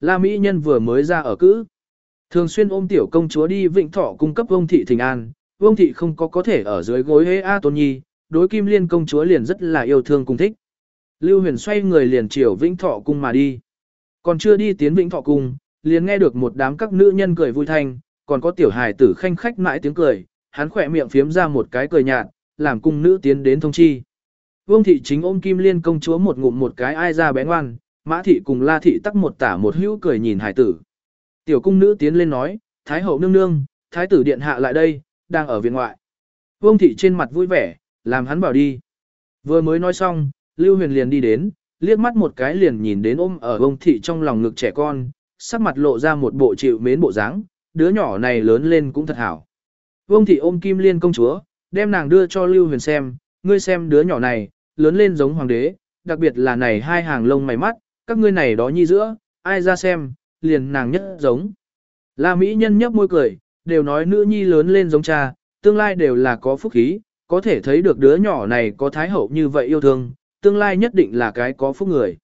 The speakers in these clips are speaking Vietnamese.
La Mỹ Nhân vừa mới ra ở cữ. Thường xuyên ôm tiểu công chúa đi vịnh thọ cung cấp vông thị thình an, vông thị không có có thể ở dưới gối hế A Tôn Nhi, đối kim liên công chúa liền rất là yêu thương cùng thích. Lưu huyền xoay người liền chiều vĩnh thọ cung mà đi. Còn chưa đi tiến vĩnh thọ cung, liền nghe được một đám các nữ nhân cười vui thanh, còn có tiểu hài tử khanh khách mãi tiếng cười, hắn khỏe miệng phiếm ra một cái cười nhạt, làm cung nữ tiến đến thông chi. Vương thị chính ôm kim liên công chúa một ngụm một cái ai ra bé ngoan, mã thị cùng la thị tắc một tả một hữu cười nhìn hải tử. Tiểu cung nữ tiến lên nói, thái hậu nương nương, thái tử điện hạ lại đây, đang ở viện ngoại. Vương thị trên mặt vui vẻ, làm hắn bảo đi. Vừa mới nói xong, Lưu Huyền liền đi đến, liếc mắt một cái liền nhìn đến ôm ở vương thị trong lòng ngực trẻ con, sắc mặt lộ ra một bộ chịu mến bộ dáng, đứa nhỏ này lớn lên cũng thật hảo. Vương thị ôm kim liên công chúa, đem nàng đưa cho Lưu Huyền xem, ngươi xem đứa nhỏ này, lớn lên giống hoàng đế, đặc biệt là này hai hàng lông mày mắt, các ngươi này đó nhi giữa, ai ra xem, liền nàng nhất giống. La Mỹ nhân nhấp môi cười, đều nói nữ nhi lớn lên giống cha, tương lai đều là có phúc khí, có thể thấy được đứa nhỏ này có thái hậu như vậy yêu thương, tương lai nhất định là cái có phúc người.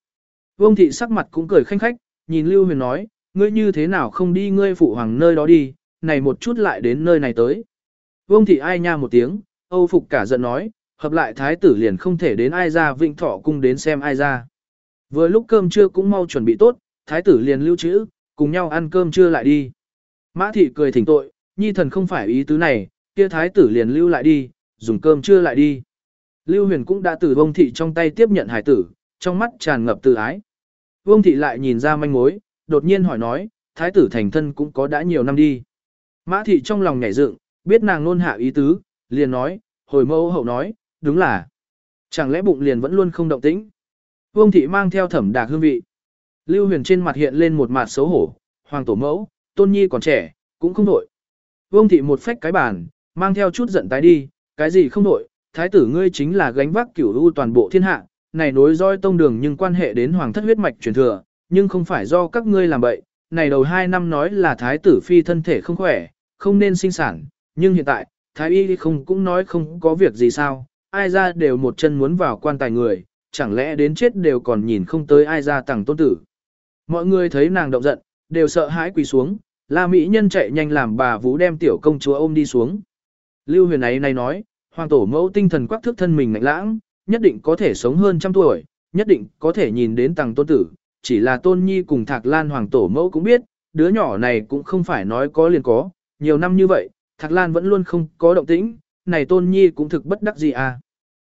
Vương thị sắc mặt cũng cười khanh khách, nhìn Lưu Huyền nói, ngươi như thế nào không đi ngươi phụ hoàng nơi đó đi, này một chút lại đến nơi này tới. Vương thị ai nha một tiếng, Âu Phục cả giận nói, hợp lại thái tử liền không thể đến ai ra vịnh thọ cung đến xem ai ra. Vừa lúc cơm trưa cũng mau chuẩn bị tốt, thái tử liền lưu trữ, cùng nhau ăn cơm trưa lại đi. Mã thị cười thỉnh tội, nhi thần không phải ý tứ này, kia thái tử liền lưu lại đi, dùng cơm trưa lại đi. Lưu huyền cũng đã từ vông thị trong tay tiếp nhận hải tử, trong mắt tràn ngập từ ái. Vông thị lại nhìn ra manh mối, đột nhiên hỏi nói, thái tử thành thân cũng có đã nhiều năm đi. Mã thị trong lòng nhảy dựng, biết nàng nôn hạ ý tứ, liền nói, hồi mẫu hậu nói, đúng là. Chẳng lẽ bụng liền vẫn luôn không động tĩnh. Vương thị mang theo thẩm đạc hương vị. Lưu huyền trên mặt hiện lên một mặt xấu hổ, hoàng tổ mẫu, tôn nhi còn trẻ, cũng không nội. Vương thị một phách cái bàn, mang theo chút giận tái đi, cái gì không nội, thái tử ngươi chính là gánh vác cửu u toàn bộ thiên hạ, này nối roi tông đường nhưng quan hệ đến hoàng thất huyết mạch truyền thừa, nhưng không phải do các ngươi làm bậy, này đầu hai năm nói là thái tử phi thân thể không khỏe, không nên sinh sản, nhưng hiện tại, thái y không cũng nói không có việc gì sao, ai ra đều một chân muốn vào quan tài người, chẳng lẽ đến chết đều còn nhìn không tới ai ra tặng tôn tử. Mọi người thấy nàng động giận, đều sợ hãi quỳ xuống, la mỹ nhân chạy nhanh làm bà vũ đem tiểu công chúa ôm đi xuống. Lưu huyền ấy này nói, hoàng tổ mẫu tinh thần quắc thước thân mình ngạnh lãng, nhất định có thể sống hơn trăm tuổi, nhất định có thể nhìn đến tàng tôn tử, chỉ là tôn nhi cùng thạc lan hoàng tổ mẫu cũng biết, đứa nhỏ này cũng không phải nói có liền có, nhiều năm như vậy, thạc lan vẫn luôn không có động tĩnh, này tôn nhi cũng thực bất đắc gì à.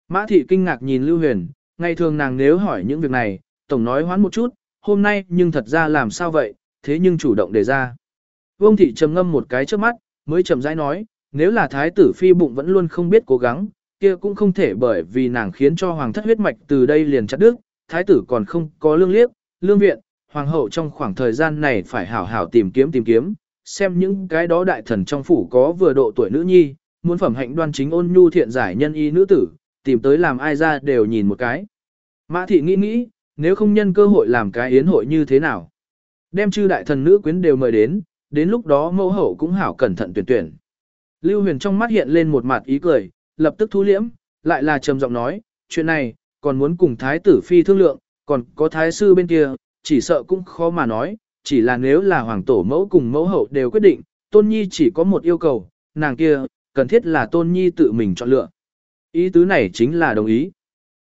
Mã thị kinh ngạc nhìn Lưu Huyền, ngày thường nàng nếu hỏi những việc này, tổng nói hoán một chút, hôm nay nhưng thật ra làm sao vậy, thế nhưng chủ động đề ra. Vương thị trầm ngâm một cái trước mắt, mới chậm rãi nói, nếu là thái tử phi bụng vẫn luôn không biết cố gắng, kia cũng không thể bởi vì nàng khiến cho hoàng thất huyết mạch từ đây liền chặt đứt, thái tử còn không có lương liếc, lương viện, hoàng hậu trong khoảng thời gian này phải hảo hảo tìm kiếm tìm kiếm, xem những cái đó đại thần trong phủ có vừa độ tuổi nữ nhi, muốn phẩm hạnh đoan chính ôn nhu thiện giải nhân y nữ tử, tìm tới làm ai ra đều nhìn một cái. Mã thị nghĩ nghĩ, nếu không nhân cơ hội làm cái yến hội như thế nào. Đem chư đại thần nữ quyến đều mời đến, đến lúc đó mẫu hậu cũng hảo cẩn thận tuyển tuyển. Lưu huyền trong mắt hiện lên một mặt ý cười, lập tức thu liễm, lại là trầm giọng nói, chuyện này, còn muốn cùng thái tử phi thương lượng, còn có thái sư bên kia, chỉ sợ cũng khó mà nói, chỉ là nếu là hoàng tổ mẫu cùng mẫu hậu đều quyết định, tôn nhi chỉ có một yêu cầu, nàng kia, cần thiết là tôn nhi tự mình chọn lựa. Ý tứ này chính là đồng ý.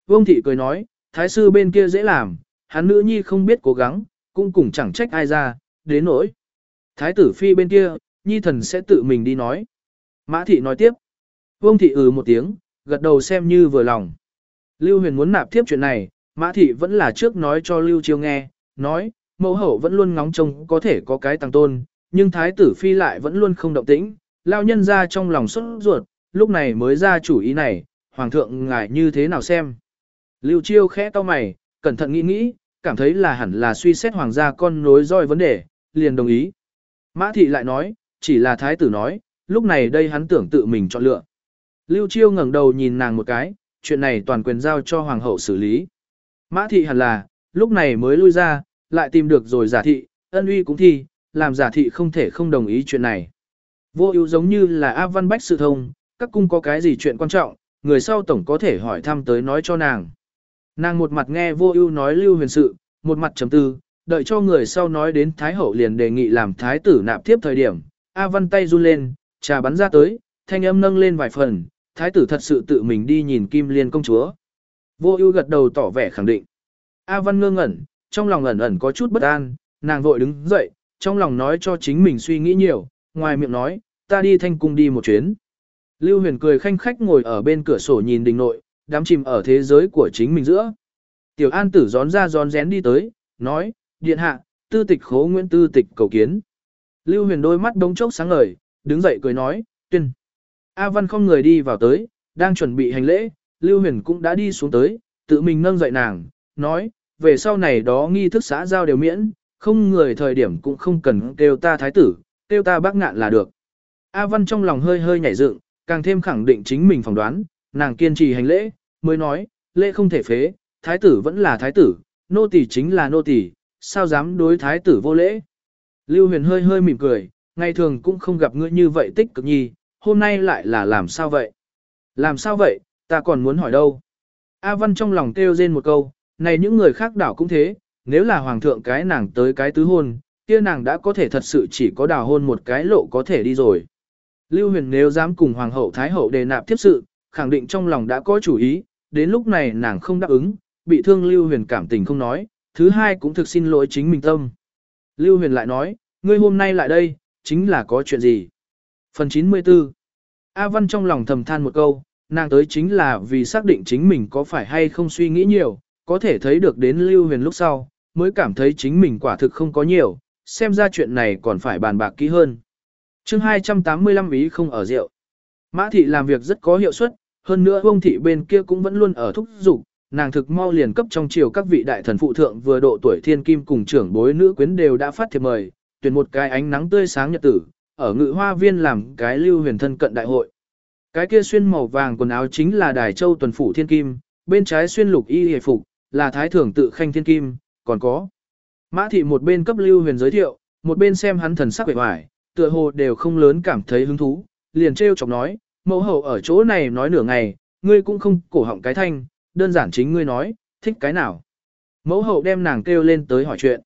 Vương thị cười nói, thái sư bên kia dễ làm, hắn nữ nhi không biết cố gắng, cũng cùng chẳng trách ai ra, đến nỗi. Thái tử phi bên kia, nhi thần sẽ tự mình đi nói. Mã thị nói tiếp. Vương thị ừ một tiếng, gật đầu xem như vừa lòng. Lưu huyền muốn nạp tiếp chuyện này, mã thị vẫn là trước nói cho Lưu chiêu nghe, nói, mẫu hậu vẫn luôn ngóng trông có thể có cái tăng tôn, nhưng thái tử phi lại vẫn luôn không động tĩnh, lao nhân ra trong lòng xuất ruột, lúc này mới ra chủ ý này, hoàng thượng ngài như thế nào xem. Lưu chiêu khẽ to mày, cẩn thận nghĩ nghĩ, cảm thấy là hẳn là suy xét hoàng gia con nối roi vấn đề, liền đồng ý. Mã thị lại nói, chỉ là thái tử nói, lúc này đây hắn tưởng tự mình chọn lựa. Lưu chiêu ngẩng đầu nhìn nàng một cái, chuyện này toàn quyền giao cho hoàng hậu xử lý. Mã thị hẳn là, lúc này mới lui ra, lại tìm được rồi giả thị, ân uy cũng thi, làm giả thị không thể không đồng ý chuyện này. Vô ưu giống như là A Văn Bách sự thông, các cung có cái gì chuyện quan trọng, người sau tổng có thể hỏi thăm tới nói cho nàng. Nàng một mặt nghe vô ưu nói lưu huyền sự, một mặt trầm tư, đợi cho người sau nói đến Thái Hậu liền đề nghị làm Thái tử nạp tiếp thời điểm, A Văn tay run lên, trà bắn ra tới, thanh âm nâng lên vài phần, Thái tử thật sự tự mình đi nhìn Kim Liên công chúa. Vô ưu gật đầu tỏ vẻ khẳng định. A Văn ngơ ngẩn, trong lòng ẩn ẩn có chút bất an, nàng vội đứng dậy, trong lòng nói cho chính mình suy nghĩ nhiều, ngoài miệng nói, ta đi thanh cung đi một chuyến. Lưu huyền cười khanh khách ngồi ở bên cửa sổ nhìn đình nội, đám chìm ở thế giới của chính mình giữa. Tiểu An tử gión ra gión rén đi tới, nói, điện hạ, tư tịch khố nguyễn tư tịch cầu kiến. Lưu huyền đôi mắt đống chốc sáng ngời, đứng dậy cười nói, tuyên. A văn không người đi vào tới, đang chuẩn bị hành lễ, Lưu huyền cũng đã đi xuống tới, tự mình nâng dậy nàng, nói, về sau này đó nghi thức xã giao đều miễn, không người thời điểm cũng không cần kêu ta thái tử, kêu ta bác ngạn là được. A văn trong lòng hơi hơi nhảy dựng, càng thêm khẳng định chính mình phỏng đoán, nàng kiên trì hành lễ, mới nói, lễ không thể phế, thái tử vẫn là thái tử, nô tỳ chính là nô tỳ, sao dám đối thái tử vô lễ. Lưu huyền hơi hơi mỉm cười, ngày thường cũng không gặp ngươi như vậy tích cực nhi, hôm nay lại là làm sao vậy? Làm sao vậy, ta còn muốn hỏi đâu? A Văn trong lòng kêu rên một câu, này những người khác đảo cũng thế, nếu là hoàng thượng cái nàng tới cái tứ hôn, kia nàng đã có thể thật sự chỉ có đào hôn một cái lộ có thể đi rồi. Lưu huyền nếu dám cùng hoàng hậu thái hậu đề nạp tiếp sự, khẳng định trong lòng đã có chủ ý, đến lúc này nàng không đáp ứng, bị thương Lưu huyền cảm tình không nói, thứ hai cũng thực xin lỗi chính mình tâm. Lưu huyền lại nói, ngươi hôm nay lại đây, chính là có chuyện gì? Phần 94 A Văn trong lòng thầm than một câu, nàng tới chính là vì xác định chính mình có phải hay không suy nghĩ nhiều, có thể thấy được đến Lưu Huyền lúc sau, mới cảm thấy chính mình quả thực không có nhiều, xem ra chuyện này còn phải bàn bạc kỹ hơn. chương 285 ý không ở rượu. Mã thị làm việc rất có hiệu suất, hơn nữa ông thị bên kia cũng vẫn luôn ở thúc dục nàng thực mau liền cấp trong triều các vị đại thần phụ thượng vừa độ tuổi thiên kim cùng trưởng bối nữ quyến đều đã phát thiệp mời, tuyển một cái ánh nắng tươi sáng nhật tử, ở ngự hoa viên làm cái lưu huyền thân cận đại hội. Cái kia xuyên màu vàng quần áo chính là đài châu tuần phủ thiên kim, bên trái xuyên lục y hề phục, là thái thưởng tự khanh thiên kim, còn có. Mã thị một bên cấp lưu huyền giới thiệu, một bên xem hắn thần sắc vẻ vải, tựa hồ đều không lớn cảm thấy hứng thú, liền trêu chọc nói, mẫu hậu ở chỗ này nói nửa ngày, ngươi cũng không cổ họng cái thanh, đơn giản chính ngươi nói, thích cái nào. Mẫu hậu đem nàng kêu lên tới hỏi chuyện.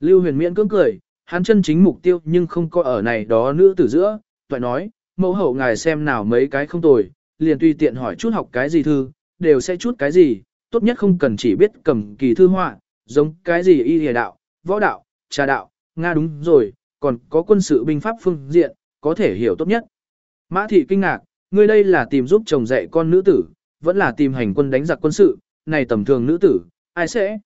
Lưu huyền miễn cưỡng cười, hắn chân chính mục tiêu nhưng không có ở này đó nữ tử giữa, toại nói, mẫu hậu ngài xem nào mấy cái không tồi, liền tùy tiện hỏi chút học cái gì thư, đều sẽ chút cái gì, tốt nhất không cần chỉ biết cầm kỳ thư họa, giống cái gì y hề đạo, võ đạo, trà đạo, Nga đúng rồi, còn có quân sự binh pháp phương diện, có thể hiểu tốt nhất. Mã thị kinh ngạc, ngươi đây là tìm giúp chồng dạy con nữ tử, vẫn là tìm hành quân đánh giặc quân sự, này tầm thường nữ tử, ai sẽ?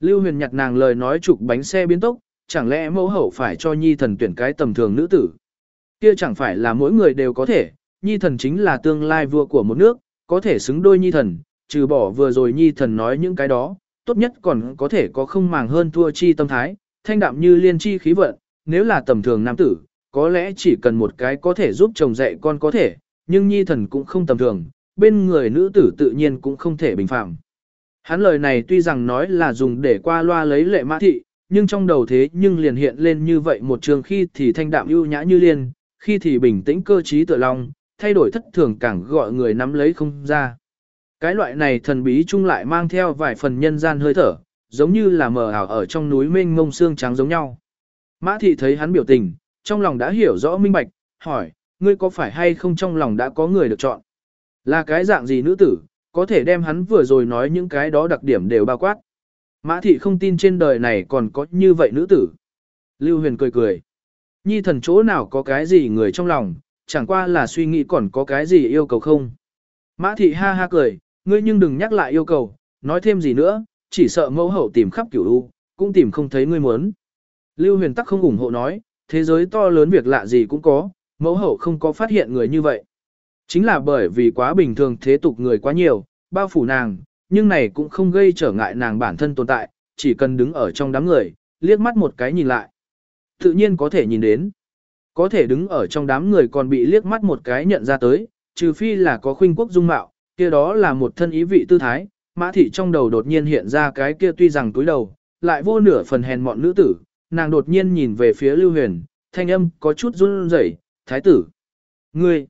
Lưu huyền nhặt nàng lời nói trục bánh xe biến tốc, chẳng lẽ mẫu hậu phải cho nhi thần tuyển cái tầm thường nữ tử? Kia chẳng phải là mỗi người đều có thể, nhi thần chính là tương lai vua của một nước, có thể xứng đôi nhi thần, trừ bỏ vừa rồi nhi thần nói những cái đó, tốt nhất còn có thể có không màng hơn thua chi tâm thái, thanh đạm như liên chi khí vận, nếu là tầm thường nam tử, có lẽ chỉ cần một cái có thể giúp chồng dạy con có thể, nhưng nhi thần cũng không tầm thường, bên người nữ tử tự nhiên cũng không thể bình phạm. Hắn lời này tuy rằng nói là dùng để qua loa lấy lệ mã thị, nhưng trong đầu thế nhưng liền hiện lên như vậy một trường khi thì thanh đạm ưu nhã như liên, khi thì bình tĩnh cơ trí tự long, thay đổi thất thường càng gọi người nắm lấy không ra. Cái loại này thần bí chung lại mang theo vài phần nhân gian hơi thở, giống như là mờ ảo ở trong núi mênh mông xương trắng giống nhau. Mã thị thấy hắn biểu tình, trong lòng đã hiểu rõ minh bạch, hỏi, ngươi có phải hay không trong lòng đã có người được chọn? Là cái dạng gì nữ tử, có thể đem hắn vừa rồi nói những cái đó đặc điểm đều bao quát. Mã thị không tin trên đời này còn có như vậy nữ tử. Lưu huyền cười cười. Nhi thần chỗ nào có cái gì người trong lòng, chẳng qua là suy nghĩ còn có cái gì yêu cầu không. Mã thị ha ha cười, ngươi nhưng đừng nhắc lại yêu cầu, nói thêm gì nữa, chỉ sợ mẫu hậu tìm khắp kiểu u, cũng tìm không thấy ngươi muốn. Lưu huyền tắc không ủng hộ nói, thế giới to lớn việc lạ gì cũng có, mẫu hậu không có phát hiện người như vậy. Chính là bởi vì quá bình thường thế tục người quá nhiều, bao phủ nàng, nhưng này cũng không gây trở ngại nàng bản thân tồn tại, chỉ cần đứng ở trong đám người, liếc mắt một cái nhìn lại. Tự nhiên có thể nhìn đến. Có thể đứng ở trong đám người còn bị liếc mắt một cái nhận ra tới, trừ phi là có khuynh quốc dung mạo, kia đó là một thân ý vị tư thái, mã thị trong đầu đột nhiên hiện ra cái kia tuy rằng túi đầu, lại vô nửa phần hèn mọn nữ tử, nàng đột nhiên nhìn về phía Lưu Huyền, thanh âm có chút run rẩy, thái tử. Ngươi!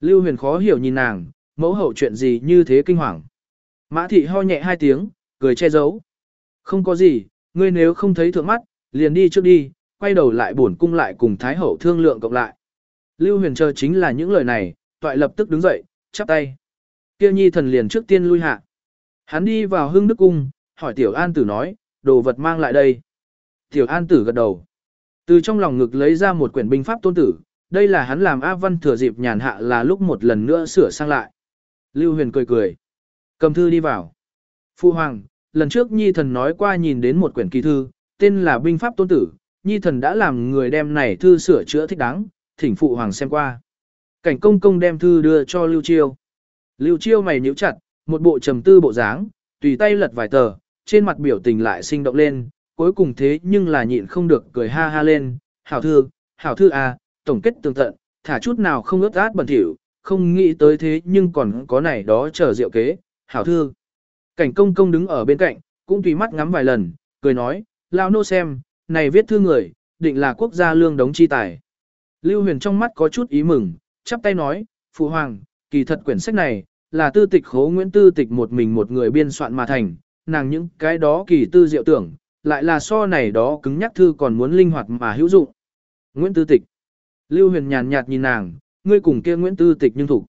Lưu Huyền khó hiểu nhìn nàng, mẫu hậu chuyện gì như thế kinh hoàng. Mã thị ho nhẹ hai tiếng, cười che giấu. Không có gì, Ngươi nếu không thấy thượng mắt, liền đi trước đi, quay đầu lại bổn cung lại cùng Thái Hậu thương lượng cộng lại. Lưu huyền chờ chính là những lời này, toại lập tức đứng dậy, chắp tay. Kêu nhi thần liền trước tiên lui hạ. Hắn đi vào hưng đức cung, hỏi tiểu an tử nói, đồ vật mang lại đây. Tiểu an tử gật đầu. Từ trong lòng ngực lấy ra một quyển binh pháp tôn tử, đây là hắn làm A Văn thừa dịp nhàn hạ là lúc một lần nữa sửa sang lại. Lưu huyền cười cười. Cầm thư đi vào. Phu Hoàng, lần trước Nhi Thần nói qua nhìn đến một quyển kỳ thư, tên là Binh Pháp Tôn Tử, Nhi Thần đã làm người đem này thư sửa chữa thích đáng, thỉnh Phụ Hoàng xem qua. Cảnh công công đem thư đưa cho Lưu Chiêu. Lưu Chiêu mày nhíu chặt, một bộ trầm tư bộ dáng, tùy tay lật vài tờ, trên mặt biểu tình lại sinh động lên, cuối cùng thế nhưng là nhịn không được cười ha ha lên, hảo thư, hảo thư à, tổng kết tường tận, thả chút nào không ướt át bẩn thỉu, không nghĩ tới thế nhưng còn có này đó chờ rượu kế, hảo thư. Cảnh công công đứng ở bên cạnh, cũng tùy mắt ngắm vài lần, cười nói, lao nô xem, này viết thư người, định là quốc gia lương đống chi tài. Lưu huyền trong mắt có chút ý mừng, chắp tay nói, Phụ Hoàng, kỳ thật quyển sách này, là tư tịch khố Nguyễn Tư Tịch một mình một người biên soạn mà thành, nàng những cái đó kỳ tư diệu tưởng, lại là so này đó cứng nhắc thư còn muốn linh hoạt mà hữu dụng. Nguyễn Tư Tịch Lưu huyền nhàn nhạt nhìn nàng, ngươi cùng kia Nguyễn Tư Tịch nhưng thủ.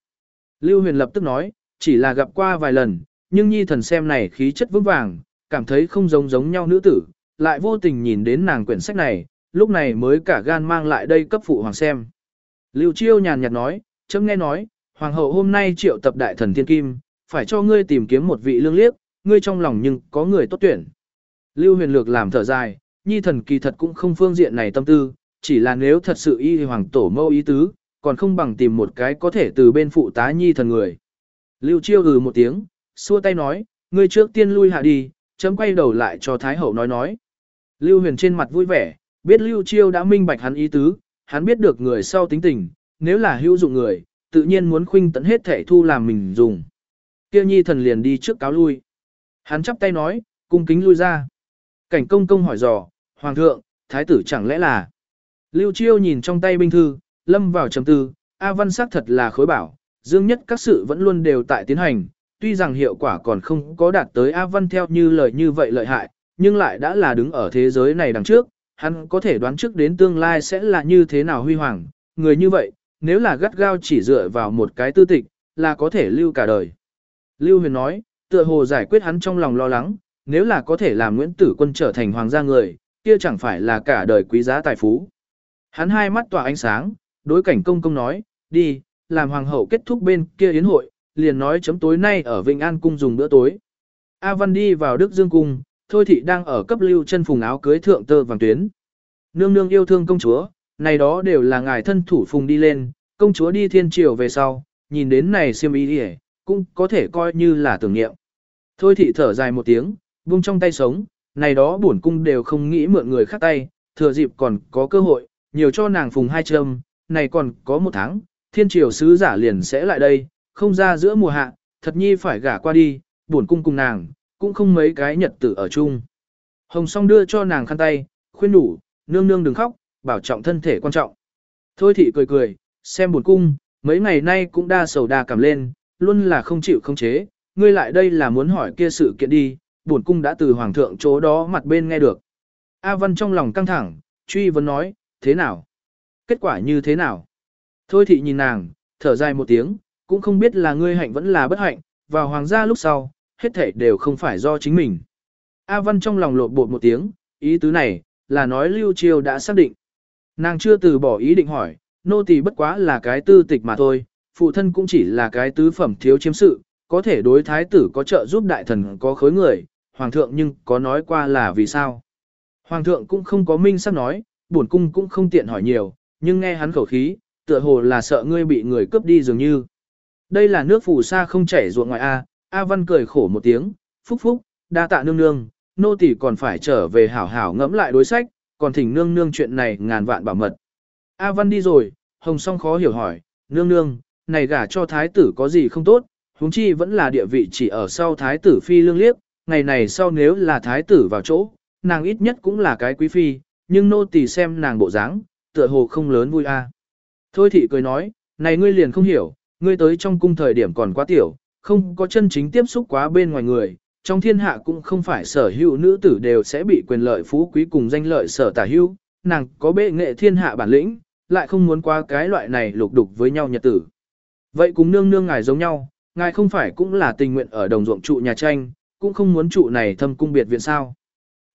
Lưu huyền lập tức nói, chỉ là gặp qua vài lần, nhưng nhi thần xem này khí chất vững vàng, cảm thấy không giống giống nhau nữ tử, lại vô tình nhìn đến nàng quyển sách này, lúc này mới cả gan mang lại đây cấp phụ hoàng xem. Lưu Chiêu nhàn nhạt nói, chấm nghe nói, hoàng hậu hôm nay triệu tập đại thần thiên kim, phải cho ngươi tìm kiếm một vị lương liếc, ngươi trong lòng nhưng có người tốt tuyển. Lưu huyền lược làm thở dài, nhi thần kỳ thật cũng không phương diện này tâm tư, chỉ là nếu thật sự y hoàng tổ mâu ý tứ, còn không bằng tìm một cái có thể từ bên phụ tá nhi thần người. Lưu chiêu ừ một tiếng, xua tay nói, ngươi trước tiên lui hạ đi, chấm quay đầu lại cho Thái Hậu nói nói. Lưu huyền trên mặt vui vẻ, biết Lưu chiêu đã minh bạch hắn ý tứ, hắn biết được người sau tính tình, nếu là hữu dụng người, tự nhiên muốn khuynh tận hết thể thu làm mình dùng. Kêu nhi thần liền đi trước cáo lui. Hắn chắp tay nói, cung kính lui ra. Cảnh công công hỏi dò, Hoàng thượng, Thái tử chẳng lẽ là... Lưu chiêu nhìn trong tay binh thư, lâm vào trầm tư, A văn xác thật là khối bảo, dương nhất các sự vẫn luôn đều tại tiến hành, tuy rằng hiệu quả còn không có đạt tới A văn theo như lời như vậy lợi hại, nhưng lại đã là đứng ở thế giới này đằng trước, hắn có thể đoán trước đến tương lai sẽ là như thế nào huy hoàng, người như vậy, nếu là gắt gao chỉ dựa vào một cái tư tịch, là có thể lưu cả đời. Lưu huyền nói, tựa hồ giải quyết hắn trong lòng lo lắng, nếu là có thể làm Nguyễn Tử Quân trở thành hoàng gia người, kia chẳng phải là cả đời quý giá tài phú. Hắn hai mắt tỏa ánh sáng, đối cảnh công công nói, đi, làm hoàng hậu kết thúc bên kia yến hội, liền nói chấm tối nay ở Vịnh An cung dùng bữa tối. A Văn đi vào Đức Dương cung, Thôi thị đang ở cấp lưu chân phùng áo cưới thượng tơ vàng tuyến. Nương nương yêu thương công chúa, này đó đều là ngài thân thủ phùng đi lên, công chúa đi thiên triều về sau, nhìn đến này siêm ý đi cũng có thể coi như là tưởng niệm. Thôi thị thở dài một tiếng, vung trong tay sống, này đó bổn cung đều không nghĩ mượn người khác tay, thừa dịp còn có cơ hội, nhiều cho nàng phùng hai châm, này còn có một tháng, thiên triều sứ giả liền sẽ lại đây, không ra giữa mùa hạ, thật nhi phải gả qua đi, buồn cung cùng nàng, cũng không mấy cái nhật tử ở chung. Hồng song đưa cho nàng khăn tay, khuyên đủ, nương nương đừng khóc, bảo trọng thân thể quan trọng. Thôi thị cười cười, xem buồn cung, mấy ngày nay cũng đa sầu đa cảm lên, luôn là không chịu không chế, ngươi lại đây là muốn hỏi kia sự kiện đi, buồn cung đã từ hoàng thượng chỗ đó mặt bên nghe được. A Văn trong lòng căng thẳng, truy vấn nói, thế nào? Kết quả như thế nào? Thôi thị nhìn nàng, thở dài một tiếng, cũng không biết là ngươi hạnh vẫn là bất hạnh, vào hoàng gia lúc sau, hết thảy đều không phải do chính mình. A Văn trong lòng lột bột một tiếng, ý tứ này, là nói Lưu Chiêu đã xác định. Nàng chưa từ bỏ ý định hỏi, nô tỳ bất quá là cái tư tịch mà thôi, phụ thân cũng chỉ là cái tứ phẩm thiếu chiếm sự, có thể đối thái tử có trợ giúp đại thần có khối người, hoàng thượng nhưng có nói qua là vì sao. Hoàng thượng cũng không có minh xác nói, bổn cung cũng không tiện hỏi nhiều, nhưng nghe hắn khẩu khí, tựa hồ là sợ ngươi bị người cướp đi dường như. Đây là nước phù sa không chảy ruộng ngoài A, A Văn cười khổ một tiếng, phúc phúc, đa tạ nương nương, nô tỷ còn phải trở về hảo hảo ngẫm lại đối sách, còn thỉnh nương nương chuyện này ngàn vạn bảo mật. A Văn đi rồi, Hồng Song khó hiểu hỏi, nương nương, này gả cho thái tử có gì không tốt, huống chi vẫn là địa vị chỉ ở sau thái tử phi lương liếc, ngày này sau nếu là thái tử vào chỗ, nàng ít nhất cũng là cái quý phi, nhưng nô tỳ xem nàng bộ dáng, tựa hồ không lớn vui a. À. Thôi thị cười nói, này ngươi liền không hiểu, ngươi tới trong cung thời điểm còn quá tiểu, không có chân chính tiếp xúc quá bên ngoài người, trong thiên hạ cũng không phải sở hữu nữ tử đều sẽ bị quyền lợi phú quý cùng danh lợi sở tả hữu, nàng có bệ nghệ thiên hạ bản lĩnh, lại không muốn qua cái loại này lục đục với nhau nhật tử. Vậy cùng nương nương ngài giống nhau, ngài không phải cũng là tình nguyện ở đồng ruộng trụ nhà tranh, cũng không muốn trụ này thâm cung biệt viện sao.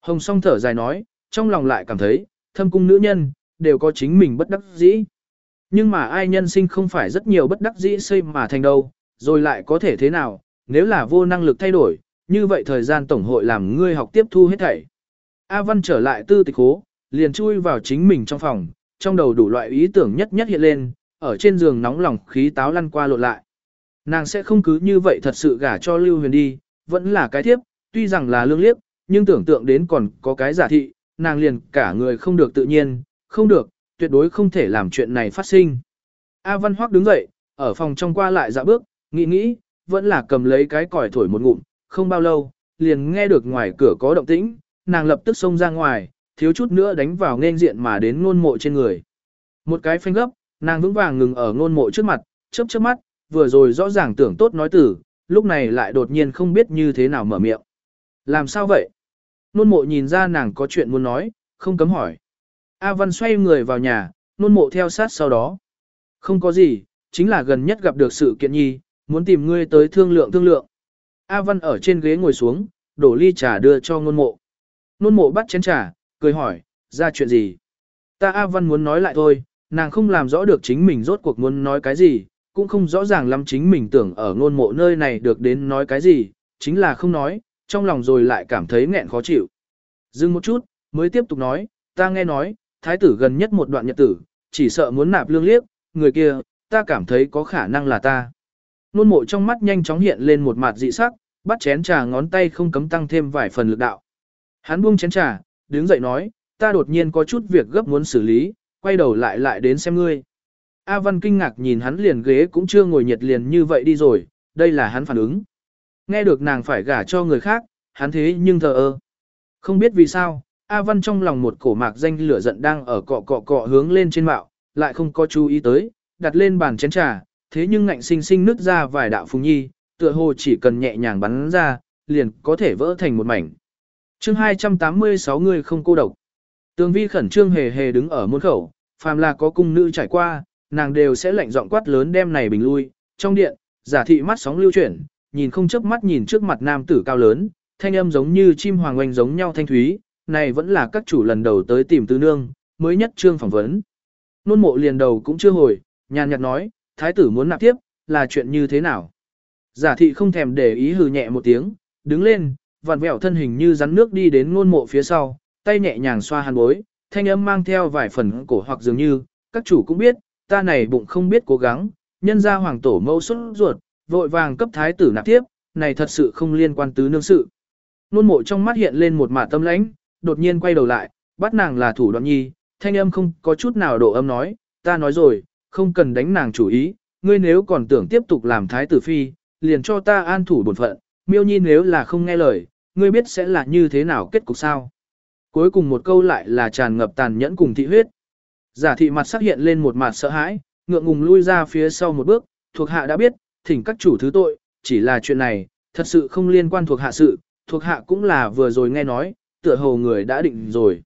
Hồng song thở dài nói, trong lòng lại cảm thấy, thâm cung nữ nhân, đều có chính mình bất đắc dĩ. Nhưng mà ai nhân sinh không phải rất nhiều bất đắc dĩ xây mà thành đâu, rồi lại có thể thế nào, nếu là vô năng lực thay đổi, như vậy thời gian tổng hội làm ngươi học tiếp thu hết thảy. A Văn trở lại tư tịch hố, liền chui vào chính mình trong phòng, trong đầu đủ loại ý tưởng nhất nhất hiện lên, ở trên giường nóng lòng khí táo lăn qua lộn lại. Nàng sẽ không cứ như vậy thật sự gả cho Lưu Huyền đi, vẫn là cái thiếp, tuy rằng là lương liếc, nhưng tưởng tượng đến còn có cái giả thị, nàng liền cả người không được tự nhiên, không được, tuyệt đối không thể làm chuyện này phát sinh. A Văn Hoắc đứng dậy, ở phòng trong qua lại dạo bước, nghĩ nghĩ, vẫn là cầm lấy cái còi thổi một ngụm, không bao lâu, liền nghe được ngoài cửa có động tĩnh, nàng lập tức xông ra ngoài, thiếu chút nữa đánh vào nên diện mà đến ngôn mộ trên người. Một cái phanh gấp, nàng vững vàng ngừng ở ngôn mộ trước mặt, chớp chớp mắt, vừa rồi rõ ràng tưởng tốt nói tử, lúc này lại đột nhiên không biết như thế nào mở miệng. Làm sao vậy? Nôn mộ nhìn ra nàng có chuyện muốn nói, không cấm hỏi. A Văn xoay người vào nhà, nôn mộ theo sát sau đó. Không có gì, chính là gần nhất gặp được sự kiện nhi, muốn tìm ngươi tới thương lượng thương lượng. A Văn ở trên ghế ngồi xuống, đổ ly trà đưa cho nôn mộ. Nôn mộ bắt chén trà, cười hỏi, ra chuyện gì? Ta A Văn muốn nói lại thôi, nàng không làm rõ được chính mình rốt cuộc muốn nói cái gì, cũng không rõ ràng lắm chính mình tưởng ở nôn mộ nơi này được đến nói cái gì, chính là không nói, trong lòng rồi lại cảm thấy nghẹn khó chịu. Dừng một chút, mới tiếp tục nói, ta nghe nói, thái tử gần nhất một đoạn nhật tử, chỉ sợ muốn nạp lương liếc, người kia, ta cảm thấy có khả năng là ta. Nôn mộ trong mắt nhanh chóng hiện lên một mặt dị sắc, bắt chén trà ngón tay không cấm tăng thêm vài phần lực đạo. Hắn buông chén trà, đứng dậy nói, ta đột nhiên có chút việc gấp muốn xử lý, quay đầu lại lại đến xem ngươi. A Văn kinh ngạc nhìn hắn liền ghế cũng chưa ngồi nhiệt liền như vậy đi rồi, đây là hắn phản ứng. Nghe được nàng phải gả cho người khác, hắn thế nhưng thờ ơ. Không biết vì sao, A Văn trong lòng một cổ mạc danh lửa giận đang ở cọ cọ cọ hướng lên trên mạo, lại không có chú ý tới, đặt lên bàn chén trà, thế nhưng ngạnh sinh sinh nứt ra vài đạo phùng nhi, tựa hồ chỉ cần nhẹ nhàng bắn ra, liền có thể vỡ thành một mảnh. chương 286 người không cô độc. Tường vi khẩn trương hề hề đứng ở môn khẩu, phàm là có cung nữ trải qua, nàng đều sẽ lạnh giọng quát lớn đem này bình lui. Trong điện, giả thị mắt sóng lưu chuyển, nhìn không chớp mắt nhìn trước mặt nam tử cao lớn, thanh âm giống như chim hoàng oanh giống nhau thanh thúy, này vẫn là các chủ lần đầu tới tìm tư nương, mới nhất trương phỏng vấn. Nôn mộ liền đầu cũng chưa hồi, nhàn nhạt nói, thái tử muốn nạp tiếp, là chuyện như thế nào? Giả thị không thèm để ý hừ nhẹ một tiếng, đứng lên, vặn vẹo thân hình như rắn nước đi đến nôn mộ phía sau, tay nhẹ nhàng xoa hàn bối, thanh âm mang theo vài phần cổ hoặc dường như, các chủ cũng biết, ta này bụng không biết cố gắng, nhân ra hoàng tổ mâu xuất ruột, vội vàng cấp thái tử nạp tiếp, này thật sự không liên quan tứ nương sự. Nôn mộ trong mắt hiện lên một mả tâm lãnh, đột nhiên quay đầu lại, bắt nàng là thủ đoạn nhi, thanh âm không có chút nào độ âm nói, ta nói rồi, không cần đánh nàng chủ ý, ngươi nếu còn tưởng tiếp tục làm thái tử phi, liền cho ta an thủ bổn phận, miêu nhi nếu là không nghe lời, ngươi biết sẽ là như thế nào kết cục sao. Cuối cùng một câu lại là tràn ngập tàn nhẫn cùng thị huyết. Giả thị mặt sắc hiện lên một mặt sợ hãi, ngượng ngùng lui ra phía sau một bước, thuộc hạ đã biết, thỉnh các chủ thứ tội, chỉ là chuyện này, thật sự không liên quan thuộc hạ sự, thuộc hạ cũng là vừa rồi nghe nói, tựa hồ người đã định rồi.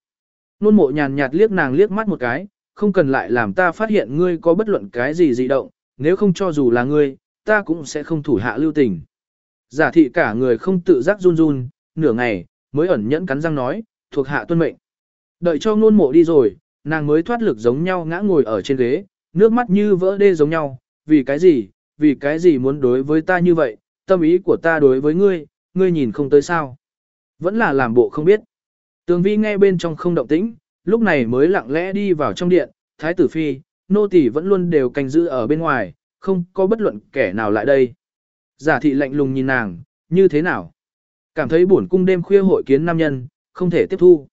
Nôn mộ nhàn nhạt liếc nàng liếc mắt một cái, không cần lại làm ta phát hiện ngươi có bất luận cái gì dị động, nếu không cho dù là ngươi, ta cũng sẽ không thủ hạ lưu tình. Giả thị cả người không tự giác run run, nửa ngày, mới ẩn nhẫn cắn răng nói, thuộc hạ tuân mệnh. Đợi cho nôn mộ đi rồi, nàng mới thoát lực giống nhau ngã ngồi ở trên ghế, nước mắt như vỡ đê giống nhau, vì cái gì, vì cái gì muốn đối với ta như vậy, tâm ý của ta đối với ngươi, ngươi nhìn không tới sao. Vẫn là làm bộ không biết. Tường vi nghe bên trong không động tĩnh, lúc này mới lặng lẽ đi vào trong điện, thái tử phi, nô tỳ vẫn luôn đều canh giữ ở bên ngoài, không có bất luận kẻ nào lại đây. Giả thị lạnh lùng nhìn nàng, như thế nào? Cảm thấy buồn cung đêm khuya hội kiến nam nhân, không thể tiếp thu.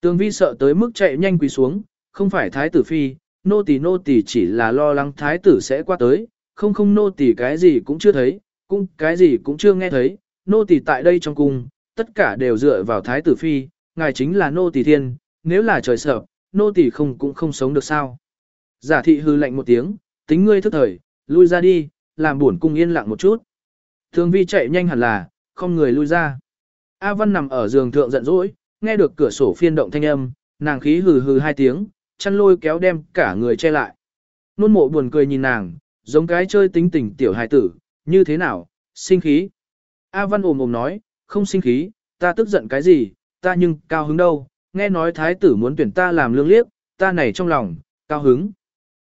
Tường vi sợ tới mức chạy nhanh quỳ xuống, không phải thái tử phi, nô tỳ nô tỳ chỉ là lo lắng thái tử sẽ qua tới, không không nô tỳ cái gì cũng chưa thấy, cũng cái gì cũng chưa nghe thấy, nô tỳ tại đây trong cung, tất cả đều dựa vào thái tử phi, ngài chính là nô tỳ thiên, nếu là trời sợ, nô tỳ không cũng không sống được sao. Giả thị hư lạnh một tiếng, tính ngươi thức thời, lui ra đi, làm buồn cung yên lặng một chút. Thường vi chạy nhanh hẳn là, không người lui ra. A Văn nằm ở giường thượng giận dỗi, nghe được cửa sổ phiên động thanh âm, nàng khí hừ hừ hai tiếng, chăn lôi kéo đem cả người che lại. Nôn mộ buồn cười nhìn nàng, giống cái chơi tính tình tiểu hài tử, như thế nào, sinh khí. A Văn ồm ồm nói, không sinh khí, ta tức giận cái gì, ta nhưng cao hứng đâu, nghe nói thái tử muốn tuyển ta làm lương liếc, ta này trong lòng, cao hứng.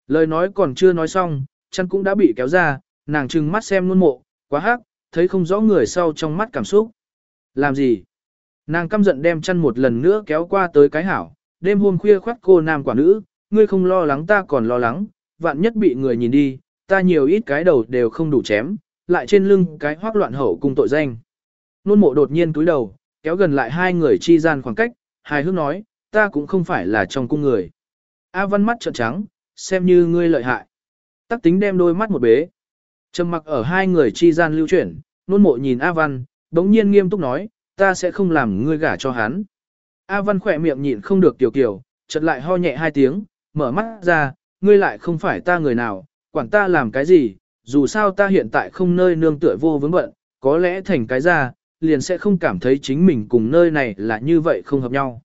Lời nói còn chưa nói xong, chân cũng đã bị kéo ra, nàng trừng mắt xem luôn mộ, quá hắc, thấy không rõ người sau trong mắt cảm xúc. Làm gì? Nàng căm giận đem chăn một lần nữa kéo qua tới cái hảo, đêm hôm khuya khoát cô nam quả nữ, ngươi không lo lắng ta còn lo lắng, vạn nhất bị người nhìn đi, ta nhiều ít cái đầu đều không đủ chém, lại trên lưng cái hoác loạn hậu cùng tội danh. Nôn mộ đột nhiên túi đầu, kéo gần lại hai người chi gian khoảng cách, hài hước nói, ta cũng không phải là trong cung người. A văn mắt trợn trắng, xem như ngươi lợi hại. Tắc tính đem đôi mắt một bế. Trầm mặc ở hai người chi gian lưu chuyển, nôn mộ nhìn A văn, đống nhiên nghiêm túc nói, ta sẽ không làm ngươi gả cho hắn. A văn khỏe miệng nhịn không được tiểu kiểu, chợt lại ho nhẹ hai tiếng, mở mắt ra, ngươi lại không phải ta người nào, quản ta làm cái gì, dù sao ta hiện tại không nơi nương tựa vô vướng bận, có lẽ thành cái ra, liền sẽ không cảm thấy chính mình cùng nơi này là như vậy không hợp nhau.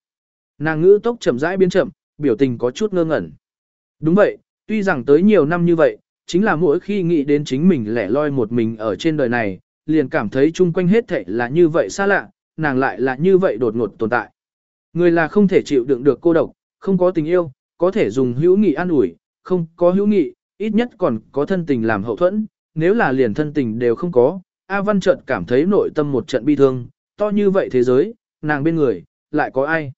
Nàng ngữ tốc chậm rãi biến chậm, biểu tình có chút ngơ ngẩn. Đúng vậy, tuy rằng tới nhiều năm như vậy, chính là mỗi khi nghĩ đến chính mình lẻ loi một mình ở trên đời này, liền cảm thấy chung quanh hết thảy là như vậy xa lạ, nàng lại là như vậy đột ngột tồn tại. Người là không thể chịu đựng được cô độc, không có tình yêu, có thể dùng hữu nghị an ủi, không có hữu nghị, ít nhất còn có thân tình làm hậu thuẫn, nếu là liền thân tình đều không có, A Văn chợt cảm thấy nội tâm một trận bi thương, to như vậy thế giới, nàng bên người, lại có ai?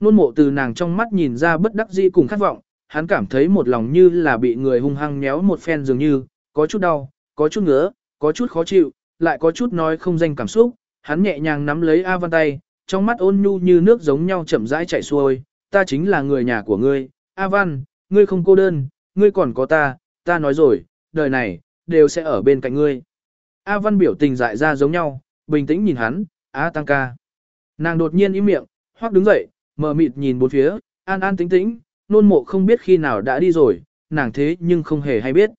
Nôn mộ từ nàng trong mắt nhìn ra bất đắc dĩ cùng khát vọng, hắn cảm thấy một lòng như là bị người hung hăng méo một phen dường như, có chút đau, có chút ngứa, có chút khó chịu, lại có chút nói không danh cảm xúc, hắn nhẹ nhàng nắm lấy A Văn tay, trong mắt ôn nhu như nước giống nhau chậm rãi chảy xuôi, ta chính là người nhà của ngươi, A Văn, ngươi không cô đơn, ngươi còn có ta, ta nói rồi, đời này, đều sẽ ở bên cạnh ngươi. A Văn biểu tình dại ra giống nhau, bình tĩnh nhìn hắn, A Tăng ca. Nàng đột nhiên im miệng, hoắc đứng dậy, mờ mịt nhìn bốn phía, an an tĩnh tĩnh, nôn mộ không biết khi nào đã đi rồi, nàng thế nhưng không hề hay biết.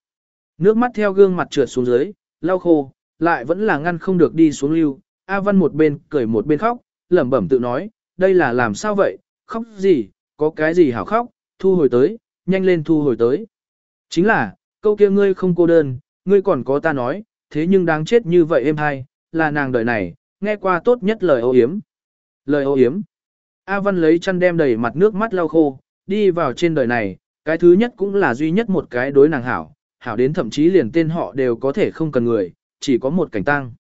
Nước mắt theo gương mặt trượt xuống dưới, lau khô, lại vẫn là ngăn không được đi xuống lưu. A Văn một bên cười một bên khóc, lẩm bẩm tự nói, đây là làm sao vậy, khóc gì, có cái gì hảo khóc, thu hồi tới, nhanh lên thu hồi tới. Chính là, câu kia ngươi không cô đơn, ngươi còn có ta nói, thế nhưng đáng chết như vậy em hay, là nàng đời này, nghe qua tốt nhất lời ô hiếm. Lời ô hiếm. A Văn lấy chăn đem đầy mặt nước mắt lau khô, đi vào trên đời này, cái thứ nhất cũng là duy nhất một cái đối nàng hảo, hảo đến thậm chí liền tên họ đều có thể không cần người, chỉ có một cảnh tăng.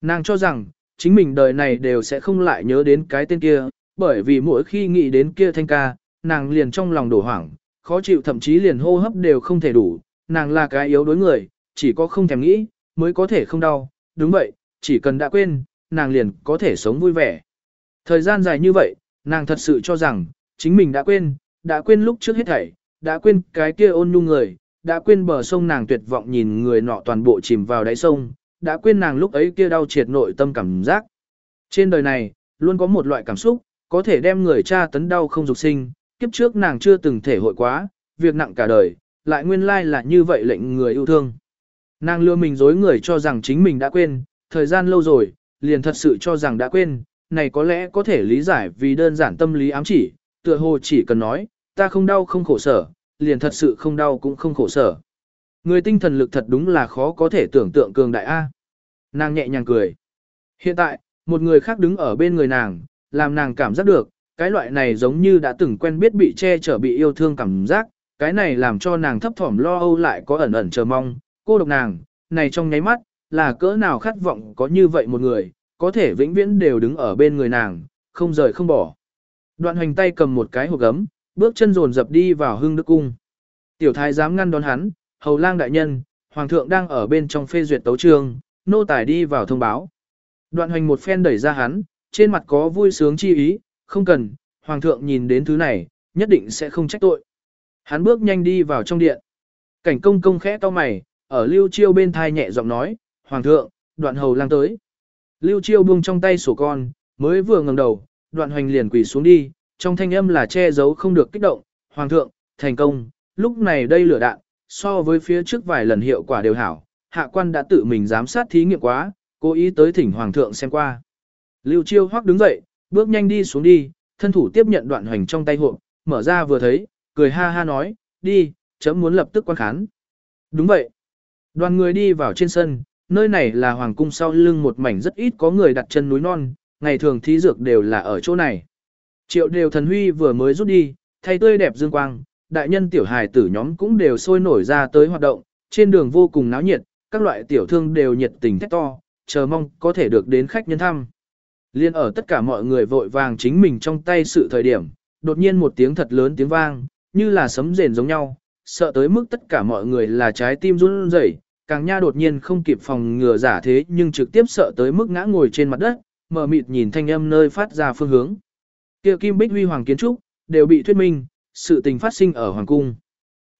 Nàng cho rằng, chính mình đời này đều sẽ không lại nhớ đến cái tên kia, bởi vì mỗi khi nghĩ đến kia thanh ca, nàng liền trong lòng đổ hoảng, khó chịu thậm chí liền hô hấp đều không thể đủ, nàng là cái yếu đối người, chỉ có không thèm nghĩ, mới có thể không đau, đúng vậy, chỉ cần đã quên, nàng liền có thể sống vui vẻ. Thời gian dài như vậy, nàng thật sự cho rằng, chính mình đã quên, đã quên lúc trước hết thảy, đã quên cái kia ôn nhu người, đã quên bờ sông nàng tuyệt vọng nhìn người nọ toàn bộ chìm vào đáy sông, đã quên nàng lúc ấy kia đau triệt nội tâm cảm giác. Trên đời này, luôn có một loại cảm xúc, có thể đem người cha tấn đau không dục sinh, kiếp trước nàng chưa từng thể hội quá, việc nặng cả đời, lại nguyên lai là như vậy lệnh người yêu thương. Nàng lừa mình dối người cho rằng chính mình đã quên, thời gian lâu rồi, liền thật sự cho rằng đã quên, này có lẽ có thể lý giải vì đơn giản tâm lý ám chỉ, tựa hồ chỉ cần nói, ta không đau không khổ sở, liền thật sự không đau cũng không khổ sở. Người tinh thần lực thật đúng là khó có thể tưởng tượng cường đại A. Nàng nhẹ nhàng cười. Hiện tại, một người khác đứng ở bên người nàng, làm nàng cảm giác được, cái loại này giống như đã từng quen biết bị che chở bị yêu thương cảm giác, cái này làm cho nàng thấp thỏm lo âu lại có ẩn ẩn chờ mong, cô độc nàng, này trong nháy mắt, là cỡ nào khát vọng có như vậy một người, có thể vĩnh viễn đều đứng ở bên người nàng, không rời không bỏ. Đoạn hoành tay cầm một cái hộp gấm, bước chân dồn dập đi vào hưng đức cung. Tiểu thái dám ngăn đón hắn, hầu lang đại nhân, hoàng thượng đang ở bên trong phê duyệt tấu trường, nô tài đi vào thông báo. Đoạn hoành một phen đẩy ra hắn, trên mặt có vui sướng chi ý, không cần, hoàng thượng nhìn đến thứ này, nhất định sẽ không trách tội. Hắn bước nhanh đi vào trong điện. Cảnh công công khẽ to mày, ở lưu chiêu bên thai nhẹ giọng nói, hoàng thượng, đoạn hầu lang tới. Lưu chiêu buông trong tay sổ con, mới vừa ngẩng đầu, đoạn hoành liền quỳ xuống đi, trong thanh âm là che giấu không được kích động, hoàng thượng, thành công, lúc này đây lửa đạn, so với phía trước vài lần hiệu quả đều hảo, hạ quan đã tự mình giám sát thí nghiệm quá, cố ý tới thỉnh hoàng thượng xem qua. Lưu Chiêu Hoắc đứng dậy, bước nhanh đi xuống đi, thân thủ tiếp nhận đoạn hoành trong tay hộp, mở ra vừa thấy, cười ha ha nói, đi, chấm muốn lập tức quan khán. Đúng vậy. Đoàn người đi vào trên sân, nơi này là hoàng cung sau lưng một mảnh rất ít có người đặt chân núi non, ngày thường thí dược đều là ở chỗ này. Triệu đều thần huy vừa mới rút đi, thay tươi đẹp dương quang, đại nhân tiểu hài tử nhóm cũng đều sôi nổi ra tới hoạt động, trên đường vô cùng náo nhiệt, các loại tiểu thương đều nhiệt tình thét to, chờ mong có thể được đến khách nhân thăm. Liên ở tất cả mọi người vội vàng chính mình trong tay sự thời điểm, đột nhiên một tiếng thật lớn tiếng vang, như là sấm rền giống nhau, sợ tới mức tất cả mọi người là trái tim run rẩy, càng nha đột nhiên không kịp phòng ngừa giả thế nhưng trực tiếp sợ tới mức ngã ngồi trên mặt đất, mở mịt nhìn thanh âm nơi phát ra phương hướng. Kia kim bích huy hoàng kiến trúc, đều bị thuyết minh, sự tình phát sinh ở hoàng cung.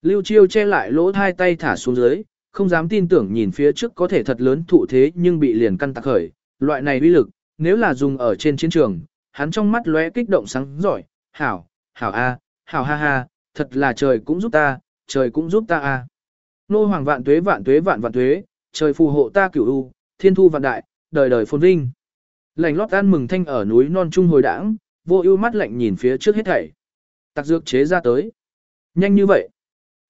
Lưu Chiêu che lại lỗ hai tay thả xuống dưới, không dám tin tưởng nhìn phía trước có thể thật lớn thụ thế nhưng bị liền căn tạc khởi, loại này uy lực, nếu là dùng ở trên chiến trường, hắn trong mắt lóe kích động sáng giỏi, hảo, hảo a, hảo ha ha, thật là trời cũng giúp ta, trời cũng giúp ta a. Nô hoàng vạn tuế vạn tuế vạn vạn tuế, trời phù hộ ta cửu u, thiên thu vạn đại, đời đời phồn vinh. Lành lót an mừng thanh ở núi non trung hồi đảng, vô ưu mắt lạnh nhìn phía trước hết thảy. tạc dược chế ra tới. Nhanh như vậy.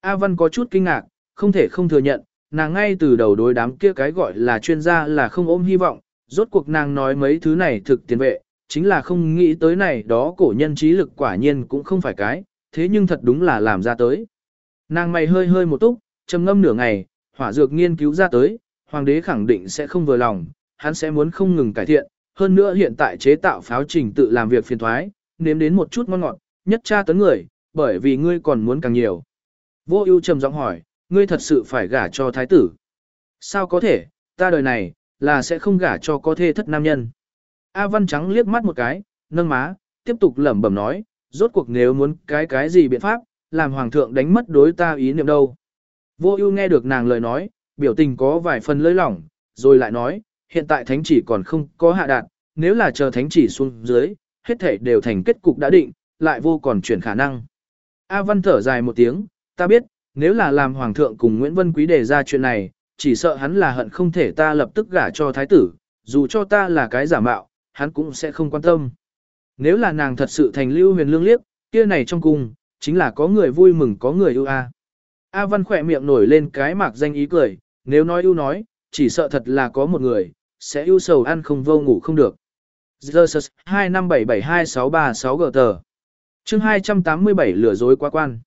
A Văn có chút kinh ngạc, không thể không thừa nhận, nàng ngay từ đầu đối đám kia cái gọi là chuyên gia là không ôm hy vọng, rốt cuộc nàng nói mấy thứ này thực tiền vệ, chính là không nghĩ tới này đó cổ nhân trí lực quả nhiên cũng không phải cái, thế nhưng thật đúng là làm ra tới. Nàng mày hơi hơi một túc, trầm ngâm nửa ngày, hỏa dược nghiên cứu ra tới, hoàng đế khẳng định sẽ không vừa lòng, hắn sẽ muốn không ngừng cải thiện, hơn nữa hiện tại chế tạo pháo trình tự làm việc phiền thoái, nếm đến một chút ngon ngọt, nhất tra tấn người, bởi vì ngươi còn muốn càng nhiều. Vô ưu trầm giọng hỏi, ngươi thật sự phải gả cho thái tử. Sao có thể, ta đời này, là sẽ không gả cho có thê thất nam nhân. A Văn Trắng liếc mắt một cái, nâng má, tiếp tục lẩm bẩm nói, rốt cuộc nếu muốn cái cái gì biện pháp, làm hoàng thượng đánh mất đối ta ý niệm đâu. Vô ưu nghe được nàng lời nói, biểu tình có vài phần lơi lỏng, rồi lại nói, hiện tại thánh chỉ còn không có hạ đạt, nếu là chờ thánh chỉ xuống dưới, hết thể đều thành kết cục đã định, lại vô còn chuyển khả năng. A Văn thở dài một tiếng, ta biết, nếu là làm hoàng thượng cùng Nguyễn Vân Quý đề ra chuyện này, chỉ sợ hắn là hận không thể ta lập tức gả cho thái tử, dù cho ta là cái giả mạo, hắn cũng sẽ không quan tâm. Nếu là nàng thật sự thành lưu huyền lương liếc, kia này trong cung, chính là có người vui mừng có người ưu a. A Văn khỏe miệng nổi lên cái mạc danh ý cười, nếu nói ưu nói, chỉ sợ thật là có một người, sẽ ưu sầu ăn không vô ngủ không được. Jesus 2577263 g tờ. Chương 287 lửa dối quá quan.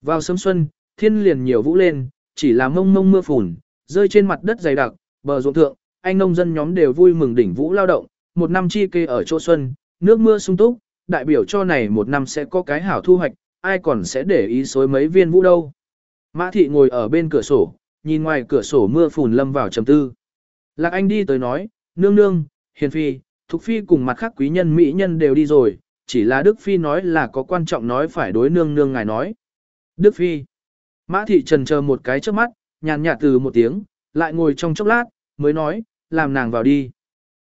Vào sớm xuân, thiên liền nhiều vũ lên, chỉ là mông mông mưa phùn, rơi trên mặt đất dày đặc, bờ ruộng thượng, anh nông dân nhóm đều vui mừng đỉnh vũ lao động, một năm chi kê ở chỗ xuân, nước mưa sung túc, đại biểu cho này một năm sẽ có cái hảo thu hoạch, ai còn sẽ để ý xối mấy viên vũ đâu. Mã thị ngồi ở bên cửa sổ, nhìn ngoài cửa sổ mưa phùn lâm vào trầm tư. Lạc Anh đi tới nói, nương nương, hiền phi, thục phi cùng mặt khác quý nhân mỹ nhân đều đi rồi, chỉ là Đức Phi nói là có quan trọng nói phải đối nương nương ngài nói. Đức Phi. Mã thị trần chờ một cái trước mắt, nhàn nhạt từ một tiếng, lại ngồi trong chốc lát, mới nói, làm nàng vào đi.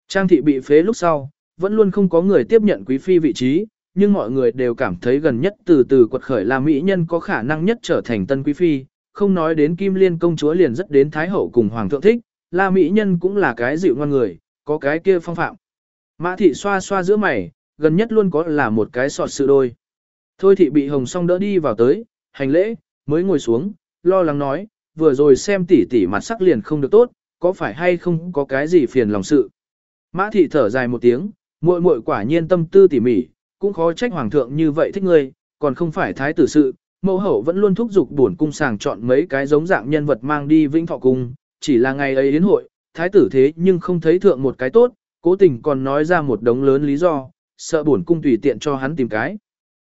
Trang thị bị phế lúc sau, vẫn luôn không có người tiếp nhận quý phi vị trí, nhưng mọi người đều cảm thấy gần nhất từ từ quật khởi là mỹ nhân có khả năng nhất trở thành tân quý phi, không nói đến Kim Liên công chúa liền rất đến Thái Hậu cùng Hoàng thượng thích, là mỹ nhân cũng là cái dịu ngoan người, có cái kia phong phạm. Mã thị xoa xoa giữa mày, gần nhất luôn có là một cái sọt sự đôi. Thôi thị bị hồng song đỡ đi vào tới, hành lễ, mới ngồi xuống, lo lắng nói, vừa rồi xem tỷ tỷ mặt sắc liền không được tốt, có phải hay không có cái gì phiền lòng sự. Mã thị thở dài một tiếng, muội muội quả nhiên tâm tư tỉ mỉ, cũng khó trách hoàng thượng như vậy thích ngươi, còn không phải thái tử sự, mẫu hậu vẫn luôn thúc giục buồn cung sàng chọn mấy cái giống dạng nhân vật mang đi vĩnh thọ cung, chỉ là ngày ấy đến hội, thái tử thế nhưng không thấy thượng một cái tốt, cố tình còn nói ra một đống lớn lý do, sợ buồn cung tùy tiện cho hắn tìm cái.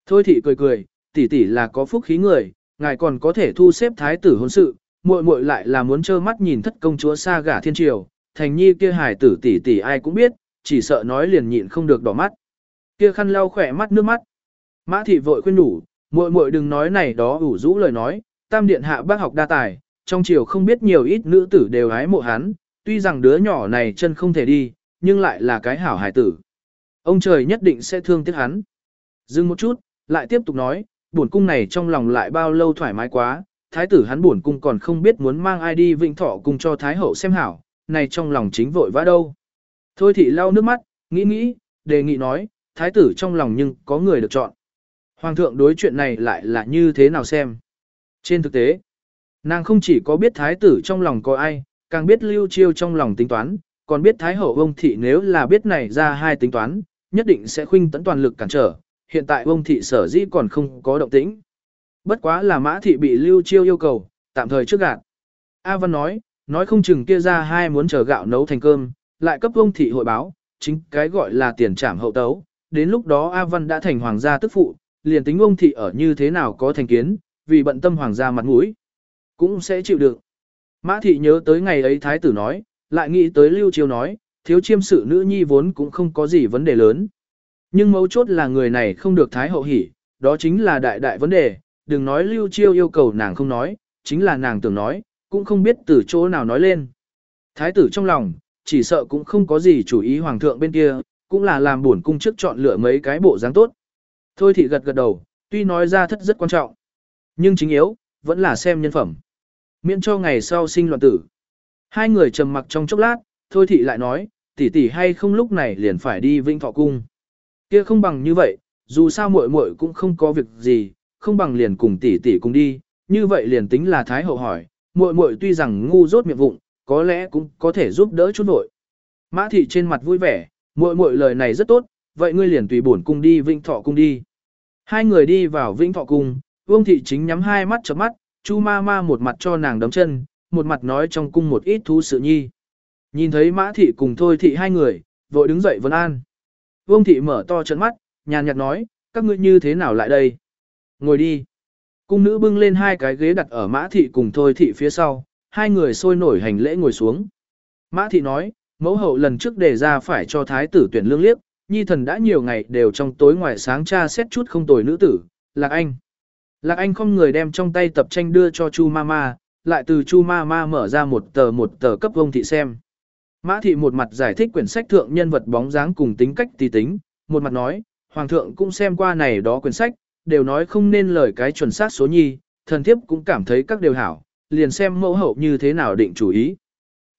Thôi thị cười cười, tỷ tỷ là có phúc khí người, ngài còn có thể thu xếp thái tử hôn sự, muội muội lại là muốn trơ mắt nhìn thất công chúa xa gả thiên triều, thành nhi kia hài tử tỷ tỷ ai cũng biết, chỉ sợ nói liền nhịn không được đỏ mắt. Kia khăn lau khỏe mắt nước mắt. Mã thị vội khuyên nhủ, muội muội đừng nói này đó ủ rũ lời nói, tam điện hạ bác học đa tài, trong triều không biết nhiều ít nữ tử đều hái mộ hắn, tuy rằng đứa nhỏ này chân không thể đi, nhưng lại là cái hảo hài tử. Ông trời nhất định sẽ thương tiếc hắn. Dừng một chút, lại tiếp tục nói, buồn cung này trong lòng lại bao lâu thoải mái quá, thái tử hắn buồn cung còn không biết muốn mang ai đi vĩnh thọ cùng cho thái hậu xem hảo, này trong lòng chính vội vã đâu. Thôi thị lau nước mắt, Nghĩ nghĩ, đề nghị nói, thái tử trong lòng nhưng có người được chọn. Hoàng thượng đối chuyện này lại là như thế nào xem. Trên thực tế, nàng không chỉ có biết thái tử trong lòng có ai, càng biết lưu chiêu trong lòng tính toán, còn biết thái hậu ông thị nếu là biết này ra hai tính toán, nhất định sẽ khuynh tấn toàn lực cản trở. Hiện tại ông thị sở dĩ còn không có động tĩnh. Bất quá là mã thị bị lưu chiêu yêu cầu, tạm thời trước gạt. A Văn nói, nói không chừng kia ra hai muốn chờ gạo nấu thành cơm, lại cấp ông thị hội báo, chính cái gọi là tiền trảm hậu tấu. Đến lúc đó A Văn đã thành hoàng gia tức phụ, liền tính ông thị ở như thế nào có thành kiến, vì bận tâm hoàng gia mặt mũi, cũng sẽ chịu được. Mã thị nhớ tới ngày ấy thái tử nói, lại nghĩ tới lưu chiêu nói, thiếu chiêm sự nữ nhi vốn cũng không có gì vấn đề lớn. Nhưng mấu chốt là người này không được thái hậu hỉ, đó chính là đại đại vấn đề, đừng nói lưu chiêu yêu cầu nàng không nói, chính là nàng tưởng nói, cũng không biết từ chỗ nào nói lên. Thái tử trong lòng, chỉ sợ cũng không có gì chủ ý hoàng thượng bên kia, cũng là làm buồn cung chức chọn lựa mấy cái bộ dáng tốt. Thôi thì gật gật đầu, tuy nói ra thất rất quan trọng, nhưng chính yếu, vẫn là xem nhân phẩm. Miễn cho ngày sau sinh loạn tử. Hai người trầm mặc trong chốc lát, thôi thị lại nói, tỷ tỷ hay không lúc này liền phải đi vinh thọ cung. Kia không bằng như vậy, dù sao muội muội cũng không có việc gì, không bằng liền cùng tỷ tỷ cùng đi, như vậy liền tính là thái hậu hỏi, muội muội tuy rằng ngu dốt miệng vụng, có lẽ cũng có thể giúp đỡ chút vội. Mã thị trên mặt vui vẻ, muội muội lời này rất tốt, vậy ngươi liền tùy bổn cung đi vĩnh thọ cung đi. Hai người đi vào vĩnh thọ cung, Vương thị chính nhắm hai mắt chớp mắt, Chu ma ma một mặt cho nàng đấm chân, một mặt nói trong cung một ít thú sự nhi. Nhìn thấy mã thị cùng thôi thị hai người, vội đứng dậy vấn an. Vương thị mở to trận mắt, nhàn nhạt nói, các ngươi như thế nào lại đây? Ngồi đi. Cung nữ bưng lên hai cái ghế đặt ở mã thị cùng thôi thị phía sau, hai người sôi nổi hành lễ ngồi xuống. Mã thị nói, mẫu hậu lần trước đề ra phải cho thái tử tuyển lương liếc, nhi thần đã nhiều ngày đều trong tối ngoài sáng tra xét chút không tồi nữ tử, lạc anh. Lạc anh không người đem trong tay tập tranh đưa cho chu mama, lại từ chu mama mở ra một tờ một tờ cấp vông thị xem. Mã thị một mặt giải thích quyển sách thượng nhân vật bóng dáng cùng tính cách tì tính, một mặt nói, hoàng thượng cũng xem qua này đó quyển sách, đều nói không nên lời cái chuẩn xác số nhi, thần thiếp cũng cảm thấy các điều hảo, liền xem mẫu hậu như thế nào định chủ ý.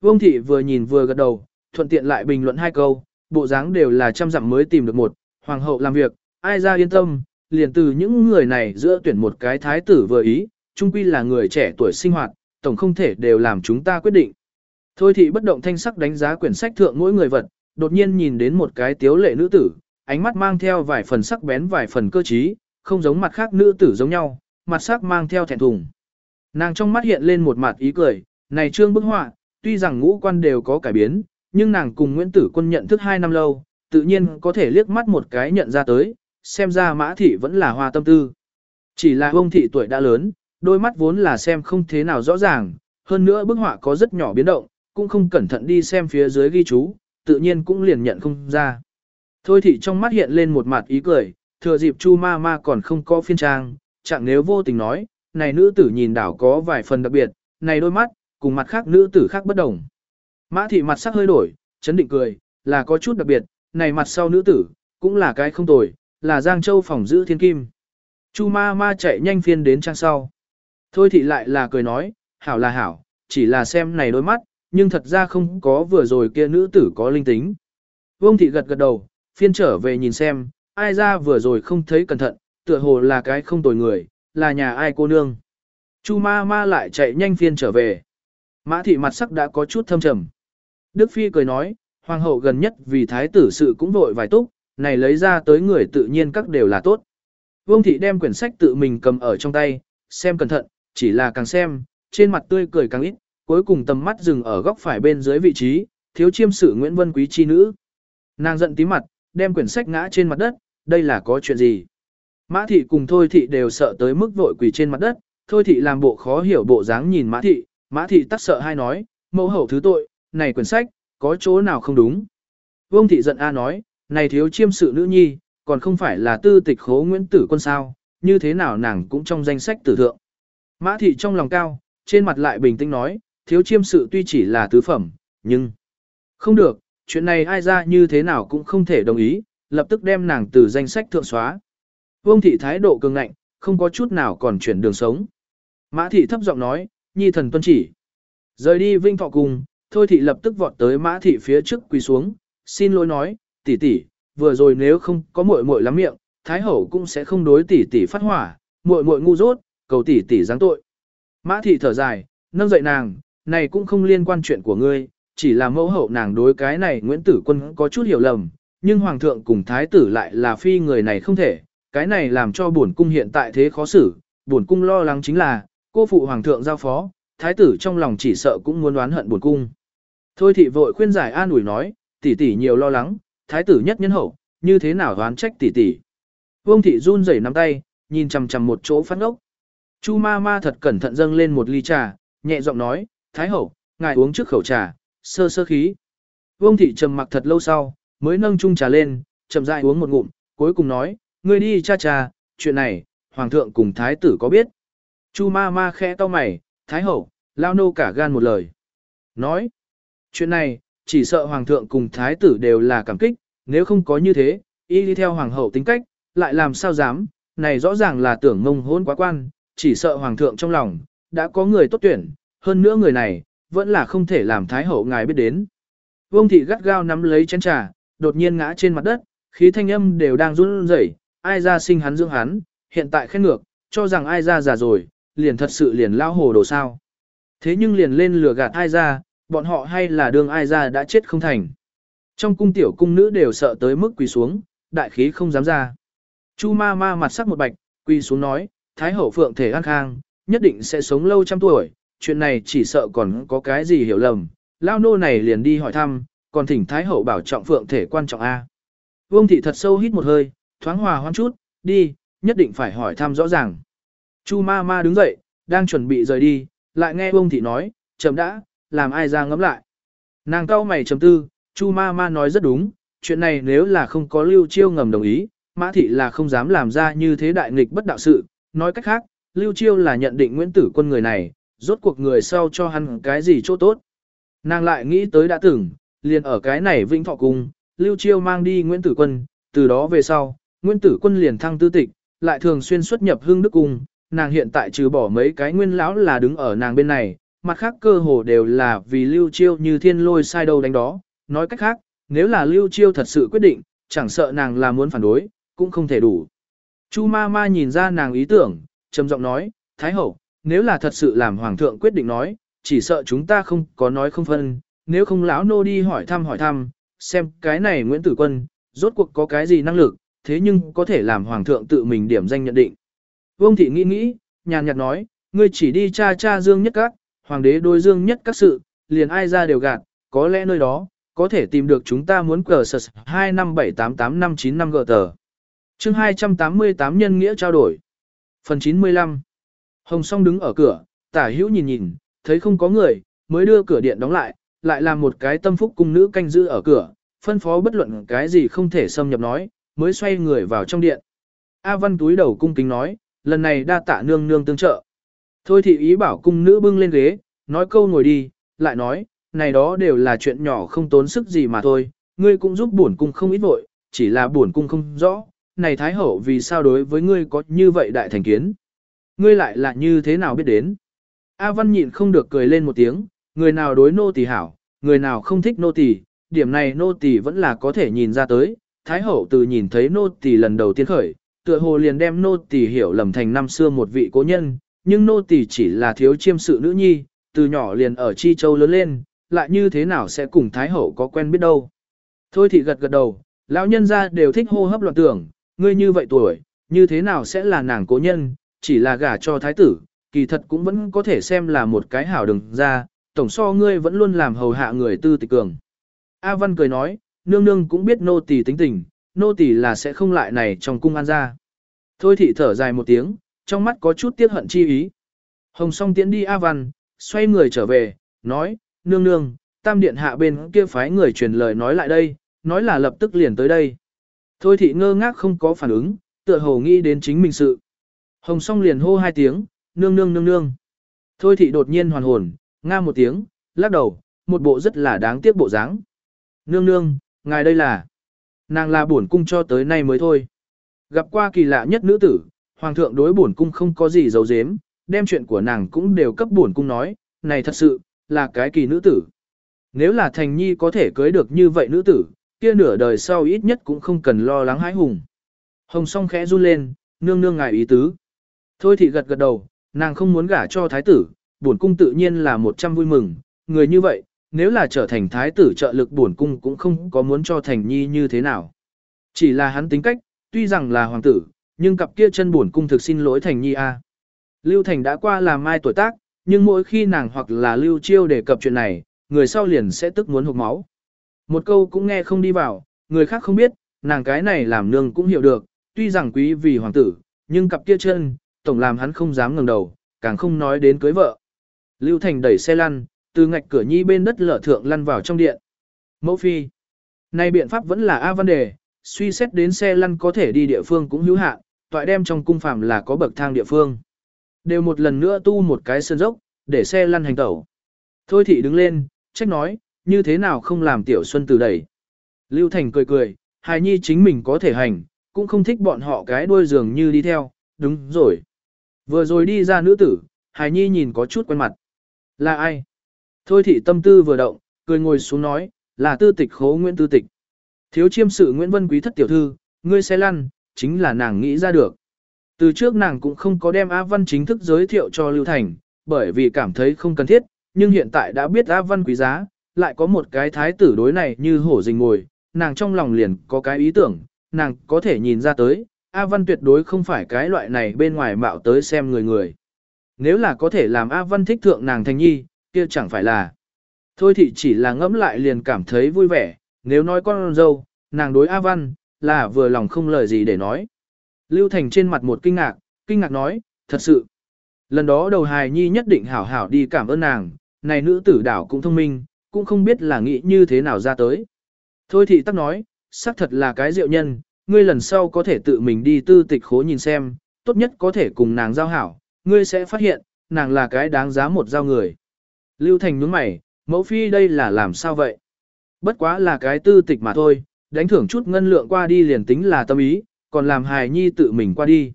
Vương thị vừa nhìn vừa gật đầu, thuận tiện lại bình luận hai câu, bộ dáng đều là trăm dặm mới tìm được một, hoàng hậu làm việc, ai ra yên tâm, liền từ những người này giữa tuyển một cái thái tử vừa ý, chung quy là người trẻ tuổi sinh hoạt, tổng không thể đều làm chúng ta quyết định. Thôi thị bất động thanh sắc đánh giá quyển sách thượng mỗi người vật, đột nhiên nhìn đến một cái tiếu lệ nữ tử, ánh mắt mang theo vài phần sắc bén vài phần cơ trí, không giống mặt khác nữ tử giống nhau, mặt sắc mang theo thẹn thùng. Nàng trong mắt hiện lên một mặt ý cười, này trương bức họa, tuy rằng ngũ quan đều có cải biến, nhưng nàng cùng Nguyễn Tử Quân nhận thức hai năm lâu, tự nhiên có thể liếc mắt một cái nhận ra tới, xem ra mã thị vẫn là hoa tâm tư. Chỉ là ông thị tuổi đã lớn, đôi mắt vốn là xem không thế nào rõ ràng, hơn nữa bức họa có rất nhỏ biến động, cũng không cẩn thận đi xem phía dưới ghi chú, tự nhiên cũng liền nhận không ra. Thôi thị trong mắt hiện lên một mặt ý cười, thừa dịp chu ma ma còn không có phiên trang, chẳng nếu vô tình nói, này nữ tử nhìn đảo có vài phần đặc biệt, này đôi mắt, cùng mặt khác nữ tử khác bất đồng. Mã thị mặt sắc hơi đổi, chấn định cười, là có chút đặc biệt, này mặt sau nữ tử, cũng là cái không tồi, là Giang Châu phòng giữ thiên kim. Chu ma ma chạy nhanh phiên đến trang sau. Thôi thị lại là cười nói, hảo là hảo, chỉ là xem này đôi mắt, nhưng thật ra không có vừa rồi kia nữ tử có linh tính. Vương thị gật gật đầu, phiên trở về nhìn xem, ai ra vừa rồi không thấy cẩn thận, tựa hồ là cái không tồi người, là nhà ai cô nương. Chu ma ma lại chạy nhanh phiên trở về. Mã thị mặt sắc đã có chút thâm trầm. Đức Phi cười nói, hoàng hậu gần nhất vì thái tử sự cũng vội vài túc, này lấy ra tới người tự nhiên các đều là tốt. Vương thị đem quyển sách tự mình cầm ở trong tay, xem cẩn thận, chỉ là càng xem, trên mặt tươi cười càng ít, cuối cùng tầm mắt dừng ở góc phải bên dưới vị trí, thiếu chiêm sự Nguyễn Vân Quý chi nữ. Nàng giận tí mặt, đem quyển sách ngã trên mặt đất, đây là có chuyện gì? Mã thị cùng Thôi thị đều sợ tới mức vội quỳ trên mặt đất, Thôi thị làm bộ khó hiểu bộ dáng nhìn Mã thị, Mã thị tắc sợ hai nói, mẫu hậu thứ tội, này quyển sách, có chỗ nào không đúng? Vương thị giận A nói, này thiếu chiêm sự nữ nhi, còn không phải là tư tịch khố Nguyễn Tử quân sao, như thế nào nàng cũng trong danh sách tử thượng. Mã thị trong lòng cao, trên mặt lại bình tĩnh nói, thiếu chiêm sự tuy chỉ là tứ phẩm, nhưng không được, chuyện này ai ra như thế nào cũng không thể đồng ý, lập tức đem nàng từ danh sách thượng xóa. Vương thị thái độ cường ngạnh, không có chút nào còn chuyển đường sống. Mã thị thấp giọng nói, nhi thần tuân chỉ. Rời đi vinh thọ cùng, thôi thị lập tức vọt tới mã thị phía trước quỳ xuống, xin lỗi nói, tỷ tỷ, vừa rồi nếu không có muội muội lắm miệng, thái hậu cũng sẽ không đối tỷ tỷ phát hỏa, muội muội ngu dốt, cầu tỷ tỷ giáng tội. Mã thị thở dài, nâng dậy nàng, này cũng không liên quan chuyện của ngươi, chỉ là mẫu hậu nàng đối cái này Nguyễn Tử Quân có chút hiểu lầm, nhưng hoàng thượng cùng thái tử lại là phi người này không thể, cái này làm cho bổn cung hiện tại thế khó xử, bổn cung lo lắng chính là, cô phụ hoàng thượng giao phó, thái tử trong lòng chỉ sợ cũng muốn đoán hận bổn cung. Thôi thị vội khuyên giải an ủi nói, tỷ tỷ nhiều lo lắng, thái tử nhất nhân hậu, như thế nào đoán trách tỷ tỷ. Vương thị run rẩy nắm tay, nhìn chằm chằm một chỗ phát ngốc. Chu ma ma thật cẩn thận dâng lên một ly trà, nhẹ giọng nói, thái hậu, ngài uống trước khẩu trà, sơ sơ khí. Vương thị trầm mặc thật lâu sau, mới nâng chung trà lên, chậm rãi uống một ngụm, cuối cùng nói, ngươi đi cha trà, chuyện này, hoàng thượng cùng thái tử có biết. Chu ma ma khẽ to mày, thái hậu, lao nô cả gan một lời. Nói, chuyện này, chỉ sợ hoàng thượng cùng thái tử đều là cảm kích, nếu không có như thế, y đi theo hoàng hậu tính cách, lại làm sao dám, này rõ ràng là tưởng mông hôn quá quan, chỉ sợ hoàng thượng trong lòng, đã có người tốt tuyển, hơn nữa người này, vẫn là không thể làm thái hậu ngài biết đến. Vương thị gắt gao nắm lấy chén trà, đột nhiên ngã trên mặt đất, khí thanh âm đều đang run rẩy, ai ra sinh hắn dưỡng hắn, hiện tại khen ngược, cho rằng ai ra già rồi, liền thật sự liền lao hồ đồ sao. Thế nhưng liền lên lừa gạt ai ra, bọn họ hay là đường ai ra đã chết không thành. Trong cung tiểu cung nữ đều sợ tới mức quỳ xuống, đại khí không dám ra. Chu ma ma mặt sắc một bạch, quỳ xuống nói, Thái hậu phượng thể an khang, nhất định sẽ sống lâu trăm tuổi, chuyện này chỉ sợ còn có cái gì hiểu lầm. Lao nô này liền đi hỏi thăm, còn thỉnh Thái hậu bảo trọng phượng thể quan trọng A. Vương thị thật sâu hít một hơi, thoáng hòa hoan chút, đi, nhất định phải hỏi thăm rõ ràng. Chu ma ma đứng dậy, đang chuẩn bị rời đi, lại nghe Vương thị nói, chậm đã, làm ai ra ngẫm lại. Nàng cau mày chấm tư, Chu ma ma nói rất đúng, chuyện này nếu là không có lưu chiêu ngầm đồng ý, mã thị là không dám làm ra như thế đại nghịch bất đạo sự, nói cách khác, lưu chiêu là nhận định Nguyễn Tử Quân người này, rốt cuộc người sau cho hắn cái gì chỗ tốt. Nàng lại nghĩ tới đã từng, liền ở cái này vĩnh thọ cung, lưu chiêu mang đi Nguyễn Tử Quân, từ đó về sau, Nguyễn Tử Quân liền thăng tư tịch, lại thường xuyên xuất nhập hương đức cung, nàng hiện tại trừ bỏ mấy cái nguyên lão là đứng ở nàng bên này, mặt khác cơ hồ đều là vì lưu chiêu như thiên lôi sai đâu đánh đó, nói cách khác, nếu là lưu chiêu thật sự quyết định, chẳng sợ nàng là muốn phản đối, cũng không thể đủ. Chu ma ma nhìn ra nàng ý tưởng, trầm giọng nói, Thái hậu, nếu là thật sự làm hoàng thượng quyết định nói, chỉ sợ chúng ta không có nói không phân, nếu không lão nô đi hỏi thăm hỏi thăm, xem cái này Nguyễn Tử Quân, rốt cuộc có cái gì năng lực, thế nhưng có thể làm hoàng thượng tự mình điểm danh nhận định. Vương thị nghĩ nghĩ, nhàn nhạt nói, ngươi chỉ đi cha cha dương nhất các, hoàng đế đôi dương nhất các sự, liền ai ra đều gạt, có lẽ nơi đó, có thể tìm được chúng ta muốn cờ sật 257889595 gờ tờ. chương 288 nhân nghĩa trao đổi. Phần 95 Hồng song đứng ở cửa, tả hữu nhìn nhìn, thấy không có người, mới đưa cửa điện đóng lại, lại làm một cái tâm phúc cung nữ canh giữ ở cửa, phân phó bất luận cái gì không thể xâm nhập nói, mới xoay người vào trong điện. A văn túi đầu cung kính nói, lần này đa tạ nương nương tương trợ. Thôi thị ý bảo cung nữ bưng lên ghế, nói câu ngồi đi, lại nói, này đó đều là chuyện nhỏ không tốn sức gì mà thôi, ngươi cũng giúp bổn cung không ít vội, chỉ là bổn cung không rõ, này thái hậu vì sao đối với ngươi có như vậy đại thành kiến. Ngươi lại là như thế nào biết đến. A văn nhịn không được cười lên một tiếng, người nào đối nô tỳ hảo, người nào không thích nô tỳ, điểm này nô tỳ vẫn là có thể nhìn ra tới. Thái hậu từ nhìn thấy nô tỳ lần đầu tiên khởi, tựa hồ liền đem nô tỳ hiểu lầm thành năm xưa một vị cố nhân, nhưng nô tỳ chỉ là thiếu chiêm sự nữ nhi, từ nhỏ liền ở Chi Châu lớn lên, lại như thế nào sẽ cùng Thái hậu có quen biết đâu. Thôi thì gật gật đầu, lão nhân gia đều thích hô hấp loạn tưởng, ngươi như vậy tuổi, như thế nào sẽ là nàng cố nhân, chỉ là gả cho thái tử, kỳ thật cũng vẫn có thể xem là một cái hảo đừng ra, tổng so ngươi vẫn luôn làm hầu hạ người tư tịch cường. A Văn cười nói, nương nương cũng biết nô tỳ tính tình, nô tỳ là sẽ không lại này trong cung an ra. Thôi thị thở dài một tiếng, trong mắt có chút tiếc hận chi ý. Hồng song tiến đi A Văn, xoay người trở về, nói, nương nương, tam điện hạ bên kia phái người truyền lời nói lại đây, nói là lập tức liền tới đây. Thôi thị ngơ ngác không có phản ứng, tựa hồ nghĩ đến chính mình sự. Hồng song liền hô hai tiếng, nương nương nương nương. Thôi thị đột nhiên hoàn hồn, nga một tiếng, lắc đầu, một bộ rất là đáng tiếc bộ dáng. Nương nương, ngài đây là. Nàng là bổn cung cho tới nay mới thôi. Gặp qua kỳ lạ nhất nữ tử, hoàng thượng đối bổn cung không có gì giấu giếm, đem chuyện của nàng cũng đều cấp bổn cung nói, này thật sự, là cái kỳ nữ tử. Nếu là thành nhi có thể cưới được như vậy nữ tử, kia nửa đời sau ít nhất cũng không cần lo lắng hãi hùng. Hồng song khẽ run lên, nương nương ngài ý tứ. Thôi thì gật gật đầu, nàng không muốn gả cho thái tử, bổn cung tự nhiên là một trăm vui mừng, người như vậy, nếu là trở thành thái tử trợ lực bổn cung cũng không có muốn cho thành nhi như thế nào. Chỉ là hắn tính cách, tuy rằng là hoàng tử, nhưng cặp kia chân bổn cung thực xin lỗi thành nhi a. Lưu Thành đã qua là mai tuổi tác, nhưng mỗi khi nàng hoặc là Lưu Chiêu đề cập chuyện này, người sau liền sẽ tức muốn hụt máu. Một câu cũng nghe không đi vào, người khác không biết, nàng cái này làm nương cũng hiểu được, tuy rằng quý vì hoàng tử, nhưng cặp kia chân, tổng làm hắn không dám ngẩng đầu, càng không nói đến cưới vợ. Lưu Thành đẩy xe lăn, từ ngạch cửa nhi bên đất lở thượng lăn vào trong điện. Mẫu phi. Này biện pháp vẫn là A văn đề, suy xét đến xe lăn có thể đi địa phương cũng hữu hạn, toại đem trong cung phạm là có bậc thang địa phương. Đều một lần nữa tu một cái sơn dốc, để xe lăn hành tẩu. Thôi thị đứng lên, trách nói, như thế nào không làm tiểu xuân từ đẩy. Lưu Thành cười cười, hài nhi chính mình có thể hành, cũng không thích bọn họ cái đuôi giường như đi theo, đúng rồi. Vừa rồi đi ra nữ tử, hài nhi nhìn có chút quen mặt. Là ai? Thôi thị tâm tư vừa động, cười ngồi xuống nói, là tư tịch khố Nguyễn Tư Tịch. Thiếu chiêm sự Nguyễn Vân Quý thất tiểu thư, ngươi xe lăn, chính là nàng nghĩ ra được. Từ trước nàng cũng không có đem A Văn chính thức giới thiệu cho Lưu Thành, bởi vì cảm thấy không cần thiết, nhưng hiện tại đã biết A Văn quý giá, lại có một cái thái tử đối này như hổ rình ngồi, nàng trong lòng liền có cái ý tưởng, nàng có thể nhìn ra tới, A Văn tuyệt đối không phải cái loại này bên ngoài mạo tới xem người người. Nếu là có thể làm A Văn thích thượng nàng thành nhi, kia chẳng phải là. Thôi thì chỉ là ngẫm lại liền cảm thấy vui vẻ, nếu nói con dâu, nàng đối A Văn, là vừa lòng không lời gì để nói. Lưu Thành trên mặt một kinh ngạc, kinh ngạc nói, thật sự. Lần đó đầu hài nhi nhất định hảo hảo đi cảm ơn nàng, này nữ tử đảo cũng thông minh, cũng không biết là nghĩ như thế nào ra tới. Thôi thị tắc nói, xác thật là cái diệu nhân, ngươi lần sau có thể tự mình đi tư tịch khố nhìn xem, tốt nhất có thể cùng nàng giao hảo, ngươi sẽ phát hiện, nàng là cái đáng giá một giao người. Lưu Thành nhướng mày, mẫu phi đây là làm sao vậy? Bất quá là cái tư tịch mà thôi, đánh thưởng chút ngân lượng qua đi liền tính là tâm ý, còn làm hài nhi tự mình qua đi.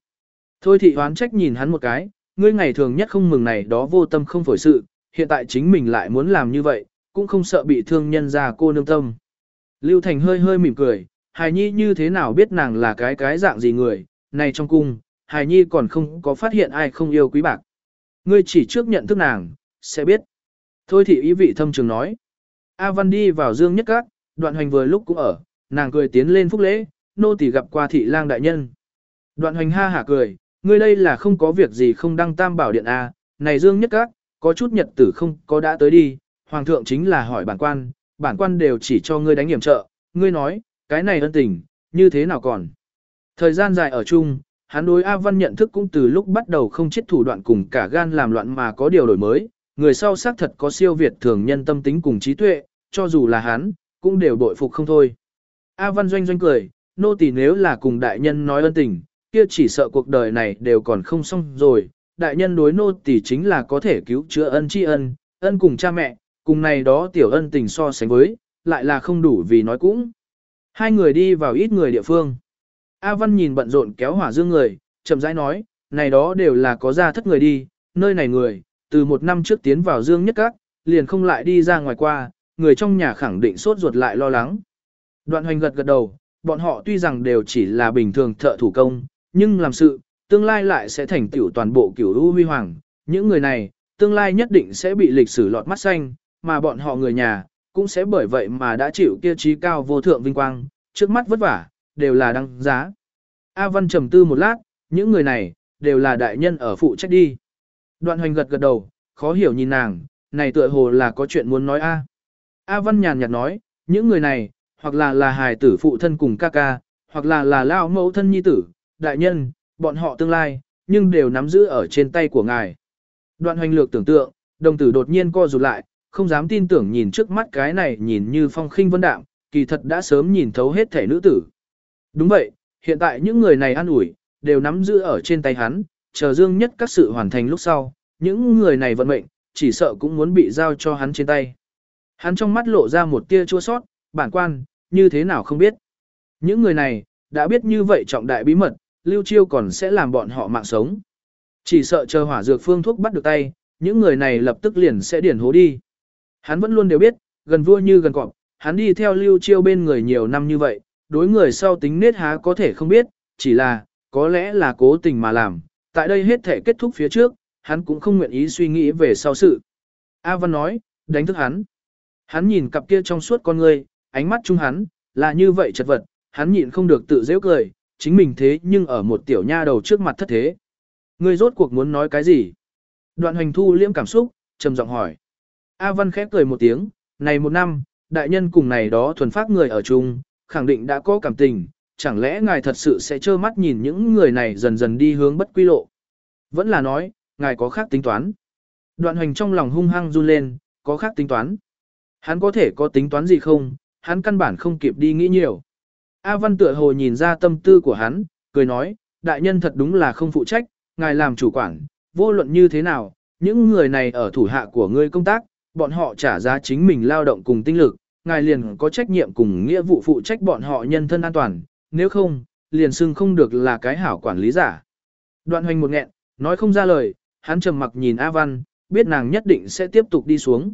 Thôi thị hoán trách nhìn hắn một cái, ngươi ngày thường nhất không mừng này đó vô tâm không phổi sự, hiện tại chính mình lại muốn làm như vậy, cũng không sợ bị thương nhân ra cô nương tâm. Lưu Thành hơi hơi mỉm cười, hài nhi như thế nào biết nàng là cái cái dạng gì người, này trong cung, hài nhi còn không có phát hiện ai không yêu quý bạc. Ngươi chỉ trước nhận thức nàng, sẽ biết. Thôi thì ý vị thâm trường nói. A Văn đi vào dương nhất các, đoạn hoành vừa lúc cũng ở, nàng cười tiến lên phúc lễ, nô tỳ gặp qua thị lang đại nhân. Đoạn hoành ha hả cười, ngươi đây là không có việc gì không đăng tam bảo điện A, này dương nhất các, có chút nhật tử không có đã tới đi, hoàng thượng chính là hỏi bản quan, bản quan đều chỉ cho ngươi đánh hiểm trợ, ngươi nói, cái này ân tình, như thế nào còn. Thời gian dài ở chung, hắn đối A Văn nhận thức cũng từ lúc bắt đầu không chết thủ đoạn cùng cả gan làm loạn mà có điều đổi mới, người sau xác thật có siêu việt thường nhân tâm tính cùng trí tuệ, cho dù là hắn, cũng đều bội phục không thôi. A Văn doanh doanh cười, nô tỳ nếu là cùng đại nhân nói ân tình, kia chỉ sợ cuộc đời này đều còn không xong rồi, đại nhân đối nô tỳ chính là có thể cứu chữa ân tri ân, ân cùng cha mẹ, cùng này đó tiểu ân tình so sánh với, lại là không đủ vì nói cũng. Hai người đi vào ít người địa phương. A Văn nhìn bận rộn kéo hỏa dương người, chậm rãi nói, này đó đều là có ra thất người đi, nơi này người, từ một năm trước tiến vào dương nhất các, liền không lại đi ra ngoài qua, người trong nhà khẳng định sốt ruột lại lo lắng. Đoạn hoành gật gật đầu, bọn họ tuy rằng đều chỉ là bình thường thợ thủ công, nhưng làm sự, tương lai lại sẽ thành tiểu toàn bộ kiểu lưu huy hoàng. Những người này, tương lai nhất định sẽ bị lịch sử lọt mắt xanh, mà bọn họ người nhà, cũng sẽ bởi vậy mà đã chịu kia trí cao vô thượng vinh quang, trước mắt vất vả, đều là đăng giá. A Văn trầm tư một lát, những người này, đều là đại nhân ở phụ trách đi. Đoạn hoành gật gật đầu, khó hiểu nhìn nàng, này tựa hồ là có chuyện muốn nói A. A Văn nhàn nhạt nói, những người này, hoặc là là hài tử phụ thân cùng ca ca, hoặc là là lao mẫu thân nhi tử, đại nhân, bọn họ tương lai, nhưng đều nắm giữ ở trên tay của ngài. Đoạn hoành lược tưởng tượng, đồng tử đột nhiên co rụt lại, không dám tin tưởng nhìn trước mắt cái này nhìn như phong khinh vân đạm, kỳ thật đã sớm nhìn thấu hết thể nữ tử. Đúng vậy, hiện tại những người này an ủi, đều nắm giữ ở trên tay hắn, chờ dương nhất các sự hoàn thành lúc sau, những người này vận mệnh, chỉ sợ cũng muốn bị giao cho hắn trên tay. Hắn trong mắt lộ ra một tia chua sót, bản quan, như thế nào không biết. Những người này, đã biết như vậy trọng đại bí mật, Lưu Chiêu còn sẽ làm bọn họ mạng sống. Chỉ sợ chờ hỏa dược phương thuốc bắt được tay, những người này lập tức liền sẽ điển hố đi. Hắn vẫn luôn đều biết, gần vua như gần cọp, hắn đi theo lưu chiêu bên người nhiều năm như vậy, đối người sau tính nết há có thể không biết, chỉ là, có lẽ là cố tình mà làm, tại đây hết thể kết thúc phía trước, hắn cũng không nguyện ý suy nghĩ về sau sự. A Văn nói, đánh thức hắn. Hắn nhìn cặp kia trong suốt con người, ánh mắt chung hắn, là như vậy chật vật, hắn nhịn không được tự dễ cười, chính mình thế nhưng ở một tiểu nha đầu trước mặt thất thế. Ngươi rốt cuộc muốn nói cái gì? Đoạn hoành thu liễm cảm xúc, trầm giọng hỏi. A Văn khép cười một tiếng, này một năm, đại nhân cùng này đó thuần phát người ở chung, khẳng định đã có cảm tình, chẳng lẽ ngài thật sự sẽ trơ mắt nhìn những người này dần dần đi hướng bất quy lộ? Vẫn là nói, ngài có khác tính toán. Đoạn hoành trong lòng hung hăng run lên, có khác tính toán. Hắn có thể có tính toán gì không, hắn căn bản không kịp đi nghĩ nhiều. A Văn tựa hồ nhìn ra tâm tư của hắn, cười nói, đại nhân thật đúng là không phụ trách, ngài làm chủ quản, vô luận như thế nào, những người này ở thủ hạ của ngươi công tác, bọn họ trả giá chính mình lao động cùng tinh lực, ngài liền có trách nhiệm cùng nghĩa vụ phụ trách bọn họ nhân thân an toàn, nếu không, liền xưng không được là cái hảo quản lý giả. Đoạn hoành một nghẹn, nói không ra lời, hắn trầm mặc nhìn A Văn, biết nàng nhất định sẽ tiếp tục đi xuống.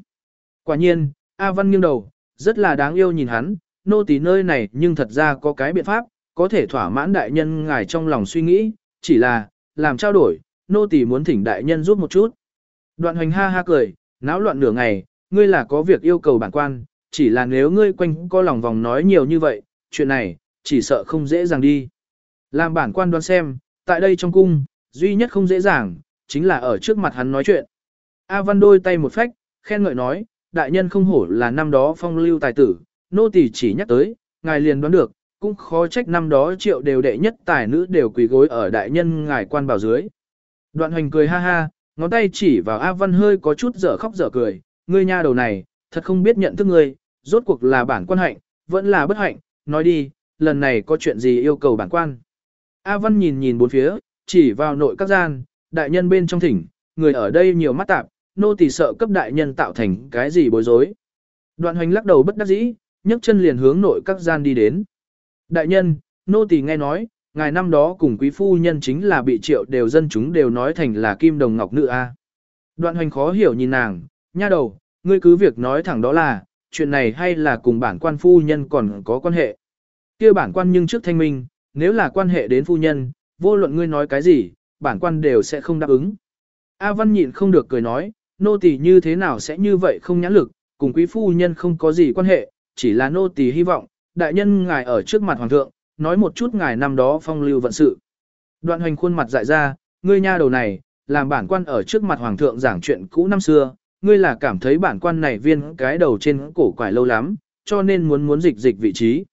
Quả nhiên, A Văn nghiêng đầu, rất là đáng yêu nhìn hắn, nô tỳ nơi này nhưng thật ra có cái biện pháp, có thể thỏa mãn đại nhân ngài trong lòng suy nghĩ, chỉ là, làm trao đổi, nô tỳ muốn thỉnh đại nhân giúp một chút. Đoạn hoành ha ha cười, náo loạn nửa ngày, ngươi là có việc yêu cầu bản quan, chỉ là nếu ngươi quanh có lòng vòng nói nhiều như vậy, chuyện này, chỉ sợ không dễ dàng đi. Làm bản quan đoán xem, tại đây trong cung, duy nhất không dễ dàng, chính là ở trước mặt hắn nói chuyện. A Văn đôi tay một phách, khen ngợi nói, đại nhân không hổ là năm đó phong lưu tài tử, nô tỳ chỉ nhắc tới, ngài liền đoán được, cũng khó trách năm đó triệu đều đệ nhất tài nữ đều quỳ gối ở đại nhân ngài quan bảo dưới. Đoạn hoành cười ha ha, ngón tay chỉ vào A Văn hơi có chút dở khóc dở cười, ngươi nha đầu này, thật không biết nhận thức ngươi, rốt cuộc là bản quan hạnh, vẫn là bất hạnh, nói đi, lần này có chuyện gì yêu cầu bản quan. A Văn nhìn nhìn bốn phía, chỉ vào nội các gian, đại nhân bên trong thỉnh, người ở đây nhiều mắt tạp, nô tỳ sợ cấp đại nhân tạo thành cái gì bối rối. Đoạn hoành lắc đầu bất đắc dĩ, nhấc chân liền hướng nội các gian đi đến. Đại nhân, nô tỳ nghe nói, ngài năm đó cùng quý phu nhân chính là bị triệu đều dân chúng đều nói thành là kim đồng ngọc nữ a. Đoạn hoành khó hiểu nhìn nàng, nha đầu, ngươi cứ việc nói thẳng đó là, chuyện này hay là cùng bản quan phu nhân còn có quan hệ. kia bản quan nhưng trước thanh minh, nếu là quan hệ đến phu nhân, vô luận ngươi nói cái gì, bản quan đều sẽ không đáp ứng. A Văn nhịn không được cười nói, nô tỳ như thế nào sẽ như vậy không nhãn lực, cùng quý phu nhân không có gì quan hệ, chỉ là nô tỳ hy vọng, đại nhân ngài ở trước mặt hoàng thượng, nói một chút ngài năm đó phong lưu vận sự. Đoạn hoành khuôn mặt dại ra, ngươi nha đầu này, làm bản quan ở trước mặt hoàng thượng giảng chuyện cũ năm xưa, ngươi là cảm thấy bản quan này viên cái đầu trên cổ quải lâu lắm, cho nên muốn muốn dịch dịch vị trí.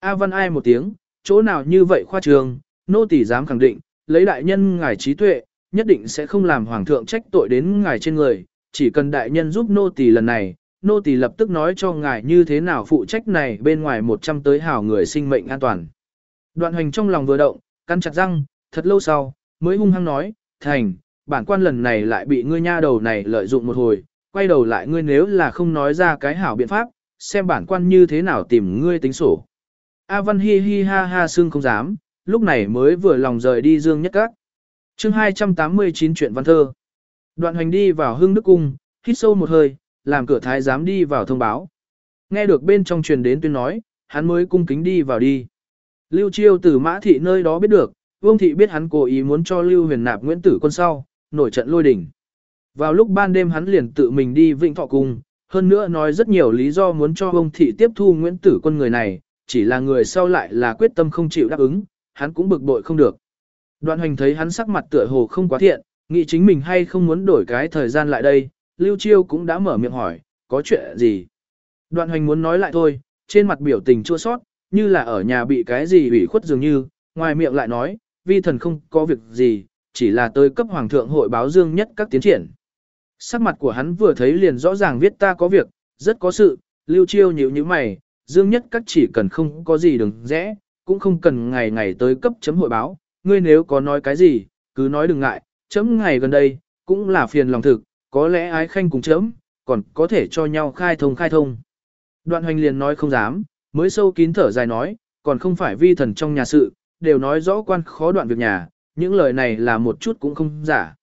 A văn ai một tiếng, chỗ nào như vậy khoa trường, nô tỳ dám khẳng định, lấy đại nhân ngài trí tuệ, nhất định sẽ không làm hoàng thượng trách tội đến ngài trên người, chỉ cần đại nhân giúp nô tỳ lần này, nô tỳ lập tức nói cho ngài như thế nào phụ trách này bên ngoài 100 tới hảo người sinh mệnh an toàn. Đoạn hoành trong lòng vừa động, căn chặt răng, thật lâu sau, mới hung hăng nói, thành, bản quan lần này lại bị ngươi nha đầu này lợi dụng một hồi, quay đầu lại ngươi nếu là không nói ra cái hảo biện pháp, xem bản quan như thế nào tìm ngươi tính sổ. A Văn hi hi ha ha xương không dám, lúc này mới vừa lòng rời đi dương nhất các. chương 289 chuyện văn thơ. Đoạn hành đi vào hương đức cung, hít sâu một hơi, làm cửa thái giám đi vào thông báo. Nghe được bên trong truyền đến tuyên nói, hắn mới cung kính đi vào đi. Lưu Chiêu từ mã thị nơi đó biết được, Vương thị biết hắn cố ý muốn cho Lưu Huyền nạp Nguyễn Tử quân sau, nổi trận lôi đỉnh. Vào lúc ban đêm hắn liền tự mình đi Vịnh Thọ cung, hơn nữa nói rất nhiều lý do muốn cho ông thị tiếp thu Nguyễn Tử quân người này, chỉ là người sau lại là quyết tâm không chịu đáp ứng, hắn cũng bực bội không được. Đoạn Hoành thấy hắn sắc mặt tựa hồ không quá thiện, nghĩ chính mình hay không muốn đổi cái thời gian lại đây, Lưu Chiêu cũng đã mở miệng hỏi, có chuyện gì? Đoạn Hoành muốn nói lại thôi, trên mặt biểu tình chua sót, như là ở nhà bị cái gì ủy khuất dường như, ngoài miệng lại nói, vi thần không có việc gì, chỉ là tới cấp hoàng thượng hội báo dương nhất các tiến triển. Sắc mặt của hắn vừa thấy liền rõ ràng viết ta có việc, rất có sự, lưu chiêu nhíu như mày, dương nhất các chỉ cần không có gì đừng rẽ, cũng không cần ngày ngày tới cấp chấm hội báo, ngươi nếu có nói cái gì, cứ nói đừng ngại, chấm ngày gần đây, cũng là phiền lòng thực, có lẽ ái khanh cùng chấm, còn có thể cho nhau khai thông khai thông. Đoạn hoành liền nói không dám, mới sâu kín thở dài nói, còn không phải vi thần trong nhà sự, đều nói rõ quan khó đoạn việc nhà, những lời này là một chút cũng không giả.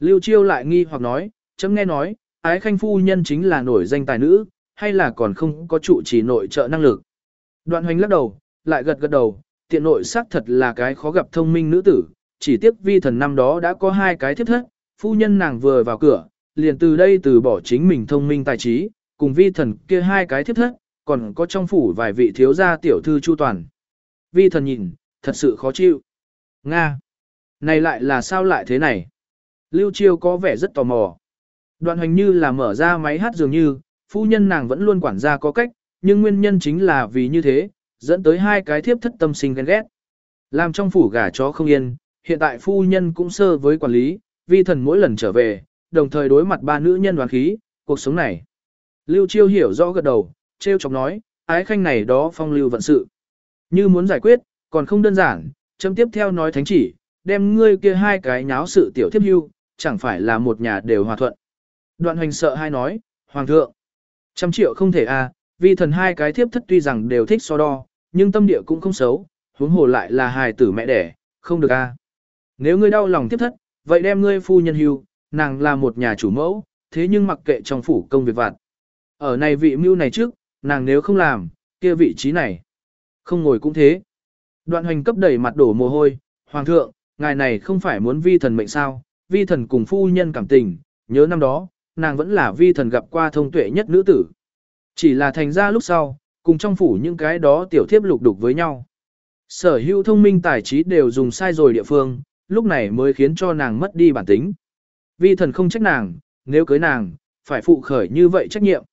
Lưu Chiêu lại nghi hoặc nói, chấm nghe nói, ái khanh phu nhân chính là nổi danh tài nữ, hay là còn không có trụ chỉ nội trợ năng lực. Đoạn hoành lắc đầu, lại gật gật đầu, tiện nội xác thật là cái khó gặp thông minh nữ tử, chỉ tiếc vi thần năm đó đã có hai cái thiếp thất, phu nhân nàng vừa vào cửa, liền từ đây từ bỏ chính mình thông minh tài trí, cùng vi thần kia hai cái thiếp thất, còn có trong phủ vài vị thiếu gia tiểu thư chu toàn. Vi thần nhìn, thật sự khó chịu. Nga! Này lại là sao lại thế này? Lưu Chiêu có vẻ rất tò mò. Đoạn hành như là mở ra máy hát dường như, phu nhân nàng vẫn luôn quản gia có cách, nhưng nguyên nhân chính là vì như thế, dẫn tới hai cái thiếp thất tâm sinh ghen ghét. Làm trong phủ gà chó không yên, hiện tại phu nhân cũng sơ với quản lý, vi thần mỗi lần trở về, đồng thời đối mặt ba nữ nhân đoàn khí, cuộc sống này. Lưu Chiêu hiểu rõ gật đầu, treo chọc nói, ái khanh này đó phong lưu vận sự. Như muốn giải quyết, còn không đơn giản, chấm tiếp theo nói thánh chỉ, đem ngươi kia hai cái nháo sự tiểu thiếp hưu, chẳng phải là một nhà đều hòa thuận. Đoạn hoành sợ hai nói, Hoàng thượng, trăm triệu không thể a, à, vì thần hai cái thiếp thất tuy rằng đều thích so đo, nhưng tâm địa cũng không xấu, huống hồ lại là hài tử mẹ đẻ, không được a. À. Nếu ngươi đau lòng thiếp thất, vậy đem ngươi phu nhân hưu, nàng là một nhà chủ mẫu, thế nhưng mặc kệ trong phủ công việc vặt. Ở này vị mưu này trước, nàng nếu không làm, kia vị trí này. Không ngồi cũng thế. Đoạn hoành cấp đẩy mặt đổ mồ hôi, Hoàng thượng, ngài này không phải muốn vi thần mệnh sao, vi thần cùng phu nhân cảm tình, nhớ năm đó, nàng vẫn là vi thần gặp qua thông tuệ nhất nữ tử. Chỉ là thành ra lúc sau, cùng trong phủ những cái đó tiểu thiếp lục đục với nhau. Sở hữu thông minh tài trí đều dùng sai rồi địa phương, lúc này mới khiến cho nàng mất đi bản tính. Vi thần không trách nàng, nếu cưới nàng, phải phụ khởi như vậy trách nhiệm.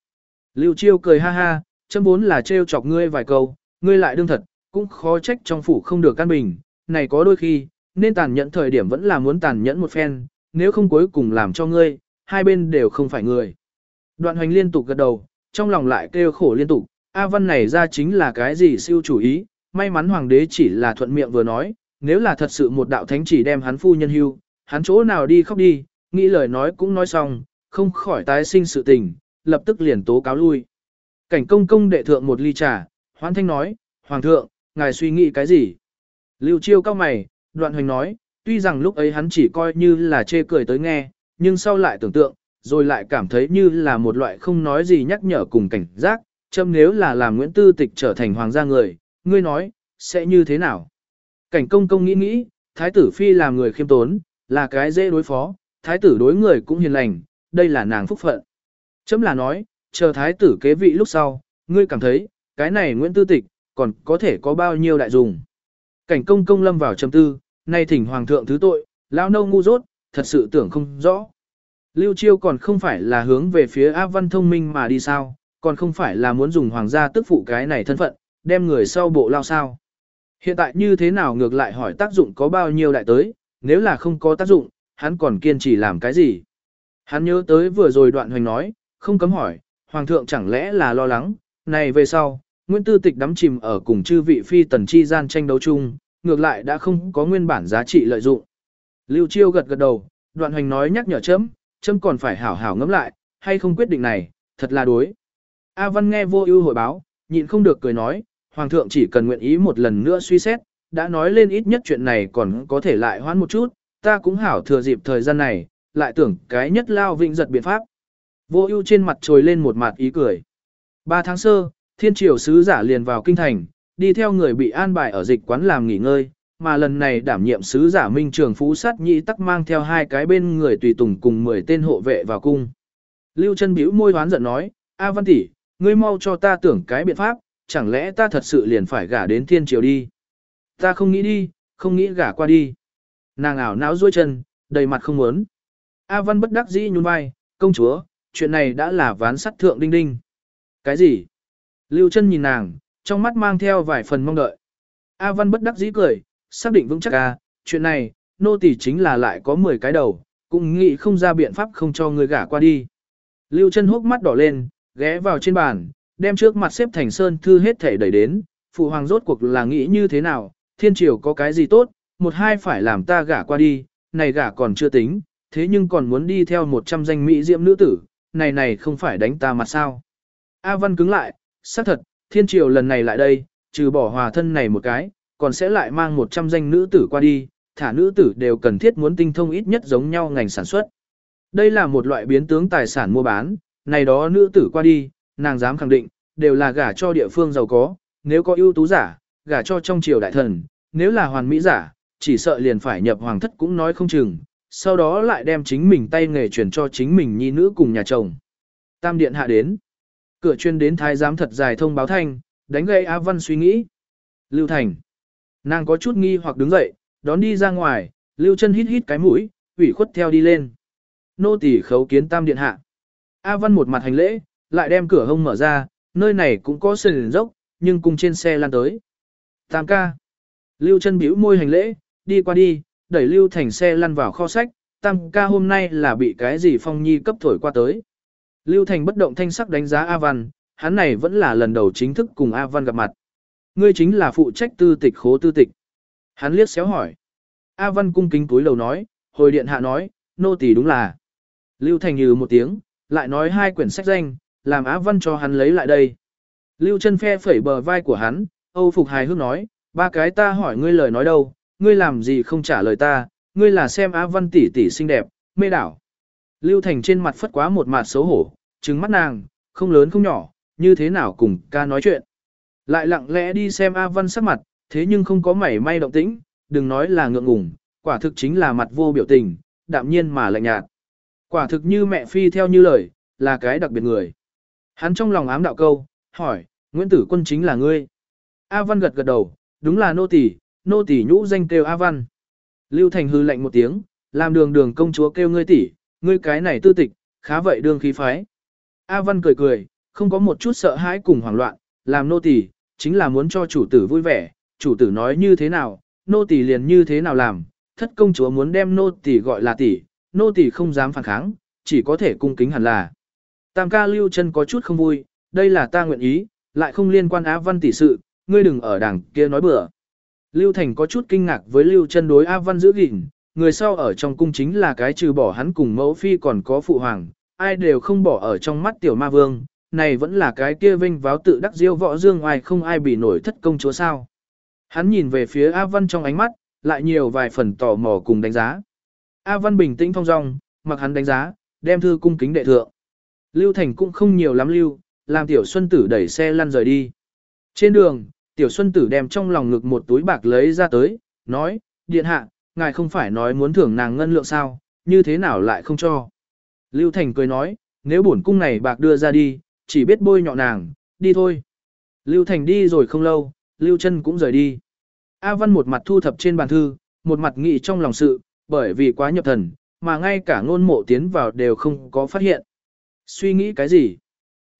Lưu Chiêu cười ha ha, châm vốn là trêu chọc ngươi vài câu, ngươi lại đương thật, cũng khó trách trong phủ không được căn bình, này có đôi khi, nên tàn nhẫn thời điểm vẫn là muốn tàn nhẫn một phen, nếu không cuối cùng làm cho ngươi, hai bên đều không phải người. Đoạn hoành liên tục gật đầu, trong lòng lại kêu khổ liên tục, A Văn này ra chính là cái gì siêu chủ ý, may mắn hoàng đế chỉ là thuận miệng vừa nói, nếu là thật sự một đạo thánh chỉ đem hắn phu nhân hưu, hắn chỗ nào đi khóc đi, nghĩ lời nói cũng nói xong, không khỏi tái sinh sự tình, lập tức liền tố cáo lui. Cảnh công công đệ thượng một ly trà, hoan thanh nói, Hoàng thượng, ngài suy nghĩ cái gì? Lưu chiêu cao mày, đoạn hoành nói, tuy rằng lúc ấy hắn chỉ coi như là chê cười tới nghe, nhưng sau lại tưởng tượng, rồi lại cảm thấy như là một loại không nói gì nhắc nhở cùng cảnh giác, châm nếu là làm Nguyễn Tư Tịch trở thành hoàng gia người, ngươi nói, sẽ như thế nào? Cảnh công công nghĩ nghĩ, thái tử phi là người khiêm tốn, là cái dễ đối phó, thái tử đối người cũng hiền lành, đây là nàng phúc phận. Chấm là nói, chờ thái tử kế vị lúc sau, ngươi cảm thấy, cái này Nguyễn Tư Tịch, còn có thể có bao nhiêu đại dùng. Cảnh công công lâm vào trầm tư, nay thỉnh hoàng thượng thứ tội, lão nâu ngu dốt, thật sự tưởng không rõ. Lưu Chiêu còn không phải là hướng về phía A Văn thông minh mà đi sao, còn không phải là muốn dùng hoàng gia tức phụ cái này thân phận, đem người sau bộ lao sao. Hiện tại như thế nào ngược lại hỏi tác dụng có bao nhiêu đại tới, nếu là không có tác dụng, hắn còn kiên trì làm cái gì. Hắn nhớ tới vừa rồi đoạn hoành nói, không cấm hỏi, hoàng thượng chẳng lẽ là lo lắng, này về sau, Nguyễn Tư Tịch đắm chìm ở cùng chư vị phi tần chi gian tranh đấu chung, ngược lại đã không có nguyên bản giá trị lợi dụng. Lưu Chiêu gật gật đầu, đoạn hoành nói nhắc nhở chấm, chấm còn phải hảo hảo ngẫm lại, hay không quyết định này, thật là đối. A Văn nghe vô ưu hồi báo, nhịn không được cười nói, Hoàng thượng chỉ cần nguyện ý một lần nữa suy xét, đã nói lên ít nhất chuyện này còn có thể lại hoãn một chút, ta cũng hảo thừa dịp thời gian này, lại tưởng cái nhất lao vĩnh giật biện pháp. Vô ưu trên mặt trồi lên một mặt ý cười. Ba tháng sơ, thiên triều sứ giả liền vào kinh thành, đi theo người bị an bài ở dịch quán làm nghỉ ngơi, mà lần này đảm nhiệm sứ giả minh trường phú sát nhị tắc mang theo hai cái bên người tùy tùng cùng 10 tên hộ vệ vào cung. Lưu chân bĩu môi hoán giận nói, A văn tỷ, ngươi mau cho ta tưởng cái biện pháp, chẳng lẽ ta thật sự liền phải gả đến thiên triều đi. Ta không nghĩ đi, không nghĩ gả qua đi. Nàng ảo não duỗi chân, đầy mặt không muốn. A văn bất đắc dĩ nhún vai, công chúa, chuyện này đã là ván sắt thượng đinh đinh. Cái gì? Lưu chân nhìn nàng, trong mắt mang theo vài phần mong đợi. A Văn bất đắc dĩ cười, xác định vững chắc a, chuyện này, nô tỳ chính là lại có 10 cái đầu, cũng nghĩ không ra biện pháp không cho người gả qua đi. Lưu chân hốc mắt đỏ lên, ghé vào trên bàn, đem trước mặt xếp thành sơn thư hết thể đẩy đến, phụ hoàng rốt cuộc là nghĩ như thế nào, thiên triều có cái gì tốt, một hai phải làm ta gả qua đi, này gả còn chưa tính, thế nhưng còn muốn đi theo một trăm danh mỹ diệm nữ tử, này này không phải đánh ta mặt sao. A Văn cứng lại, xác thật, thiên triều lần này lại đây, trừ bỏ hòa thân này một cái, còn sẽ lại mang 100 danh nữ tử qua đi, thả nữ tử đều cần thiết muốn tinh thông ít nhất giống nhau ngành sản xuất. Đây là một loại biến tướng tài sản mua bán, này đó nữ tử qua đi, nàng dám khẳng định, đều là gả cho địa phương giàu có, nếu có ưu tú giả, gả cho trong triều đại thần, nếu là hoàn mỹ giả, chỉ sợ liền phải nhập hoàng thất cũng nói không chừng, sau đó lại đem chính mình tay nghề chuyển cho chính mình nhi nữ cùng nhà chồng. Tam điện hạ đến. Cửa chuyên đến thái giám thật dài thông báo thanh, đánh gây A Văn suy nghĩ. Lưu Thành. Nàng có chút nghi hoặc đứng dậy, đón đi ra ngoài, Lưu chân hít hít cái mũi, ủy khuất theo đi lên. Nô tỳ khấu kiến tam điện hạ. A Văn một mặt hành lễ, lại đem cửa hông mở ra, nơi này cũng có sườn dốc, nhưng cùng trên xe lan tới. Tam ca. Lưu chân bĩu môi hành lễ, đi qua đi, đẩy Lưu Thành xe lăn vào kho sách, tam ca hôm nay là bị cái gì phong nhi cấp thổi qua tới. Lưu Thành bất động thanh sắc đánh giá A Văn, hắn này vẫn là lần đầu chính thức cùng A Văn gặp mặt. Ngươi chính là phụ trách tư tịch khố tư tịch. Hắn liếc xéo hỏi. A Văn cung kính túi lầu nói, hồi điện hạ nói, nô tỳ đúng là. Lưu Thành như một tiếng, lại nói hai quyển sách danh, làm A Văn cho hắn lấy lại đây. Lưu chân phe phẩy bờ vai của hắn, Âu Phục hài hước nói, ba cái ta hỏi ngươi lời nói đâu, ngươi làm gì không trả lời ta, ngươi là xem A Văn tỷ tỷ xinh đẹp, mê đảo. Lưu Thành trên mặt phất quá một mặt xấu hổ, trừng mắt nàng, không lớn không nhỏ, như thế nào cùng ca nói chuyện. Lại lặng lẽ đi xem A Văn sắc mặt, thế nhưng không có mảy may động tĩnh, đừng nói là ngượng ngùng, quả thực chính là mặt vô biểu tình, đạm nhiên mà lạnh nhạt. Quả thực như mẹ phi theo như lời, là cái đặc biệt người. Hắn trong lòng ám đạo câu, hỏi, Nguyễn Tử Quân chính là ngươi. A Văn gật gật đầu, đúng là nô tỳ, nô tỳ nhũ danh kêu A Văn. Lưu Thành hư lạnh một tiếng, làm đường đường công chúa kêu ngươi tỷ, ngươi cái này tư tịch, khá vậy đương khí phái. A Văn cười cười, không có một chút sợ hãi cùng hoảng loạn, làm nô tỳ, chính là muốn cho chủ tử vui vẻ, chủ tử nói như thế nào, nô tỳ liền như thế nào làm, thất công chúa muốn đem nô tỳ gọi là tỷ, nô tỳ không dám phản kháng, chỉ có thể cung kính hẳn là. Tam ca lưu chân có chút không vui, đây là ta nguyện ý, lại không liên quan Á Văn tỷ sự, ngươi đừng ở đằng kia nói bừa. Lưu Thành có chút kinh ngạc với Lưu chân đối A Văn giữ gìn, người sau ở trong cung chính là cái trừ bỏ hắn cùng mẫu phi còn có phụ hoàng, ai đều không bỏ ở trong mắt tiểu ma vương, này vẫn là cái kia vinh váo tự đắc diêu võ dương ngoài không ai bị nổi thất công chúa sao. Hắn nhìn về phía A Văn trong ánh mắt, lại nhiều vài phần tò mò cùng đánh giá. A Văn bình tĩnh thong dong, mặc hắn đánh giá, đem thư cung kính đệ thượng. Lưu Thành cũng không nhiều lắm lưu, làm Tiểu Xuân Tử đẩy xe lăn rời đi. Trên đường, Tiểu Xuân Tử đem trong lòng ngực một túi bạc lấy ra tới, nói, điện hạ, ngài không phải nói muốn thưởng nàng ngân lượng sao, như thế nào lại không cho. Lưu Thành cười nói, nếu bổn cung này bạc đưa ra đi, chỉ biết bôi nhọ nàng, đi thôi. Lưu Thành đi rồi không lâu, Lưu Trân cũng rời đi. A Văn một mặt thu thập trên bàn thư, một mặt nghĩ trong lòng sự, bởi vì quá nhập thần, mà ngay cả ngôn mộ tiến vào đều không có phát hiện. Suy nghĩ cái gì?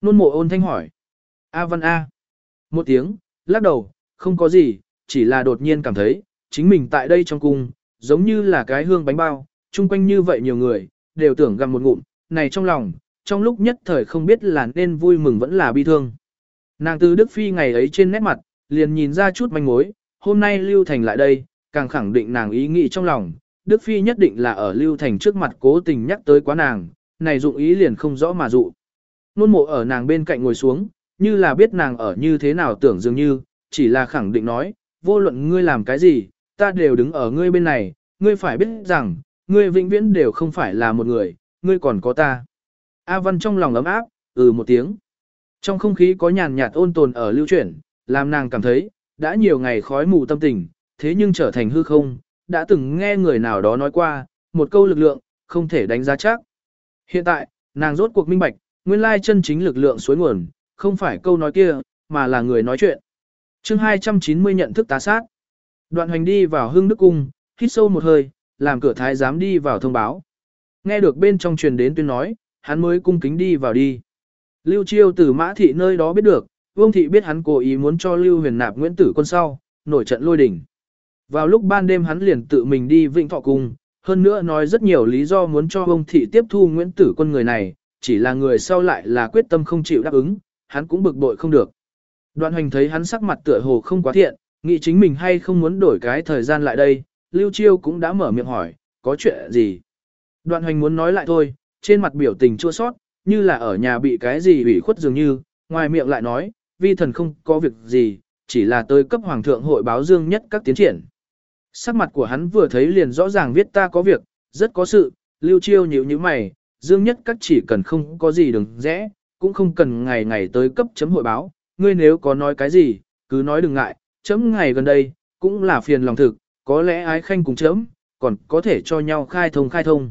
Ngôn mộ ôn thanh hỏi. A Văn A. Một tiếng, lắc đầu, không có gì, chỉ là đột nhiên cảm thấy, chính mình tại đây trong cung, giống như là cái hương bánh bao, chung quanh như vậy nhiều người, đều tưởng gặm một ngụm, này trong lòng, trong lúc nhất thời không biết là nên vui mừng vẫn là bi thương. Nàng từ Đức Phi ngày ấy trên nét mặt, liền nhìn ra chút manh mối, hôm nay Lưu Thành lại đây, càng khẳng định nàng ý nghĩ trong lòng, Đức Phi nhất định là ở Lưu Thành trước mặt cố tình nhắc tới quá nàng, này dụng ý liền không rõ mà dụ. Nôn mộ ở nàng bên cạnh ngồi xuống, như là biết nàng ở như thế nào tưởng dường như, chỉ là khẳng định nói, vô luận ngươi làm cái gì, ta đều đứng ở ngươi bên này, ngươi phải biết rằng, ngươi vĩnh viễn đều không phải là một người, ngươi còn có ta. A Văn trong lòng ấm áp, ừ một tiếng. Trong không khí có nhàn nhạt ôn tồn ở lưu chuyển, làm nàng cảm thấy, đã nhiều ngày khói mù tâm tình, thế nhưng trở thành hư không, đã từng nghe người nào đó nói qua, một câu lực lượng, không thể đánh giá chắc. Hiện tại, nàng rốt cuộc minh bạch, nguyên lai chân chính lực lượng suối nguồn, không phải câu nói kia, mà là người nói chuyện. chương 290 nhận thức tá sát. Đoạn hoành đi vào Hưng đức cung, hít sâu một hơi, làm cửa thái giám đi vào thông báo. Nghe được bên trong truyền đến tuyên nói, hắn mới cung kính đi vào đi. Lưu Chiêu từ mã thị nơi đó biết được, Vương thị biết hắn cố ý muốn cho Lưu Huyền nạp Nguyễn Tử quân sau, nổi trận lôi đỉnh. Vào lúc ban đêm hắn liền tự mình đi Vịnh Thọ cung, hơn nữa nói rất nhiều lý do muốn cho Vương thị tiếp thu Nguyễn Tử quân người này, chỉ là người sau lại là quyết tâm không chịu đáp ứng, hắn cũng bực bội không được. Đoạn hoành thấy hắn sắc mặt tựa hồ không quá thiện, nghĩ chính mình hay không muốn đổi cái thời gian lại đây, Lưu Chiêu cũng đã mở miệng hỏi, có chuyện gì? Đoạn hoành muốn nói lại thôi, trên mặt biểu tình chua sót, như là ở nhà bị cái gì ủy khuất dường như, ngoài miệng lại nói, vi thần không có việc gì, chỉ là tới cấp hoàng thượng hội báo dương nhất các tiến triển. Sắc mặt của hắn vừa thấy liền rõ ràng viết ta có việc, rất có sự, lưu chiêu nhíu như mày, dương nhất các chỉ cần không có gì đừng rẽ, cũng không cần ngày ngày tới cấp chấm hội báo, ngươi nếu có nói cái gì, cứ nói đừng ngại, chấm ngày gần đây, cũng là phiền lòng thực, có lẽ ái khanh cùng chấm, còn có thể cho nhau khai thông khai thông.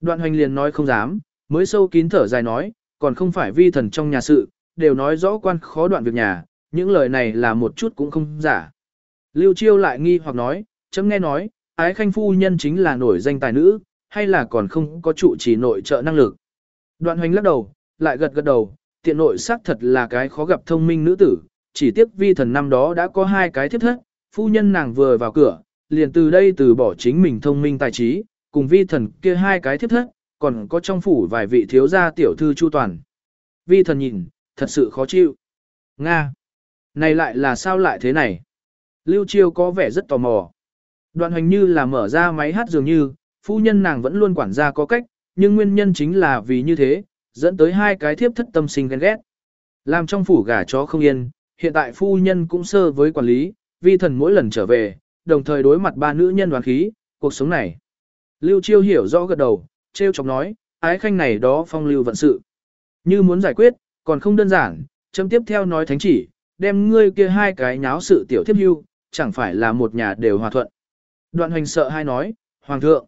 Đoạn hoành liền nói không dám, mới sâu kín thở dài nói, còn không phải vi thần trong nhà sự, đều nói rõ quan khó đoạn việc nhà, những lời này là một chút cũng không giả. Lưu Chiêu lại nghi hoặc nói, chấm nghe nói, ái khanh phu nhân chính là nổi danh tài nữ, hay là còn không có trụ chỉ nội trợ năng lực. Đoạn hoành lắc đầu, lại gật gật đầu, tiện nội xác thật là cái khó gặp thông minh nữ tử, chỉ tiếc vi thần năm đó đã có hai cái thiết thất, phu nhân nàng vừa vào cửa, liền từ đây từ bỏ chính mình thông minh tài trí, cùng vi thần kia hai cái thiết thất, còn có trong phủ vài vị thiếu gia tiểu thư chu toàn. Vi thần nhìn, thật sự khó chịu. Nga! Này lại là sao lại thế này? Lưu Chiêu có vẻ rất tò mò. Đoạn hành như là mở ra máy hát dường như, phu nhân nàng vẫn luôn quản gia có cách, nhưng nguyên nhân chính là vì như thế, dẫn tới hai cái thiếp thất tâm sinh ghen ghét. Làm trong phủ gà chó không yên, hiện tại phu nhân cũng sơ với quản lý, vi thần mỗi lần trở về, đồng thời đối mặt ba nữ nhân đoàn khí, cuộc sống này. Lưu Chiêu hiểu rõ gật đầu, treo chọc nói, ái khanh này đó phong lưu vận sự. Như muốn giải quyết, còn không đơn giản, chấm tiếp theo nói thánh chỉ, đem ngươi kia hai cái nháo sự tiểu thiếp hưu, chẳng phải là một nhà đều hòa thuận. Đoạn hoành sợ hai nói, Hoàng thượng,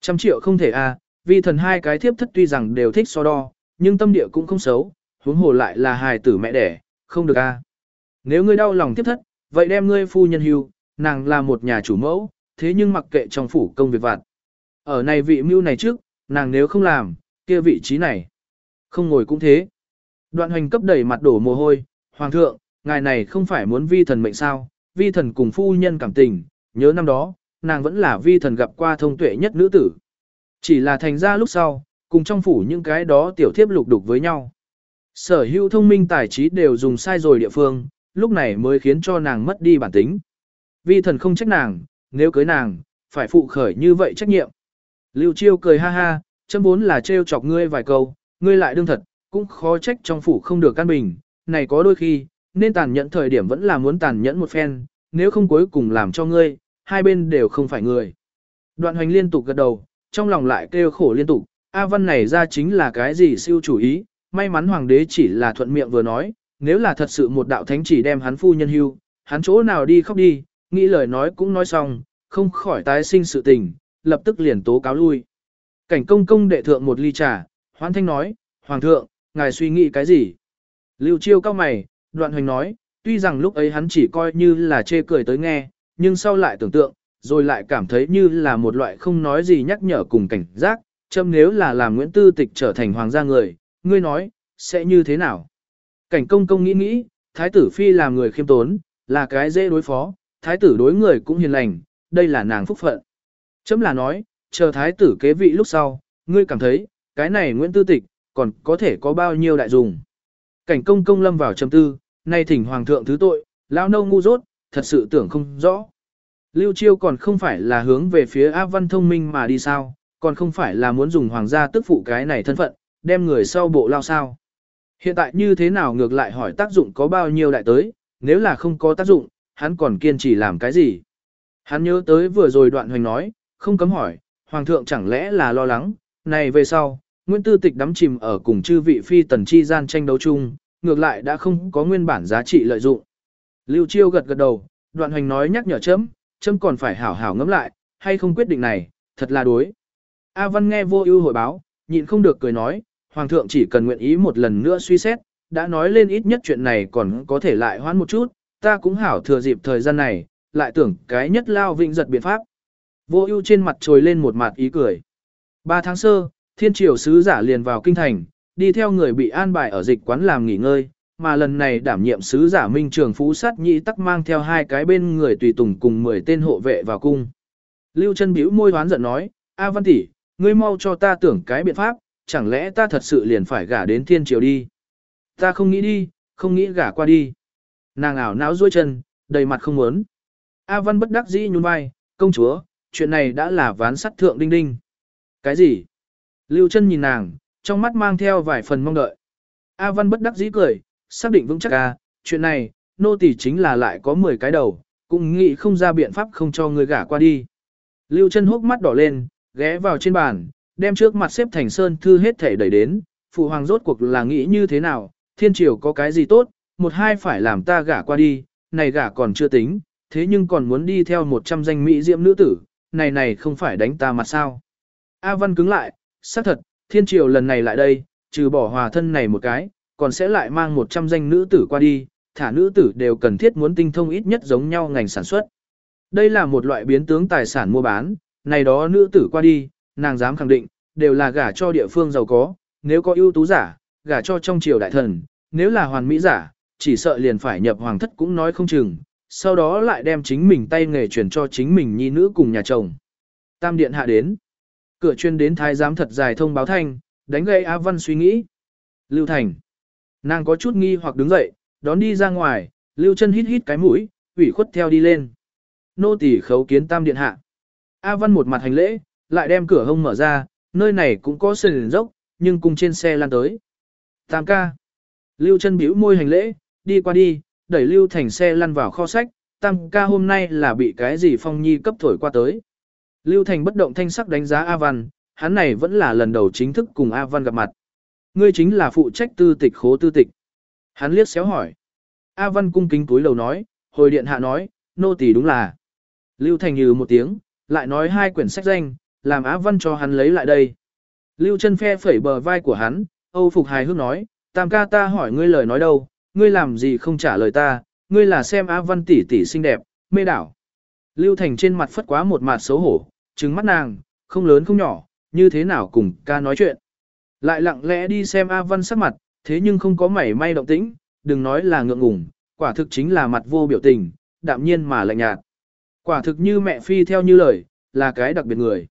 trăm triệu không thể a, à, vì thần hai cái thiếp thất tuy rằng đều thích so đo, nhưng tâm địa cũng không xấu, huống hồ lại là hài tử mẹ đẻ, không được a. À. Nếu ngươi đau lòng tiếp thất, vậy đem ngươi phu nhân hưu, nàng là một nhà chủ mẫu, thế nhưng mặc kệ trong phủ công việc vặt. Ở này vị mưu này trước, nàng nếu không làm, kia vị trí này, không ngồi cũng thế. Đoạn hoành cấp đầy mặt đổ mồ hôi, Hoàng thượng, ngài này không phải muốn vi thần mệnh sao, vi thần cùng phu nhân cảm tình, nhớ năm đó, nàng vẫn là vi thần gặp qua thông tuệ nhất nữ tử. Chỉ là thành ra lúc sau, cùng trong phủ những cái đó tiểu thiếp lục đục với nhau. Sở hữu thông minh tài trí đều dùng sai rồi địa phương, lúc này mới khiến cho nàng mất đi bản tính. Vi thần không trách nàng, nếu cưới nàng, phải phụ khởi như vậy trách nhiệm. Lưu Chiêu cười ha ha, châm vốn là trêu chọc ngươi vài câu, ngươi lại đương thật, cũng khó trách trong phủ không được căn bình, này có đôi khi, nên tàn nhẫn thời điểm vẫn là muốn tàn nhẫn một phen, nếu không cuối cùng làm cho ngươi, hai bên đều không phải người. Đoạn hoành liên tục gật đầu, trong lòng lại kêu khổ liên tục, A văn này ra chính là cái gì siêu chủ ý, may mắn hoàng đế chỉ là thuận miệng vừa nói, nếu là thật sự một đạo thánh chỉ đem hắn phu nhân hưu, hắn chỗ nào đi khóc đi, nghĩ lời nói cũng nói xong, không khỏi tái sinh sự tình, lập tức liền tố cáo lui. Cảnh công công đệ thượng một ly trà, hoan thanh nói, Hoàng thượng, ngài suy nghĩ cái gì? Lưu chiêu cao mày, đoạn hoành nói, tuy rằng lúc ấy hắn chỉ coi như là chê cười tới nghe, nhưng sau lại tưởng tượng, rồi lại cảm thấy như là một loại không nói gì nhắc nhở cùng cảnh giác, châm nếu là làm Nguyễn Tư Tịch trở thành hoàng gia người, ngươi nói, sẽ như thế nào? Cảnh công công nghĩ nghĩ, thái tử phi làm người khiêm tốn, là cái dễ đối phó, thái tử đối người cũng hiền lành, đây là nàng phúc phận. Chấm là nói, chờ thái tử kế vị lúc sau, ngươi cảm thấy, cái này Nguyễn Tư Tịch, còn có thể có bao nhiêu đại dùng. Cảnh công công lâm vào trầm tư, nay thỉnh hoàng thượng thứ tội, lão nâu ngu dốt, thật sự tưởng không rõ. Lưu Chiêu còn không phải là hướng về phía A Văn thông minh mà đi sao, còn không phải là muốn dùng hoàng gia tức phụ cái này thân phận, đem người sau bộ lao sao. Hiện tại như thế nào ngược lại hỏi tác dụng có bao nhiêu đại tới, nếu là không có tác dụng, hắn còn kiên trì làm cái gì. Hắn nhớ tới vừa rồi đoạn hoành nói, không cấm hỏi, hoàng thượng chẳng lẽ là lo lắng, này về sau, Nguyễn Tư Tịch đắm chìm ở cùng chư vị phi tần chi gian tranh đấu chung, ngược lại đã không có nguyên bản giá trị lợi dụng. Lưu Chiêu gật gật đầu, đoạn hoành nói nhắc nhở chấm, chấm còn phải hảo hảo ngẫm lại, hay không quyết định này, thật là đối. A Văn nghe vô ưu hội báo, nhịn không được cười nói, Hoàng thượng chỉ cần nguyện ý một lần nữa suy xét, đã nói lên ít nhất chuyện này còn có thể lại hoãn một chút, ta cũng hảo thừa dịp thời gian này, lại tưởng cái nhất lao vĩnh giật biện pháp. Vô ưu trên mặt trồi lên một mặt ý cười. Ba tháng sơ, thiên triều sứ giả liền vào kinh thành, đi theo người bị an bài ở dịch quán làm nghỉ ngơi, mà lần này đảm nhiệm sứ giả minh trường phú sát nhị tắc mang theo hai cái bên người tùy tùng cùng 10 tên hộ vệ vào cung. Lưu chân bĩu môi hoán giận nói, A Văn tỷ, ngươi mau cho ta tưởng cái biện pháp, chẳng lẽ ta thật sự liền phải gả đến thiên triều đi. Ta không nghĩ đi, không nghĩ gả qua đi. Nàng ảo não duỗi chân, đầy mặt không muốn. A Văn bất đắc dĩ nhún vai, công chúa, chuyện này đã là ván sắt thượng đinh đinh. Cái gì? Lưu chân nhìn nàng, trong mắt mang theo vài phần mong đợi. A Văn bất đắc dĩ cười, xác định vững chắc a, chuyện này, nô tỳ chính là lại có 10 cái đầu, cũng nghĩ không ra biện pháp không cho người gả qua đi. Lưu chân hốc mắt đỏ lên, ghé vào trên bàn, đem trước mặt xếp thành sơn thư hết thể đẩy đến, phụ hoàng rốt cuộc là nghĩ như thế nào, thiên triều có cái gì tốt, một hai phải làm ta gả qua đi, này gả còn chưa tính, thế nhưng còn muốn đi theo một trăm danh mỹ diệm nữ tử, này này không phải đánh ta mặt sao. A Văn cứng lại, xác thật, thiên triều lần này lại đây, trừ bỏ hòa thân này một cái, còn sẽ lại mang một trăm danh nữ tử qua đi, thả nữ tử đều cần thiết muốn tinh thông ít nhất giống nhau ngành sản xuất. Đây là một loại biến tướng tài sản mua bán, này đó nữ tử qua đi, nàng dám khẳng định, đều là gả cho địa phương giàu có, nếu có ưu tú giả, gả cho trong triều đại thần, nếu là hoàn mỹ giả, chỉ sợ liền phải nhập hoàng thất cũng nói không chừng, sau đó lại đem chính mình tay nghề chuyển cho chính mình nhi nữ cùng nhà chồng. Tam điện hạ đến. Cửa chuyên đến thái giám thật dài thông báo thanh, đánh gây A Văn suy nghĩ. Lưu Thành. Nàng có chút nghi hoặc đứng dậy, đón đi ra ngoài, Lưu chân hít hít cái mũi, ủy khuất theo đi lên. Nô tỳ khấu kiến tam điện hạ. A Văn một mặt hành lễ, lại đem cửa hông mở ra, nơi này cũng có sườn dốc, nhưng cùng trên xe lan tới. Tam ca. Lưu chân bĩu môi hành lễ, đi qua đi, đẩy Lưu Thành xe lăn vào kho sách, Tam ca hôm nay là bị cái gì phong nhi cấp thổi qua tới. Lưu Thành bất động thanh sắc đánh giá A Văn, hắn này vẫn là lần đầu chính thức cùng A Văn gặp mặt. Ngươi chính là phụ trách tư tịch khố tư tịch. Hắn liếc xéo hỏi. A Văn cung kính túi lầu nói, hồi điện hạ nói, nô tỳ đúng là. Lưu Thành như một tiếng, lại nói hai quyển sách danh, làm Á Văn cho hắn lấy lại đây. Lưu chân phe phẩy bờ vai của hắn, Âu Phục hài hước nói, tam ca ta hỏi ngươi lời nói đâu, ngươi làm gì không trả lời ta, ngươi là xem Á Văn tỷ tỷ xinh đẹp, mê đảo. Lưu Thành trên mặt phất quá một mặt xấu hổ, trừng mắt nàng, không lớn không nhỏ, như thế nào cùng ca nói chuyện. Lại lặng lẽ đi xem A Văn sắc mặt, thế nhưng không có mảy may động tĩnh, đừng nói là ngượng ngùng, quả thực chính là mặt vô biểu tình, đạm nhiên mà lạnh nhạt. Quả thực như mẹ phi theo như lời, là cái đặc biệt người.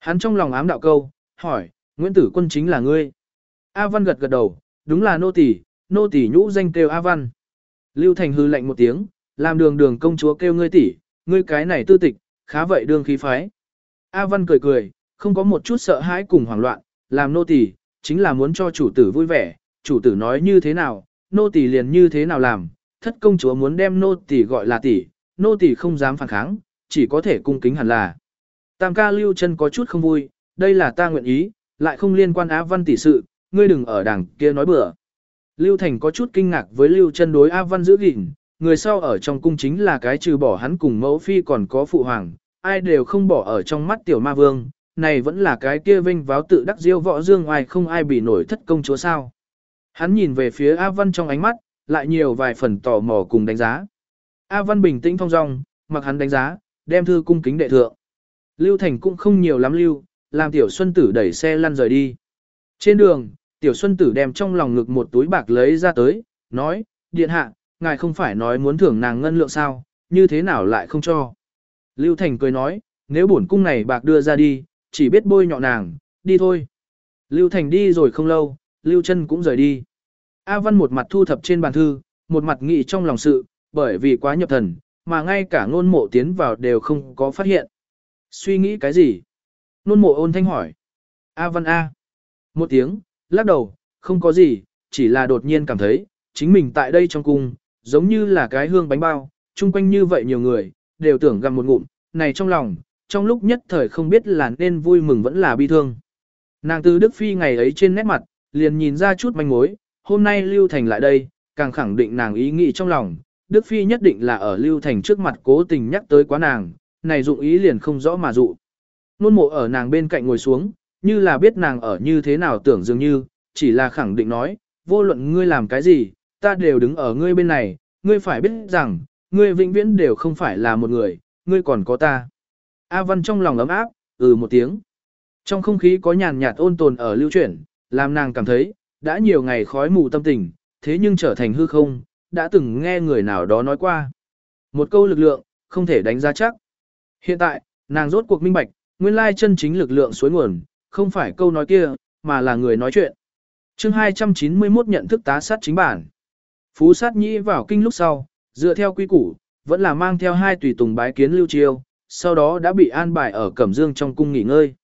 Hắn trong lòng ám đạo câu, hỏi, Nguyễn Tử Quân chính là ngươi. A Văn gật gật đầu, đúng là nô tỳ, nô tỳ nhũ danh kêu A Văn. Lưu Thành hư lạnh một tiếng, làm đường đường công chúa kêu ngươi tỷ, ngươi cái này tư tịch, khá vậy đương khí phái. A Văn cười cười, không có một chút sợ hãi cùng hoảng loạn, làm nô tỳ, chính là muốn cho chủ tử vui vẻ, chủ tử nói như thế nào, nô tỳ liền như thế nào làm, thất công chúa muốn đem nô tỳ gọi là tỷ, nô tỳ không dám phản kháng, chỉ có thể cung kính hẳn là. Tam ca lưu chân có chút không vui, đây là ta nguyện ý, lại không liên quan Á Văn tỷ sự, ngươi đừng ở đằng kia nói bừa. Lưu Thành có chút kinh ngạc với Lưu chân đối Á Văn giữ gìn, người sau ở trong cung chính là cái trừ bỏ hắn cùng mẫu phi còn có phụ hoàng, ai đều không bỏ ở trong mắt tiểu ma vương, này vẫn là cái kia vinh váo tự đắc diêu võ dương ngoài không ai bị nổi thất công chúa sao. Hắn nhìn về phía A Văn trong ánh mắt, lại nhiều vài phần tò mò cùng đánh giá. A Văn bình tĩnh thong dong, mặc hắn đánh giá, đem thư cung kính đệ thượng. Lưu Thành cũng không nhiều lắm lưu, làm Tiểu Xuân Tử đẩy xe lăn rời đi. Trên đường, Tiểu Xuân Tử đem trong lòng ngực một túi bạc lấy ra tới, nói, điện hạ, ngài không phải nói muốn thưởng nàng ngân lượng sao, như thế nào lại không cho. Lưu Thành cười nói, nếu bổn cung này bạc đưa ra đi, chỉ biết bôi nhọ nàng, đi thôi. Lưu Thành đi rồi không lâu, Lưu Trân cũng rời đi. A Văn một mặt thu thập trên bàn thư, một mặt nghĩ trong lòng sự, bởi vì quá nhập thần, mà ngay cả ngôn mộ tiến vào đều không có phát hiện. Suy nghĩ cái gì? nôn mộ ôn thanh hỏi. A Văn A. Một tiếng, lắc đầu, không có gì, chỉ là đột nhiên cảm thấy, chính mình tại đây trong cung, giống như là cái hương bánh bao, chung quanh như vậy nhiều người, đều tưởng gặm một ngụm, này trong lòng, trong lúc nhất thời không biết là nên vui mừng vẫn là bi thương. Nàng từ Đức Phi ngày ấy trên nét mặt, liền nhìn ra chút manh mối, hôm nay Lưu Thành lại đây, càng khẳng định nàng ý nghĩ trong lòng, Đức Phi nhất định là ở Lưu Thành trước mặt cố tình nhắc tới quá nàng, này dụng ý liền không rõ mà dụ. Nôn mộ ở nàng bên cạnh ngồi xuống, như là biết nàng ở như thế nào tưởng dường như, chỉ là khẳng định nói, vô luận ngươi làm cái gì, ta đều đứng ở ngươi bên này, ngươi phải biết rằng, ngươi vĩnh viễn đều không phải là một người, ngươi còn có ta. A Văn trong lòng ấm áp, ừ một tiếng. Trong không khí có nhàn nhạt ôn tồn ở lưu chuyển, làm nàng cảm thấy, đã nhiều ngày khói mù tâm tình, thế nhưng trở thành hư không, đã từng nghe người nào đó nói qua. Một câu lực lượng, không thể đánh giá chắc. Hiện tại, nàng rốt cuộc minh bạch, nguyên lai chân chính lực lượng suối nguồn, không phải câu nói kia, mà là người nói chuyện. chương 291 nhận thức tá sát chính bản. Phú sát nhĩ vào kinh lúc sau, dựa theo quy củ, vẫn là mang theo hai tùy tùng bái kiến lưu chiêu, sau đó đã bị an bài ở Cẩm Dương trong cung nghỉ ngơi.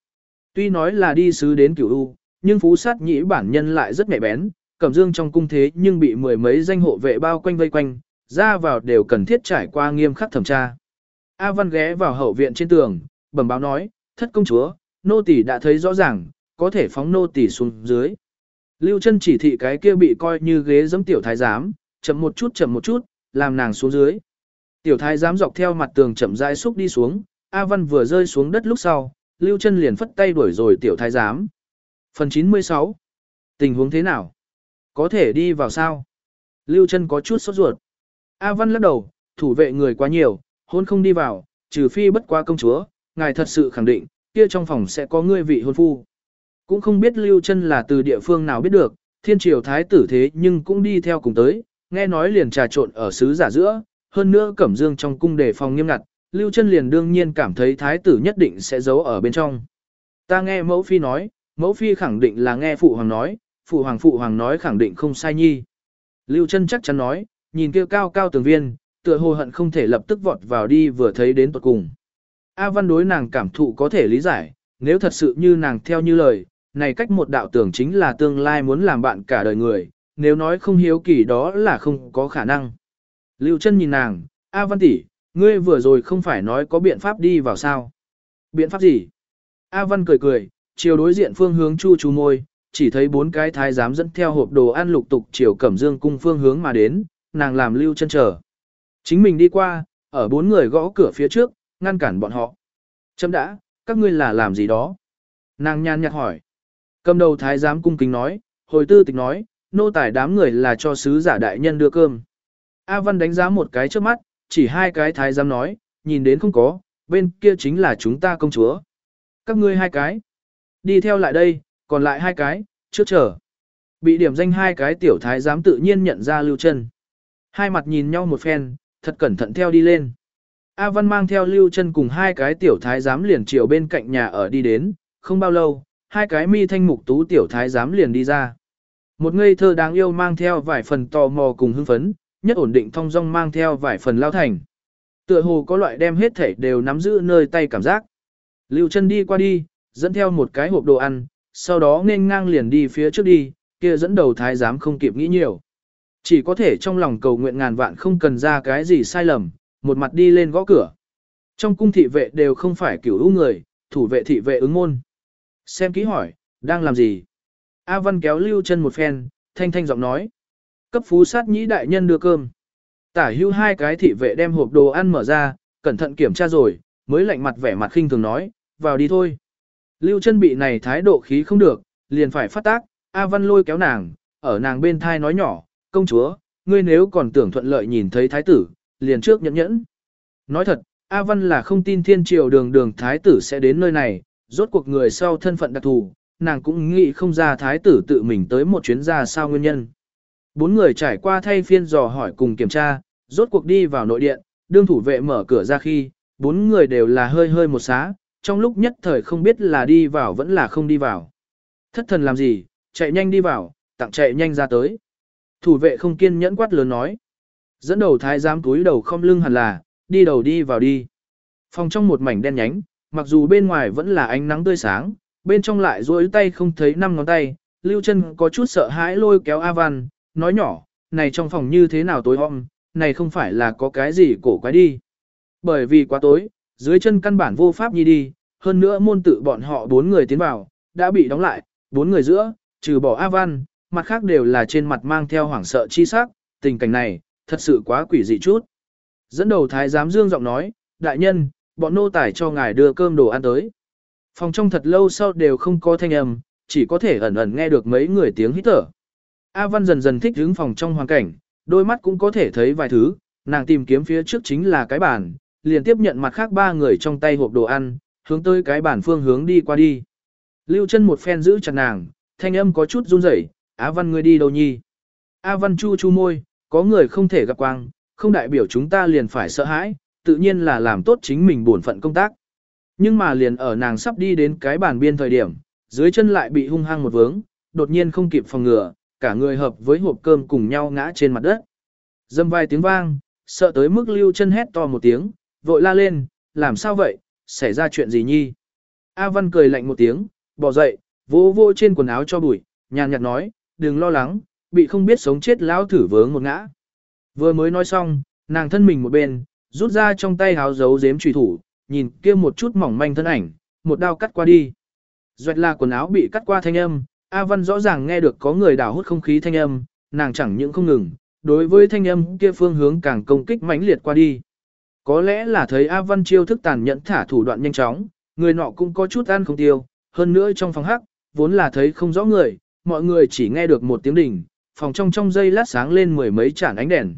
Tuy nói là đi sứ đến cửu U, nhưng Phú sát nhĩ bản nhân lại rất nhạy bén, Cẩm Dương trong cung thế nhưng bị mười mấy danh hộ vệ bao quanh vây quanh, ra vào đều cần thiết trải qua nghiêm khắc thẩm tra. A Văn ghé vào hậu viện trên tường, bẩm báo nói, thất công chúa, nô tỳ đã thấy rõ ràng, có thể phóng nô tỳ xuống dưới. Lưu chân chỉ thị cái kia bị coi như ghế giẫm tiểu thái giám, chậm một chút chậm một chút, làm nàng xuống dưới. Tiểu thái giám dọc theo mặt tường chậm rãi xúc đi xuống, A Văn vừa rơi xuống đất lúc sau, Lưu chân liền phất tay đuổi rồi tiểu thái giám. Phần 96 Tình huống thế nào? Có thể đi vào sao? Lưu chân có chút sốt ruột. A Văn lắc đầu, thủ vệ người quá nhiều, hôn không đi vào, trừ phi bất quá công chúa, ngài thật sự khẳng định, kia trong phòng sẽ có ngươi vị hôn phu. Cũng không biết Lưu chân là từ địa phương nào biết được, thiên triều thái tử thế nhưng cũng đi theo cùng tới, nghe nói liền trà trộn ở xứ giả giữa, hơn nữa cẩm dương trong cung đề phòng nghiêm ngặt, Lưu chân liền đương nhiên cảm thấy thái tử nhất định sẽ giấu ở bên trong. Ta nghe mẫu phi nói, mẫu phi khẳng định là nghe phụ hoàng nói, phụ hoàng phụ hoàng nói khẳng định không sai nhi. Lưu chân chắc chắn nói, nhìn kia cao cao tường viên, tựa hồ hận không thể lập tức vọt vào đi vừa thấy đến tuột cùng. A văn đối nàng cảm thụ có thể lý giải, nếu thật sự như nàng theo như lời, này cách một đạo tưởng chính là tương lai muốn làm bạn cả đời người, nếu nói không hiếu kỳ đó là không có khả năng. Lưu chân nhìn nàng, A văn tỷ, ngươi vừa rồi không phải nói có biện pháp đi vào sao? Biện pháp gì? A văn cười cười, chiều đối diện phương hướng chu chu môi, chỉ thấy bốn cái thái giám dẫn theo hộp đồ ăn lục tục chiều cẩm dương cung phương hướng mà đến, nàng làm lưu chân chờ. Chính mình đi qua, ở bốn người gõ cửa phía trước, ngăn cản bọn họ. Chấm đã, các ngươi là làm gì đó? Nàng nhàn nhạt hỏi. Cầm đầu thái giám cung kính nói, hồi tư tịch nói, nô tài đám người là cho sứ giả đại nhân đưa cơm. A Văn đánh giá một cái trước mắt, chỉ hai cái thái giám nói, nhìn đến không có, bên kia chính là chúng ta công chúa. Các ngươi hai cái. Đi theo lại đây, còn lại hai cái, trước chờ. Bị điểm danh hai cái tiểu thái giám tự nhiên nhận ra lưu chân. Hai mặt nhìn nhau một phen, thật cẩn thận theo đi lên. A Văn mang theo lưu chân cùng hai cái tiểu thái giám liền chiều bên cạnh nhà ở đi đến, không bao lâu, hai cái mi thanh mục tú tiểu thái giám liền đi ra. Một ngây thơ đáng yêu mang theo vài phần tò mò cùng hưng phấn, nhất ổn định thong dong mang theo vài phần lao thành. Tựa hồ có loại đem hết thể đều nắm giữ nơi tay cảm giác. Lưu chân đi qua đi, dẫn theo một cái hộp đồ ăn, sau đó nên ngang liền đi phía trước đi, kia dẫn đầu thái giám không kịp nghĩ nhiều. Chỉ có thể trong lòng cầu nguyện ngàn vạn không cần ra cái gì sai lầm, một mặt đi lên gõ cửa. Trong cung thị vệ đều không phải kiểu ưu người, thủ vệ thị vệ ứng môn. Xem kỹ hỏi, đang làm gì? A Văn kéo lưu chân một phen, thanh thanh giọng nói. Cấp phú sát nhĩ đại nhân đưa cơm. Tả hưu hai cái thị vệ đem hộp đồ ăn mở ra, cẩn thận kiểm tra rồi, mới lạnh mặt vẻ mặt khinh thường nói, vào đi thôi. Lưu chân bị này thái độ khí không được, liền phải phát tác, A Văn lôi kéo nàng, ở nàng bên thai nói nhỏ, công chúa, ngươi nếu còn tưởng thuận lợi nhìn thấy thái tử, liền trước nhẫn nhẫn. Nói thật, A Văn là không tin thiên triều đường đường thái tử sẽ đến nơi này, rốt cuộc người sau thân phận đặc thù, nàng cũng nghĩ không ra thái tử tự mình tới một chuyến ra sao nguyên nhân. Bốn người trải qua thay phiên dò hỏi cùng kiểm tra, rốt cuộc đi vào nội điện, đương thủ vệ mở cửa ra khi, bốn người đều là hơi hơi một xá, trong lúc nhất thời không biết là đi vào vẫn là không đi vào. Thất thần làm gì, chạy nhanh đi vào, tặng chạy nhanh ra tới. Thủ vệ không kiên nhẫn quát lớn nói. Dẫn đầu thái giám túi đầu không lưng hẳn là, đi đầu đi vào đi. Phòng trong một mảnh đen nhánh, mặc dù bên ngoài vẫn là ánh nắng tươi sáng, bên trong lại duỗi tay không thấy năm ngón tay, Lưu chân có chút sợ hãi lôi kéo A Văn, nói nhỏ, này trong phòng như thế nào tối om, này không phải là có cái gì cổ quái đi. Bởi vì quá tối, dưới chân căn bản vô pháp nhi đi, hơn nữa môn tự bọn họ bốn người tiến vào, đã bị đóng lại, bốn người giữa, trừ bỏ A Văn, mặt khác đều là trên mặt mang theo hoảng sợ chi sắc, tình cảnh này, thật sự quá quỷ dị chút. Dẫn đầu thái giám dương giọng nói, đại nhân, bọn nô tải cho ngài đưa cơm đồ ăn tới. Phòng trong thật lâu sau đều không có thanh âm, chỉ có thể ẩn ẩn nghe được mấy người tiếng hít thở. A Văn dần dần thích hướng phòng trong hoàn cảnh, đôi mắt cũng có thể thấy vài thứ, nàng tìm kiếm phía trước chính là cái bàn, liền tiếp nhận mặt khác ba người trong tay hộp đồ ăn, hướng tới cái bàn phương hướng đi qua đi. Lưu chân một phen giữ chặt nàng, thanh âm có chút run rẩy, Á Văn ngươi đi đâu nhi? A Văn chu chu môi, có người không thể gặp quang, không đại biểu chúng ta liền phải sợ hãi, tự nhiên là làm tốt chính mình bổn phận công tác. Nhưng mà liền ở nàng sắp đi đến cái bàn biên thời điểm, dưới chân lại bị hung hăng một vướng, đột nhiên không kịp phòng ngừa, cả người hợp với hộp cơm cùng nhau ngã trên mặt đất. Dâm vai tiếng vang, sợ tới mức lưu chân hét to một tiếng, vội la lên, làm sao vậy, xảy ra chuyện gì nhi? A Văn cười lạnh một tiếng, bỏ dậy, vô vô trên quần áo cho bụi, nhàn nhạt nói, đừng lo lắng, bị không biết sống chết lão thử vướng một ngã. Vừa mới nói xong, nàng thân mình một bên, rút ra trong tay háo giấu giếm trùy thủ, nhìn kia một chút mỏng manh thân ảnh, một đao cắt qua đi. Doạch là quần áo bị cắt qua thanh âm, A Văn rõ ràng nghe được có người đào hút không khí thanh âm, nàng chẳng những không ngừng, đối với thanh âm kia phương hướng càng công kích mãnh liệt qua đi. Có lẽ là thấy A Văn chiêu thức tàn nhẫn thả thủ đoạn nhanh chóng, người nọ cũng có chút ăn không tiêu, hơn nữa trong phòng hắc, vốn là thấy không rõ người, mọi người chỉ nghe được một tiếng đỉnh, phòng trong trong giây lát sáng lên mười mấy chản ánh đèn.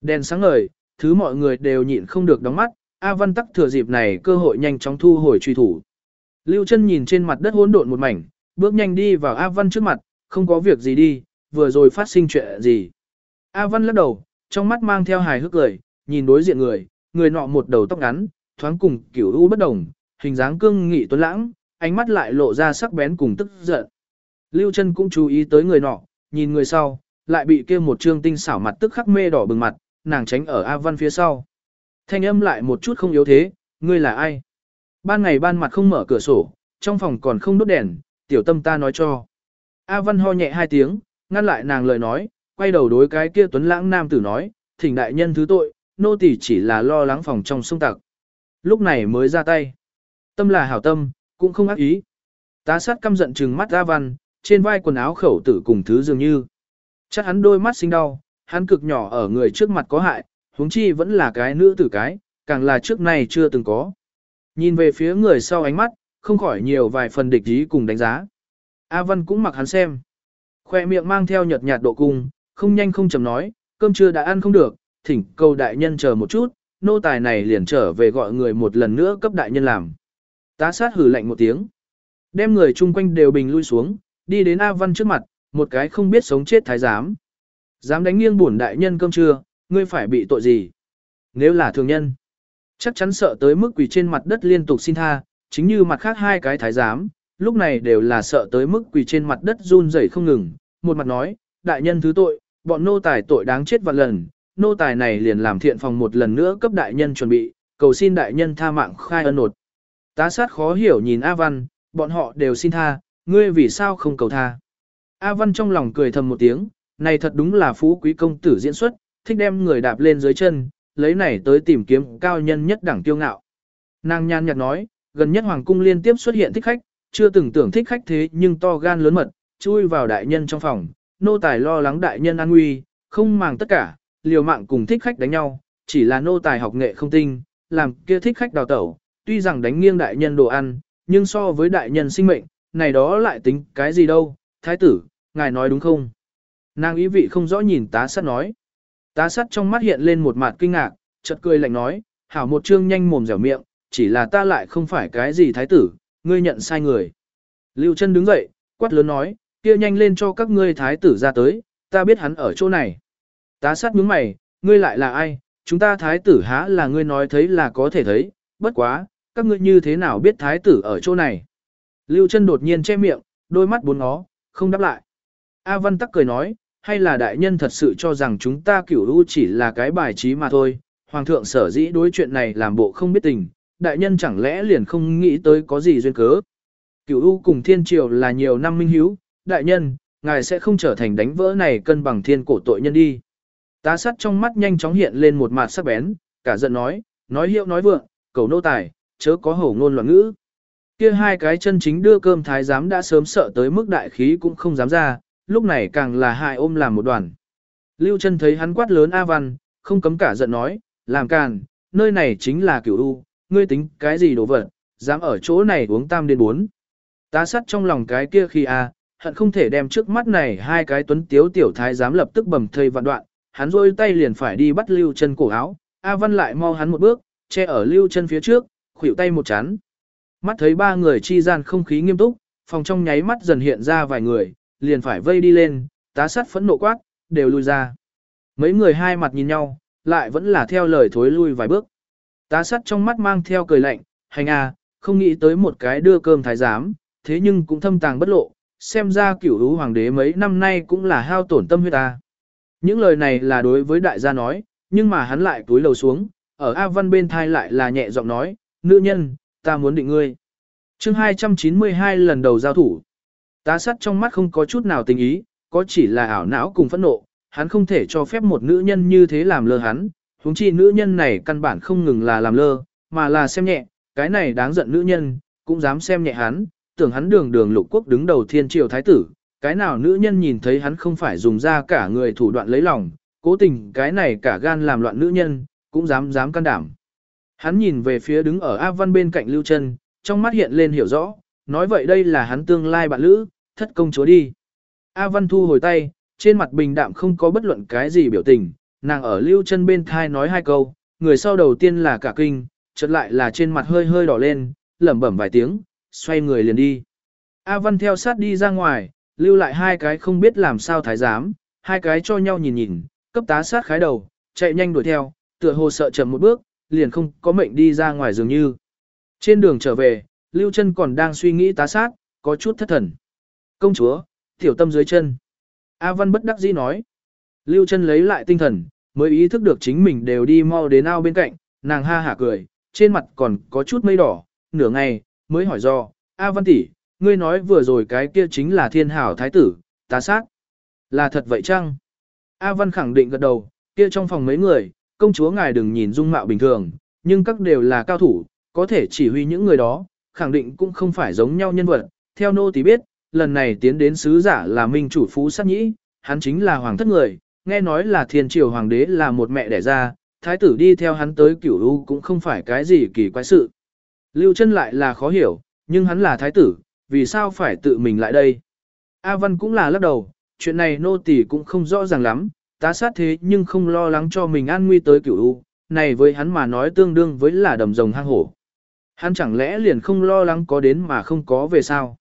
Đèn sáng ngời, thứ mọi người đều nhịn không được đóng mắt, A Văn tắc thừa dịp này cơ hội nhanh chóng thu hồi truy thủ. Lưu chân nhìn trên mặt đất hỗn độn một mảnh, bước nhanh đi vào A Văn trước mặt, không có việc gì đi, vừa rồi phát sinh chuyện gì. A Văn lắc đầu, trong mắt mang theo hài hước cười, nhìn đối diện người, người nọ một đầu tóc ngắn, thoáng cùng kiểu u bất đồng, hình dáng cương nghị tuấn lãng, ánh mắt lại lộ ra sắc bén cùng tức giận. Lưu Trân cũng chú ý tới người nọ, nhìn người sau, lại bị kia một trương tinh xảo mặt tức khắc mê đỏ bừng mặt, nàng tránh ở A Văn phía sau. Thanh âm lại một chút không yếu thế, ngươi là ai? Ban ngày ban mặt không mở cửa sổ, trong phòng còn không đốt đèn, tiểu tâm ta nói cho. A Văn ho nhẹ hai tiếng, ngăn lại nàng lời nói, quay đầu đối cái kia tuấn lãng nam tử nói, thỉnh đại nhân thứ tội, nô tỳ chỉ là lo lắng phòng trong sông tặc. Lúc này mới ra tay. Tâm là hảo tâm, cũng không ác ý. Tá sát căm giận trừng mắt A Văn, trên vai quần áo khẩu tử cùng thứ dường như. Chắc hắn đôi mắt sinh đau, hắn cực nhỏ ở người trước mặt có hại, huống chi vẫn là cái nữ tử cái, càng là trước này chưa từng có. Nhìn về phía người sau ánh mắt, không khỏi nhiều vài phần địch ý cùng đánh giá. A Văn cũng mặc hắn xem. Khoe miệng mang theo nhợt nhạt độ cung, không nhanh không chậm nói, cơm trưa đã ăn không được, thỉnh cầu đại nhân chờ một chút, nô tài này liền trở về gọi người một lần nữa cấp đại nhân làm. Tá sát hử lạnh một tiếng. Đem người chung quanh đều bình lui xuống, đi đến A Văn trước mặt, một cái không biết sống chết thái giám. Dám đánh nghiêng bổn đại nhân cơm trưa, ngươi phải bị tội gì? Nếu là thường nhân, chắc chắn sợ tới mức quỳ trên mặt đất liên tục xin tha, chính như mặt khác hai cái thái giám, lúc này đều là sợ tới mức quỳ trên mặt đất run rẩy không ngừng, một mặt nói, đại nhân thứ tội, bọn nô tài tội đáng chết vạn lần, nô tài này liền làm thiện phòng một lần nữa cấp đại nhân chuẩn bị, cầu xin đại nhân tha mạng khai ân nột. Tá sát khó hiểu nhìn A Văn, bọn họ đều xin tha, ngươi vì sao không cầu tha. A Văn trong lòng cười thầm một tiếng, này thật đúng là phú quý công tử diễn xuất, thích đem người đạp lên dưới chân, lấy này tới tìm kiếm cao nhân nhất đẳng tiêu ngạo. Nàng nhan nhạt nói, gần nhất hoàng cung liên tiếp xuất hiện thích khách, chưa từng tưởng thích khách thế nhưng to gan lớn mật, chui vào đại nhân trong phòng, nô tài lo lắng đại nhân an nguy, không màng tất cả, liều mạng cùng thích khách đánh nhau, chỉ là nô tài học nghệ không tinh, làm kia thích khách đào tẩu, tuy rằng đánh nghiêng đại nhân đồ ăn, nhưng so với đại nhân sinh mệnh, này đó lại tính cái gì đâu, thái tử, ngài nói đúng không? Nàng ý vị không rõ nhìn tá sát nói. Tá sát trong mắt hiện lên một mặt kinh ngạc, chợt cười lạnh nói, hảo một chương nhanh mồm dẻo miệng, chỉ là ta lại không phải cái gì thái tử, ngươi nhận sai người. Lưu chân đứng dậy, quát lớn nói, kia nhanh lên cho các ngươi thái tử ra tới, ta biết hắn ở chỗ này. Tá sát nhướng mày, ngươi lại là ai, chúng ta thái tử há là ngươi nói thấy là có thể thấy, bất quá, các ngươi như thế nào biết thái tử ở chỗ này. Lưu chân đột nhiên che miệng, đôi mắt bốn ngó, không đáp lại. A Văn tắc cười nói, hay là đại nhân thật sự cho rằng chúng ta cửu u chỉ là cái bài trí mà thôi, hoàng thượng sở dĩ đối chuyện này làm bộ không biết tình, đại nhân chẳng lẽ liền không nghĩ tới có gì duyên cớ. Cửu u cùng thiên triều là nhiều năm minh hiếu, đại nhân, ngài sẽ không trở thành đánh vỡ này cân bằng thiên cổ tội nhân đi. Tá sắt trong mắt nhanh chóng hiện lên một mặt sắc bén, cả giận nói, nói hiệu nói vượng, cầu nô tài, chớ có hổ ngôn loạn ngữ. Kia hai cái chân chính đưa cơm thái giám đã sớm sợ tới mức đại khí cũng không dám ra, lúc này càng là hại ôm làm một đoàn. Lưu chân thấy hắn quát lớn A Văn, không cấm cả giận nói, làm càn, nơi này chính là cửu u, ngươi tính cái gì đồ vật, dám ở chỗ này uống tam đến bốn. Tá sắt trong lòng cái kia khi A, hận không thể đem trước mắt này hai cái tuấn tiếu tiểu thái dám lập tức bầm thây vạn đoạn, hắn rôi tay liền phải đi bắt lưu chân cổ áo, A Văn lại mau hắn một bước, che ở lưu chân phía trước, khuỷu tay một chán. Mắt thấy ba người chi gian không khí nghiêm túc, phòng trong nháy mắt dần hiện ra vài người, liền phải vây đi lên, tá sát phẫn nộ quát, đều lui ra. Mấy người hai mặt nhìn nhau, lại vẫn là theo lời thối lui vài bước. Tá sát trong mắt mang theo cười lạnh, hành à, không nghĩ tới một cái đưa cơm thái giám, thế nhưng cũng thâm tàng bất lộ, xem ra cửu lũ hoàng đế mấy năm nay cũng là hao tổn tâm huyết ta. Những lời này là đối với đại gia nói, nhưng mà hắn lại túi lầu xuống, ở A Văn bên thai lại là nhẹ giọng nói, nữ nhân, ta muốn định ngươi. chương 292 lần đầu giao thủ. Tá sắt trong mắt không có chút nào tình ý, có chỉ là ảo não cùng phẫn nộ, hắn không thể cho phép một nữ nhân như thế làm lơ hắn, huống chi nữ nhân này căn bản không ngừng là làm lơ, mà là xem nhẹ, cái này đáng giận nữ nhân, cũng dám xem nhẹ hắn, tưởng hắn đường đường lục quốc đứng đầu thiên triều thái tử, cái nào nữ nhân nhìn thấy hắn không phải dùng ra cả người thủ đoạn lấy lòng, cố tình cái này cả gan làm loạn nữ nhân, cũng dám dám can đảm. Hắn nhìn về phía đứng ở A Văn bên cạnh Lưu Trân, trong mắt hiện lên hiểu rõ, nói vậy đây là hắn tương lai bạn lữ, thất công chúa đi. A Văn thu hồi tay, trên mặt bình đạm không có bất luận cái gì biểu tình, nàng ở Lưu Trân bên thai nói hai câu, người sau đầu tiên là cả kinh, chợt lại là trên mặt hơi hơi đỏ lên, lẩm bẩm vài tiếng, xoay người liền đi. A Văn theo sát đi ra ngoài, lưu lại hai cái không biết làm sao thái giám, hai cái cho nhau nhìn nhìn, cấp tá sát khái đầu, chạy nhanh đuổi theo, tựa hồ sợ chậm một bước, liền không có mệnh đi ra ngoài dường như. Trên đường trở về, Lưu chân còn đang suy nghĩ tá sát, có chút thất thần. Công chúa, tiểu tâm dưới chân. A Văn bất đắc dĩ nói. Lưu chân lấy lại tinh thần, mới ý thức được chính mình đều đi mau đến ao bên cạnh, nàng ha hả cười, trên mặt còn có chút mây đỏ, nửa ngày, mới hỏi do, A Văn tỷ, ngươi nói vừa rồi cái kia chính là thiên hảo thái tử, tá sát. Là thật vậy chăng? A Văn khẳng định gật đầu, kia trong phòng mấy người, công chúa ngài đừng nhìn dung mạo bình thường, nhưng các đều là cao thủ, có thể chỉ huy những người đó, khẳng định cũng không phải giống nhau nhân vật. Theo nô tỳ biết, lần này tiến đến sứ giả là minh chủ phú sát nhĩ, hắn chính là hoàng thất người, nghe nói là thiên triều hoàng đế là một mẹ đẻ ra, thái tử đi theo hắn tới cửu u cũng không phải cái gì kỳ quái sự. Lưu chân lại là khó hiểu, nhưng hắn là thái tử, vì sao phải tự mình lại đây? A Văn cũng là lắc đầu, chuyện này nô tỳ cũng không rõ ràng lắm, tá sát thế nhưng không lo lắng cho mình an nguy tới cửu u, này với hắn mà nói tương đương với là đầm rồng hang hổ. Hắn chẳng lẽ liền không lo lắng có đến mà không có về sao?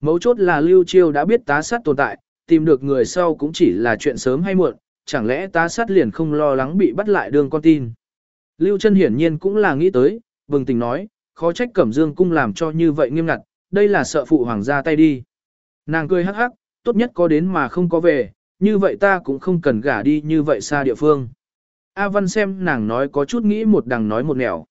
Mấu chốt là Lưu Chiêu đã biết tá sát tồn tại, tìm được người sau cũng chỉ là chuyện sớm hay muộn, chẳng lẽ tá sát liền không lo lắng bị bắt lại đường con tin. Lưu chân hiển nhiên cũng là nghĩ tới, bừng tỉnh nói, khó trách Cẩm Dương cung làm cho như vậy nghiêm ngặt, đây là sợ phụ hoàng ra tay đi. Nàng cười hắc hắc, tốt nhất có đến mà không có về, như vậy ta cũng không cần gả đi như vậy xa địa phương. A Văn xem nàng nói có chút nghĩ một đằng nói một nẻo.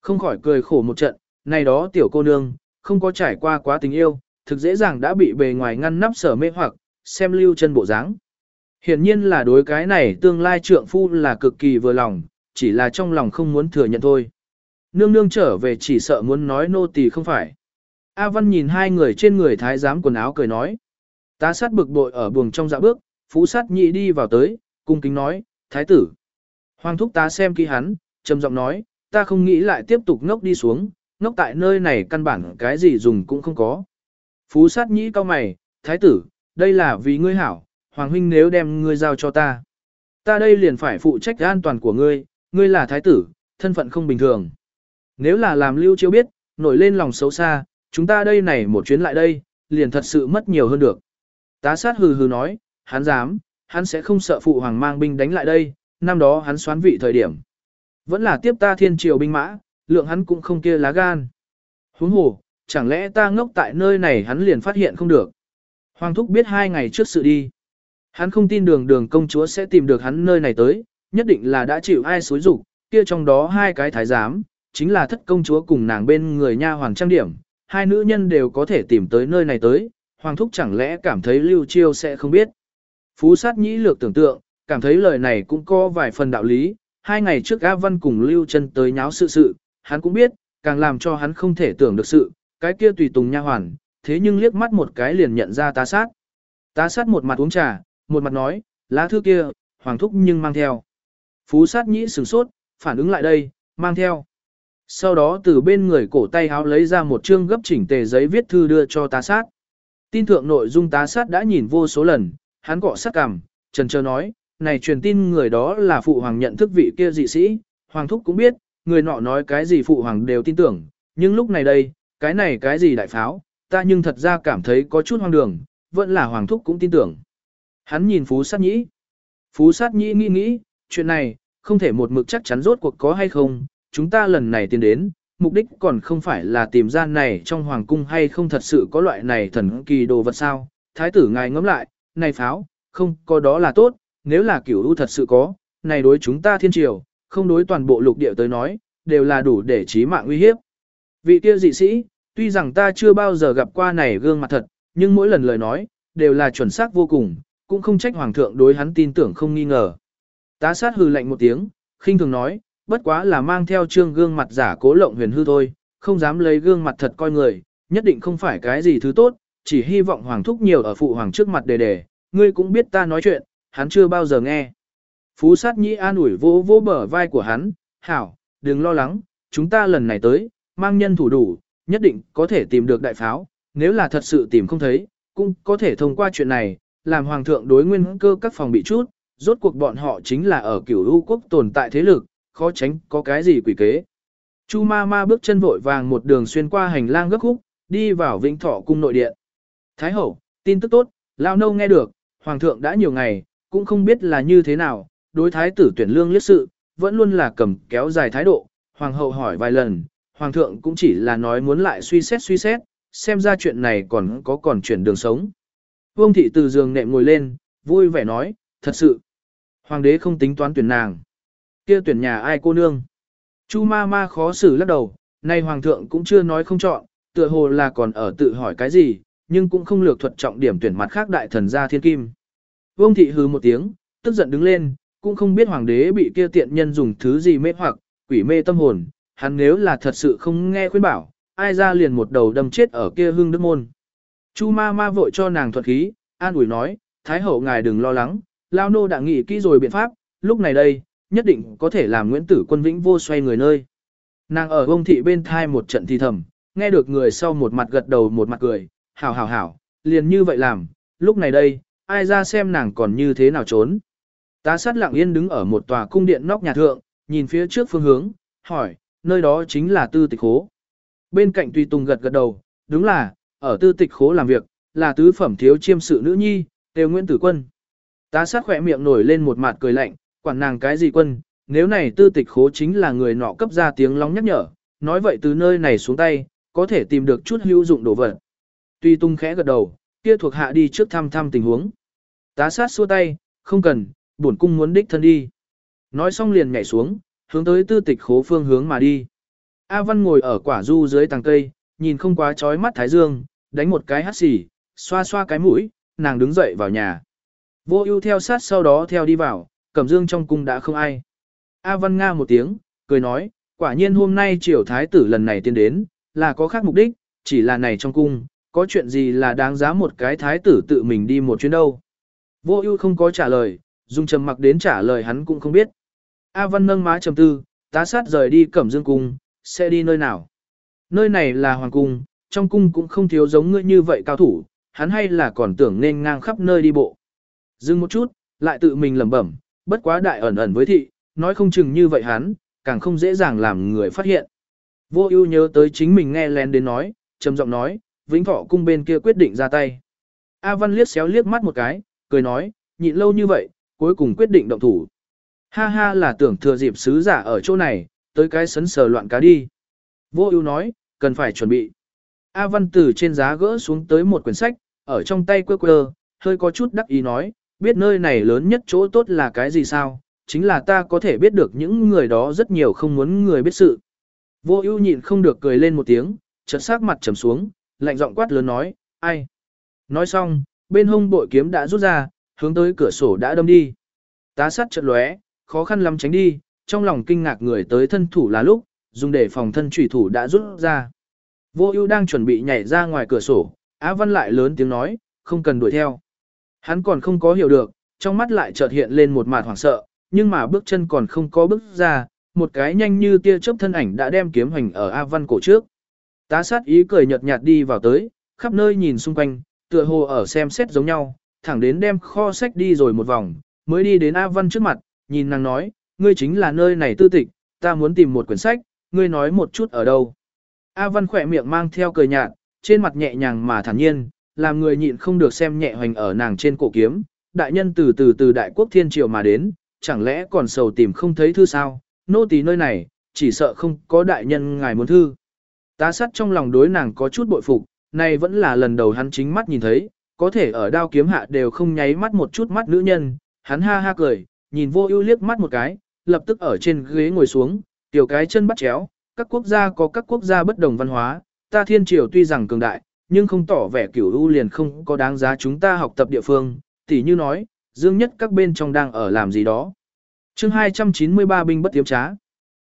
Không khỏi cười khổ một trận, này đó tiểu cô nương, không có trải qua quá tình yêu, thực dễ dàng đã bị bề ngoài ngăn nắp sở mê hoặc, xem lưu chân bộ dáng. Hiển nhiên là đối cái này tương lai trượng phu là cực kỳ vừa lòng, chỉ là trong lòng không muốn thừa nhận thôi. Nương nương trở về chỉ sợ muốn nói nô tỳ không phải. A Văn nhìn hai người trên người thái giám quần áo cười nói. Tá sát bực bội ở buồng trong dạ bước, phú sát nhị đi vào tới, cung kính nói, thái tử. Hoàng thúc tá xem kỹ hắn, trầm giọng nói, ta không nghĩ lại tiếp tục ngốc đi xuống, ngốc tại nơi này căn bản cái gì dùng cũng không có. Phú sát nhĩ cao mày, thái tử, đây là vì ngươi hảo, hoàng huynh nếu đem ngươi giao cho ta. Ta đây liền phải phụ trách an toàn của ngươi, ngươi là thái tử, thân phận không bình thường. Nếu là làm lưu chiêu biết, nổi lên lòng xấu xa, chúng ta đây này một chuyến lại đây, liền thật sự mất nhiều hơn được. Tá sát hừ hừ nói, hắn dám, hắn sẽ không sợ phụ hoàng mang binh đánh lại đây, năm đó hắn xoán vị thời điểm. Vẫn là tiếp ta thiên triều binh mã, lượng hắn cũng không kia lá gan. Huống hồ, chẳng lẽ ta ngốc tại nơi này hắn liền phát hiện không được. Hoàng thúc biết hai ngày trước sự đi. Hắn không tin đường đường công chúa sẽ tìm được hắn nơi này tới, nhất định là đã chịu ai xối rủ, kia trong đó hai cái thái giám, chính là thất công chúa cùng nàng bên người nha hoàng trang điểm, hai nữ nhân đều có thể tìm tới nơi này tới, hoàng thúc chẳng lẽ cảm thấy lưu chiêu sẽ không biết. Phú sát nhĩ lược tưởng tượng, cảm thấy lời này cũng có vài phần đạo lý, hai ngày trước A Văn cùng lưu chân tới nháo sự sự, hắn cũng biết, càng làm cho hắn không thể tưởng được sự, cái kia tùy tùng nha hoàn, thế nhưng liếc mắt một cái liền nhận ra tá sát. Tá sát một mặt uống trà, một mặt nói, lá thư kia, hoàng thúc nhưng mang theo. Phú sát nhĩ sửng sốt, phản ứng lại đây, mang theo. Sau đó từ bên người cổ tay háo lấy ra một chương gấp chỉnh tề giấy viết thư đưa cho tá sát. Tin thượng nội dung tá sát đã nhìn vô số lần, hắn cọ sát cằm, trần chờ nói, này truyền tin người đó là phụ hoàng nhận thức vị kia dị sĩ, hoàng thúc cũng biết, người nọ nói cái gì phụ hoàng đều tin tưởng, nhưng lúc này đây, cái này cái gì đại pháo, ta nhưng thật ra cảm thấy có chút hoang đường, vẫn là hoàng thúc cũng tin tưởng. Hắn nhìn Phú Sát Nhĩ. Phú Sát Nhĩ nghĩ nghĩ, chuyện này, không thể một mực chắc chắn rốt cuộc có hay không, chúng ta lần này tiến đến, mục đích còn không phải là tìm ra này trong hoàng cung hay không thật sự có loại này thần kỳ đồ vật sao. Thái tử ngài ngẫm lại, này pháo, không có đó là tốt, nếu là cửu u thật sự có, này đối chúng ta thiên triều, không đối toàn bộ lục địa tới nói, đều là đủ để chí mạng nguy hiếp. Vị kia dị sĩ, tuy rằng ta chưa bao giờ gặp qua này gương mặt thật, nhưng mỗi lần lời nói, đều là chuẩn xác vô cùng, cũng không trách hoàng thượng đối hắn tin tưởng không nghi ngờ. Tá sát hừ lạnh một tiếng, khinh thường nói, bất quá là mang theo trương gương mặt giả cố lộng huyền hư thôi, không dám lấy gương mặt thật coi người, nhất định không phải cái gì thứ tốt, chỉ hy vọng hoàng thúc nhiều ở phụ hoàng trước mặt đề đề, ngươi cũng biết ta nói chuyện, hắn chưa bao giờ nghe. Phú sát nhĩ an ủi vỗ vỗ bờ vai của hắn, hảo, đừng lo lắng, chúng ta lần này tới, mang nhân thủ đủ, nhất định có thể tìm được đại pháo, nếu là thật sự tìm không thấy, cũng có thể thông qua chuyện này, làm hoàng thượng đối nguyên cơ các phòng bị chút, rốt cuộc bọn họ chính là ở cửu lưu quốc tồn tại thế lực, khó tránh có cái gì quỷ kế. Chu ma ma bước chân vội vàng một đường xuyên qua hành lang gấp khúc, đi vào vĩnh thọ cung nội điện. Thái hậu, tin tức tốt, lao nâu nghe được, hoàng thượng đã nhiều ngày, cũng không biết là như thế nào, đối thái tử tuyển lương liếc sự, vẫn luôn là cầm kéo dài thái độ, hoàng hậu hỏi vài lần, hoàng thượng cũng chỉ là nói muốn lại suy xét suy xét, xem ra chuyện này còn có còn chuyển đường sống. Vương thị từ giường nệm ngồi lên, vui vẻ nói, thật sự, hoàng đế không tính toán tuyển nàng. kia tuyển nhà ai cô nương. Chu ma ma khó xử lắc đầu, nay hoàng thượng cũng chưa nói không chọn, tựa hồ là còn ở tự hỏi cái gì, nhưng cũng không lược thuật trọng điểm tuyển mặt khác đại thần gia thiên kim. Vương thị hừ một tiếng, tức giận đứng lên, cũng không biết hoàng đế bị kia tiện nhân dùng thứ gì mê hoặc, quỷ mê tâm hồn, hắn nếu là thật sự không nghe khuyên bảo, ai ra liền một đầu đâm chết ở kia hương đức môn. Chu ma ma vội cho nàng thuật khí, an ủi nói, Thái hậu ngài đừng lo lắng, Lao nô đã nghĩ kỹ rồi biện pháp, lúc này đây, nhất định có thể làm Nguyễn Tử quân vĩnh vô xoay người nơi. Nàng ở Vương thị bên thai một trận thi thầm, nghe được người sau một mặt gật đầu một mặt cười, hảo hảo hảo, liền như vậy làm, lúc này đây, ai ra xem nàng còn như thế nào trốn. Tá sát lặng yên đứng ở một tòa cung điện nóc nhà thượng, nhìn phía trước phương hướng, hỏi, nơi đó chính là tư tịch khố. Bên cạnh tùy tùng gật gật đầu, đúng là, ở tư tịch khố làm việc, là tứ phẩm thiếu chiêm sự nữ nhi, đều Nguyễn Tử Quân. Tá sát khỏe miệng nổi lên một mặt cười lạnh, quản nàng cái gì quân, nếu này tư tịch khố chính là người nọ cấp ra tiếng long nhắc nhở, nói vậy từ nơi này xuống tay, có thể tìm được chút hữu dụng đồ vật. Tuy tung khẽ gật đầu, kia thuộc hạ đi trước thăm thăm tình huống. Tá sát xua tay, không cần, bổn cung muốn đích thân đi. Nói xong liền nhảy xuống, hướng tới tư tịch khố phương hướng mà đi. A Văn ngồi ở quả du dưới tàng cây, nhìn không quá chói mắt Thái Dương, đánh một cái hắt xì, xoa xoa cái mũi, nàng đứng dậy vào nhà. Vô ưu theo sát sau đó theo đi vào, cẩm dương trong cung đã không ai. A Văn Nga một tiếng, cười nói, quả nhiên hôm nay triều thái tử lần này tiến đến, là có khác mục đích, chỉ là này trong cung, có chuyện gì là đáng giá một cái thái tử tự mình đi một chuyến đâu. Vô ưu không có trả lời, dung trầm mặc đến trả lời hắn cũng không biết. A Văn nâng má trầm tư, tá sát rời đi cẩm dương cung, sẽ đi nơi nào. Nơi này là hoàng cung, trong cung cũng không thiếu giống ngươi như vậy cao thủ, hắn hay là còn tưởng nên ngang khắp nơi đi bộ. Dừng một chút, lại tự mình lẩm bẩm, bất quá đại ẩn ẩn với thị, nói không chừng như vậy hắn, càng không dễ dàng làm người phát hiện. Vô ưu nhớ tới chính mình nghe lén đến nói, trầm giọng nói, vĩnh thọ cung bên kia quyết định ra tay. A Văn liếc xéo liếc mắt một cái, cười nói, nhịn lâu như vậy, cuối cùng quyết định động thủ. Ha ha là tưởng thừa dịp sứ giả ở chỗ này, tới cái sấn sờ loạn cá đi. Vô ưu nói, cần phải chuẩn bị. A Văn từ trên giá gỡ xuống tới một quyển sách, ở trong tay quơ quơ, hơi có chút đắc ý nói, biết nơi này lớn nhất chỗ tốt là cái gì sao, chính là ta có thể biết được những người đó rất nhiều không muốn người biết sự. Vô ưu nhịn không được cười lên một tiếng, chợt sắc mặt trầm xuống, lạnh giọng quát lớn nói, ai. Nói xong, bên hông bội kiếm đã rút ra, hướng tới cửa sổ đã đâm đi. Tá sát chợt lóe, khó khăn lắm tránh đi, trong lòng kinh ngạc người tới thân thủ là lúc, dùng để phòng thân trùy thủ đã rút ra. Vô ưu đang chuẩn bị nhảy ra ngoài cửa sổ, Á Văn lại lớn tiếng nói, không cần đuổi theo. Hắn còn không có hiểu được, trong mắt lại chợt hiện lên một mạt hoảng sợ, nhưng mà bước chân còn không có bước ra, một cái nhanh như tia chớp thân ảnh đã đem kiếm hành ở A Văn cổ trước. Tá sát ý cười nhợt nhạt đi vào tới, khắp nơi nhìn xung quanh, tựa hồ ở xem xét giống nhau, thẳng đến đem kho sách đi rồi một vòng, mới đi đến A Văn trước mặt, nhìn nàng nói, ngươi chính là nơi này tư tịch, ta muốn tìm một quyển sách, ngươi nói một chút ở đâu. A Văn khỏe miệng mang theo cười nhạt, trên mặt nhẹ nhàng mà thản nhiên, làm người nhịn không được xem nhẹ hoành ở nàng trên cổ kiếm. Đại nhân từ từ từ đại quốc thiên triều mà đến, chẳng lẽ còn sầu tìm không thấy thư sao, nô tỳ nơi này, chỉ sợ không có đại nhân ngài muốn thư. Tá sắt trong lòng đối nàng có chút bội phục, này vẫn là lần đầu hắn chính mắt nhìn thấy, có thể ở đao kiếm hạ đều không nháy mắt một chút mắt nữ nhân, hắn ha ha cười, nhìn vô ưu liếc mắt một cái, lập tức ở trên ghế ngồi xuống, tiểu cái chân bắt chéo, các quốc gia có các quốc gia bất đồng văn hóa, ta thiên triều tuy rằng cường đại, nhưng không tỏ vẻ kiểu ưu liền không có đáng giá chúng ta học tập địa phương, tỉ như nói, dương nhất các bên trong đang ở làm gì đó. chương 293 binh bất tiếm trá.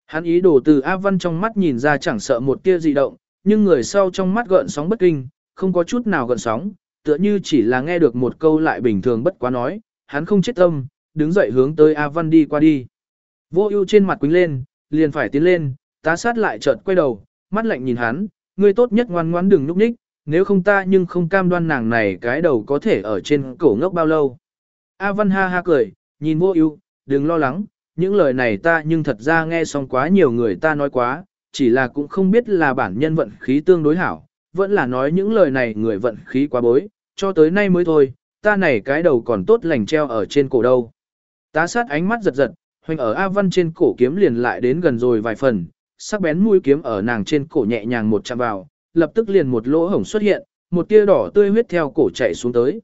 Hắn ý đồ từ A Văn trong mắt nhìn ra chẳng sợ một tia dị động, nhưng người sau trong mắt gợn sóng bất kinh, không có chút nào gợn sóng, tựa như chỉ là nghe được một câu lại bình thường bất quá nói, hắn không chết tâm, đứng dậy hướng tới A Văn đi qua đi. Vô ưu trên mặt quính lên, liền phải tiến lên, tá sát lại chợt quay đầu, mắt lạnh nhìn hắn, ngươi tốt nhất ngoan ngoãn đừng núp ních, nếu không ta nhưng không cam đoan nàng này cái đầu có thể ở trên cổ ngốc bao lâu. A Văn ha ha cười, nhìn vô ưu, đừng lo lắng, những lời này ta nhưng thật ra nghe xong quá nhiều người ta nói quá, chỉ là cũng không biết là bản nhân vận khí tương đối hảo, vẫn là nói những lời này người vận khí quá bối, cho tới nay mới thôi, ta này cái đầu còn tốt lành treo ở trên cổ đâu. Tá sát ánh mắt giật giật, hoành ở A Văn trên cổ kiếm liền lại đến gần rồi vài phần, sắc bén mũi kiếm ở nàng trên cổ nhẹ nhàng một chạm vào, lập tức liền một lỗ hổng xuất hiện, một tia đỏ tươi huyết theo cổ chạy xuống tới.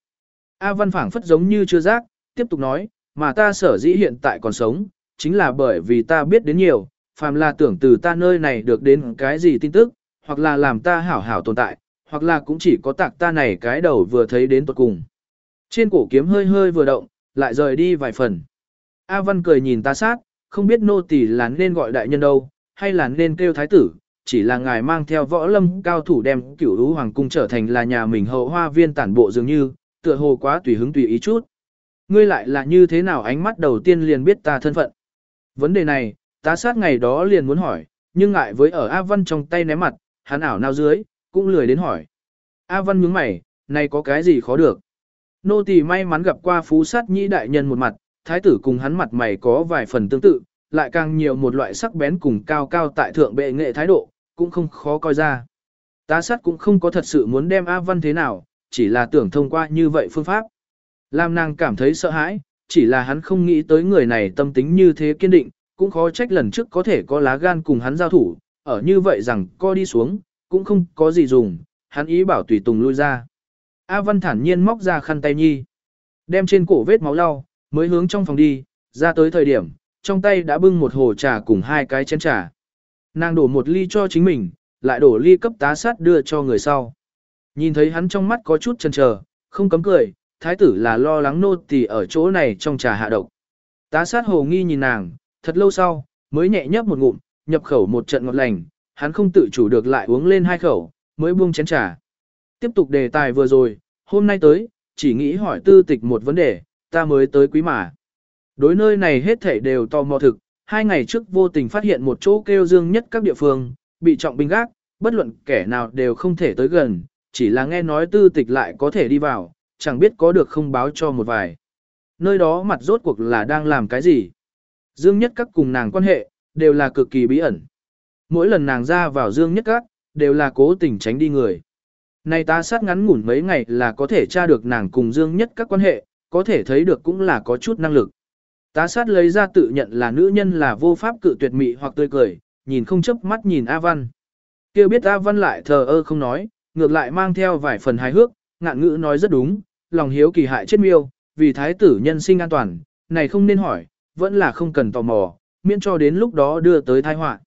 A Văn phảng phất giống như chưa giác, tiếp tục nói, mà ta sở dĩ hiện tại còn sống, chính là bởi vì ta biết đến nhiều, phàm là tưởng từ ta nơi này được đến cái gì tin tức, hoặc là làm ta hảo hảo tồn tại, hoặc là cũng chỉ có tạc ta này cái đầu vừa thấy đến tuột cùng. Trên cổ kiếm hơi hơi vừa động, lại rời đi vài phần. A Văn cười nhìn ta sát, không biết nô tỳ là nên gọi đại nhân đâu, hay là nên kêu thái tử, chỉ là ngài mang theo võ lâm cao thủ đem cửu lũ hoàng cung trở thành là nhà mình hậu hoa viên tản bộ dường như, tựa hồ quá tùy hứng tùy ý chút. Ngươi lại là như thế nào ánh mắt đầu tiên liền biết ta thân phận. Vấn đề này, tá sát ngày đó liền muốn hỏi, nhưng ngại với ở A Văn trong tay ném mặt, hắn ảo nào dưới, cũng lười đến hỏi. A Văn nhướng mày, này có cái gì khó được. Nô tỳ may mắn gặp qua phú sát nhĩ đại nhân một mặt, thái tử cùng hắn mặt mày có vài phần tương tự, lại càng nhiều một loại sắc bén cùng cao cao tại thượng bệ nghệ thái độ, cũng không khó coi ra. Tá sát cũng không có thật sự muốn đem A Văn thế nào, chỉ là tưởng thông qua như vậy phương pháp. Làm nàng cảm thấy sợ hãi, chỉ là hắn không nghĩ tới người này tâm tính như thế kiên định, cũng khó trách lần trước có thể có lá gan cùng hắn giao thủ, ở như vậy rằng co đi xuống, cũng không có gì dùng, hắn ý bảo tùy tùng lui ra. A Văn thản nhiên móc ra khăn tay nhi, đem trên cổ vết máu lau, mới hướng trong phòng đi, ra tới thời điểm, trong tay đã bưng một hồ trà cùng hai cái chén trà. Nàng đổ một ly cho chính mình, lại đổ ly cấp tá sát đưa cho người sau. Nhìn thấy hắn trong mắt có chút chần chờ, không cấm cười, thái tử là lo lắng nô tỳ ở chỗ này trong trà hạ độc. Tá sát hồ nghi nhìn nàng, thật lâu sau, mới nhẹ nhấp một ngụm, nhập khẩu một trận ngọt lành, hắn không tự chủ được lại uống lên hai khẩu, mới buông chén trà. Tiếp tục đề tài vừa rồi, hôm nay tới, chỉ nghĩ hỏi tư tịch một vấn đề, ta mới tới quý mà. Đối nơi này hết thảy đều tò mò thực, hai ngày trước vô tình phát hiện một chỗ kêu dương nhất các địa phương, bị trọng binh gác, bất luận kẻ nào đều không thể tới gần, chỉ là nghe nói tư tịch lại có thể đi vào, chẳng biết có được không báo cho một vài. Nơi đó mặt rốt cuộc là đang làm cái gì? Dương nhất các cùng nàng quan hệ, đều là cực kỳ bí ẩn. Mỗi lần nàng ra vào dương nhất các, đều là cố tình tránh đi người. Này ta sát ngắn ngủn mấy ngày là có thể tra được nàng cùng dương nhất các quan hệ, có thể thấy được cũng là có chút năng lực. Tá sát lấy ra tự nhận là nữ nhân là vô pháp cự tuyệt mị hoặc tươi cười, nhìn không chớp mắt nhìn A Văn. Kêu biết A Văn lại thờ ơ không nói, ngược lại mang theo vài phần hài hước, ngạn ngữ nói rất đúng, lòng hiếu kỳ hại chết miêu, vì thái tử nhân sinh an toàn, này không nên hỏi, vẫn là không cần tò mò, miễn cho đến lúc đó đưa tới tai họa.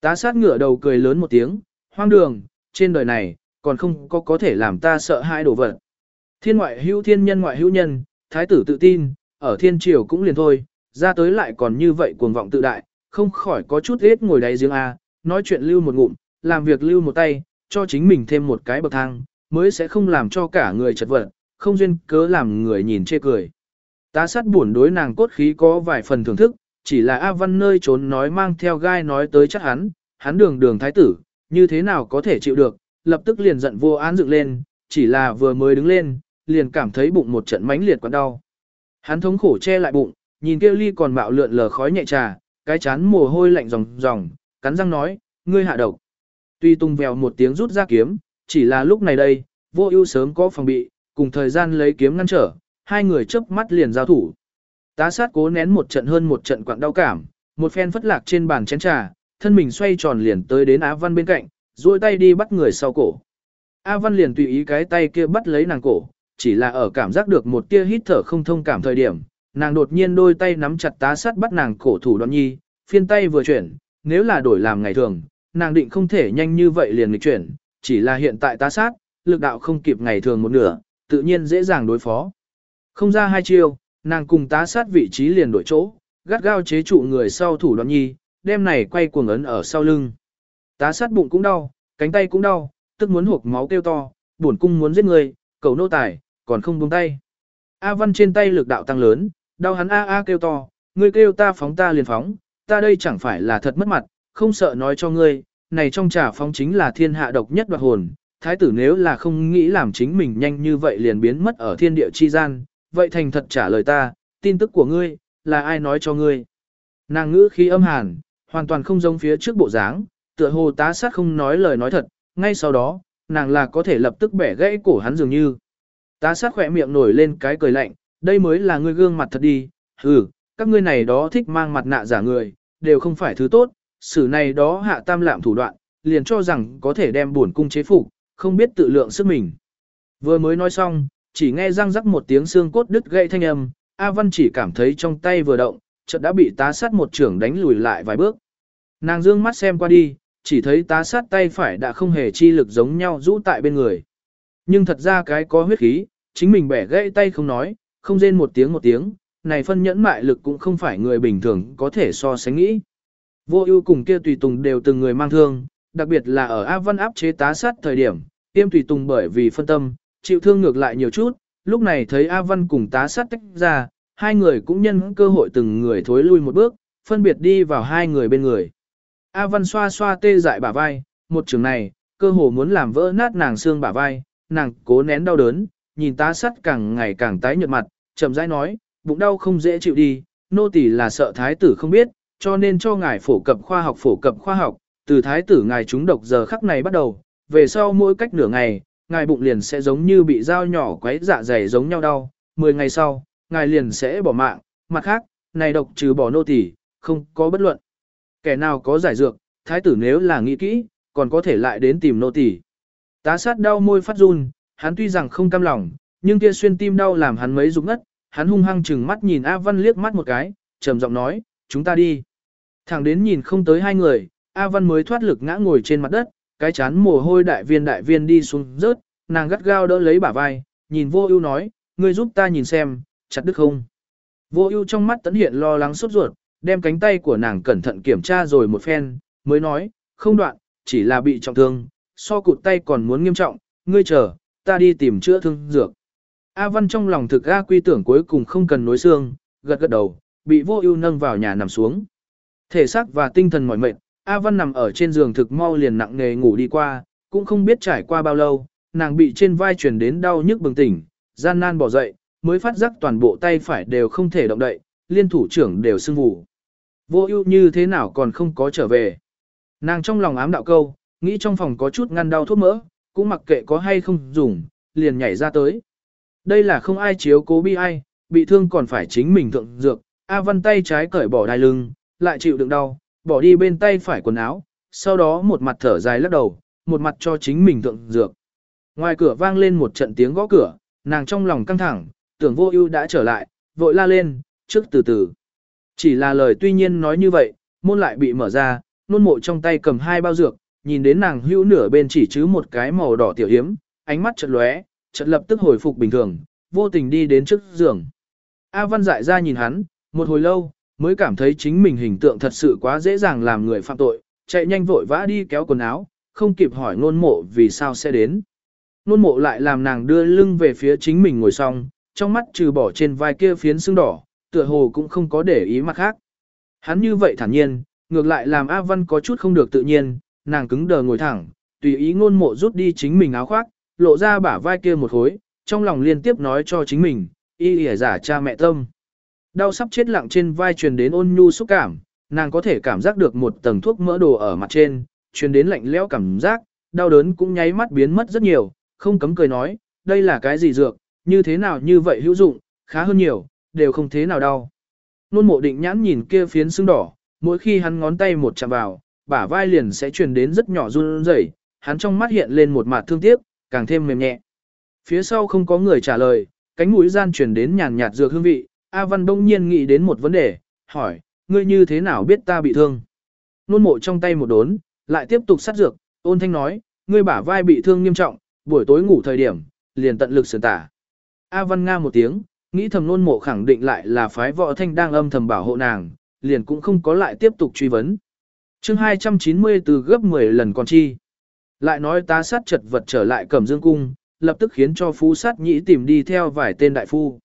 Tá sát ngửa đầu cười lớn một tiếng, hoang đường, trên đời này, còn không có có thể làm ta sợ hai đồ vật. Thiên ngoại hữu thiên nhân ngoại hữu nhân, thái tử tự tin, ở thiên triều cũng liền thôi, ra tới lại còn như vậy cuồng vọng tự đại, không khỏi có chút ít ngồi đáy giếng A, nói chuyện lưu một ngụm, làm việc lưu một tay, cho chính mình thêm một cái bậc thang, mới sẽ không làm cho cả người chật vật, không duyên cớ làm người nhìn chê cười. Tá sát buồn đối nàng cốt khí có vài phần thưởng thức, chỉ là A Văn nơi trốn nói mang theo gai nói tới chắc hắn, hắn đường đường thái tử, như thế nào có thể chịu được, lập tức liền giận vô án dựng lên, chỉ là vừa mới đứng lên, liền cảm thấy bụng một trận mãnh liệt quặn đau. Hắn thống khổ che lại bụng, nhìn kia ly còn mạo lượn lờ khói nhẹ trà, cái chán mồ hôi lạnh ròng ròng, cắn răng nói, ngươi hạ độc. Tuy tung vèo một tiếng rút ra kiếm, chỉ là lúc này đây, vô ưu sớm có phòng bị, cùng thời gian lấy kiếm ngăn trở, hai người chớp mắt liền giao thủ. Tá sát cố nén một trận hơn một trận quặn đau cảm, một phen phất lạc trên bàn chén trà, thân mình xoay tròn liền tới đến Á Văn bên cạnh, duỗi tay đi bắt người sau cổ. A Văn liền tùy ý cái tay kia bắt lấy nàng cổ, chỉ là ở cảm giác được một tia hít thở không thông cảm thời điểm, nàng đột nhiên đôi tay nắm chặt tá sát bắt nàng cổ thủ đoạn nhi, phiên tay vừa chuyển, nếu là đổi làm ngày thường, nàng định không thể nhanh như vậy liền nghịch chuyển, chỉ là hiện tại tá sát, lực đạo không kịp ngày thường một nửa, tự nhiên dễ dàng đối phó. Không ra hai chiêu, nàng cùng tá sát vị trí liền đổi chỗ, gắt gao chế trụ người sau thủ đoạn nhi, đem này quay cuồng ấn ở sau lưng. Tá sát bụng cũng đau, cánh tay cũng đau, tức muốn hộp máu kêu to, buồn cung muốn giết người, cầu nô tài, còn không buông tay. A Văn trên tay lực đạo tăng lớn, đau hắn a a kêu to, ngươi kêu ta phóng ta liền phóng, ta đây chẳng phải là thật mất mặt, không sợ nói cho ngươi, này trong trà phóng chính là thiên hạ độc nhất đoạt hồn, thái tử nếu là không nghĩ làm chính mình nhanh như vậy liền biến mất ở thiên địa chi gian, vậy thành thật trả lời ta, tin tức của ngươi, là ai nói cho ngươi. Nàng ngữ khí âm hàn, hoàn toàn không giống phía trước bộ dáng, tựa hồ tá sát không nói lời nói thật, ngay sau đó, nàng là có thể lập tức bẻ gãy cổ hắn dường như. Tá sát khỏe miệng nổi lên cái cười lạnh, đây mới là ngươi gương mặt thật đi, hừ, các ngươi này đó thích mang mặt nạ giả người, đều không phải thứ tốt, xử này đó hạ tam lạm thủ đoạn, liền cho rằng có thể đem buồn cung chế phục, không biết tự lượng sức mình. Vừa mới nói xong, chỉ nghe răng rắc một tiếng xương cốt đứt gãy thanh âm, A Văn chỉ cảm thấy trong tay vừa động, chợt đã bị tá sát một trưởng đánh lùi lại vài bước. Nàng dương mắt xem qua đi, chỉ thấy tá sát tay phải đã không hề chi lực giống nhau rũ tại bên người. Nhưng thật ra cái có huyết khí, chính mình bẻ gãy tay không nói, không rên một tiếng một tiếng, này phân nhẫn mại lực cũng không phải người bình thường có thể so sánh nghĩ. Vô ưu cùng kia tùy tùng đều từng người mang thương, đặc biệt là ở A Văn áp chế tá sát thời điểm, tiêm tùy tùng bởi vì phân tâm, chịu thương ngược lại nhiều chút, lúc này thấy A Văn cùng tá sát tách ra, hai người cũng nhân cơ hội từng người thối lui một bước, phân biệt đi vào hai người bên người. A Văn xoa xoa tê dại bả vai, một trường này, cơ hồ muốn làm vỡ nát nàng xương bả vai, nàng cố nén đau đớn, nhìn tá sắt càng ngày càng tái nhợt mặt, chậm rãi nói, bụng đau không dễ chịu đi, nô tỳ là sợ thái tử không biết, cho nên cho ngài phổ cập khoa học phổ cập khoa học, từ thái tử ngài trúng độc giờ khắc này bắt đầu, về sau mỗi cách nửa ngày, ngài bụng liền sẽ giống như bị dao nhỏ quấy dạ dày giống nhau đau, 10 ngày sau, ngài liền sẽ bỏ mạng, mặt khác, này độc trừ bỏ nô tỳ, không có bất luận. Kẻ nào có giải dược, thái tử nếu là nghĩ kỹ, còn có thể lại đến tìm nô tỳ. Tá sát đau môi phát run, hắn tuy rằng không cam lòng, nhưng kia xuyên tim đau làm hắn mấy rụng ngất, hắn hung hăng chừng mắt nhìn A Văn liếc mắt một cái, trầm giọng nói, chúng ta đi. Thẳng đến nhìn không tới hai người, A Văn mới thoát lực ngã ngồi trên mặt đất, cái chán mồ hôi đại viên đại viên đi xuống rớt, nàng gắt gao đỡ lấy bả vai, nhìn vô ưu nói, ngươi giúp ta nhìn xem, chặt đứt không. Vô ưu trong mắt tấn hiện lo lắng sốt ruột, đem cánh tay của nàng cẩn thận kiểm tra rồi một phen, mới nói, không đoạn, chỉ là bị trọng thương, so cụt tay còn muốn nghiêm trọng, ngươi chờ, ta đi tìm chữa thương dược. A Văn trong lòng thực A quy tưởng cuối cùng không cần nối xương, gật gật đầu, bị vô ưu nâng vào nhà nằm xuống. Thể xác và tinh thần mỏi mệt, A Văn nằm ở trên giường thực mau liền nặng nề ngủ đi qua, cũng không biết trải qua bao lâu, nàng bị trên vai truyền đến đau nhức bừng tỉnh, gian nan bỏ dậy, mới phát giác toàn bộ tay phải đều không thể động đậy, liên thủ trưởng đều sưng vụ. Vô ưu như thế nào còn không có trở về. Nàng trong lòng ám đạo câu, nghĩ trong phòng có chút ngăn đau thuốc mỡ, cũng mặc kệ có hay không dùng, liền nhảy ra tới. Đây là không ai chiếu cố bi ai, bị thương còn phải chính mình thượng dược, A Văn tay trái cởi bỏ đai lưng, lại chịu đựng đau, bỏ đi bên tay phải quần áo, sau đó một mặt thở dài lắc đầu, một mặt cho chính mình thượng dược. Ngoài cửa vang lên một trận tiếng gõ cửa, nàng trong lòng căng thẳng, tưởng vô ưu đã trở lại, vội la lên, trước từ từ. Chỉ là lời tuy nhiên nói như vậy, môn lại bị mở ra, nôn mộ trong tay cầm hai bao dược, nhìn đến nàng hữu nửa bên chỉ chứ một cái màu đỏ tiểu hiếm, ánh mắt chợt lóe, chợt lập tức hồi phục bình thường, vô tình đi đến trước giường. A Văn dại ra nhìn hắn, một hồi lâu, mới cảm thấy chính mình hình tượng thật sự quá dễ dàng làm người phạm tội, chạy nhanh vội vã đi kéo quần áo, không kịp hỏi nôn mộ vì sao sẽ đến. Nôn mộ lại làm nàng đưa lưng về phía chính mình ngồi xong, trong mắt trừ bỏ trên vai kia phiến xương đỏ, tựa hồ cũng không có để ý mặt khác. Hắn như vậy thản nhiên, ngược lại làm A Văn có chút không được tự nhiên, nàng cứng đờ ngồi thẳng, tùy ý ngôn mộ rút đi chính mình áo khoác, lộ ra bả vai kia một khối, trong lòng liên tiếp nói cho chính mình, y ỉa giả cha mẹ tâm. Đau sắp chết lặng trên vai truyền đến ôn nhu xúc cảm, nàng có thể cảm giác được một tầng thuốc mỡ đồ ở mặt trên, truyền đến lạnh lẽo cảm giác, đau đớn cũng nháy mắt biến mất rất nhiều, không cấm cười nói, đây là cái gì dược, như thế nào như vậy hữu dụng, khá hơn nhiều, đều không thế nào đau. Nôn mộ định nhãn nhìn kia phiến xương đỏ, mỗi khi hắn ngón tay một chạm vào, bả vai liền sẽ truyền đến rất nhỏ run rẩy, hắn trong mắt hiện lên một mặt thương tiếc, càng thêm mềm nhẹ. Phía sau không có người trả lời, cánh mũi gian truyền đến nhàn nhạt dược hương vị, A Văn đông nhiên nghĩ đến một vấn đề, hỏi, ngươi như thế nào biết ta bị thương? Nôn mộ trong tay một đốn, lại tiếp tục sát dược, ôn thanh nói, ngươi bả vai bị thương nghiêm trọng, buổi tối ngủ thời điểm, liền tận lực sườn tả. A Văn Nga một tiếng, nghĩ thầm nôn mộ khẳng định lại là phái võ thanh đang âm thầm bảo hộ nàng, liền cũng không có lại tiếp tục truy vấn. chương 290 từ gấp 10 lần còn chi. Lại nói tá sát chật vật trở lại cẩm dương cung, lập tức khiến cho phú sát nhĩ tìm đi theo vài tên đại phu.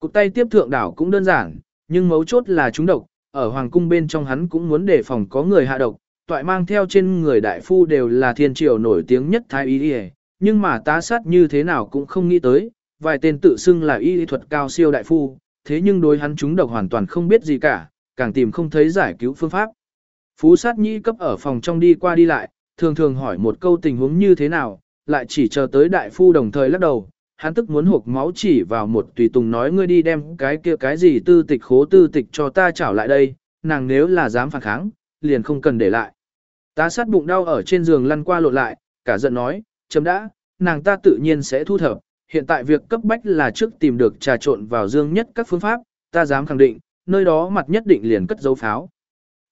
Cục tay tiếp thượng đảo cũng đơn giản, nhưng mấu chốt là chúng độc, ở hoàng cung bên trong hắn cũng muốn đề phòng có người hạ độc, toại mang theo trên người đại phu đều là thiên triều nổi tiếng nhất thái y y, nhưng mà tá sát như thế nào cũng không nghĩ tới, vài tên tự xưng là y thuật cao siêu đại phu, thế nhưng đối hắn chúng độc hoàn toàn không biết gì cả, càng tìm không thấy giải cứu phương pháp. Phú sát nhĩ cấp ở phòng trong đi qua đi lại, thường thường hỏi một câu tình huống như thế nào, lại chỉ chờ tới đại phu đồng thời lắc đầu, hắn tức muốn hộp máu chỉ vào một tùy tùng nói ngươi đi đem cái kia cái gì tư tịch khố tư tịch cho ta trảo lại đây, nàng nếu là dám phản kháng, liền không cần để lại. Ta sát bụng đau ở trên giường lăn qua lộn lại, cả giận nói, chấm đã, nàng ta tự nhiên sẽ thu thập, hiện tại việc cấp bách là trước tìm được trà trộn vào dương nhất các phương pháp, ta dám khẳng định, nơi đó mặt nhất định liền cất dấu pháo.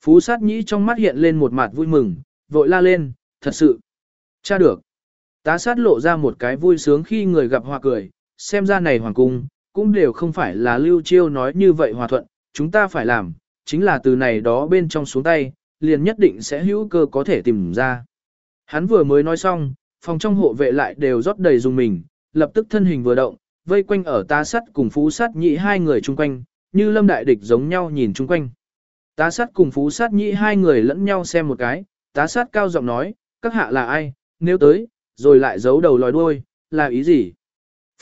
Phú sát nhĩ trong mắt hiện lên một mặt vui mừng, vội la lên, thật sự. Cha được. Tá sát lộ ra một cái vui sướng khi người gặp hòa cười, xem ra này hoàng cung, cũng đều không phải là lưu chiêu nói như vậy hòa thuận, chúng ta phải làm, chính là từ này đó bên trong xuống tay, liền nhất định sẽ hữu cơ có thể tìm ra. Hắn vừa mới nói xong, phòng trong hộ vệ lại đều rót đầy dùng mình, lập tức thân hình vừa động, vây quanh ở tá sắt cùng phú sát nhị hai người chung quanh, như lâm đại địch giống nhau nhìn chung quanh. Tá sát cùng phú sát nhị hai người lẫn nhau xem một cái, tá sát cao giọng nói, các hạ là ai, nếu tới, rồi lại giấu đầu lòi đuôi, là ý gì?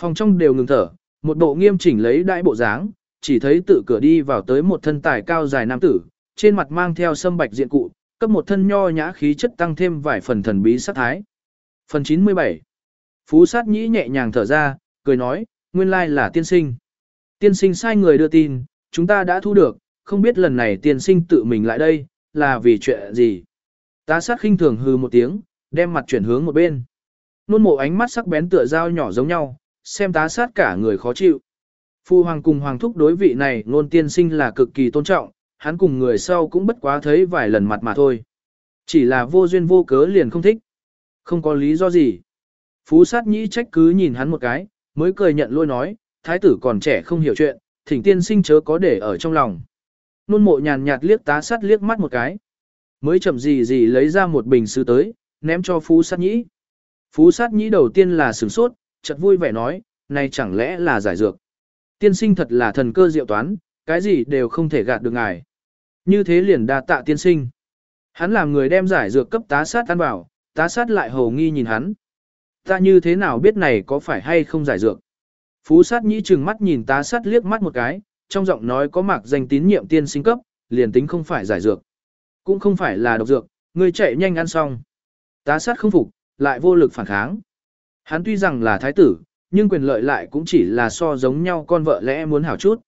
Phòng trong đều ngừng thở, một bộ nghiêm chỉnh lấy đại bộ dáng, chỉ thấy tự cửa đi vào tới một thân tài cao dài nam tử, trên mặt mang theo sâm bạch diện cụ, cấp một thân nho nhã khí chất tăng thêm vài phần thần bí sát thái. Phần 97 Phú sát nhĩ nhẹ nhàng thở ra, cười nói, nguyên lai là tiên sinh. Tiên sinh sai người đưa tin, chúng ta đã thu được, không biết lần này tiên sinh tự mình lại đây, là vì chuyện gì. Tá sát khinh thường hư một tiếng, đem mặt chuyển hướng một bên. Nôn mộ ánh mắt sắc bén tựa dao nhỏ giống nhau, xem tá sát cả người khó chịu. Phu hoàng cùng hoàng thúc đối vị này nôn tiên sinh là cực kỳ tôn trọng, hắn cùng người sau cũng bất quá thấy vài lần mặt mà thôi. Chỉ là vô duyên vô cớ liền không thích. Không có lý do gì. Phú sát nhĩ trách cứ nhìn hắn một cái, mới cười nhận lôi nói, thái tử còn trẻ không hiểu chuyện, thỉnh tiên sinh chớ có để ở trong lòng. Nôn mộ nhàn nhạt liếc tá sát liếc mắt một cái. Mới chậm gì gì lấy ra một bình sứ tới, ném cho phú sát nhĩ. Phú sát nhĩ đầu tiên là sửng sốt, chợt vui vẻ nói, này chẳng lẽ là giải dược. Tiên sinh thật là thần cơ diệu toán, cái gì đều không thể gạt được ngài. Như thế liền đa tạ tiên sinh. Hắn làm người đem giải dược cấp tá sát ăn bảo, tá sát lại hầu nghi nhìn hắn. Ta như thế nào biết này có phải hay không giải dược? Phú sát nhĩ trừng mắt nhìn tá sát liếc mắt một cái, trong giọng nói có mạc danh tín nhiệm tiên sinh cấp, liền tính không phải giải dược. Cũng không phải là độc dược, người chạy nhanh ăn xong. Tá sát không phục, lại vô lực phản kháng. Hắn tuy rằng là thái tử, nhưng quyền lợi lại cũng chỉ là so giống nhau con vợ lẽ muốn hảo chút.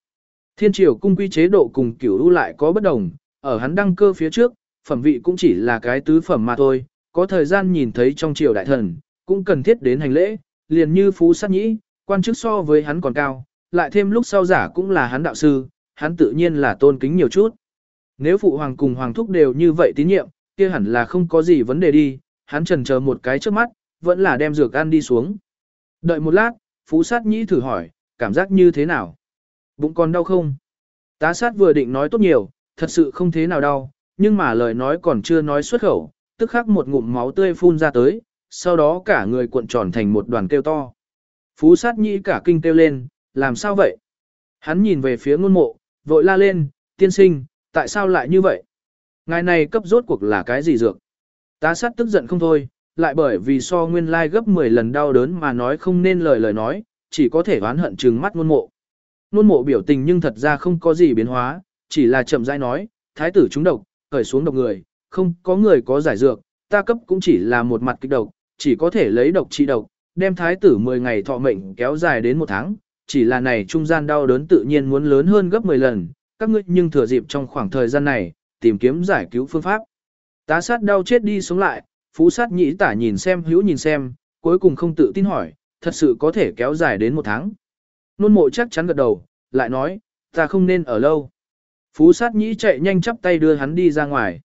Thiên triều cung quy chế độ cùng cửu u lại có bất đồng, ở hắn đăng cơ phía trước, phẩm vị cũng chỉ là cái tứ phẩm mà thôi, có thời gian nhìn thấy trong triều đại thần, cũng cần thiết đến hành lễ, liền như phú sát nhĩ, quan chức so với hắn còn cao, lại thêm lúc sau giả cũng là hắn đạo sư, hắn tự nhiên là tôn kính nhiều chút. Nếu phụ hoàng cùng hoàng thúc đều như vậy tín nhiệm, kia hẳn là không có gì vấn đề đi, hắn trần chờ một cái trước mắt, vẫn là đem dược ăn đi xuống. Đợi một lát, phú sát nhĩ thử hỏi, cảm giác như thế nào? Bụng còn đau không? Tá sát vừa định nói tốt nhiều, thật sự không thế nào đau, nhưng mà lời nói còn chưa nói xuất khẩu, tức khắc một ngụm máu tươi phun ra tới, sau đó cả người cuộn tròn thành một đoàn kêu to. Phú sát nhĩ cả kinh kêu lên, làm sao vậy? Hắn nhìn về phía ngôn mộ, vội la lên, tiên sinh, tại sao lại như vậy? Ngài này cấp rốt cuộc là cái gì dược? Tá sát tức giận không thôi, lại bởi vì so nguyên lai gấp 10 lần đau đớn mà nói không nên lời lời nói, chỉ có thể oán hận trừng mắt ngôn mộ. Ngôn mộ biểu tình nhưng thật ra không có gì biến hóa, chỉ là chậm rãi nói, thái tử trúng độc, khởi xuống độc người, không có người có giải dược, ta cấp cũng chỉ là một mặt kích độc, chỉ có thể lấy độc trị độc, đem thái tử 10 ngày thọ mệnh kéo dài đến một tháng, chỉ là này trung gian đau đớn tự nhiên muốn lớn hơn gấp 10 lần, các ngươi nhưng thừa dịp trong khoảng thời gian này, tìm kiếm giải cứu phương pháp. Tá sát đau chết đi sống lại, phú sát nhĩ tả nhìn xem hữu nhìn xem, cuối cùng không tự tin hỏi, thật sự có thể kéo dài đến một tháng. Nôn mộ chắc chắn gật đầu, lại nói, ta không nên ở lâu. Phú sát nhĩ chạy nhanh chắp tay đưa hắn đi ra ngoài.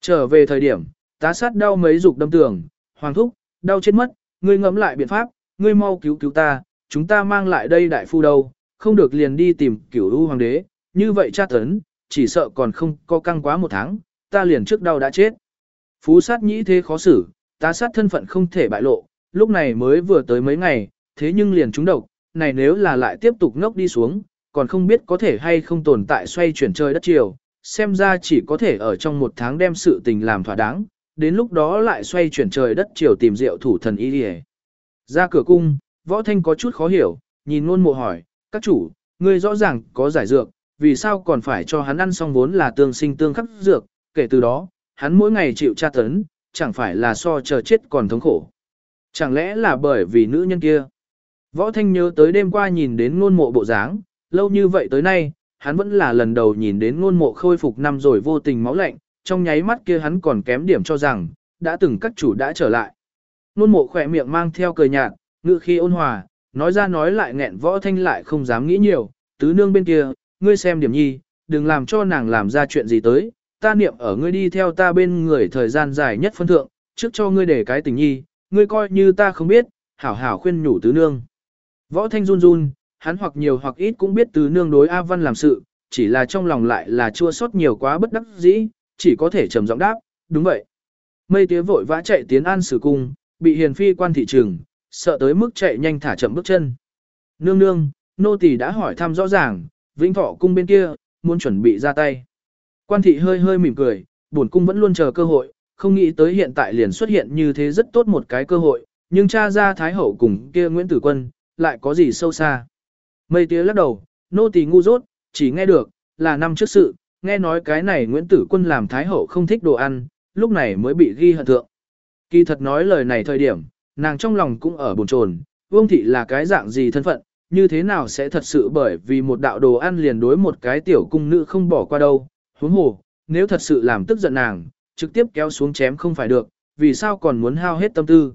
Trở về thời điểm, tá sát đau mấy dục đâm tường, hoàng thúc, đau chết mất, ngươi ngẫm lại biện pháp, ngươi mau cứu cứu ta, chúng ta mang lại đây đại phu đâu, không được liền đi tìm cửu u hoàng đế, như vậy cha tấn, chỉ sợ còn không có căng quá một tháng, ta liền trước đau đã chết. Phú sát nhĩ thế khó xử, tá sát thân phận không thể bại lộ, lúc này mới vừa tới mấy ngày, thế nhưng liền trúng độc, này nếu là lại tiếp tục ngốc đi xuống, còn không biết có thể hay không tồn tại xoay chuyển trời đất chiều, xem ra chỉ có thể ở trong một tháng đem sự tình làm thỏa đáng, đến lúc đó lại xoay chuyển trời đất chiều tìm rượu thủ thần y đi Ra cửa cung, võ thanh có chút khó hiểu, nhìn ngôn mộ hỏi, các chủ, ngươi rõ ràng có giải dược, vì sao còn phải cho hắn ăn xong vốn là tương sinh tương khắc dược, kể từ đó, hắn mỗi ngày chịu tra tấn, chẳng phải là so chờ chết còn thống khổ. Chẳng lẽ là bởi vì nữ nhân kia? Võ Thanh nhớ tới đêm qua nhìn đến ngôn mộ bộ dáng, lâu như vậy tới nay, hắn vẫn là lần đầu nhìn đến ngôn mộ khôi phục năm rồi vô tình máu lạnh, trong nháy mắt kia hắn còn kém điểm cho rằng, đã từng các chủ đã trở lại. Ngôn mộ khỏe miệng mang theo cười nhạt, ngự khi ôn hòa, nói ra nói lại nghẹn võ thanh lại không dám nghĩ nhiều, tứ nương bên kia, ngươi xem điểm nhi, đừng làm cho nàng làm ra chuyện gì tới, ta niệm ở ngươi đi theo ta bên người thời gian dài nhất phân thượng, trước cho ngươi để cái tình nhi, ngươi coi như ta không biết, hảo hảo khuyên nhủ tứ nương. Võ thanh run run, hắn hoặc nhiều hoặc ít cũng biết tứ nương đối A Văn làm sự, chỉ là trong lòng lại là chua xót nhiều quá bất đắc dĩ, chỉ có thể trầm giọng đáp, đúng vậy. Mây tía vội vã chạy tiến an sử cung, bị hiền phi quan thị trường, sợ tới mức chạy nhanh thả chậm bước chân. Nương nương, nô tỳ đã hỏi thăm rõ ràng, vĩnh thọ cung bên kia, muốn chuẩn bị ra tay. Quan thị hơi hơi mỉm cười, bổn cung vẫn luôn chờ cơ hội, không nghĩ tới hiện tại liền xuất hiện như thế rất tốt một cái cơ hội, nhưng cha ra Thái Hậu cùng kia Nguyễn Tử Quân, lại có gì sâu xa. Mây tía lắc đầu, nô tỳ ngu dốt, chỉ nghe được, là năm trước sự, nghe nói cái này Nguyễn Tử Quân làm Thái Hậu không thích đồ ăn, lúc này mới bị ghi hận thượng. Kỳ thật nói lời này thời điểm, nàng trong lòng cũng ở buồn chồn, Vương Thị là cái dạng gì thân phận, như thế nào sẽ thật sự bởi vì một đạo đồ ăn liền đối một cái tiểu cung nữ không bỏ qua đâu, huống hồ, nếu thật sự làm tức giận nàng, trực tiếp kéo xuống chém không phải được, vì sao còn muốn hao hết tâm tư.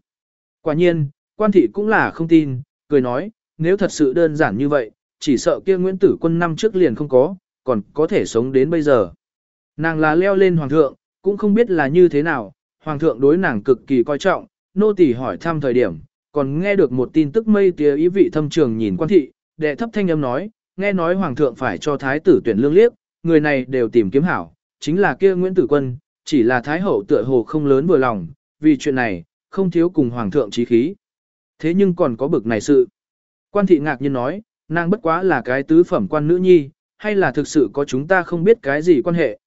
Quả nhiên, quan thị cũng là không tin, cười nói, nếu thật sự đơn giản như vậy, chỉ sợ kia Nguyễn Tử Quân năm trước liền không có, còn có thể sống đến bây giờ. Nàng là leo lên hoàng thượng, cũng không biết là như thế nào, hoàng thượng đối nàng cực kỳ coi trọng, nô tỳ hỏi thăm thời điểm, còn nghe được một tin tức mây tía ý vị thâm trường nhìn quan thị, đệ thấp thanh âm nói, nghe nói hoàng thượng phải cho thái tử tuyển lương liếc, người này đều tìm kiếm hảo, chính là kia Nguyễn Tử Quân, chỉ là thái hậu tựa hồ không lớn vừa lòng, vì chuyện này, không thiếu cùng hoàng thượng trí khí. Thế nhưng còn có bực này sự. Quan thị ngạc nhiên nói, nàng bất quá là cái tứ phẩm quan nữ nhi, hay là thực sự có chúng ta không biết cái gì quan hệ.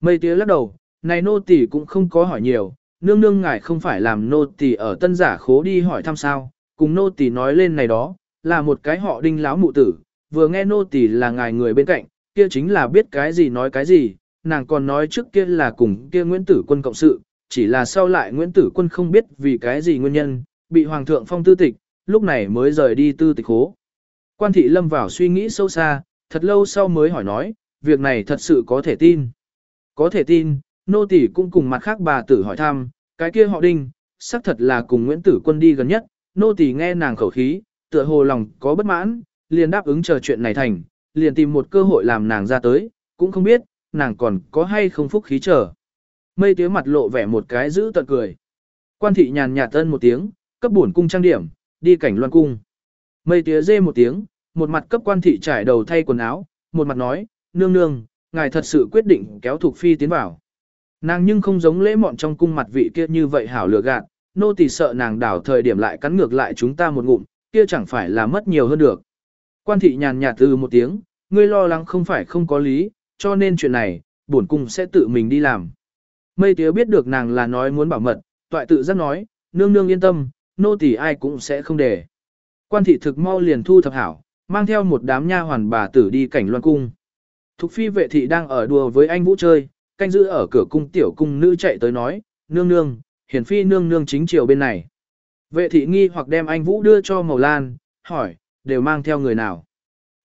Mây tía lắc đầu, này nô tỳ cũng không có hỏi nhiều, nương nương ngài không phải làm nô tỳ ở tân giả khố đi hỏi thăm sao, cùng nô tỳ nói lên này đó, là một cái họ đinh láo mụ tử, vừa nghe nô tỳ là ngài người bên cạnh, kia chính là biết cái gì nói cái gì, nàng còn nói trước kia là cùng kia Nguyễn Tử Quân cộng sự, chỉ là sau lại Nguyễn Tử Quân không biết vì cái gì nguyên nhân, bị Hoàng thượng phong tư tịch, lúc này mới rời đi tư tịch hố. Quan thị lâm vào suy nghĩ sâu xa, thật lâu sau mới hỏi nói, việc này thật sự có thể tin. Có thể tin, nô tỷ cũng cùng mặt khác bà tử hỏi thăm, cái kia họ đinh, xác thật là cùng Nguyễn Tử Quân đi gần nhất, nô tỷ nghe nàng khẩu khí, tựa hồ lòng có bất mãn, liền đáp ứng chờ chuyện này thành, liền tìm một cơ hội làm nàng ra tới, cũng không biết, nàng còn có hay không phúc khí chờ. Mây tía mặt lộ vẻ một cái giữ tận cười. Quan thị nhàn nhạt tân một tiếng, cấp bổn cung trang điểm, đi cảnh loan cung. Mây tía dê một tiếng, một mặt cấp quan thị trải đầu thay quần áo, một mặt nói, nương nương, ngài thật sự quyết định kéo thuộc phi tiến vào. Nàng nhưng không giống lễ mọn trong cung mặt vị kia như vậy hảo lừa gạt, nô tỳ sợ nàng đảo thời điểm lại cắn ngược lại chúng ta một ngụm, kia chẳng phải là mất nhiều hơn được. Quan thị nhàn nhạt từ một tiếng, ngươi lo lắng không phải không có lý, cho nên chuyện này, bổn cung sẽ tự mình đi làm. Mây tía biết được nàng là nói muốn bảo mật, toại tự giác nói, nương nương yên tâm, nô tỳ ai cũng sẽ không để. Quan thị thực mau liền thu thập hảo, mang theo một đám nha hoàn bà tử đi cảnh loan cung. Thục phi vệ thị đang ở đùa với anh Vũ chơi, canh giữ ở cửa cung tiểu cung nữ chạy tới nói, nương nương, hiển phi nương nương chính chiều bên này. Vệ thị nghi hoặc đem anh Vũ đưa cho Màu Lan, hỏi, đều mang theo người nào.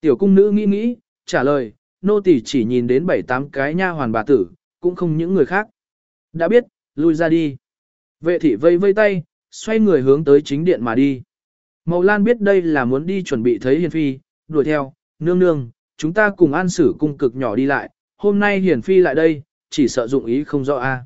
Tiểu cung nữ nghĩ nghĩ, trả lời, nô tỳ chỉ nhìn đến bảy tám cái nha hoàn bà tử, cũng không những người khác. Đã biết, lui ra đi. Vệ thị vây vây tay, xoay người hướng tới chính điện mà đi. Màu Lan biết đây là muốn đi chuẩn bị thấy Hiền Phi, đuổi theo, nương nương, chúng ta cùng an xử cung cực nhỏ đi lại, hôm nay Hiền Phi lại đây, chỉ sợ dụng ý không rõ a.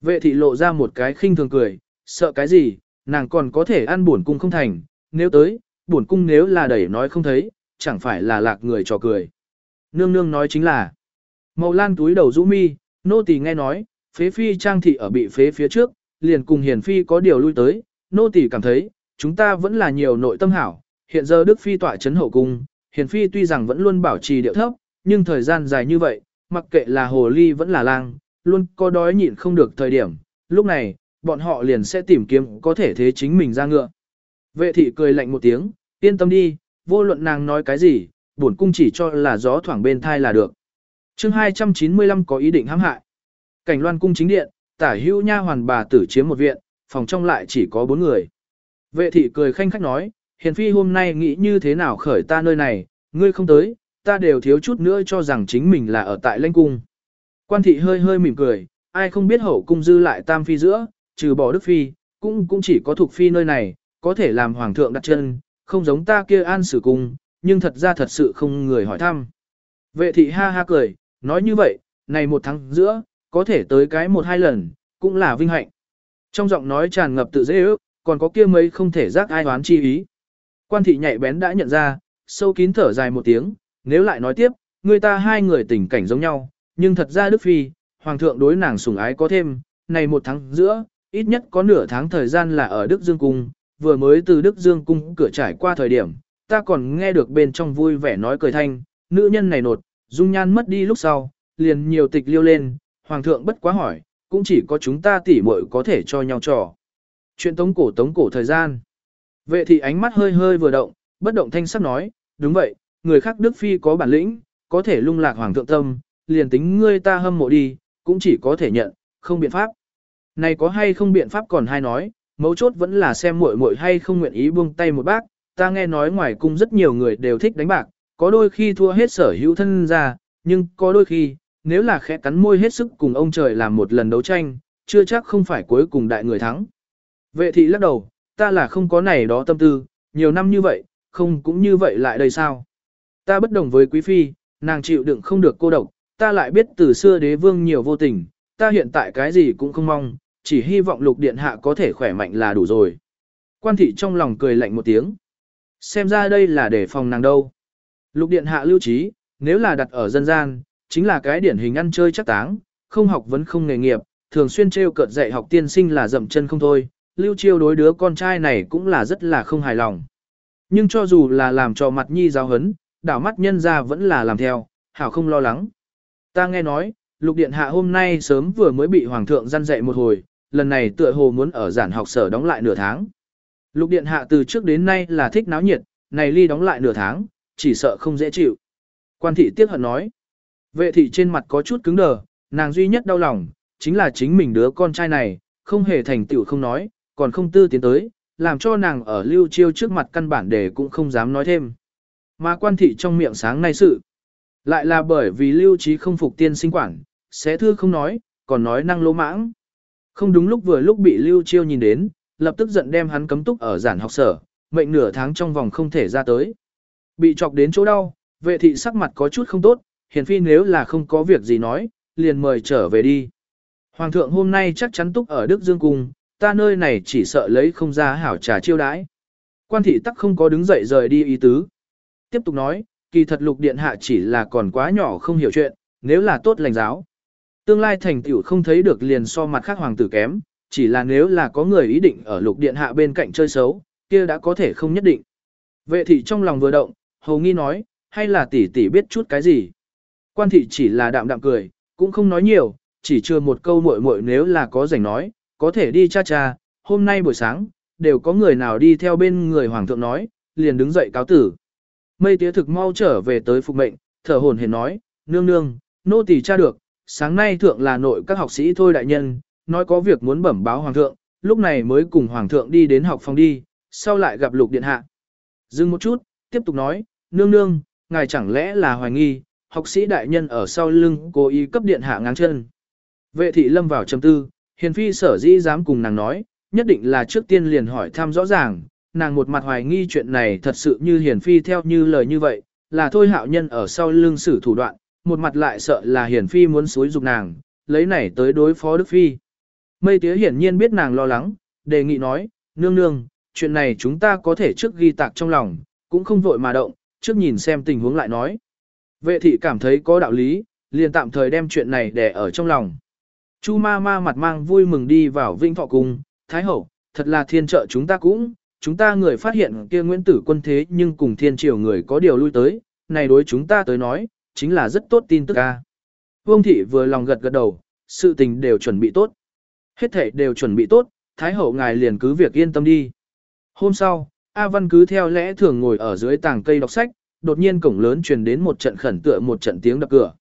Vệ thị lộ ra một cái khinh thường cười, sợ cái gì, nàng còn có thể ăn buồn cung không thành, nếu tới, buồn cung nếu là đẩy nói không thấy, chẳng phải là lạc người trò cười. Nương nương nói chính là, Màu Lan túi đầu rũ mi, nô tỳ nghe nói, phế phi trang thị ở bị phế phía trước, liền cùng hiền phi có điều lui tới, nô tỳ cảm thấy, chúng ta vẫn là nhiều nội tâm hảo, hiện giờ Đức Phi tỏa chấn hậu cung, hiền phi tuy rằng vẫn luôn bảo trì điệu thấp, nhưng thời gian dài như vậy, mặc kệ là hồ ly vẫn là lang, luôn có đói nhịn không được thời điểm, lúc này, bọn họ liền sẽ tìm kiếm có thể thế chính mình ra ngựa. Vệ thị cười lạnh một tiếng, yên tâm đi, vô luận nàng nói cái gì, bổn cung chỉ cho là gió thoảng bên thai là được. chương 295 có ý định hãm hại. Cảnh loan cung chính điện, tả hữu nha hoàn bà tử chiếm một viện, phòng trong lại chỉ có bốn người. Vệ thị cười khanh khách nói, hiền phi hôm nay nghĩ như thế nào khởi ta nơi này, ngươi không tới, ta đều thiếu chút nữa cho rằng chính mình là ở tại lãnh cung. Quan thị hơi hơi mỉm cười, ai không biết hậu cung dư lại tam phi giữa, trừ bỏ đức phi, cũng cũng chỉ có thuộc phi nơi này, có thể làm hoàng thượng đặt chân, không giống ta kia an sử cung, nhưng thật ra thật sự không người hỏi thăm. Vệ thị ha ha cười, nói như vậy, này một tháng giữa, có thể tới cái một hai lần, cũng là vinh hạnh. Trong giọng nói tràn ngập tự dễ ước, còn có kia mấy không thể giác ai đoán chi ý. Quan thị nhạy bén đã nhận ra, sâu kín thở dài một tiếng, nếu lại nói tiếp, người ta hai người tình cảnh giống nhau, nhưng thật ra Đức Phi, Hoàng thượng đối nàng sủng ái có thêm, này một tháng giữa, ít nhất có nửa tháng thời gian là ở Đức Dương Cung, vừa mới từ Đức Dương Cung cửa trải qua thời điểm, ta còn nghe được bên trong vui vẻ nói cười thanh, nữ nhân này nột, dung nhan mất đi lúc sau, liền nhiều tịch liêu lên, Hoàng thượng bất quá hỏi, cũng chỉ có chúng ta tỉ muội có thể cho nhau trò. Chuyện tống cổ tống cổ thời gian. Vệ thị ánh mắt hơi hơi vừa động, bất động thanh sắc nói, đúng vậy, người khác Đức Phi có bản lĩnh, có thể lung lạc Hoàng thượng tâm, liền tính ngươi ta hâm mộ đi, cũng chỉ có thể nhận, không biện pháp. Này có hay không biện pháp còn hay nói, mấu chốt vẫn là xem muội muội hay không nguyện ý buông tay một bác, ta nghe nói ngoài cung rất nhiều người đều thích đánh bạc, có đôi khi thua hết sở hữu thân ra, nhưng có đôi khi, nếu là khẽ cắn môi hết sức cùng ông trời làm một lần đấu tranh, chưa chắc không phải cuối cùng đại người thắng. Vệ thị lắc đầu, ta là không có này đó tâm tư, nhiều năm như vậy, không cũng như vậy lại đây sao. Ta bất đồng với quý phi, nàng chịu đựng không được cô độc, ta lại biết từ xưa đế vương nhiều vô tình, ta hiện tại cái gì cũng không mong, chỉ hy vọng lục điện hạ có thể khỏe mạnh là đủ rồi. Quan thị trong lòng cười lạnh một tiếng. Xem ra đây là để phòng nàng đâu. Lục điện hạ lưu trí, nếu là đặt ở dân gian, chính là cái điển hình ăn chơi chắc táng, không học vẫn không nghề nghiệp, thường xuyên trêu cợt dạy học tiên sinh là dậm chân không thôi, lưu chiêu đối đứa con trai này cũng là rất là không hài lòng. Nhưng cho dù là làm cho mặt nhi giáo hấn, đảo mắt nhân ra vẫn là làm theo, hảo không lo lắng. Ta nghe nói, lục điện hạ hôm nay sớm vừa mới bị hoàng thượng gian dạy một hồi, lần này tựa hồ muốn ở giản học sở đóng lại nửa tháng. Lục điện hạ từ trước đến nay là thích náo nhiệt, này ly đóng lại nửa tháng, chỉ sợ không dễ chịu. Quan thị tiếc hận nói. Vệ thị trên mặt có chút cứng đờ, nàng duy nhất đau lòng, chính là chính mình đứa con trai này, không hề thành tựu không nói, còn không tư tiến tới, làm cho nàng ở lưu chiêu trước mặt căn bản để cũng không dám nói thêm. Mà quan thị trong miệng sáng nay sự, lại là bởi vì lưu trí không phục tiên sinh quản, sẽ thư không nói, còn nói năng lỗ mãng. Không đúng lúc vừa lúc bị lưu chiêu nhìn đến, lập tức giận đem hắn cấm túc ở giản học sở, mệnh nửa tháng trong vòng không thể ra tới. Bị chọc đến chỗ đau, vệ thị sắc mặt có chút không tốt, hiền phi nếu là không có việc gì nói, liền mời trở về đi. Hoàng thượng hôm nay chắc chắn túc ở Đức Dương Cung, ta nơi này chỉ sợ lấy không ra hảo trà chiêu đãi. Quan thị tắc không có đứng dậy rời đi ý tứ. Tiếp tục nói, kỳ thật lục điện hạ chỉ là còn quá nhỏ không hiểu chuyện, nếu là tốt lành giáo. Tương lai thành tựu không thấy được liền so mặt khác hoàng tử kém, chỉ là nếu là có người ý định ở lục điện hạ bên cạnh chơi xấu, kia đã có thể không nhất định. Vệ thị trong lòng vừa động, hầu nghi nói, hay là tỷ tỷ biết chút cái gì. Quan thị chỉ là đạm đạm cười, cũng không nói nhiều, chỉ chưa một câu muội muội nếu là có rảnh nói, có thể đi cha cha, hôm nay buổi sáng, đều có người nào đi theo bên người hoàng thượng nói, liền đứng dậy cáo tử. Mây tía thực mau trở về tới phục mệnh, thở hồn hển nói, nương nương, nô tỳ cha được, sáng nay thượng là nội các học sĩ thôi đại nhân, nói có việc muốn bẩm báo hoàng thượng, lúc này mới cùng hoàng thượng đi đến học phòng đi, sau lại gặp lục điện hạ. Dừng một chút, tiếp tục nói, nương nương, ngài chẳng lẽ là hoài nghi, học sĩ đại nhân ở sau lưng cố ý cấp điện hạ ngang chân. Vệ thị lâm vào trầm tư, hiền phi sở dĩ dám cùng nàng nói, nhất định là trước tiên liền hỏi thăm rõ ràng, nàng một mặt hoài nghi chuyện này thật sự như hiền phi theo như lời như vậy, là thôi hạo nhân ở sau lưng sử thủ đoạn, một mặt lại sợ là Hiển phi muốn xúi dục nàng, lấy này tới đối phó đức phi. Mây tía hiển nhiên biết nàng lo lắng, đề nghị nói, nương nương, chuyện này chúng ta có thể trước ghi tạc trong lòng, cũng không vội mà động, trước nhìn xem tình huống lại nói. Vệ thị cảm thấy có đạo lý, liền tạm thời đem chuyện này để ở trong lòng. Chu ma ma mặt mang vui mừng đi vào vinh Thọ Cung, Thái Hậu, thật là thiên trợ chúng ta cũng, chúng ta người phát hiện kia Nguyễn Tử quân thế nhưng cùng thiên triều người có điều lui tới, này đối chúng ta tới nói, chính là rất tốt tin tức ca. Vương thị vừa lòng gật gật đầu, sự tình đều chuẩn bị tốt. Hết thể đều chuẩn bị tốt, Thái Hậu ngài liền cứ việc yên tâm đi. Hôm sau, A Văn cứ theo lẽ thường ngồi ở dưới tàng cây đọc sách, đột nhiên cổng lớn truyền đến một trận khẩn tựa một trận tiếng đập cửa.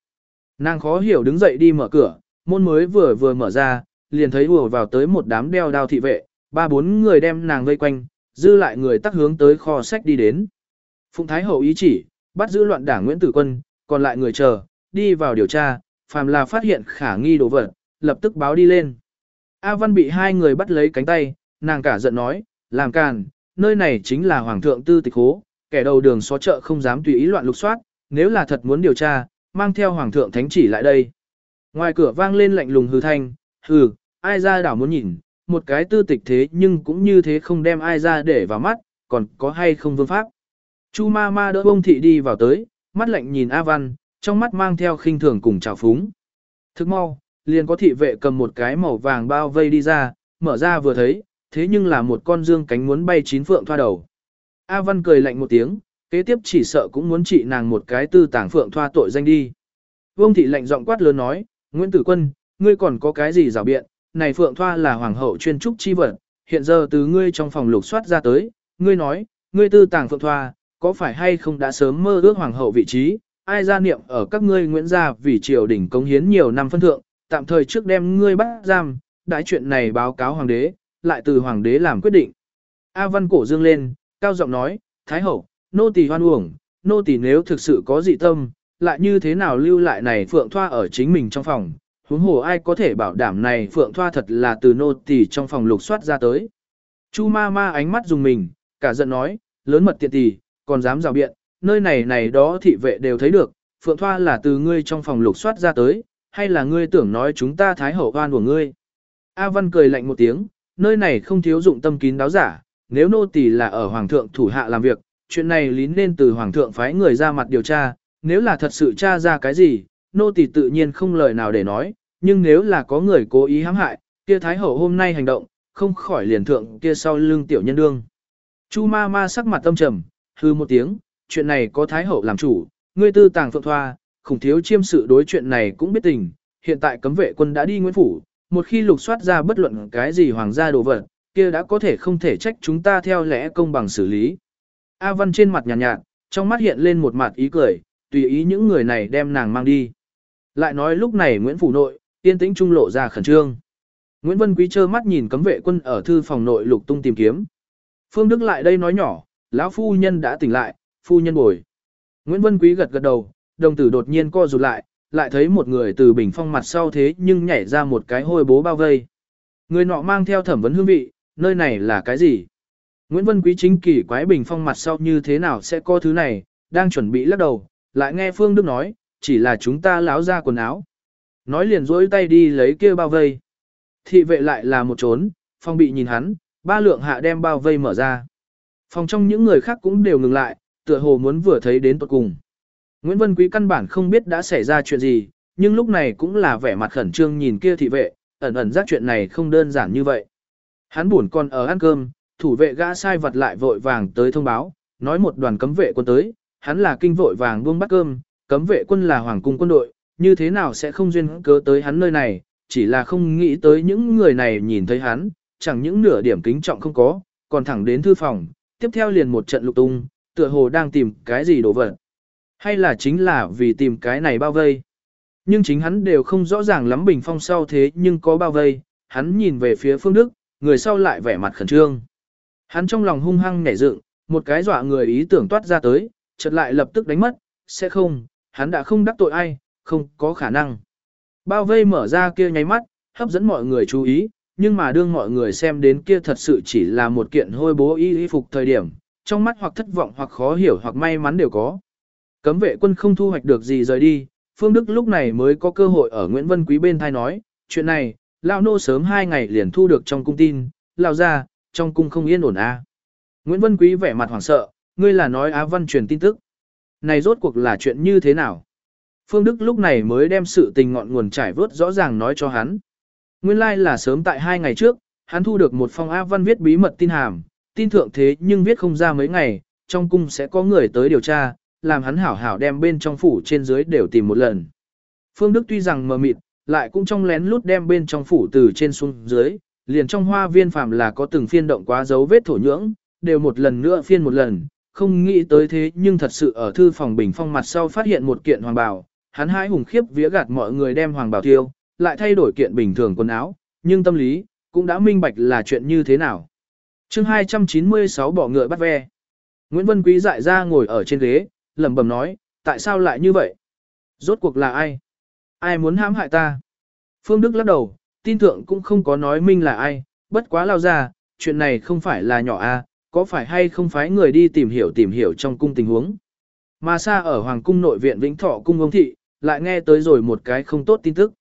Nàng khó hiểu đứng dậy đi mở cửa, môn mới vừa vừa mở ra, liền thấy ùa vào tới một đám đeo đao thị vệ, ba bốn người đem nàng vây quanh, dư lại người tắc hướng tới kho sách đi đến. Phụng Thái Hậu ý chỉ, bắt giữ loạn đảng Nguyễn Tử Quân, còn lại người chờ, đi vào điều tra, phàm là phát hiện khả nghi đồ vật, lập tức báo đi lên. A Văn bị hai người bắt lấy cánh tay, nàng cả giận nói, làm càn, nơi này chính là Hoàng thượng tư tịch hố, kẻ đầu đường xó chợ không dám tùy ý loạn lục soát, nếu là thật muốn điều tra, mang theo Hoàng thượng thánh chỉ lại đây. Ngoài cửa vang lên lạnh lùng hư thanh, hừ, ai ra đảo muốn nhìn, một cái tư tịch thế nhưng cũng như thế không đem ai ra để vào mắt, còn có hay không vương pháp. Chu ma ma đỡ bông thị đi vào tới, mắt lạnh nhìn A Văn, trong mắt mang theo khinh thường cùng trào phúng. Thức mau, liền có thị vệ cầm một cái màu vàng bao vây đi ra, mở ra vừa thấy, thế nhưng là một con dương cánh muốn bay chín phượng thoa đầu. A Văn cười lạnh một tiếng, kế tiếp chỉ sợ cũng muốn trị nàng một cái tư tàng phượng thoa tội danh đi. Vương thị lạnh giọng quát lớn nói, Nguyễn Tử Quân, ngươi còn có cái gì rào biện, này phượng thoa là hoàng hậu chuyên trúc chi vật, hiện giờ từ ngươi trong phòng lục soát ra tới, ngươi nói, ngươi tư tàng phượng thoa, có phải hay không đã sớm mơ ước hoàng hậu vị trí, ai ra niệm ở các ngươi Nguyễn gia vì triều đình cống hiến nhiều năm phân thượng, tạm thời trước đem ngươi bắt giam, đại chuyện này báo cáo hoàng đế, lại từ hoàng đế làm quyết định. A Văn cổ dương lên, cao giọng nói, Thái hậu, nô tỳ hoan uổng, nô tỳ nếu thực sự có dị tâm, lại như thế nào lưu lại này phượng thoa ở chính mình trong phòng, huống hồ ai có thể bảo đảm này phượng thoa thật là từ nô tỳ trong phòng lục soát ra tới. Chu ma ma ánh mắt dùng mình, cả giận nói, lớn mật tiện tỳ, còn dám rào biện, nơi này này đó thị vệ đều thấy được, phượng thoa là từ ngươi trong phòng lục soát ra tới, hay là ngươi tưởng nói chúng ta thái hậu oan của ngươi. A Văn cười lạnh một tiếng, nơi này không thiếu dụng tâm kín đáo giả, nếu nô tỳ là ở hoàng thượng thủ hạ làm việc, chuyện này lín nên từ hoàng thượng phái người ra mặt điều tra, nếu là thật sự tra ra cái gì, nô tỳ tự nhiên không lời nào để nói, nhưng nếu là có người cố ý hãm hại, kia thái hậu hôm nay hành động, không khỏi liền thượng kia sau lưng tiểu nhân đương. Chu ma ma sắc mặt tâm trầm, hư một tiếng, chuyện này có thái hậu làm chủ, ngươi tư tàng phượng thoa, khủng thiếu chiêm sự đối chuyện này cũng biết tình, hiện tại cấm vệ quân đã đi Nguyễn Phủ, một khi lục soát ra bất luận cái gì hoàng gia đồ vật, kia đã có thể không thể trách chúng ta theo lẽ công bằng xử lý. A Văn trên mặt nhàn nhạt, nhạt, trong mắt hiện lên một mặt ý cười, tùy ý những người này đem nàng mang đi. Lại nói lúc này Nguyễn Phủ nội, tiên tĩnh trung lộ ra khẩn trương. Nguyễn Vân Quý trơ mắt nhìn cấm vệ quân ở thư phòng nội lục tung tìm kiếm. Phương Đức lại đây nói nhỏ, lão phu nhân đã tỉnh lại, phu nhân bồi. Nguyễn Vân Quý gật gật đầu, đồng tử đột nhiên co rụt lại, lại thấy một người từ bình phong mặt sau thế nhưng nhảy ra một cái hôi bố bao vây. Người nọ mang theo thẩm vấn hương vị, nơi này là cái gì? Nguyễn Vân Quý chính kỳ quái bình phong mặt sau như thế nào sẽ có thứ này, đang chuẩn bị lắc đầu, lại nghe Phương Đức nói, chỉ là chúng ta láo ra quần áo. Nói liền rỗi tay đi lấy kia bao vây. Thị vệ lại là một trốn, phong bị nhìn hắn, ba lượng hạ đem bao vây mở ra. Phòng trong những người khác cũng đều ngừng lại, tựa hồ muốn vừa thấy đến tuột cùng. Nguyễn Vân Quý căn bản không biết đã xảy ra chuyện gì, nhưng lúc này cũng là vẻ mặt khẩn trương nhìn kia thị vệ, ẩn ẩn giác chuyện này không đơn giản như vậy. Hắn buồn còn ở ăn cơm, thủ vệ gã sai vật lại vội vàng tới thông báo, nói một đoàn cấm vệ quân tới, hắn là kinh vội vàng buông bắt cơm, cấm vệ quân là hoàng cung quân đội, như thế nào sẽ không duyên cớ tới hắn nơi này, chỉ là không nghĩ tới những người này nhìn thấy hắn, chẳng những nửa điểm kính trọng không có, còn thẳng đến thư phòng, tiếp theo liền một trận lục tung, tựa hồ đang tìm cái gì đồ vật. Hay là chính là vì tìm cái này bao vây. Nhưng chính hắn đều không rõ ràng lắm bình phong sau thế nhưng có bao vây, hắn nhìn về phía phương Đức, người sau lại vẻ mặt khẩn trương. Hắn trong lòng hung hăng nhảy dựng, một cái dọa người ý tưởng toát ra tới, chợt lại lập tức đánh mất, sẽ không, hắn đã không đắc tội ai, không có khả năng. Bao vây mở ra kia nháy mắt, hấp dẫn mọi người chú ý, nhưng mà đương mọi người xem đến kia thật sự chỉ là một kiện hôi bố y y phục thời điểm, trong mắt hoặc thất vọng hoặc khó hiểu hoặc may mắn đều có. Cấm vệ quân không thu hoạch được gì rời đi, Phương Đức lúc này mới có cơ hội ở Nguyễn Vân Quý bên thai nói, chuyện này, Lão Nô sớm hai ngày liền thu được trong cung tin, Lão ra, trong cung không yên ổn a. Nguyễn Vân Quý vẻ mặt hoảng sợ, ngươi là nói Á Văn truyền tin tức. Này rốt cuộc là chuyện như thế nào? Phương Đức lúc này mới đem sự tình ngọn nguồn trải vớt rõ ràng nói cho hắn. Nguyên lai like là sớm tại hai ngày trước, hắn thu được một phong A Văn viết bí mật tin hàm, tin thượng thế nhưng viết không ra mấy ngày, trong cung sẽ có người tới điều tra, làm hắn hảo hảo đem bên trong phủ trên dưới đều tìm một lần. Phương Đức tuy rằng mờ mịt, lại cũng trong lén lút đem bên trong phủ từ trên xuống dưới, liền trong hoa viên phàm là có từng phiên động quá dấu vết thổ nhưỡng, đều một lần nữa phiên một lần, không nghĩ tới thế nhưng thật sự ở thư phòng bình phong mặt sau phát hiện một kiện hoàng bào, hắn hãi hùng khiếp vía gạt mọi người đem hoàng bào tiêu, lại thay đổi kiện bình thường quần áo, nhưng tâm lý, cũng đã minh bạch là chuyện như thế nào. chương 296 bỏ ngựa bắt ve. Nguyễn Vân Quý dại ra ngồi ở trên ghế, lẩm bẩm nói, tại sao lại như vậy? Rốt cuộc là ai? Ai muốn hãm hại ta? Phương Đức lắc đầu, tin tưởng cũng không có nói minh là ai, bất quá lao ra, chuyện này không phải là nhỏ a, có phải hay không phải người đi tìm hiểu tìm hiểu trong cung tình huống. Mà xa ở Hoàng cung nội viện Vĩnh Thọ cung ông thị, lại nghe tới rồi một cái không tốt tin tức.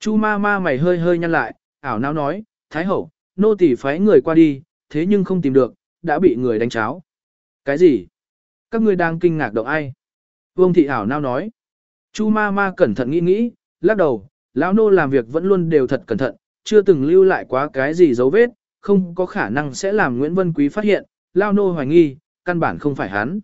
Chu ma ma mày hơi hơi nhăn lại, ảo não nói, Thái hậu, nô tỳ phái người qua đi, thế nhưng không tìm được, đã bị người đánh cháo. Cái gì? Các ngươi đang kinh ngạc động ai? Vương thị ảo não nói. Chu ma ma cẩn thận nghĩ nghĩ, lắc đầu, lão nô làm việc vẫn luôn đều thật cẩn thận, chưa từng lưu lại quá cái gì dấu vết, không có khả năng sẽ làm Nguyễn Vân Quý phát hiện, lão nô hoài nghi, căn bản không phải hắn.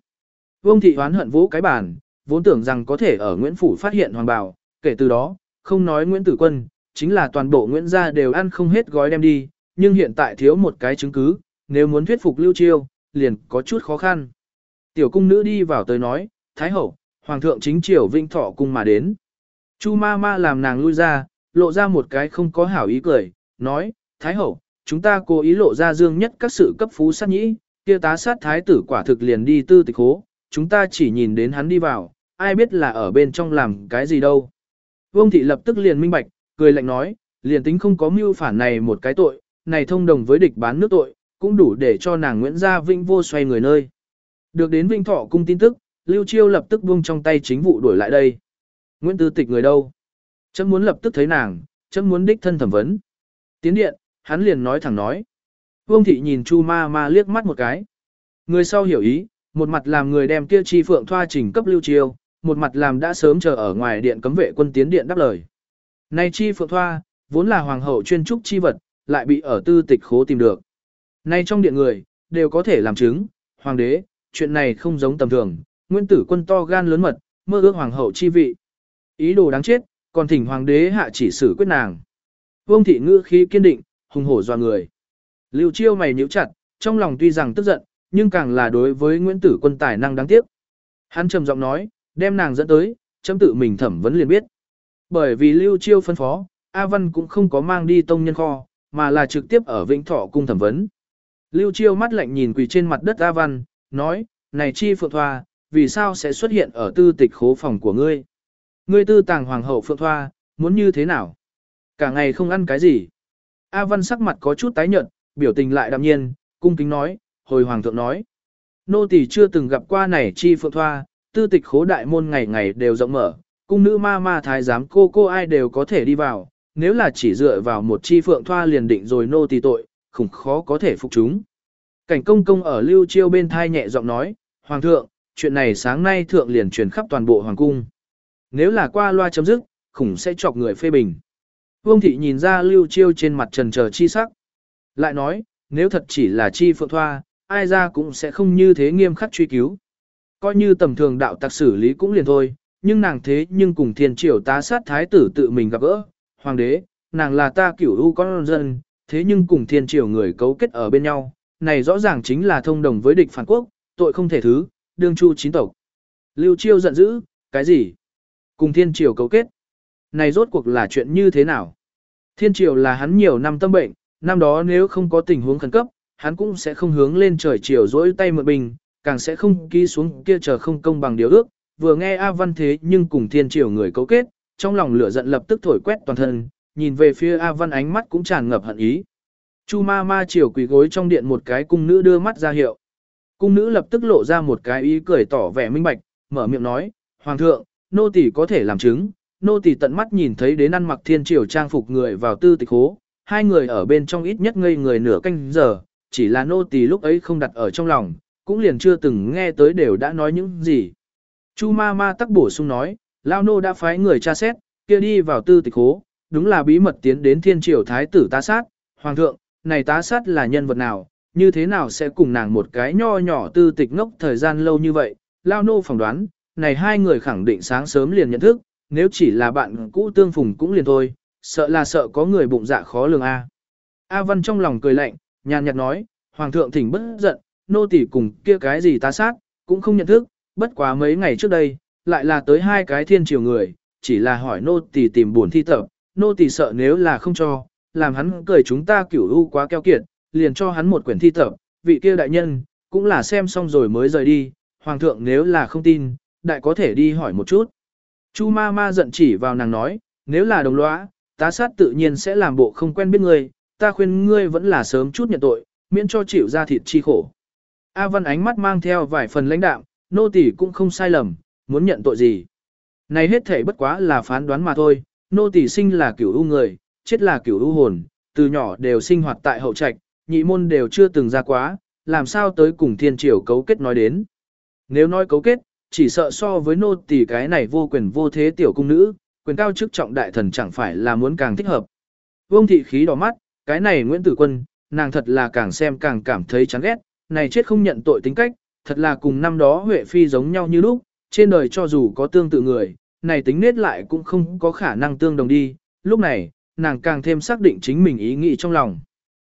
Vương thị oán hận vũ cái bàn, vốn tưởng rằng có thể ở Nguyễn Phủ phát hiện hoàng bào, kể từ đó, không nói Nguyễn Tử Quân, chính là toàn bộ Nguyễn gia đều ăn không hết gói đem đi, nhưng hiện tại thiếu một cái chứng cứ, nếu muốn thuyết phục Lưu Chiêu, liền có chút khó khăn. Tiểu cung nữ đi vào tới nói, Thái hậu, Hoàng thượng chính triều vinh thọ cung mà đến. Chu ma ma làm nàng lui ra, lộ ra một cái không có hảo ý cười, nói, Thái hậu, chúng ta cố ý lộ ra dương nhất các sự cấp phú sát nhĩ, kia tá sát thái tử quả thực liền đi tư tịch hố, chúng ta chỉ nhìn đến hắn đi vào, ai biết là ở bên trong làm cái gì đâu. Vương thị lập tức liền minh bạch, cười lạnh nói, liền tính không có mưu phản này một cái tội, này thông đồng với địch bán nước tội, cũng đủ để cho nàng Nguyễn Gia Vinh vô xoay người nơi. Được đến Vinh Thọ cung tin tức, Lưu Chiêu lập tức buông trong tay chính vụ đuổi lại đây. Nguyễn Tư Tịch người đâu? Chấm muốn lập tức thấy nàng, chấm muốn đích thân thẩm vấn. Tiến điện, hắn liền nói thẳng nói. Vương thị nhìn Chu ma ma liếc mắt một cái. Người sau hiểu ý, một mặt làm người đem kia chi phượng thoa trình cấp Lưu Chiêu, một mặt làm đã sớm chờ ở ngoài điện cấm vệ quân tiến điện đáp lời. Nay chi phượng thoa, vốn là hoàng hậu chuyên trúc chi vật, lại bị ở tư tịch khố tìm được. Nay trong điện người, đều có thể làm chứng, hoàng đế, chuyện này không giống tầm thường, nguyên tử quân to gan lớn mật, mơ ước hoàng hậu chi vị. Ý đồ đáng chết, còn thỉnh hoàng đế hạ chỉ xử quyết nàng. Vương thị ngữ khí kiên định, hùng hổ doa người. Lưu chiêu mày nhíu chặt, trong lòng tuy rằng tức giận, nhưng càng là đối với Nguyễn Tử Quân tài năng đáng tiếc. Hắn trầm giọng nói, đem nàng dẫn tới, chấm tự mình thẩm vấn liền biết. Bởi vì Lưu Chiêu phân phó, A Văn cũng không có mang đi tông nhân kho, mà là trực tiếp ở Vĩnh Thọ cung thẩm vấn. Lưu Chiêu mắt lạnh nhìn quỳ trên mặt đất A Văn, nói, này chi phượng thoa, vì sao sẽ xuất hiện ở tư tịch khố phòng của ngươi? Ngươi tư tàng hoàng hậu phượng thoa, muốn như thế nào? Cả ngày không ăn cái gì? A Văn sắc mặt có chút tái nhợt, biểu tình lại đạm nhiên, cung kính nói, hồi hoàng thượng nói. Nô tỳ chưa từng gặp qua này chi phượng thoa, tư tịch khố đại môn ngày ngày đều rộng mở, cung nữ ma ma thái giám cô cô ai đều có thể đi vào, nếu là chỉ dựa vào một chi phượng thoa liền định rồi nô tỳ tội, khủng khó có thể phục chúng. Cảnh công công ở lưu chiêu bên thai nhẹ giọng nói, Hoàng thượng, chuyện này sáng nay thượng liền truyền khắp toàn bộ Hoàng cung. Nếu là qua loa chấm dứt, khủng sẽ chọc người phê bình. Vương thị nhìn ra lưu chiêu trên mặt trần chờ chi sắc. Lại nói, nếu thật chỉ là chi phượng thoa, ai ra cũng sẽ không như thế nghiêm khắc truy cứu. Coi như tầm thường đạo tặc xử lý cũng liền thôi, nhưng nàng thế nhưng cùng thiên triều tá sát thái tử tự mình gặp gỡ. Hoàng đế, nàng là ta cửu u con dân, thế nhưng cùng thiên triều người cấu kết ở bên nhau, này rõ ràng chính là thông đồng với địch phản quốc, tội không thể thứ, đương chu chín tộc. Lưu Chiêu giận dữ, cái gì? Cùng thiên triều cấu kết. Này rốt cuộc là chuyện như thế nào? Thiên triều là hắn nhiều năm tâm bệnh, năm đó nếu không có tình huống khẩn cấp, hắn cũng sẽ không hướng lên trời triều dỗi tay mượn bình, càng sẽ không ký xuống kia chờ không công bằng điều ước. Vừa nghe A Văn thế nhưng cùng thiên triều người cấu kết, trong lòng lửa giận lập tức thổi quét toàn thân, nhìn về phía A Văn ánh mắt cũng tràn ngập hận ý. Chu ma ma chiều quỳ gối trong điện một cái cung nữ đưa mắt ra hiệu. Cung nữ lập tức lộ ra một cái ý cười tỏ vẻ minh bạch, mở miệng nói, Hoàng thượng, nô tỳ có thể làm chứng, nô tỳ tận mắt nhìn thấy đến ăn mặc thiên triều trang phục người vào tư tịch hố, hai người ở bên trong ít nhất ngây người nửa canh giờ, chỉ là nô tỳ lúc ấy không đặt ở trong lòng, cũng liền chưa từng nghe tới đều đã nói những gì. Chu ma ma tắc bổ sung nói, lao nô đã phái người tra xét, kia đi vào tư tịch hố, đúng là bí mật tiến đến thiên triều thái tử tá sát, hoàng thượng, này tá sát là nhân vật nào, như thế nào sẽ cùng nàng một cái nho nhỏ tư tịch ngốc thời gian lâu như vậy, lao nô phỏng đoán, này hai người khẳng định sáng sớm liền nhận thức, nếu chỉ là bạn cũ tương phùng cũng liền thôi, sợ là sợ có người bụng dạ khó lường A. A Văn trong lòng cười lạnh, nhàn nhạt nói, Hoàng thượng thỉnh bất giận, nô tỳ cùng kia cái gì tá sát, cũng không nhận thức, bất quá mấy ngày trước đây, lại là tới hai cái thiên triều người, chỉ là hỏi nô tỳ tìm buồn thi tập, nô tỳ sợ nếu là không cho, làm hắn cười chúng ta kiểu u quá keo kiệt, liền cho hắn một quyển thi tập, vị kia đại nhân, cũng là xem xong rồi mới rời đi, hoàng thượng nếu là không tin, đại có thể đi hỏi một chút. Chu ma ma giận chỉ vào nàng nói, nếu là đồng lõa, tá sát tự nhiên sẽ làm bộ không quen biết ngươi, ta khuyên ngươi vẫn là sớm chút nhận tội, miễn cho chịu ra thịt chi khổ. A Văn ánh mắt mang theo vài phần lãnh đạm, nô tỳ cũng không sai lầm, muốn nhận tội gì. Này hết thể bất quá là phán đoán mà thôi, nô tỳ sinh là cửu u người, chết là cửu u hồn, từ nhỏ đều sinh hoạt tại hậu trạch, nhị môn đều chưa từng ra quá, làm sao tới cùng thiên triều cấu kết nói đến. Nếu nói cấu kết, chỉ sợ so với nô tỳ cái này vô quyền vô thế tiểu cung nữ, quyền cao chức trọng đại thần chẳng phải là muốn càng thích hợp. Vương thị khí đỏ mắt, cái này Nguyễn Tử Quân, nàng thật là càng xem càng cảm thấy chán ghét, này chết không nhận tội tính cách, thật là cùng năm đó Huệ Phi giống nhau như lúc, trên đời cho dù có tương tự người, này tính nết lại cũng không có khả năng tương đồng đi, lúc này, nàng càng thêm xác định chính mình ý nghĩ trong lòng.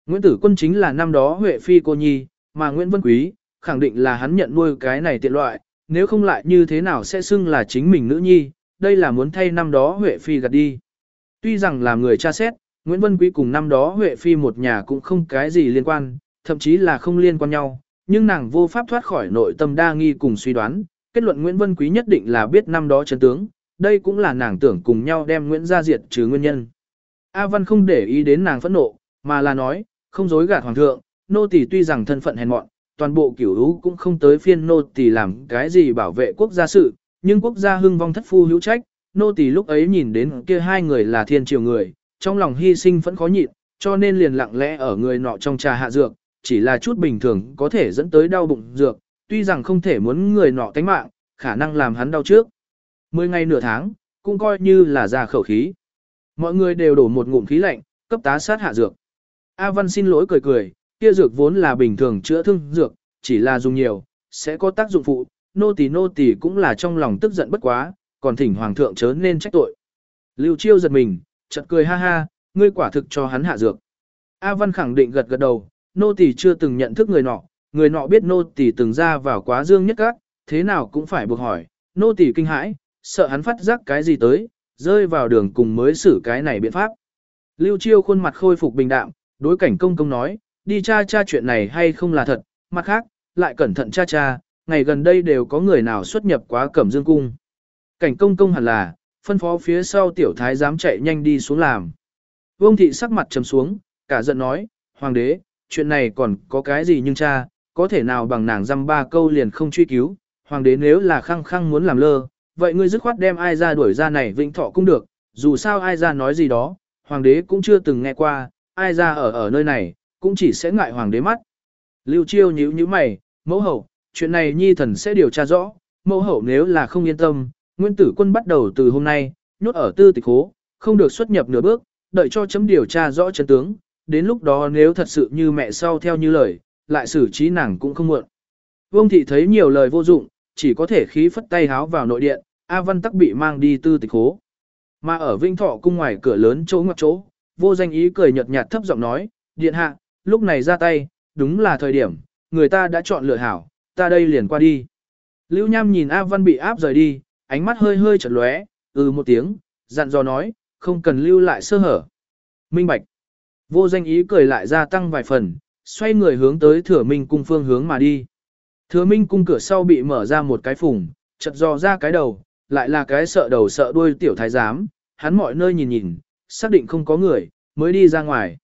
Nguyễn Tử Quân chính là năm đó Huệ Phi cô nhi, mà Nguyễn Vân Quý, khẳng định là hắn nhận nuôi cái này tiện loại, nếu không lại như thế nào sẽ xưng là chính mình nữ nhi, đây là muốn thay năm đó Huệ Phi gạt đi. Tuy rằng là người cha xét, Nguyễn Vân Quý cùng năm đó Huệ Phi một nhà cũng không cái gì liên quan, thậm chí là không liên quan nhau, nhưng nàng vô pháp thoát khỏi nội tâm đa nghi cùng suy đoán, kết luận Nguyễn Vân Quý nhất định là biết năm đó chân tướng, đây cũng là nàng tưởng cùng nhau đem Nguyễn gia diệt trừ nguyên nhân. A Văn không để ý đến nàng phẫn nộ, mà là nói, không dối gạt hoàng thượng, nô tỳ tuy rằng thân phận hèn mọn, toàn bộ cửu hữu cũng không tới phiên nô tỳ làm cái gì bảo vệ quốc gia sự, nhưng quốc gia hưng vong thất phu hữu trách, nô tỳ lúc ấy nhìn đến kia hai người là thiên triều người, trong lòng hy sinh vẫn khó nhịn, cho nên liền lặng lẽ ở người nọ trong trà hạ dược, chỉ là chút bình thường có thể dẫn tới đau bụng dược, tuy rằng không thể muốn người nọ tánh mạng, khả năng làm hắn đau trước. Mười ngày nửa tháng, cũng coi như là ra khẩu khí. Mọi người đều đổ một ngụm khí lạnh, cấp tá sát hạ dược. A Văn xin lỗi cười cười, kia dược vốn là bình thường chữa thương dược, chỉ là dùng nhiều, sẽ có tác dụng phụ, nô tỳ nô tỳ cũng là trong lòng tức giận bất quá, còn thỉnh hoàng thượng chớ nên trách tội. Lưu Chiêu giật mình, chợt cười ha ha, ngươi quả thực cho hắn hạ dược. A Văn khẳng định gật gật đầu, nô tỳ chưa từng nhận thức người nọ, người nọ biết nô tỳ từng ra vào quá dương nhất các, thế nào cũng phải buộc hỏi, nô tỳ kinh hãi, sợ hắn phát giác cái gì tới, rơi vào đường cùng mới xử cái này biện pháp. Lưu Chiêu khuôn mặt khôi phục bình đạm, đối cảnh công công nói, đi cha cha chuyện này hay không là thật, mặt khác, lại cẩn thận cha cha, ngày gần đây đều có người nào xuất nhập quá cẩm dương cung. Cảnh công công hẳn là, phân phó phía sau tiểu thái dám chạy nhanh đi xuống làm. Vương thị sắc mặt trầm xuống, cả giận nói, hoàng đế, chuyện này còn có cái gì nhưng cha, có thể nào bằng nàng dăm ba câu liền không truy cứu, hoàng đế nếu là khăng khăng muốn làm lơ, vậy ngươi dứt khoát đem ai ra đuổi ra này vĩnh thọ cũng được, dù sao ai ra nói gì đó, hoàng đế cũng chưa từng nghe qua, ai ra ở ở nơi này, cũng chỉ sẽ ngại hoàng đế mắt. Lưu chiêu nhíu nhíu mày, mẫu hậu, chuyện này nhi thần sẽ điều tra rõ, mẫu hậu nếu là không yên tâm, nguyên tử quân bắt đầu từ hôm nay, nhốt ở tư tịch hố, không được xuất nhập nửa bước, đợi cho chấm điều tra rõ chân tướng, đến lúc đó nếu thật sự như mẹ sau theo như lời, lại xử trí nàng cũng không muộn. Vương thị thấy nhiều lời vô dụng, chỉ có thể khí phất tay háo vào nội điện, A Văn tắc bị mang đi tư tịch hố. Mà ở Vinh Thọ cung ngoài cửa lớn chỗ ngoặc chỗ, vô danh ý cười nhợt nhạt thấp giọng nói, điện hạ, lúc này ra tay, đúng là thời điểm, người ta đã chọn lựa hảo, ta đây liền qua đi. Lưu Nham nhìn A Văn bị áp rời đi, ánh mắt hơi hơi chật lóe, ừ một tiếng, dặn dò nói, không cần lưu lại sơ hở. Minh Bạch. Vô danh ý cười lại gia tăng vài phần, xoay người hướng tới thừa minh cung phương hướng mà đi. Thừa minh cung cửa sau bị mở ra một cái phùng, chật dò ra cái đầu, lại là cái sợ đầu sợ đuôi tiểu thái giám, hắn mọi nơi nhìn nhìn, xác định không có người, mới đi ra ngoài.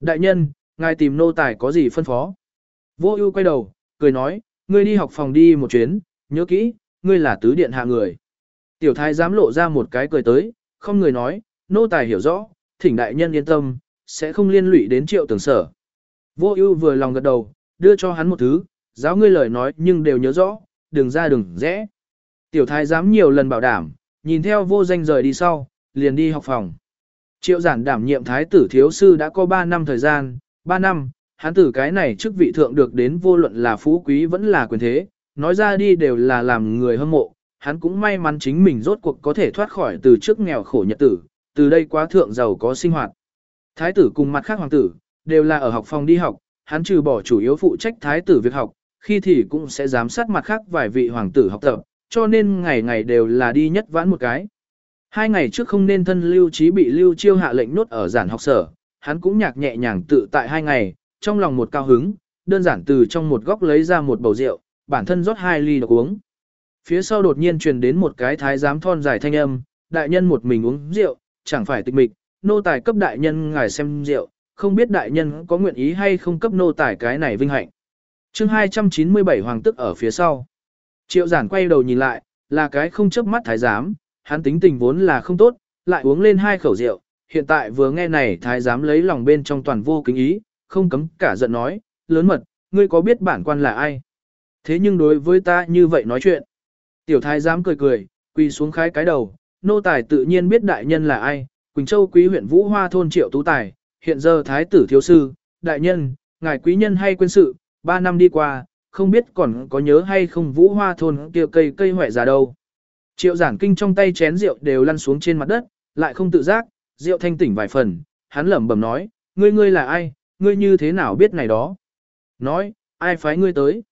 Đại nhân, ngài tìm nô tài có gì phân phó? Vô ưu quay đầu, cười nói, ngươi đi học phòng đi một chuyến, nhớ kỹ, ngươi là tứ điện hạ người. Tiểu thái giám lộ ra một cái cười tới, không người nói, nô tài hiểu rõ, thỉnh đại nhân yên tâm, sẽ không liên lụy đến triệu tưởng sở. Vô ưu vừa lòng gật đầu, đưa cho hắn một thứ, giáo ngươi lời nói nhưng đều nhớ rõ, đừng ra đừng rẽ. Tiểu thái giám nhiều lần bảo đảm, nhìn theo vô danh rời đi sau, liền đi học phòng. Triệu giản đảm nhiệm thái tử thiếu sư đã có 3 năm thời gian, 3 năm, hắn tử cái này chức vị thượng được đến vô luận là phú quý vẫn là quyền thế, nói ra đi đều là làm người hâm mộ, hắn cũng may mắn chính mình rốt cuộc có thể thoát khỏi từ trước nghèo khổ nhật tử, từ đây quá thượng giàu có sinh hoạt. Thái tử cùng mặt khác hoàng tử, đều là ở học phòng đi học, hắn trừ bỏ chủ yếu phụ trách thái tử việc học, khi thì cũng sẽ giám sát mặt khác vài vị hoàng tử học tập, cho nên ngày ngày đều là đi nhất vãn một cái. Hai ngày trước không nên thân lưu trí bị lưu chiêu hạ lệnh nốt ở giản học sở, hắn cũng nhạc nhẹ nhàng tự tại hai ngày, trong lòng một cao hứng, đơn giản từ trong một góc lấy ra một bầu rượu, bản thân rót hai ly độc uống. Phía sau đột nhiên truyền đến một cái thái giám thon dài thanh âm, đại nhân một mình uống rượu, chẳng phải tịch mịch, nô tài cấp đại nhân ngài xem rượu, không biết đại nhân có nguyện ý hay không cấp nô tài cái này vinh hạnh. chương 297 hoàng tức ở phía sau. Triệu giản quay đầu nhìn lại, là cái không chớp mắt thái giám, hắn tính tình vốn là không tốt, lại uống lên hai khẩu rượu, hiện tại vừa nghe này thái giám lấy lòng bên trong toàn vô kính ý, không cấm cả giận nói, lớn mật, ngươi có biết bản quan là ai? Thế nhưng đối với ta như vậy nói chuyện. Tiểu thái giám cười cười, quỳ xuống khái cái đầu, nô tài tự nhiên biết đại nhân là ai, Quỳnh Châu quý huyện Vũ Hoa thôn Triệu Tú Tài, hiện giờ thái tử thiếu sư, đại nhân, ngài quý nhân hay quên sự, ba năm đi qua, không biết còn có nhớ hay không Vũ Hoa thôn kia cây cây hoại già đâu. Triệu giản kinh trong tay chén rượu đều lăn xuống trên mặt đất, lại không tự giác, rượu thanh tỉnh vài phần, hắn lẩm bẩm nói, ngươi ngươi là ai, ngươi như thế nào biết này đó. Nói, ai phái ngươi tới.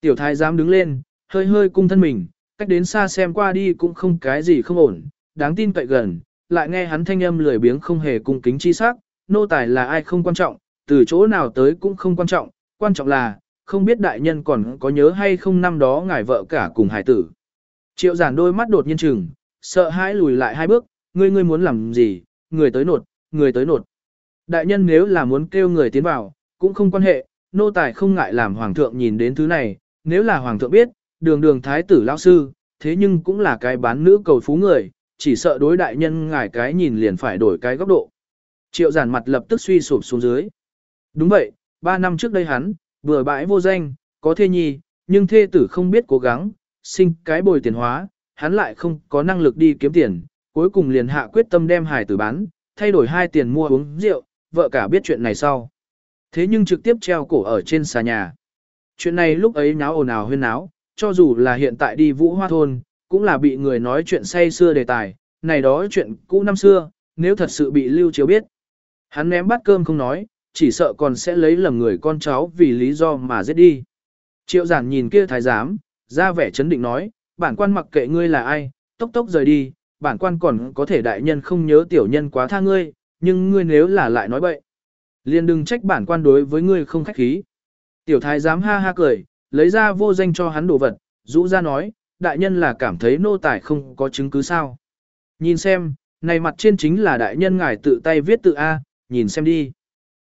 Tiểu thái dám đứng lên, hơi hơi cung thân mình, cách đến xa xem qua đi cũng không cái gì không ổn, đáng tin cậy gần, lại nghe hắn thanh âm lười biếng không hề cung kính chi sắc, nô tài là ai không quan trọng, từ chỗ nào tới cũng không quan trọng, quan trọng là, không biết đại nhân còn có nhớ hay không năm đó ngài vợ cả cùng hải tử. Triệu giản đôi mắt đột nhiên chừng, sợ hãi lùi lại hai bước, ngươi ngươi muốn làm gì, người tới nột, người tới nột. Đại nhân nếu là muốn kêu người tiến vào, cũng không quan hệ, nô tài không ngại làm hoàng thượng nhìn đến thứ này, nếu là hoàng thượng biết, đường đường thái tử lão sư, thế nhưng cũng là cái bán nữ cầu phú người, chỉ sợ đối đại nhân ngài cái nhìn liền phải đổi cái góc độ. Triệu giản mặt lập tức suy sụp xuống dưới. Đúng vậy, ba năm trước đây hắn, vừa bãi vô danh, có thê nhi, nhưng thê tử không biết cố gắng, sinh cái bồi tiền hóa, hắn lại không có năng lực đi kiếm tiền, cuối cùng liền hạ quyết tâm đem hài tử bán, thay đổi hai tiền mua uống rượu, vợ cả biết chuyện này sau. Thế nhưng trực tiếp treo cổ ở trên xà nhà. Chuyện này lúc ấy náo ồn ào huyên náo, cho dù là hiện tại đi vũ hoa thôn, cũng là bị người nói chuyện say xưa đề tài, này đó chuyện cũ năm xưa, nếu thật sự bị lưu chiếu biết. Hắn ném bát cơm không nói, chỉ sợ còn sẽ lấy lầm người con cháu vì lý do mà giết đi. Triệu giản nhìn kia thái giám, ra vẻ chấn định nói, bản quan mặc kệ ngươi là ai, tốc tốc rời đi, bản quan còn có thể đại nhân không nhớ tiểu nhân quá tha ngươi, nhưng ngươi nếu là lại nói bậy, liền đừng trách bản quan đối với ngươi không khách khí. Tiểu thái giám ha ha cười, lấy ra vô danh cho hắn đồ vật, rũ ra nói, đại nhân là cảm thấy nô tài không có chứng cứ sao. Nhìn xem, này mặt trên chính là đại nhân ngài tự tay viết tự A, nhìn xem đi.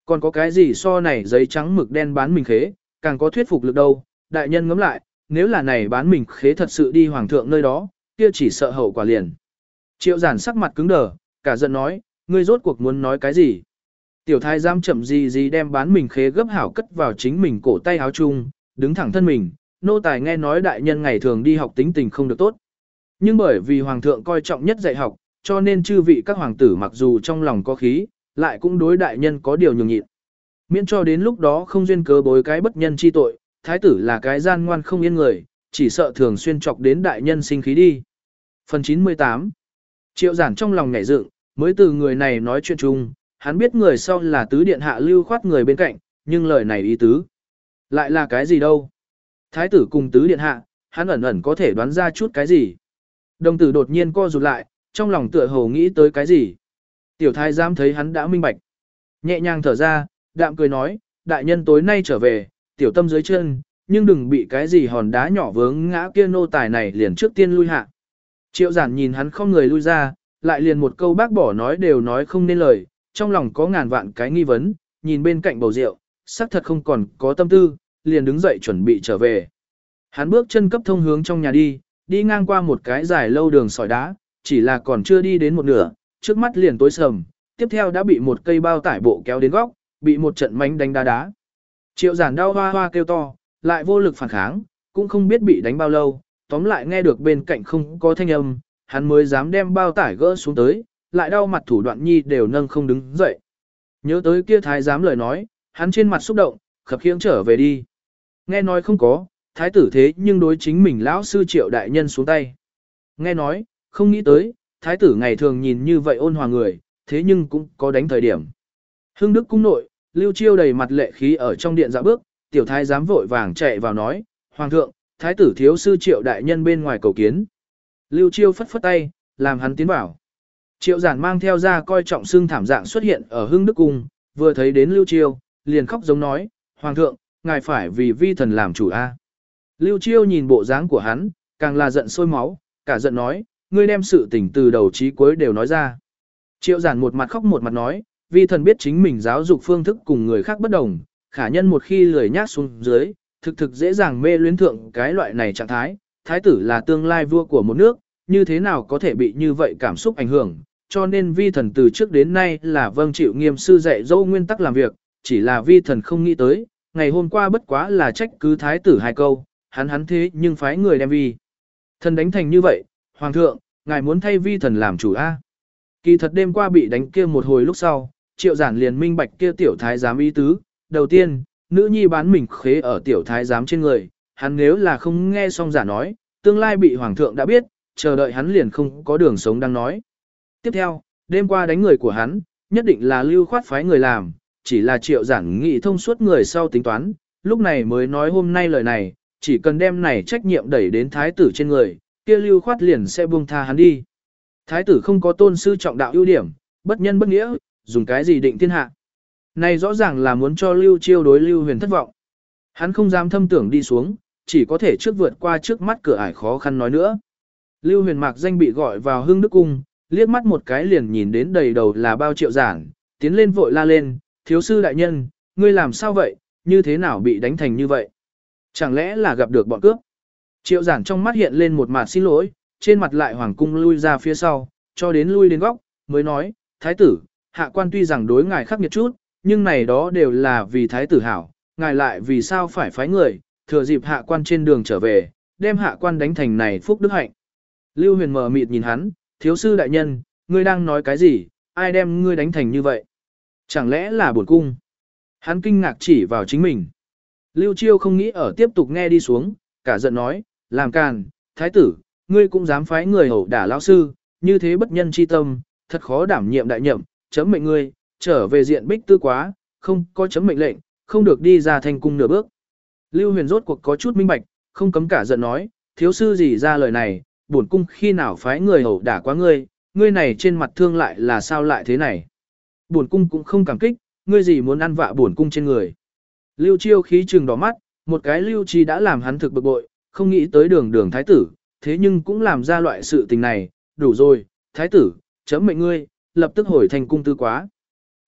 Còn có cái gì so này giấy trắng mực đen bán mình khế, càng có thuyết phục lực đâu, đại nhân ngẫm lại, nếu là này bán mình khế thật sự đi hoàng thượng nơi đó, kia chỉ sợ hậu quả liền. Triệu giản sắc mặt cứng đờ, cả giận nói, ngươi rốt cuộc muốn nói cái gì. Tiểu thái giam chậm gì gì đem bán mình khế gấp hảo cất vào chính mình cổ tay áo chung, đứng thẳng thân mình, nô tài nghe nói đại nhân ngày thường đi học tính tình không được tốt. Nhưng bởi vì hoàng thượng coi trọng nhất dạy học, cho nên chư vị các hoàng tử mặc dù trong lòng có khí, lại cũng đối đại nhân có điều nhường nhịn. Miễn cho đến lúc đó không duyên cớ bối cái bất nhân chi tội, thái tử là cái gian ngoan không yên người, chỉ sợ thường xuyên chọc đến đại nhân sinh khí đi. Phần 98 Triệu giản trong lòng nhảy dựng, mới từ người này nói chuyện chung, hắn biết người sau là tứ điện hạ lưu khoát người bên cạnh, nhưng lời này ý tứ. Lại là cái gì đâu? Thái tử cùng tứ điện hạ, hắn ẩn ẩn có thể đoán ra chút cái gì. Đồng tử đột nhiên co rụt lại, trong lòng tựa hồ nghĩ tới cái gì. Tiểu thái giám thấy hắn đã minh bạch. Nhẹ nhàng thở ra, đạm cười nói, đại nhân tối nay trở về, tiểu tâm dưới chân, nhưng đừng bị cái gì hòn đá nhỏ vướng ngã kia nô tài này liền trước tiên lui hạ. Triệu giản nhìn hắn không người lui ra, lại liền một câu bác bỏ nói đều nói không nên lời, trong lòng có ngàn vạn cái nghi vấn, nhìn bên cạnh bầu rượu, sắc thật không còn có tâm tư, liền đứng dậy chuẩn bị trở về. Hắn bước chân cấp thông hướng trong nhà đi, đi ngang qua một cái dài lâu đường sỏi đá, chỉ là còn chưa đi đến một nửa, trước mắt liền tối sầm, tiếp theo đã bị một cây bao tải bộ kéo đến góc, bị một trận mánh đánh đá đá. Triệu giản đau hoa hoa kêu to, lại vô lực phản kháng, cũng không biết bị đánh bao lâu, tóm lại nghe được bên cạnh không có thanh âm, hắn mới dám đem bao tải gỡ xuống tới, lại đau mặt thủ đoạn nhi đều nâng không đứng dậy. Nhớ tới kia thái giám lời nói, hắn trên mặt xúc động, khập khiễng trở về đi. Nghe nói không có, thái tử thế nhưng đối chính mình lão sư triệu đại nhân xuống tay. Nghe nói, không nghĩ tới, thái tử ngày thường nhìn như vậy ôn hòa người, thế nhưng cũng có đánh thời điểm. Hưng Đức cung nội, Lưu Chiêu đầy mặt lệ khí ở trong điện dạ bước, tiểu thái dám vội vàng chạy vào nói, Hoàng thượng, thái tử thiếu sư triệu đại nhân bên ngoài cầu kiến. Lưu Chiêu phất phất tay, làm hắn tiến vào. Triệu giản mang theo ra coi trọng xương thảm dạng xuất hiện ở Hưng Đức cung, vừa thấy đến Lưu Chiêu, liền khóc giống nói, Hoàng thượng, ngài phải vì vi thần làm chủ a. Lưu Chiêu nhìn bộ dáng của hắn, càng là giận sôi máu, cả giận nói, ngươi đem sự tình từ đầu chí cuối đều nói ra. Triệu giản một mặt khóc một mặt nói, vi thần biết chính mình giáo dục phương thức cùng người khác bất đồng, khả nhân một khi lười nhác xuống dưới, thực thực dễ dàng mê luyến thượng cái loại này trạng thái, thái tử là tương lai vua của một nước, như thế nào có thể bị như vậy cảm xúc ảnh hưởng, cho nên vi thần từ trước đến nay là vâng chịu nghiêm sư dạy dâu nguyên tắc làm việc, chỉ là vi thần không nghĩ tới, ngày hôm qua bất quá là trách cứ thái tử hai câu, hắn hắn thế nhưng phái người đem vi. Thần đánh thành như vậy, hoàng thượng, ngài muốn thay vi thần làm chủ A. Kỳ thật đêm qua bị đánh kia một hồi lúc sau, triệu giản liền minh bạch kia tiểu thái giám ý tứ, đầu tiên, nữ nhi bán mình khế ở tiểu thái giám trên người, hắn nếu là không nghe xong giả nói, tương lai bị hoàng thượng đã biết, chờ đợi hắn liền không có đường sống đang nói. Tiếp theo, đêm qua đánh người của hắn, nhất định là lưu khoát phái người làm, chỉ là triệu giản nghị thông suốt người sau tính toán, lúc này mới nói hôm nay lời này, chỉ cần đem này trách nhiệm đẩy đến thái tử trên người, kia lưu khoát liền sẽ buông tha hắn đi. Thái tử không có tôn sư trọng đạo ưu điểm, bất nhân bất nghĩa, dùng cái gì định thiên hạ. Này rõ ràng là muốn cho lưu chiêu đối lưu huyền thất vọng. Hắn không dám thâm tưởng đi xuống, chỉ có thể trước vượt qua trước mắt cửa ải khó khăn nói nữa. Lưu huyền mạc danh bị gọi vào hưng đức cung, liếc mắt một cái liền nhìn đến đầy đầu là bao triệu giảng, tiến lên vội la lên, thiếu sư đại nhân, ngươi làm sao vậy, như thế nào bị đánh thành như vậy? Chẳng lẽ là gặp được bọn cướp? Triệu giản trong mắt hiện lên một mặt xin lỗi, trên mặt lại hoàng cung lui ra phía sau, cho đến lui đến góc, mới nói, thái tử, hạ quan tuy rằng đối ngài khắc nghiệt chút, nhưng này đó đều là vì thái tử hảo, ngài lại vì sao phải phái người, thừa dịp hạ quan trên đường trở về, đem hạ quan đánh thành này phúc đức hạnh. Lưu huyền mở mịt nhìn hắn, thiếu sư đại nhân, ngươi đang nói cái gì, ai đem ngươi đánh thành như vậy? Chẳng lẽ là buồn cung? Hắn kinh ngạc chỉ vào chính mình. Lưu chiêu không nghĩ ở tiếp tục nghe đi xuống, cả giận nói, làm càn, thái tử, ngươi cũng dám phái người hầu đả lão sư, như thế bất nhân chi tâm, thật khó đảm nhiệm đại nhậm, chấm mệnh ngươi, trở về diện bích tư quá, không có chấm mệnh lệnh, không được đi ra thành cung nửa bước. Lưu huyền rốt cuộc có chút minh bạch, không cấm cả giận nói, thiếu sư gì ra lời này, bổn cung khi nào phái người hầu đả quá ngươi, ngươi này trên mặt thương lại là sao lại thế này. Bổn cung cũng không cảm kích, ngươi gì muốn ăn vạ bổn cung trên người. Lưu chiêu khí trừng đỏ mắt, một cái lưu chi đã làm hắn thực bực bội, không nghĩ tới đường đường thái tử, thế nhưng cũng làm ra loại sự tình này, đủ rồi, thái tử, chấm mệnh ngươi, lập tức hồi thành cung tư quá.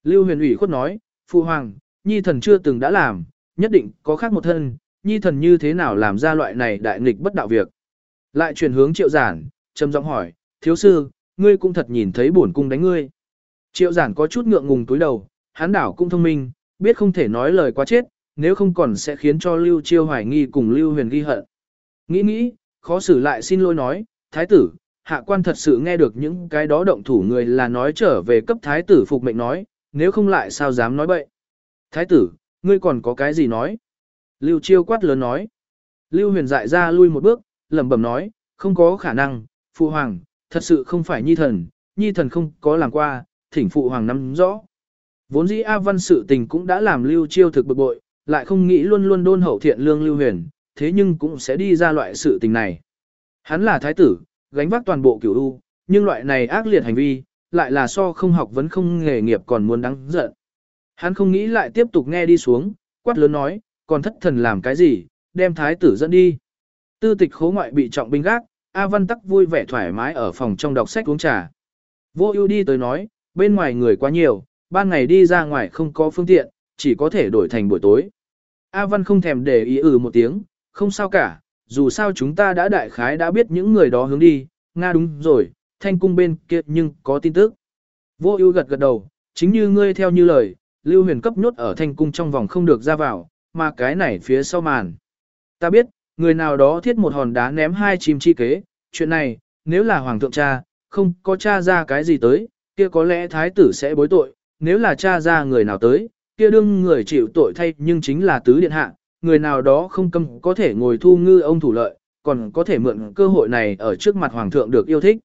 Lưu huyền ủy khuất nói, phụ hoàng, nhi thần chưa từng đã làm, nhất định có khác một thân, nhi thần như thế nào làm ra loại này đại nghịch bất đạo việc. Lại chuyển hướng triệu giản, trầm giọng hỏi, thiếu sư, ngươi cũng thật nhìn thấy bổn cung đánh ngươi. Triệu giản có chút ngượng ngùng túi đầu, hắn đảo cũng thông minh, biết không thể nói lời quá chết, nếu không còn sẽ khiến cho Lưu Chiêu hoài nghi cùng Lưu Huyền ghi hận. Nghĩ nghĩ, khó xử lại xin lỗi nói, thái tử, hạ quan thật sự nghe được những cái đó động thủ người là nói trở về cấp thái tử phục mệnh nói, nếu không lại sao dám nói bậy. Thái tử, ngươi còn có cái gì nói? Lưu chiêu quát lớn nói. Lưu huyền dại ra lui một bước, lẩm bẩm nói, không có khả năng, phụ hoàng, thật sự không phải nhi thần, nhi thần không có làm qua, thỉnh phụ hoàng nắm rõ. Vốn dĩ A văn sự tình cũng đã làm lưu chiêu thực bực bội, lại không nghĩ luôn luôn đôn hậu thiện lương lưu huyền, thế nhưng cũng sẽ đi ra loại sự tình này. Hắn là thái tử, gánh vác toàn bộ cửu u, nhưng loại này ác liệt hành vi, lại là so không học vấn không nghề nghiệp còn muốn đáng giận. Hắn không nghĩ lại tiếp tục nghe đi xuống, quát lớn nói, còn thất thần làm cái gì, đem thái tử dẫn đi. Tư tịch khố ngoại bị trọng binh gác, A Văn tắc vui vẻ thoải mái ở phòng trong đọc sách uống trà. Vô ưu đi tới nói, bên ngoài người quá nhiều, ban ngày đi ra ngoài không có phương tiện, chỉ có thể đổi thành buổi tối. A Văn không thèm để ý ừ một tiếng, không sao cả, dù sao chúng ta đã đại khái đã biết những người đó hướng đi, Nga đúng rồi, thanh cung bên kia nhưng có tin tức. Vô ưu gật gật đầu, chính như ngươi theo như lời, Lưu Huyền cấp nhốt ở thanh cung trong vòng không được ra vào, mà cái này phía sau màn. Ta biết, người nào đó thiết một hòn đá ném hai chim chi kế, chuyện này, nếu là hoàng thượng cha, không có cha ra cái gì tới, kia có lẽ thái tử sẽ bối tội, nếu là cha ra người nào tới, kia đương người chịu tội thay nhưng chính là tứ điện hạ, người nào đó không câm có thể ngồi thu ngư ông thủ lợi, còn có thể mượn cơ hội này ở trước mặt hoàng thượng được yêu thích.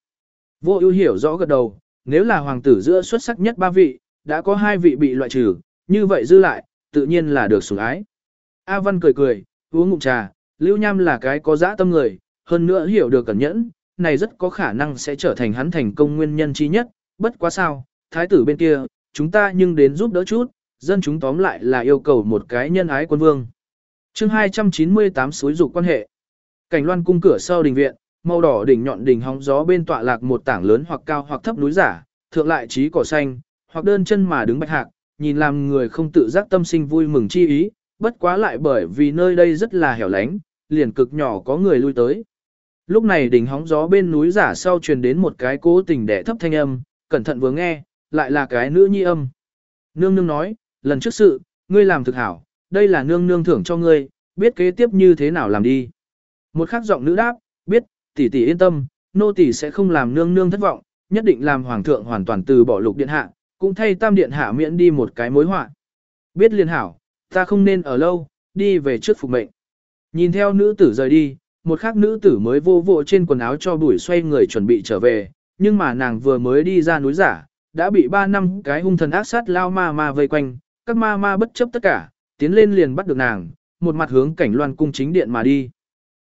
Vô ưu hiểu rõ gật đầu, nếu là hoàng tử giữa xuất sắc nhất ba vị, đã có hai vị bị loại trừ, như vậy dư lại, tự nhiên là được sủng ái. A Văn cười cười, uống ngụm trà, Lưu Nham là cái có dã tâm người, hơn nữa hiểu được cẩn nhẫn, này rất có khả năng sẽ trở thành hắn thành công nguyên nhân chi nhất, bất quá sao, thái tử bên kia, chúng ta nhưng đến giúp đỡ chút, dân chúng tóm lại là yêu cầu một cái nhân ái quân vương. chương 298 suối dục quan hệ. Cảnh loan cung cửa sau đình viện, màu đỏ đỉnh nhọn đỉnh hóng gió bên tọa lạc một tảng lớn hoặc cao hoặc thấp núi giả, thượng lại trí cỏ xanh, hoặc đơn chân mà đứng bạch hạc, nhìn làm người không tự giác tâm sinh vui mừng chi ý, bất quá lại bởi vì nơi đây rất là hẻo lánh, liền cực nhỏ có người lui tới. Lúc này đỉnh hóng gió bên núi giả sau truyền đến một cái cố tình đẻ thấp thanh âm, cẩn thận vừa nghe, lại là cái nữ nhi âm. Nương nương nói, lần trước sự, ngươi làm thực hảo, đây là nương nương thưởng cho ngươi, biết kế tiếp như thế nào làm đi. Một khắc giọng nữ đáp, biết, tỷ tỷ yên tâm, nô tỷ sẽ không làm nương nương thất vọng, nhất định làm hoàng thượng hoàn toàn từ bỏ lục điện hạ, cũng thay tam điện hạ miễn đi một cái mối họa. Biết liên hảo, ta không nên ở lâu, đi về trước phục mệnh. Nhìn theo nữ tử rời đi, một khắc nữ tử mới vô vộ trên quần áo cho bụi xoay người chuẩn bị trở về, nhưng mà nàng vừa mới đi ra núi giả, đã bị ba năm cái hung thần ác sát lao ma ma vây quanh, các ma ma bất chấp tất cả, tiến lên liền bắt được nàng, một mặt hướng cảnh loan cung chính điện mà đi.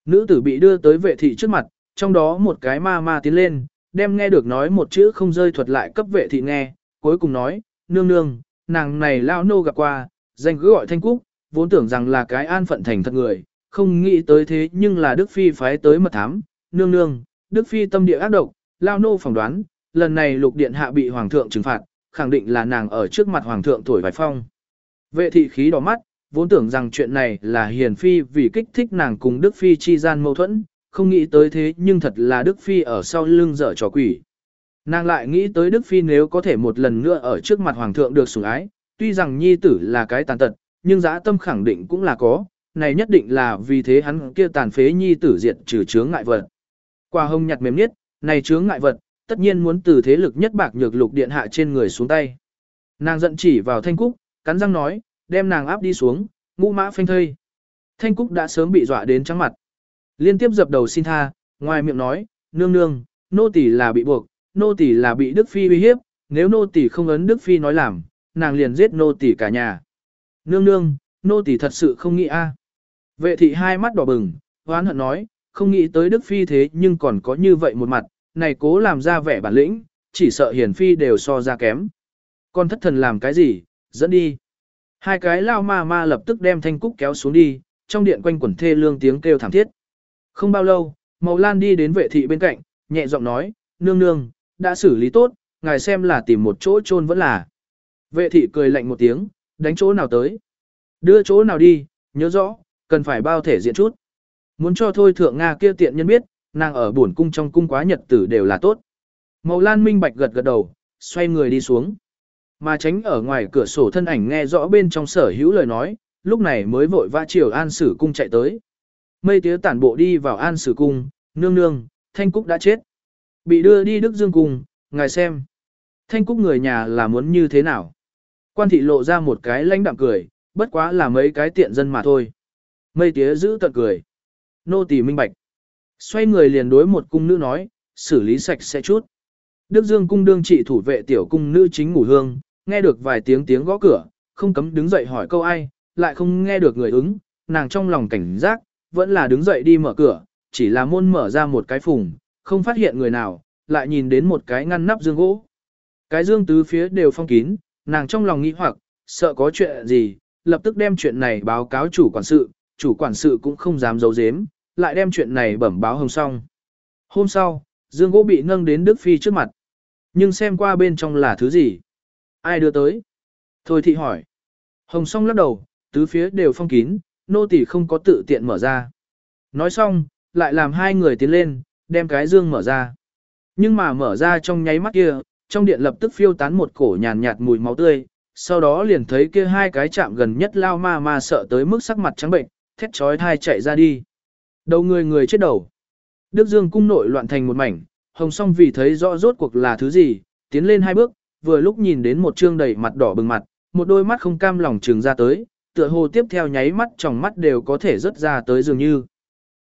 Nữ tử bị đưa tới vệ thị trước mặt, trong đó một cái ma ma tiến lên, đem nghe được nói một chữ không rơi thuật lại cấp vệ thị nghe, cuối cùng nói, nương nương, nàng này lao nô gặp qua, danh cứ gọi thanh cúc, vốn tưởng rằng là cái an phận thành thật người, không nghĩ tới thế nhưng là Đức Phi phái tới mật thám, nương nương, Đức Phi tâm địa ác độc, lao nô phỏng đoán, lần này lục điện hạ bị hoàng thượng trừng phạt, khẳng định là nàng ở trước mặt hoàng thượng thổi vài phong. Vệ thị khí đỏ mắt, vốn tưởng rằng chuyện này là hiền phi vì kích thích nàng cùng Đức Phi chi gian mâu thuẫn, không nghĩ tới thế nhưng thật là Đức Phi ở sau lưng dở trò quỷ. Nàng lại nghĩ tới Đức Phi nếu có thể một lần nữa ở trước mặt Hoàng thượng được sủng ái, tuy rằng nhi tử là cái tàn tật, nhưng dã tâm khẳng định cũng là có, này nhất định là vì thế hắn kia tàn phế nhi tử diệt trừ chướng ngại vật. Qua hông nhặt mềm nhất, này chướng ngại vật, tất nhiên muốn từ thế lực nhất bạc nhược lục điện hạ trên người xuống tay. Nàng giận chỉ vào thanh cúc, cắn răng nói, đem nàng áp đi xuống, ngũ mã phanh thây. Thanh cúc đã sớm bị dọa đến trắng mặt. Liên tiếp dập đầu xin tha, ngoài miệng nói, nương nương, nô tỳ là bị buộc, nô tỳ là bị Đức Phi uy hiếp, nếu nô tỳ không ấn Đức Phi nói làm, nàng liền giết nô tỳ cả nhà. Nương nương, nô tỳ thật sự không nghĩ a. Vệ thị hai mắt đỏ bừng, hoán hận nói, không nghĩ tới Đức Phi thế nhưng còn có như vậy một mặt, này cố làm ra vẻ bản lĩnh, chỉ sợ hiển phi đều so ra kém. Con thất thần làm cái gì, dẫn đi. Hai cái lao ma ma lập tức đem thanh cúc kéo xuống đi, trong điện quanh quẩn thê lương tiếng kêu thảm thiết. Không bao lâu, Màu Lan đi đến vệ thị bên cạnh, nhẹ giọng nói, nương nương, đã xử lý tốt, ngài xem là tìm một chỗ chôn vẫn là. Vệ thị cười lạnh một tiếng, đánh chỗ nào tới. Đưa chỗ nào đi, nhớ rõ, cần phải bao thể diện chút. Muốn cho thôi thượng Nga kia tiện nhân biết, nàng ở buồn cung trong cung quá nhật tử đều là tốt. Màu Lan minh bạch gật gật đầu, xoay người đi xuống. Mà tránh ở ngoài cửa sổ thân ảnh nghe rõ bên trong sở hữu lời nói, lúc này mới vội vã chiều an sử cung chạy tới. Mây tía tản bộ đi vào an sử cung, nương nương, thanh cúc đã chết. Bị đưa đi Đức Dương cung, ngài xem. Thanh cúc người nhà là muốn như thế nào? Quan thị lộ ra một cái lãnh đạm cười, bất quá là mấy cái tiện dân mà thôi. Mây tía giữ tận cười. Nô tỳ minh bạch. Xoay người liền đối một cung nữ nói, xử lý sạch sẽ chút. Đức Dương cung đương trị thủ vệ tiểu cung nữ chính ngủ hương, nghe được vài tiếng tiếng gõ cửa, không cấm đứng dậy hỏi câu ai, lại không nghe được người ứng, nàng trong lòng cảnh giác, vẫn là đứng dậy đi mở cửa, chỉ là môn mở ra một cái phùng, không phát hiện người nào, lại nhìn đến một cái ngăn nắp dương gỗ. Cái dương tứ phía đều phong kín, nàng trong lòng nghĩ hoặc, sợ có chuyện gì, lập tức đem chuyện này báo cáo chủ quản sự, chủ quản sự cũng không dám giấu giếm, lại đem chuyện này bẩm báo hồng song. Hôm sau, dương gỗ bị nâng đến Đức Phi trước mặt. Nhưng xem qua bên trong là thứ gì? Ai đưa tới? Thôi thị hỏi. Hồng song lắc đầu, tứ phía đều phong kín, nô tỳ không có tự tiện mở ra. Nói xong, lại làm hai người tiến lên, đem cái dương mở ra. Nhưng mà mở ra trong nháy mắt kia, trong điện lập tức phiêu tán một cổ nhàn nhạt mùi máu tươi, sau đó liền thấy kia hai cái chạm gần nhất lao ma ma sợ tới mức sắc mặt trắng bệnh, thét chói thai chạy ra đi. Đầu người người chết đầu. Đức Dương cung nội loạn thành một mảnh, hồng song vì thấy rõ rốt cuộc là thứ gì, tiến lên hai bước, vừa lúc nhìn đến một trương đầy mặt đỏ bừng mặt, một đôi mắt không cam lòng trừng ra tới, tựa hồ tiếp theo nháy mắt trong mắt đều có thể rớt ra tới dường như.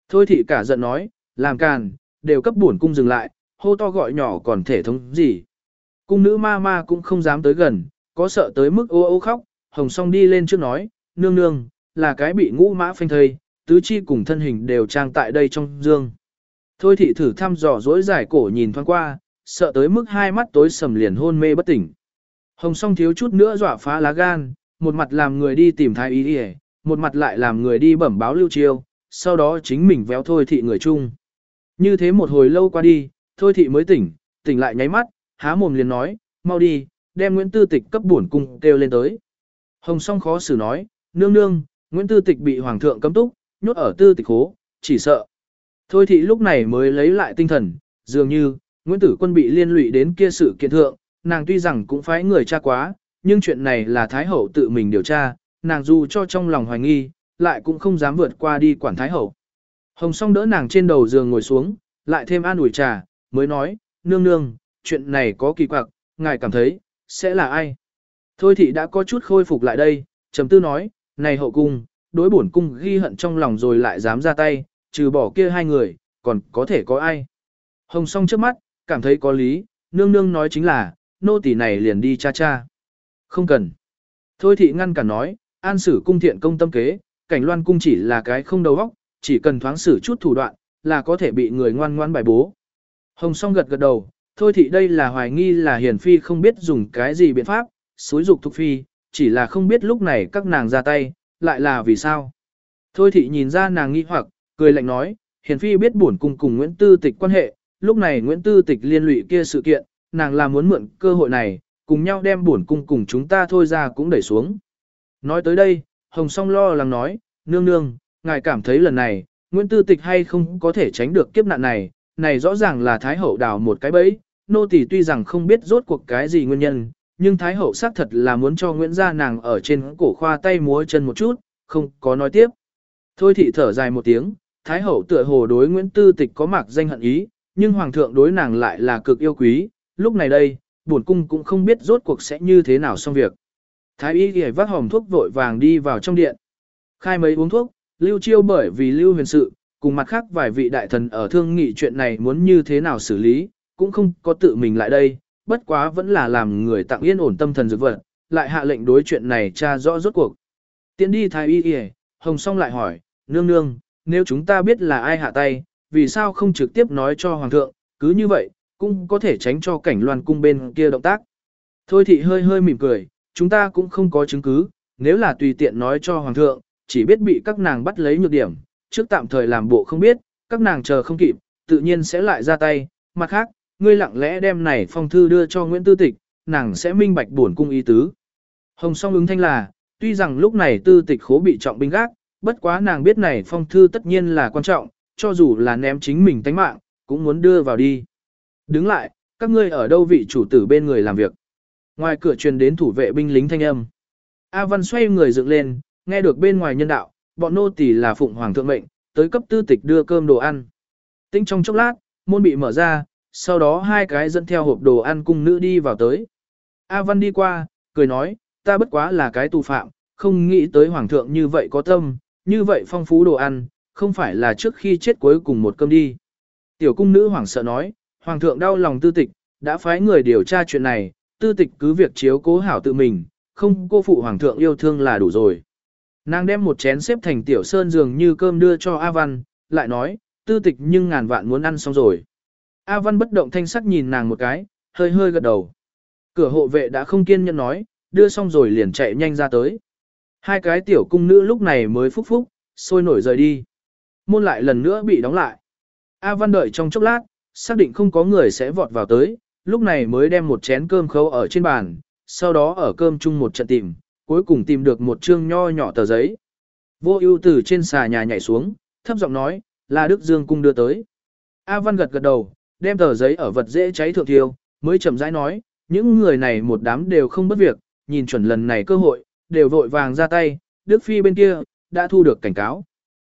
Thôi thị cả giận nói, làm càn, đều cấp buồn cung dừng lại, hô to gọi nhỏ còn thể thống gì. Cung nữ ma ma cũng không dám tới gần, có sợ tới mức ô ô khóc, hồng song đi lên trước nói, nương nương, là cái bị ngũ mã phanh thây, tứ chi cùng thân hình đều trang tại đây trong dương. Thôi thị thử thăm dò dối giải cổ nhìn thoáng qua, sợ tới mức hai mắt tối sầm liền hôn mê bất tỉnh. Hồng song thiếu chút nữa dọa phá lá gan, một mặt làm người đi tìm thái y đi một mặt lại làm người đi bẩm báo lưu chiêu, sau đó chính mình véo thôi thị người chung. Như thế một hồi lâu qua đi, thôi thị mới tỉnh, tỉnh lại nháy mắt, há mồm liền nói, mau đi, đem Nguyễn Tư Tịch cấp bổn cung kêu lên tới. Hồng song khó xử nói, nương nương, Nguyễn Tư Tịch bị hoàng thượng cấm túc, nhốt ở tư tịch hố, chỉ sợ. Thôi thị lúc này mới lấy lại tinh thần, dường như, Nguyễn Tử Quân bị liên lụy đến kia sự kiện thượng, nàng tuy rằng cũng phải người tra quá, nhưng chuyện này là Thái Hậu tự mình điều tra, nàng dù cho trong lòng hoài nghi, lại cũng không dám vượt qua đi quản Thái Hậu. Hồng song đỡ nàng trên đầu giường ngồi xuống, lại thêm an ủi trà, mới nói, nương nương, chuyện này có kỳ quặc, ngài cảm thấy, sẽ là ai? Thôi thị đã có chút khôi phục lại đây, trầm tư nói, này hậu cung, đối bổn cung ghi hận trong lòng rồi lại dám ra tay, trừ bỏ kia hai người, còn có thể có ai? Hồng song trước mắt, cảm thấy có lý, nương nương nói chính là, nô tỳ này liền đi cha cha. Không cần. Thôi thị ngăn cả nói, an sử cung thiện công tâm kế, cảnh loan cung chỉ là cái không đầu óc, chỉ cần thoáng xử chút thủ đoạn, là có thể bị người ngoan ngoan bài bố. Hồng song gật gật đầu, thôi thị đây là hoài nghi là hiền phi không biết dùng cái gì biện pháp, xúi dục thục phi, chỉ là không biết lúc này các nàng ra tay, lại là vì sao. Thôi thị nhìn ra nàng nghi hoặc, cười lạnh nói, hiền phi biết bổn cung cùng Nguyễn Tư Tịch quan hệ, lúc này Nguyễn Tư Tịch liên lụy kia sự kiện, nàng là muốn mượn cơ hội này, cùng nhau đem bổn cung cùng chúng ta thôi ra cũng đẩy xuống. Nói tới đây, Hồng Song lo lắng nói, nương nương, ngài cảm thấy lần này, Nguyễn Tư Tịch hay không có thể tránh được kiếp nạn này, này rõ ràng là Thái Hậu đào một cái bẫy, nô tỳ tuy rằng không biết rốt cuộc cái gì nguyên nhân, nhưng Thái Hậu xác thật là muốn cho Nguyễn gia nàng ở trên cổ khoa tay múa chân một chút, không có nói tiếp. Thôi thị thở dài một tiếng, Thái Hậu tựa hồ đối Nguyễn Tư Tịch có mạc danh hận ý, nhưng Hoàng thượng đối nàng lại là cực yêu quý, lúc này đây, bổn cung cũng không biết rốt cuộc sẽ như thế nào xong việc. Thái y ghi vác hòm thuốc vội vàng đi vào trong điện. Khai mấy uống thuốc, lưu chiêu bởi vì lưu huyền sự, cùng mặt khác vài vị đại thần ở thương nghị chuyện này muốn như thế nào xử lý, cũng không có tự mình lại đây, bất quá vẫn là làm người tặng yên ổn tâm thần dược vật, lại hạ lệnh đối chuyện này tra rõ rốt cuộc. Tiến đi thái y y, hồng song lại hỏi, nương nương, nếu chúng ta biết là ai hạ tay, vì sao không trực tiếp nói cho hoàng thượng, cứ như vậy, cũng có thể tránh cho cảnh loan cung bên kia động tác. Thôi thị hơi hơi mỉm cười, chúng ta cũng không có chứng cứ, nếu là tùy tiện nói cho hoàng thượng, chỉ biết bị các nàng bắt lấy nhược điểm, trước tạm thời làm bộ không biết, các nàng chờ không kịp, tự nhiên sẽ lại ra tay, mặt khác, ngươi lặng lẽ đem này phong thư đưa cho Nguyễn Tư Tịch, nàng sẽ minh bạch bổn cung ý tứ. Hồng song ứng thanh là, tuy rằng lúc này Tư Tịch khố bị trọng binh gác, bất quá nàng biết này phong thư tất nhiên là quan trọng, cho dù là ném chính mình tánh mạng, cũng muốn đưa vào đi. Đứng lại, các ngươi ở đâu vị chủ tử bên người làm việc. Ngoài cửa truyền đến thủ vệ binh lính thanh âm. A Văn xoay người dựng lên, nghe được bên ngoài nhân đạo, bọn nô tỳ là phụng hoàng thượng mệnh, tới cấp tư tịch đưa cơm đồ ăn. Tinh trong chốc lát, môn bị mở ra, sau đó hai cái dẫn theo hộp đồ ăn cung nữ đi vào tới. A Văn đi qua, cười nói, ta bất quá là cái tù phạm, không nghĩ tới hoàng thượng như vậy có tâm, như vậy phong phú đồ ăn, không phải là trước khi chết cuối cùng một cơm đi. Tiểu cung nữ hoảng sợ nói, hoàng thượng đau lòng tư tịch, đã phái người điều tra chuyện này, tư tịch cứ việc chiếu cố hảo tự mình, không cô phụ hoàng thượng yêu thương là đủ rồi. Nàng đem một chén xếp thành tiểu sơn dường như cơm đưa cho A Văn, lại nói, tư tịch nhưng ngàn vạn muốn ăn xong rồi. A Văn bất động thanh sắc nhìn nàng một cái, hơi hơi gật đầu. Cửa hộ vệ đã không kiên nhẫn nói, đưa xong rồi liền chạy nhanh ra tới. Hai cái tiểu cung nữ lúc này mới phúc phúc, sôi nổi rời đi. Môn lại lần nữa bị đóng lại. A Văn đợi trong chốc lát, xác định không có người sẽ vọt vào tới, lúc này mới đem một chén cơm khâu ở trên bàn, sau đó ở cơm chung một trận tìm, cuối cùng tìm được một chương nho nhỏ tờ giấy. Vô ưu từ trên xà nhà nhảy xuống, thấp giọng nói, là Đức Dương cung đưa tới. A Văn gật gật đầu, đem tờ giấy ở vật dễ cháy thượng thiêu, mới chậm rãi nói, những người này một đám đều không bất việc, nhìn chuẩn lần này cơ hội, đều vội vàng ra tay, Đức Phi bên kia, đã thu được cảnh cáo.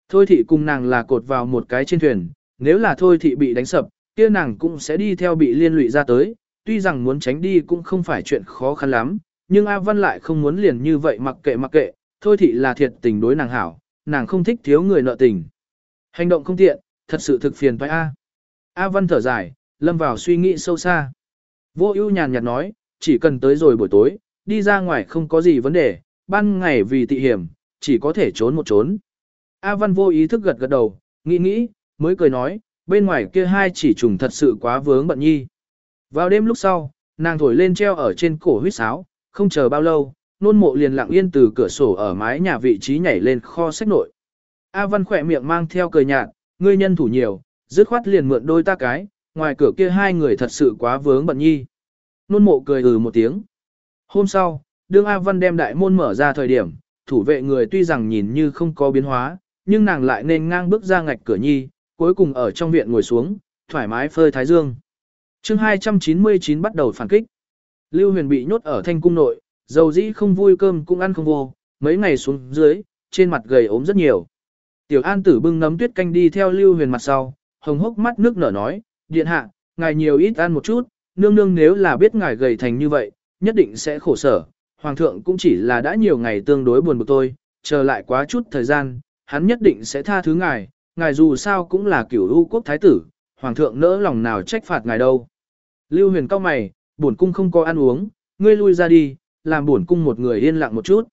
Thôi thị cùng nàng là cột vào một cái trên thuyền, nếu là thôi thị bị đánh sập, kia nàng cũng sẽ đi theo bị liên lụy ra tới, tuy rằng muốn tránh đi cũng không phải chuyện khó khăn lắm, nhưng A Văn lại không muốn liền như vậy mặc kệ mặc kệ, thôi thị là thiệt tình đối nàng hảo, nàng không thích thiếu người nợ tình. Hành động không tiện, thật sự thực phiền phải A. A Văn thở dài, lâm vào suy nghĩ sâu xa. Vô ưu nhàn nhạt nói, chỉ cần tới rồi buổi tối, đi ra ngoài không có gì vấn đề, ban ngày vì tị hiểm, chỉ có thể trốn một trốn. A Văn vô ý thức gật gật đầu, nghĩ nghĩ, mới cười nói, bên ngoài kia hai chỉ trùng thật sự quá vướng bận nhi. Vào đêm lúc sau, nàng thổi lên treo ở trên cổ huyết sáo, không chờ bao lâu, nôn mộ liền lặng yên từ cửa sổ ở mái nhà vị trí nhảy lên kho sách nội. A Văn khỏe miệng mang theo cười nhạt, ngươi nhân thủ nhiều, dứt khoát liền mượn đôi ta cái, ngoài cửa kia hai người thật sự quá vướng bận nhi. Nôn mộ cười ừ một tiếng. Hôm sau, đương A Văn đem đại môn mở ra thời điểm, thủ vệ người tuy rằng nhìn như không có biến hóa, nhưng nàng lại nên ngang bước ra ngạch cửa nhi, cuối cùng ở trong viện ngồi xuống, thoải mái phơi thái dương. chương 299 bắt đầu phản kích. Lưu huyền bị nhốt ở thanh cung nội, dầu dĩ không vui cơm cũng ăn không vô, mấy ngày xuống dưới, trên mặt gầy ốm rất nhiều. Tiểu an tử bưng nấm tuyết canh đi theo lưu huyền mặt sau, hồng hốc mắt nước nở nói, điện hạ, ngài nhiều ít ăn một chút, nương nương nếu là biết ngài gầy thành như vậy, nhất định sẽ khổ sở. Hoàng thượng cũng chỉ là đã nhiều ngày tương đối buồn bực tôi, chờ lại quá chút thời gian, hắn nhất định sẽ tha thứ ngài, ngài dù sao cũng là cửu u quốc thái tử, hoàng thượng nỡ lòng nào trách phạt ngài đâu. Lưu huyền cao mày, bổn cung không có ăn uống, ngươi lui ra đi, làm bổn cung một người yên lặng một chút.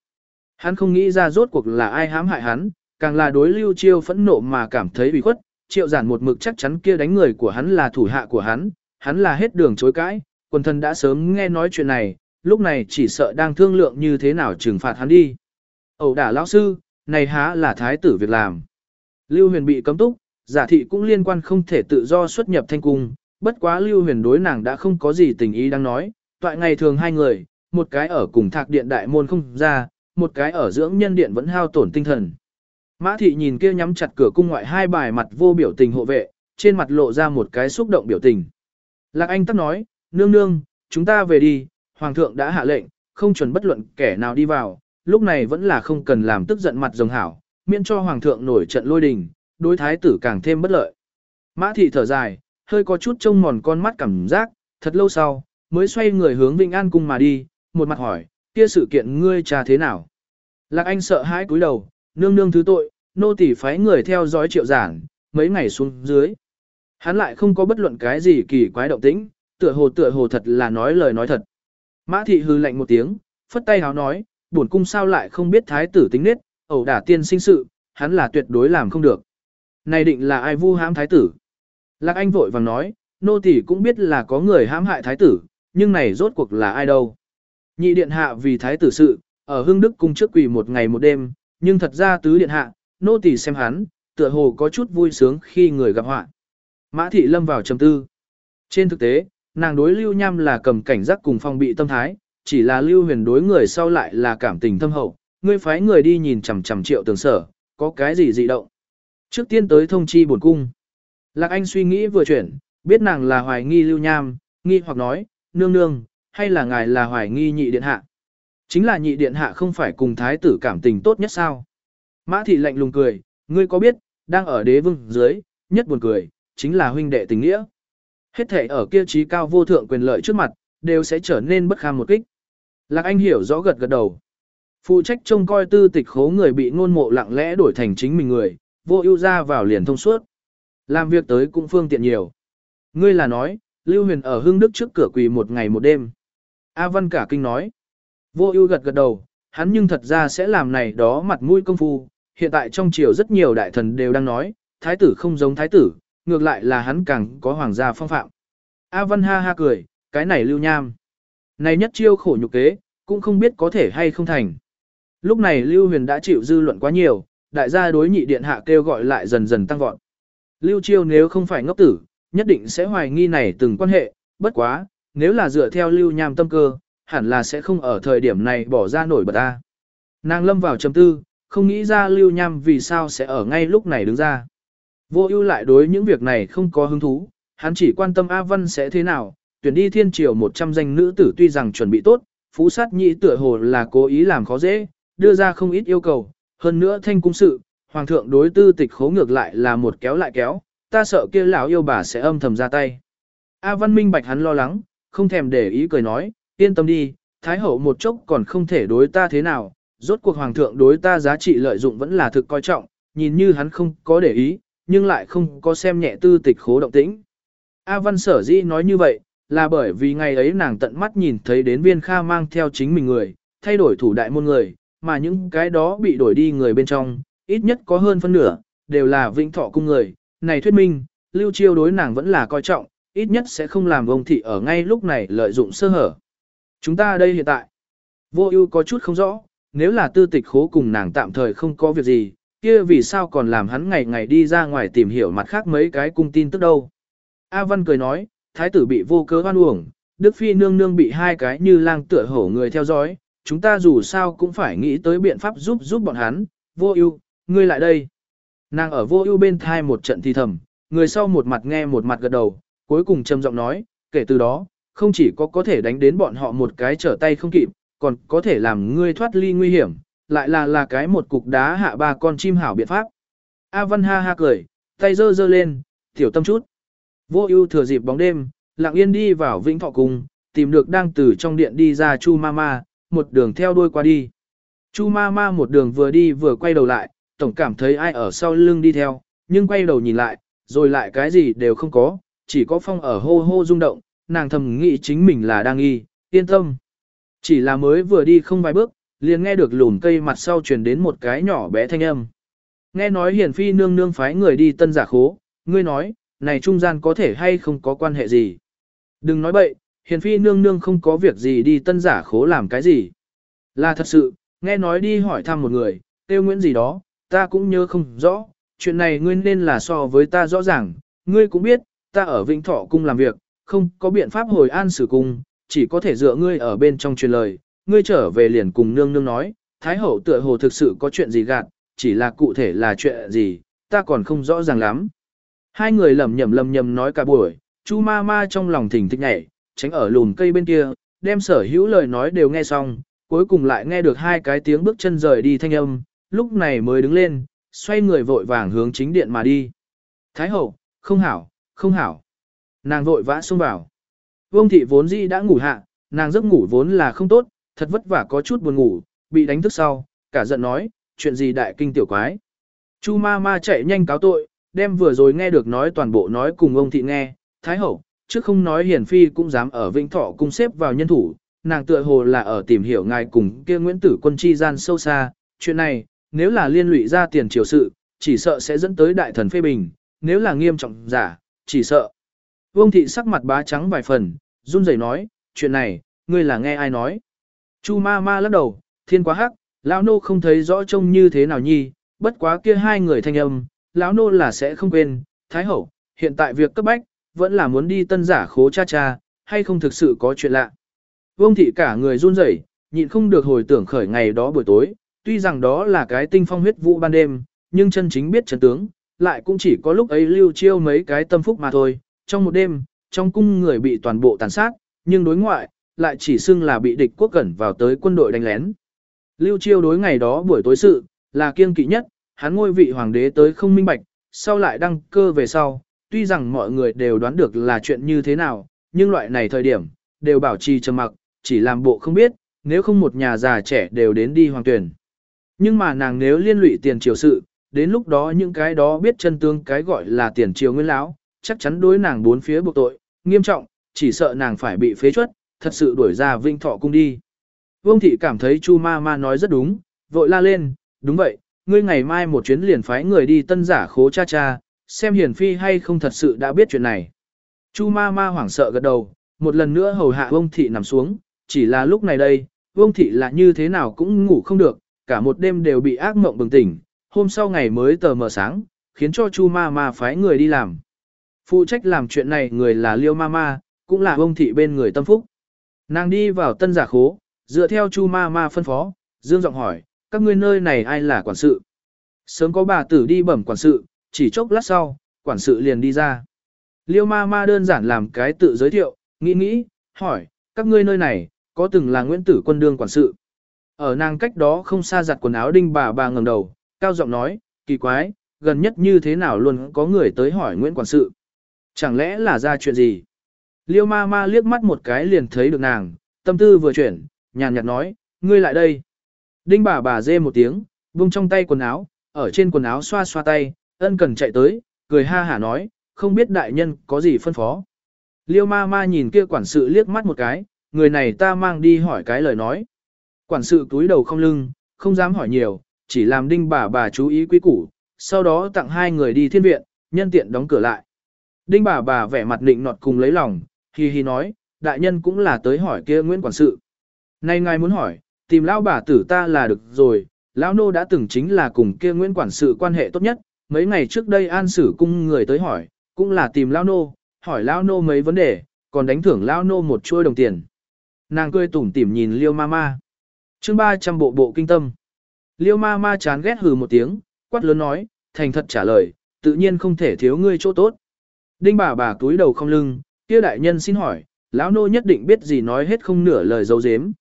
Hắn không nghĩ ra rốt cuộc là ai hãm hại hắn, càng là đối lưu chiêu phẫn nộ mà cảm thấy bị khuất, triệu giản một mực chắc chắn kia đánh người của hắn là thủ hạ của hắn, hắn là hết đường chối cãi, quần thần đã sớm nghe nói chuyện này, lúc này chỉ sợ đang thương lượng như thế nào trừng phạt hắn đi. Ẩu đả lão sư, này há là thái tử việc làm. Lưu huyền bị cấm túc, giả thị cũng liên quan không thể tự do xuất nhập thanh cung, bất quá lưu huyền đối nàng đã không có gì tình ý đang nói, toại ngày thường hai người, một cái ở cùng thạc điện đại môn không ra, một cái ở dưỡng nhân điện vẫn hao tổn tinh thần. Mã thị nhìn kia nhắm chặt cửa cung ngoại hai bài mặt vô biểu tình hộ vệ, trên mặt lộ ra một cái xúc động biểu tình. Lạc Anh tắc nói, nương nương, chúng ta về đi, hoàng thượng đã hạ lệnh, không chuẩn bất luận kẻ nào đi vào, lúc này vẫn là không cần làm tức giận mặt rồng hảo, miễn cho hoàng thượng nổi trận lôi đình, đối thái tử càng thêm bất lợi. Mã thị thở dài, hơi có chút trông mòn con mắt cảm giác, thật lâu sau, mới xoay người hướng Vinh An cung mà đi, một mặt hỏi, kia sự kiện ngươi trà thế nào? Lạc Anh sợ hãi cúi đầu, nương nương thứ tội, nô tỳ phái người theo dõi triệu giản, mấy ngày xuống dưới. Hắn lại không có bất luận cái gì kỳ quái động tĩnh, tựa hồ tựa hồ thật là nói lời nói thật. Mã thị hư lạnh một tiếng, phất tay háo nói, bổn cung sao lại không biết thái tử tính nết, ẩu đả tiên sinh sự, hắn là tuyệt đối làm không được. Này định là ai vu hãm thái tử? Lạc Anh vội vàng nói, nô tỳ cũng biết là có người hãm hại thái tử, nhưng này rốt cuộc là ai đâu? Nhị điện hạ vì thái tử sự, ở hưng đức cung trước quỳ một ngày một đêm, nhưng thật ra tứ điện hạ, nô tỳ xem hắn, tựa hồ có chút vui sướng khi người gặp họa. Mã thị lâm vào trầm tư. Trên thực tế, nàng đối lưu nham là cầm cảnh giác cùng phong bị tâm thái, chỉ là lưu huyền đối người sau lại là cảm tình thâm hậu, ngươi phái người đi nhìn chằm chằm triệu tường sở, có cái gì dị động. Trước tiên tới thông chi bổn cung. Lạc Anh suy nghĩ vừa chuyển, biết nàng là hoài nghi lưu nham, nghi hoặc nói, nương nương, hay là ngài là hoài nghi nhị điện hạ. Chính là nhị điện hạ không phải cùng thái tử cảm tình tốt nhất sao. Mã thị lạnh lùng cười, ngươi có biết, đang ở đế vương dưới, nhất buồn cười, chính là huynh đệ tình nghĩa. Hết thể ở kia trí cao vô thượng quyền lợi trước mặt, đều sẽ trở nên bất kham một kích. Lạc Anh hiểu rõ gật gật đầu. Phụ trách trông coi tư tịch khố người bị ngôn mộ lặng lẽ đổi thành chính mình người, vô ưu ra vào liền thông suốt. Làm việc tới cũng phương tiện nhiều. Ngươi là nói, Lưu Huyền ở hương đức trước cửa quỳ một ngày một đêm. A Văn cả kinh nói. Vô ưu gật gật đầu, hắn nhưng thật ra sẽ làm này đó mặt mũi công phu. Hiện tại trong triều rất nhiều đại thần đều đang nói, thái tử không giống thái tử, ngược lại là hắn càng có hoàng gia phong phạm. A Văn ha ha cười, cái này lưu nham. Này nhất chiêu khổ nhục kế, cũng không biết có thể hay không thành. Lúc này Lưu Huyền đã chịu dư luận quá nhiều, đại gia đối nhị điện hạ kêu gọi lại dần dần tăng vọt. Lưu Chiêu nếu không phải ngốc tử, nhất định sẽ hoài nghi này từng quan hệ, bất quá, nếu là dựa theo Lưu Nham tâm cơ, hẳn là sẽ không ở thời điểm này bỏ ra nổi bật ta. Nàng lâm vào chấm tư, không nghĩ ra Lưu Nham vì sao sẽ ở ngay lúc này đứng ra. Vô ưu lại đối những việc này không có hứng thú, hắn chỉ quan tâm A Văn sẽ thế nào, tuyển đi thiên triều 100 danh nữ tử tuy rằng chuẩn bị tốt, phú sát nhị tựa hồ là cố ý làm khó dễ, đưa ra không ít yêu cầu, hơn nữa thanh cung sự, hoàng thượng đối tư tịch khố ngược lại là một kéo lại kéo, ta sợ kia lão yêu bà sẽ âm thầm ra tay. A Văn minh bạch hắn lo lắng, không thèm để ý cười nói, yên tâm đi, Thái Hậu một chốc còn không thể đối ta thế nào, rốt cuộc Hoàng thượng đối ta giá trị lợi dụng vẫn là thực coi trọng, nhìn như hắn không có để ý, nhưng lại không có xem nhẹ tư tịch khố động tĩnh. A Văn sở dĩ nói như vậy, là bởi vì ngày ấy nàng tận mắt nhìn thấy đến viên kha mang theo chính mình người, thay đổi thủ đại môn người, mà những cái đó bị đổi đi người bên trong, ít nhất có hơn phân nửa, đều là vĩnh thọ cung người. Này thuyết minh, lưu chiêu đối nàng vẫn là coi trọng, ít nhất sẽ không làm ông thị ở ngay lúc này lợi dụng sơ hở. Chúng ta đây hiện tại, vô ưu có chút không rõ, nếu là tư tịch khố cùng nàng tạm thời không có việc gì, kia vì sao còn làm hắn ngày ngày đi ra ngoài tìm hiểu mặt khác mấy cái cung tin tức đâu. A Văn cười nói, thái tử bị vô cớ oan uổng, Đức Phi nương nương bị hai cái như lang tựa hổ người theo dõi, chúng ta dù sao cũng phải nghĩ tới biện pháp giúp giúp bọn hắn, vô ưu, ngươi lại đây. Nàng ở vô ưu bên thai một trận thi thầm, người sau một mặt nghe một mặt gật đầu, cuối cùng trầm giọng nói, kể từ đó, không chỉ có có thể đánh đến bọn họ một cái trở tay không kịp, còn có thể làm ngươi thoát ly nguy hiểm, lại là là cái một cục đá hạ ba con chim hảo biện pháp. A Văn ha ha cười, tay giơ giơ lên, tiểu tâm chút. Vô ưu thừa dịp bóng đêm, lặng yên đi vào Vĩnh Thọ Cung, tìm được đang từ trong điện đi ra Chu Mama, một đường theo đuôi qua đi. Chu Mama một đường vừa đi vừa quay đầu lại, tổng cảm thấy ai ở sau lưng đi theo, nhưng quay đầu nhìn lại, rồi lại cái gì đều không có, chỉ có phong ở hô hô rung động, nàng thầm nghĩ chính mình là đang y, yên tâm. Chỉ là mới vừa đi không vài bước, liền nghe được lùm cây mặt sau truyền đến một cái nhỏ bé thanh âm. Nghe nói hiển phi nương nương phái người đi tân giả khố, ngươi nói, này trung gian có thể hay không có quan hệ gì. Đừng nói bậy, hiền phi nương nương không có việc gì đi tân giả khố làm cái gì. Là thật sự, nghe nói đi hỏi thăm một người, tiêu nguyễn gì đó, ta cũng nhớ không rõ, chuyện này ngươi nên là so với ta rõ ràng, ngươi cũng biết, ta ở Vĩnh Thọ cung làm việc, không có biện pháp hồi an xử cung, chỉ có thể dựa ngươi ở bên trong truyền lời, ngươi trở về liền cùng nương nương nói, Thái hậu tựa hồ thực sự có chuyện gì gạt, chỉ là cụ thể là chuyện gì, ta còn không rõ ràng lắm. Hai người lầm nhầm lầm nhầm nói cả buổi, Chu ma ma trong lòng thỉnh thích nhảy, tránh ở lùn cây bên kia, đem sở hữu lời nói đều nghe xong, cuối cùng lại nghe được hai cái tiếng bước chân rời đi thanh âm, lúc này mới đứng lên, xoay người vội vàng hướng chính điện mà đi. Thái hậu, không hảo, không hảo. Nàng vội vã xông vào. Vương thị vốn dĩ đã ngủ hạ, nàng giấc ngủ vốn là không tốt, thật vất vả có chút buồn ngủ, bị đánh thức sau, cả giận nói, chuyện gì đại kinh tiểu quái. Chu ma ma chạy nhanh cáo tội, đem vừa rồi nghe được nói toàn bộ nói cùng ông thị nghe, Thái hậu, trước không nói hiển phi cũng dám ở Vĩnh Thọ cung xếp vào nhân thủ, nàng tựa hồ là ở tìm hiểu ngài cùng kia Nguyễn Tử Quân chi gian sâu xa, chuyện này, nếu là liên lụy ra tiền triều sự, chỉ sợ sẽ dẫn tới đại thần phê bình, nếu là nghiêm trọng giả, chỉ sợ. Vương thị sắc mặt bá trắng vài phần, run rẩy nói, chuyện này, ngươi là nghe ai nói. Chu ma ma lắc đầu, thiên quá hắc, lão nô không thấy rõ trông như thế nào nhi, bất quá kia hai người thanh âm, lão nô là sẽ không quên, thái hậu, hiện tại việc cấp bách, vẫn là muốn đi tân giả khố cha cha, hay không thực sự có chuyện lạ. Vương thị cả người run rẩy, nhịn không được hồi tưởng khởi ngày đó buổi tối, tuy rằng đó là cái tinh phong huyết vụ ban đêm, nhưng chân chính biết chân tướng, lại cũng chỉ có lúc ấy lưu chiêu mấy cái tâm phúc mà thôi. Trong một đêm, trong cung người bị toàn bộ tàn sát, nhưng đối ngoại, lại chỉ xưng là bị địch quốc cẩn vào tới quân đội đánh lén. Lưu chiêu đối ngày đó buổi tối sự, là kiêng kỵ nhất, hắn ngôi vị hoàng đế tới không minh bạch, sau lại đăng cơ về sau, tuy rằng mọi người đều đoán được là chuyện như thế nào, nhưng loại này thời điểm, đều bảo trì trầm mặc, chỉ làm bộ không biết, nếu không một nhà già trẻ đều đến đi hoàng tuyển. Nhưng mà nàng nếu liên lụy tiền triều sự, đến lúc đó những cái đó biết chân tương cái gọi là tiền triều nguyên lão, chắc chắn đối nàng bốn phía buộc tội, nghiêm trọng, chỉ sợ nàng phải bị phế chuất, thật sự đuổi ra vinh thọ cung đi. Vương thị cảm thấy Chu ma ma nói rất đúng, vội la lên, đúng vậy, ngươi ngày mai một chuyến liền phái người đi tân giả khố cha cha, xem hiển phi hay không thật sự đã biết chuyện này. Chu ma ma hoảng sợ gật đầu, một lần nữa hầu hạ Vương thị nằm xuống, chỉ là lúc này đây, Vương thị là như thế nào cũng ngủ không được, cả một đêm đều bị ác mộng bừng tỉnh, hôm sau ngày mới tờ mờ sáng, khiến cho Chu ma ma phái người đi làm. Phụ trách làm chuyện này người là Liêu Mama, cũng là ông thị bên người tâm phúc. Nàng đi vào tân giả khố, dựa theo Chu Mama phân phó, dương giọng hỏi, các ngươi nơi này ai là quản sự? Sớm có bà tử đi bẩm quản sự, chỉ chốc lát sau, quản sự liền đi ra. Liêu ma ma đơn giản làm cái tự giới thiệu, nghĩ nghĩ, hỏi, các ngươi nơi này, có từng là Nguyễn Tử quân đương quản sự. Ở nàng cách đó không xa giặt quần áo đinh bà bà ngẩng đầu, cao giọng nói, kỳ quái, gần nhất như thế nào luôn có người tới hỏi Nguyễn quản sự. Chẳng lẽ là ra chuyện gì? Liêu ma ma liếc mắt một cái liền thấy được nàng, tâm tư vừa chuyển, nhàn nhạt nói, ngươi lại đây. Đinh bà bà dê một tiếng, vung trong tay quần áo, ở trên quần áo xoa xoa tay, ân cần chạy tới, cười ha hả nói, không biết đại nhân có gì phân phó. Liêu ma ma nhìn kia quản sự liếc mắt một cái, người này ta mang đi hỏi cái lời nói. Quản sự túi đầu không lưng, không dám hỏi nhiều, chỉ làm đinh bà bà chú ý quý củ, sau đó tặng hai người đi thiên viện, nhân tiện đóng cửa lại. Đinh bà bà vẻ mặt định nọt cùng lấy lòng, hi hi nói, đại nhân cũng là tới hỏi kia Nguyễn Quản sự. Nay ngài muốn hỏi, tìm lão bà tử ta là được rồi, lão nô đã từng chính là cùng kia Nguyễn Quản sự quan hệ tốt nhất, mấy ngày trước đây an sử cung người tới hỏi, cũng là tìm lão nô, hỏi lão nô mấy vấn đề, còn đánh thưởng lão nô một chuôi đồng tiền. Nàng cười tủm tỉm nhìn liêu ma ma. chương 300 bộ bộ kinh tâm. Liêu ma ma chán ghét hừ một tiếng, quát lớn nói, thành thật trả lời, tự nhiên không thể thiếu ngươi chỗ tốt. Đinh bà bà túi đầu không lưng, kia đại nhân xin hỏi, lão nô nhất định biết gì nói hết không nửa lời dấu dếm.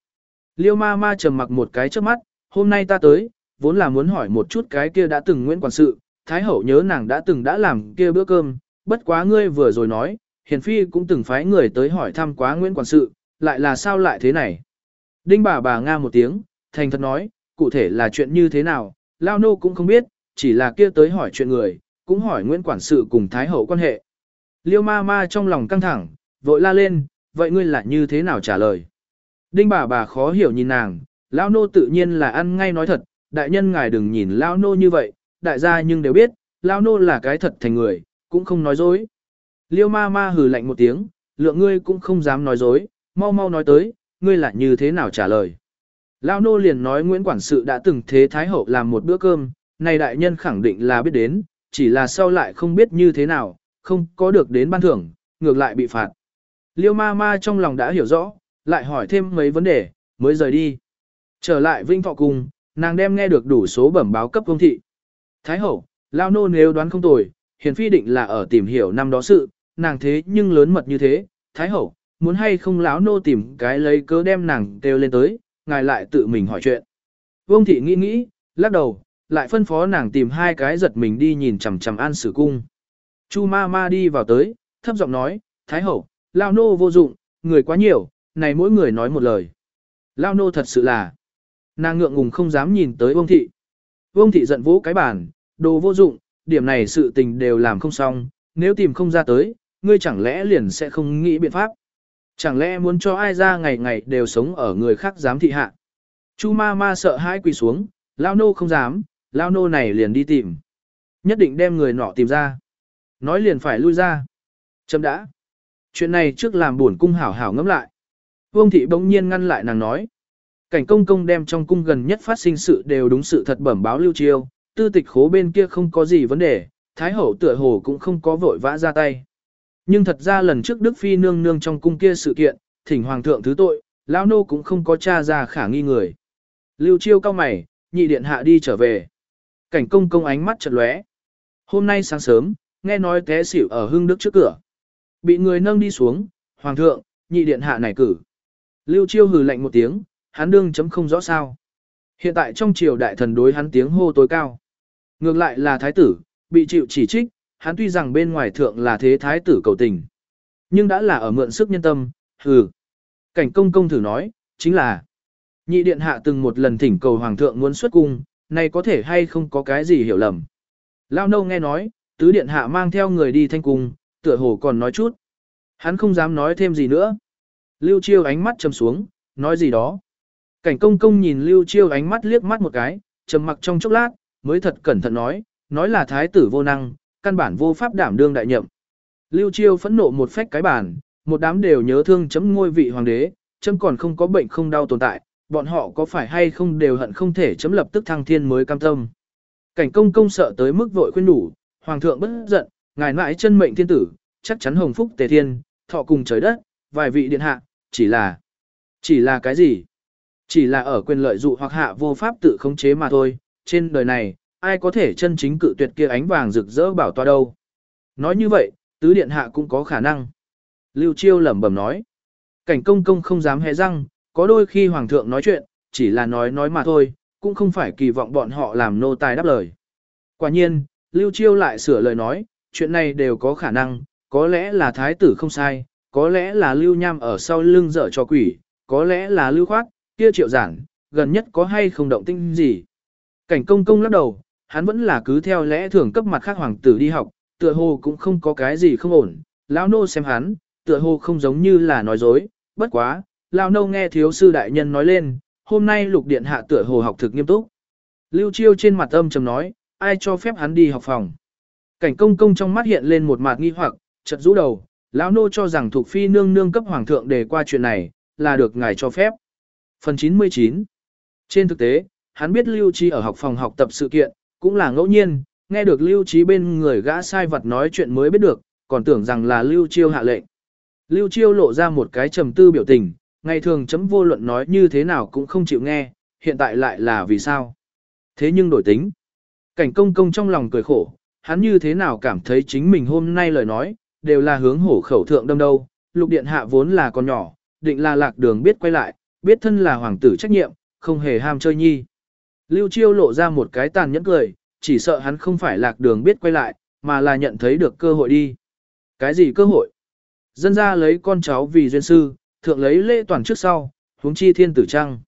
Liêu ma ma trầm mặc một cái trước mắt, hôm nay ta tới, vốn là muốn hỏi một chút cái kia đã từng Nguyễn Quản sự, Thái Hậu nhớ nàng đã từng đã làm kia bữa cơm, bất quá ngươi vừa rồi nói, Hiền Phi cũng từng phái người tới hỏi thăm quá Nguyễn Quản sự, lại là sao lại thế này. Đinh bà bà nga một tiếng, thành thật nói, cụ thể là chuyện như thế nào, Lao Nô cũng không biết, chỉ là kia tới hỏi chuyện người, cũng hỏi Nguyễn Quản sự cùng Thái Hậu quan hệ. Liêu ma ma trong lòng căng thẳng, vội la lên, vậy ngươi lại như thế nào trả lời? Đinh bà bà khó hiểu nhìn nàng, lão nô tự nhiên là ăn ngay nói thật, đại nhân ngài đừng nhìn lão nô như vậy, đại gia nhưng đều biết, lão nô là cái thật thành người, cũng không nói dối. Liêu ma ma hừ lạnh một tiếng, lượng ngươi cũng không dám nói dối, mau mau nói tới, ngươi là như thế nào trả lời. Lão nô liền nói Nguyễn Quản sự đã từng thế Thái Hậu làm một bữa cơm, này đại nhân khẳng định là biết đến, chỉ là sau lại không biết như thế nào, không có được đến ban thưởng, ngược lại bị phạt. Liêu ma ma trong lòng đã hiểu rõ, lại hỏi thêm mấy vấn đề, mới rời đi. Trở lại Vinh Thọ Cung, nàng đem nghe được đủ số bẩm báo cấp công thị. Thái hậu, lao nô nếu đoán không tồi, hiền phi định là ở tìm hiểu năm đó sự, nàng thế nhưng lớn mật như thế. Thái hậu, muốn hay không lão nô tìm cái lấy cớ đem nàng kêu lên tới, ngài lại tự mình hỏi chuyện. Vương thị nghĩ nghĩ, lắc đầu, lại phân phó nàng tìm hai cái giật mình đi nhìn chằm chằm an sử cung. Chu ma ma đi vào tới, thấp giọng nói, Thái hậu, lao nô vô dụng, người quá nhiều, này mỗi người nói một lời. Lao nô thật sự là, nàng ngượng ngùng không dám nhìn tới vương thị. Vương thị giận vỗ cái bàn, đồ vô dụng, điểm này sự tình đều làm không xong, nếu tìm không ra tới, ngươi chẳng lẽ liền sẽ không nghĩ biện pháp. Chẳng lẽ muốn cho ai ra ngày ngày đều sống ở người khác dám thị hạ. Chu ma ma sợ hãi quỳ xuống, lao nô không dám, lao nô này liền đi tìm. Nhất định đem người nọ tìm ra. Nói liền phải lui ra. Chấm đã. Chuyện này trước làm buồn cung hảo hảo ngẫm lại. Vương thị bỗng nhiên ngăn lại nàng nói. Cảnh công công đem trong cung gần nhất phát sinh sự đều đúng sự thật bẩm báo lưu chiêu, tư tịch khố bên kia không có gì vấn đề, thái hậu tựa hồ cũng không có vội vã ra tay. Nhưng thật ra lần trước Đức Phi nương nương trong cung kia sự kiện, thỉnh hoàng thượng thứ tội, lão nô cũng không có tra ra khả nghi người. Lưu chiêu cao mày, nhị điện hạ đi trở về. Cảnh công công ánh mắt chợt lóe. Hôm nay sáng sớm, nghe nói té xỉu ở hưng đức trước cửa. Bị người nâng đi xuống, hoàng thượng, nhị điện hạ này cử. Lưu chiêu hừ lạnh một tiếng, hắn đương chấm không rõ sao. Hiện tại trong triều đại thần đối hắn tiếng hô tối cao. Ngược lại là thái tử, bị chịu chỉ trích, hắn tuy rằng bên ngoài thượng là thế thái tử cầu tình. Nhưng đã là ở mượn sức nhân tâm, hừ. Cảnh công công thử nói, chính là nhị điện hạ từng một lần thỉnh cầu hoàng thượng muốn xuất cung, này có thể hay không có cái gì hiểu lầm. Lao nâu nghe nói, tứ điện hạ mang theo người đi thanh cung, tựa hồ còn nói chút. Hắn không dám nói thêm gì nữa. Lưu Chiêu ánh mắt trầm xuống, nói gì đó. Cảnh công công nhìn Lưu Chiêu ánh mắt liếc mắt một cái, trầm mặc trong chốc lát, mới thật cẩn thận nói, nói là thái tử vô năng, căn bản vô pháp đảm đương đại nhậm. Lưu Chiêu phẫn nộ một phách cái bản, một đám đều nhớ thương chấm ngôi vị hoàng đế, chấm còn không có bệnh không đau tồn tại, bọn họ có phải hay không đều hận không thể chấm lập tức thăng thiên mới cam tâm. Cảnh công công sợ tới mức vội khuyên đủ, hoàng thượng bất giận, ngài mãi chân mệnh thiên tử, chắc chắn hồng phúc tề thiên, thọ cùng trời đất, vài vị điện hạ, chỉ là, chỉ là cái gì? Chỉ là ở quyền lợi dụ hoặc hạ vô pháp tự khống chế mà thôi, trên đời này, ai có thể chân chính cự tuyệt kia ánh vàng rực rỡ bảo toa đâu. Nói như vậy, tứ điện hạ cũng có khả năng. Lưu Chiêu lẩm bẩm nói. Cảnh công công không dám hé răng, có đôi khi hoàng thượng nói chuyện, chỉ là nói nói mà thôi, cũng không phải kỳ vọng bọn họ làm nô tài đáp lời. Quả nhiên, Lưu Chiêu lại sửa lời nói, chuyện này đều có khả năng, có lẽ là thái tử không sai, có lẽ là lưu nham ở sau lưng dở cho quỷ, có lẽ là lưu khoát, kia triệu giản, gần nhất có hay không động tinh gì. Cảnh công công lắc đầu, hắn vẫn là cứ theo lẽ thường cấp mặt khác hoàng tử đi học, tựa hồ cũng không có cái gì không ổn. Lão nô xem hắn, tựa hồ không giống như là nói dối, bất quá, lão nô nghe thiếu sư đại nhân nói lên, hôm nay lục điện hạ tựa hồ học thực nghiêm túc. Lưu Chiêu trên mặt âm trầm nói, ai cho phép hắn đi học phòng. Cảnh công công trong mắt hiện lên một mạt nghi hoặc, chợt rũ đầu, lão nô cho rằng thuộc phi nương nương cấp hoàng thượng để qua chuyện này, là được ngài cho phép. Phần 99 Trên thực tế, hắn biết Lưu Chi ở học phòng học tập sự kiện, cũng là ngẫu nhiên, nghe được Lưu Chi bên người gã sai vật nói chuyện mới biết được, còn tưởng rằng là Lưu Chiêu hạ lệnh. Lưu Chiêu lộ ra một cái trầm tư biểu tình, ngày thường chấm vô luận nói như thế nào cũng không chịu nghe, hiện tại lại là vì sao. Thế nhưng đổi tính. Cảnh công công trong lòng cười khổ, hắn như thế nào cảm thấy chính mình hôm nay lời nói, đều là hướng hổ khẩu thượng đâm đâu, lục điện hạ vốn là con nhỏ, định là lạc đường biết quay lại, biết thân là hoàng tử trách nhiệm, không hề ham chơi nhi. Lưu Chiêu lộ ra một cái tàn nhẫn cười, chỉ sợ hắn không phải lạc đường biết quay lại, mà là nhận thấy được cơ hội đi. Cái gì cơ hội? Dân ra lấy con cháu vì duyên sư, thượng lấy lễ toàn trước sau, huống chi thiên tử trăng.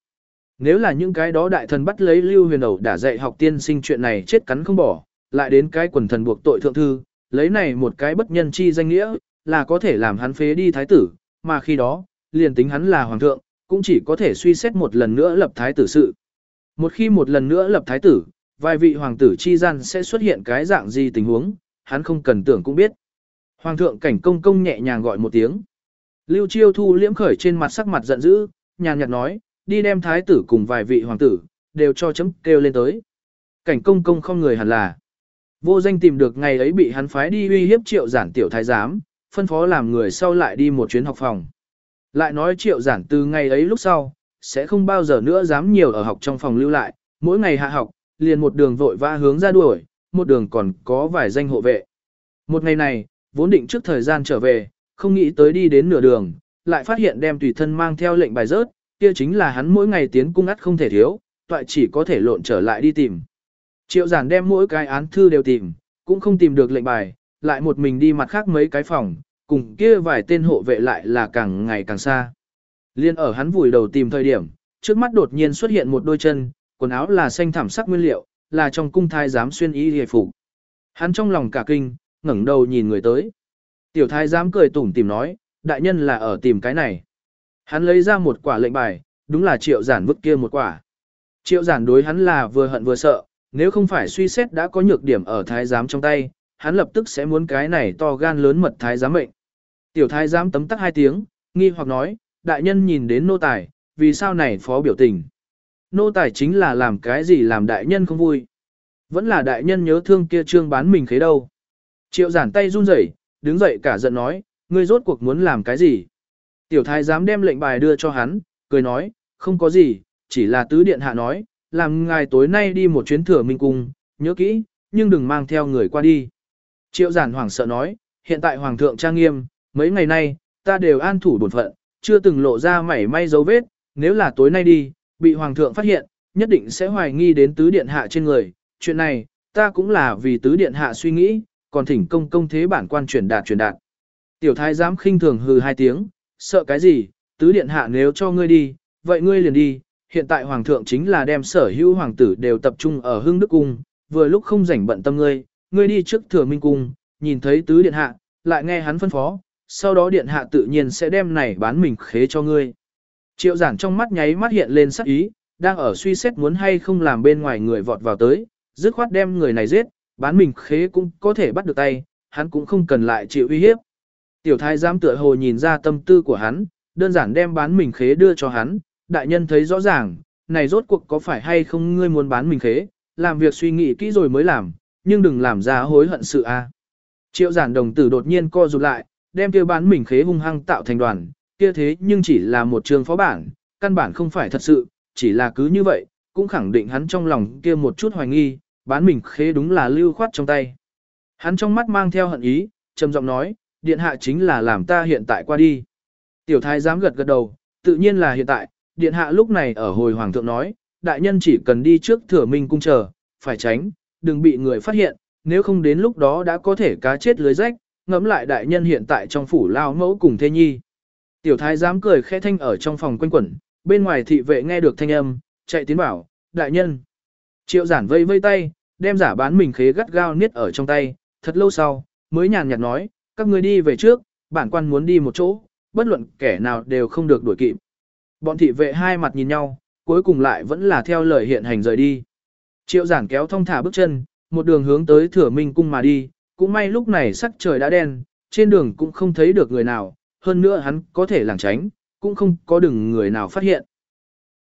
Nếu là những cái đó đại thần bắt lấy Lưu Huyền Ẩu đã dạy học tiên sinh chuyện này chết cắn không bỏ, lại đến cái quần thần buộc tội thượng thư, lấy này một cái bất nhân chi danh nghĩa, là có thể làm hắn phế đi thái tử, mà khi đó, liền tính hắn là hoàng thượng, cũng chỉ có thể suy xét một lần nữa lập thái tử sự. Một khi một lần nữa lập thái tử, vài vị hoàng tử chi gian sẽ xuất hiện cái dạng gì tình huống, hắn không cần tưởng cũng biết. Hoàng thượng cảnh công công nhẹ nhàng gọi một tiếng. Lưu Chiêu Thu liễm khởi trên mặt sắc mặt giận dữ, nhàn nhạt nói, đi đem thái tử cùng vài vị hoàng tử, đều cho chấm kêu lên tới. Cảnh công công không người hẳn là. Vô danh tìm được ngày ấy bị hắn phái đi uy hiếp triệu giản tiểu thái giám, phân phó làm người sau lại đi một chuyến học phòng. Lại nói triệu giản từ ngày ấy lúc sau, sẽ không bao giờ nữa dám nhiều ở học trong phòng lưu lại, mỗi ngày hạ học, liền một đường vội vã hướng ra đuổi, một đường còn có vài danh hộ vệ. Một ngày này, vốn định trước thời gian trở về, không nghĩ tới đi đến nửa đường, lại phát hiện đem tùy thân mang theo lệnh bài rớt, kia chính là hắn mỗi ngày tiến cung ắt không thể thiếu, toại chỉ có thể lộn trở lại đi tìm. Triệu giản đem mỗi cái án thư đều tìm, cũng không tìm được lệnh bài, lại một mình đi mặt khác mấy cái phòng, cùng kia vài tên hộ vệ lại là càng ngày càng xa. Liên ở hắn vùi đầu tìm thời điểm, trước mắt đột nhiên xuất hiện một đôi chân, quần áo là xanh thảm sắc nguyên liệu, là trong cung thái giám xuyên y hề phục. Hắn trong lòng cả kinh, ngẩng đầu nhìn người tới. Tiểu thái giám cười tủm tìm nói, đại nhân là ở tìm cái này. Hắn lấy ra một quả lệnh bài, đúng là triệu giản vứt kia một quả. Triệu giản đối hắn là vừa hận vừa sợ, nếu không phải suy xét đã có nhược điểm ở thái giám trong tay, hắn lập tức sẽ muốn cái này to gan lớn mật thái giám mệnh. Tiểu thái giám tấm tắc hai tiếng, nghi hoặc nói, đại nhân nhìn đến nô tài, vì sao này phó biểu tình. Nô tài chính là làm cái gì làm đại nhân không vui. Vẫn là đại nhân nhớ thương kia trương bán mình khế đâu. Triệu giản tay run rẩy, đứng dậy cả giận nói, ngươi rốt cuộc muốn làm cái gì. Tiểu thái giám đem lệnh bài đưa cho hắn, cười nói, không có gì, chỉ là tứ điện hạ nói, làm ngài tối nay đi một chuyến thừa minh cung, nhớ kỹ, nhưng đừng mang theo người qua đi. Triệu giản hoảng sợ nói, hiện tại hoàng thượng trang nghiêm, mấy ngày nay, ta đều an thủ bổn phận, chưa từng lộ ra mảy may dấu vết, nếu là tối nay đi, bị hoàng thượng phát hiện, nhất định sẽ hoài nghi đến tứ điện hạ trên người. Chuyện này, ta cũng là vì tứ điện hạ suy nghĩ, còn thỉnh công công thế bản quan truyền đạt truyền đạt. Tiểu thái giám khinh thường hừ hai tiếng, sợ cái gì, tứ điện hạ nếu cho ngươi đi, vậy ngươi liền đi, hiện tại hoàng thượng chính là đem sở hữu hoàng tử đều tập trung ở hưng đức cung, vừa lúc không rảnh bận tâm ngươi, ngươi đi trước thừa minh cung, nhìn thấy tứ điện hạ, lại nghe hắn phân phó, sau đó điện hạ tự nhiên sẽ đem này bán mình khế cho ngươi. Triệu giản trong mắt nháy mắt hiện lên sắc ý, đang ở suy xét muốn hay không làm bên ngoài người vọt vào tới, dứt khoát đem người này giết, bán mình khế cũng có thể bắt được tay, hắn cũng không cần lại chịu uy hiếp. Tiểu thái giám tựa hồ nhìn ra tâm tư của hắn, đơn giản đem bán mình khế đưa cho hắn, đại nhân thấy rõ ràng, này rốt cuộc có phải hay không ngươi muốn bán mình khế, làm việc suy nghĩ kỹ rồi mới làm, nhưng đừng làm ra hối hận sự a. Triệu giản đồng tử đột nhiên co rụt lại, đem kia bán mình khế hung hăng tạo thành đoàn, kia thế nhưng chỉ là một trường phó bản, căn bản không phải thật sự, chỉ là cứ như vậy, cũng khẳng định hắn trong lòng kia một chút hoài nghi, bán mình khế đúng là lưu khoát trong tay. Hắn trong mắt mang theo hận ý, trầm giọng nói, điện hạ chính là làm ta hiện tại qua đi. Tiểu thái dám gật gật đầu, tự nhiên là hiện tại, điện hạ lúc này ở hồi hoàng thượng nói, đại nhân chỉ cần đi trước thừa minh cung chờ, phải tránh, đừng bị người phát hiện, nếu không đến lúc đó đã có thể cá chết lưới rách, ngẫm lại đại nhân hiện tại trong phủ lao mẫu cùng thê nhi. Tiểu thái dám cười khẽ thanh ở trong phòng quanh quẩn, bên ngoài thị vệ nghe được thanh âm, chạy tiến bảo, đại nhân. Triệu giản vây vây tay, đem giả bán mình khế gắt gao niết ở trong tay, thật lâu sau, mới nhàn nhạt nói, các ngươi đi về trước, bản quan muốn đi một chỗ, bất luận kẻ nào đều không được đuổi kịp. Bọn thị vệ hai mặt nhìn nhau, cuối cùng lại vẫn là theo lời hiện hành rời đi. Triệu giản kéo thong thả bước chân, một đường hướng tới thừa minh cung mà đi, cũng may lúc này sắc trời đã đen, trên đường cũng không thấy được người nào, hơn nữa hắn có thể lảng tránh, cũng không có đừng người nào phát hiện.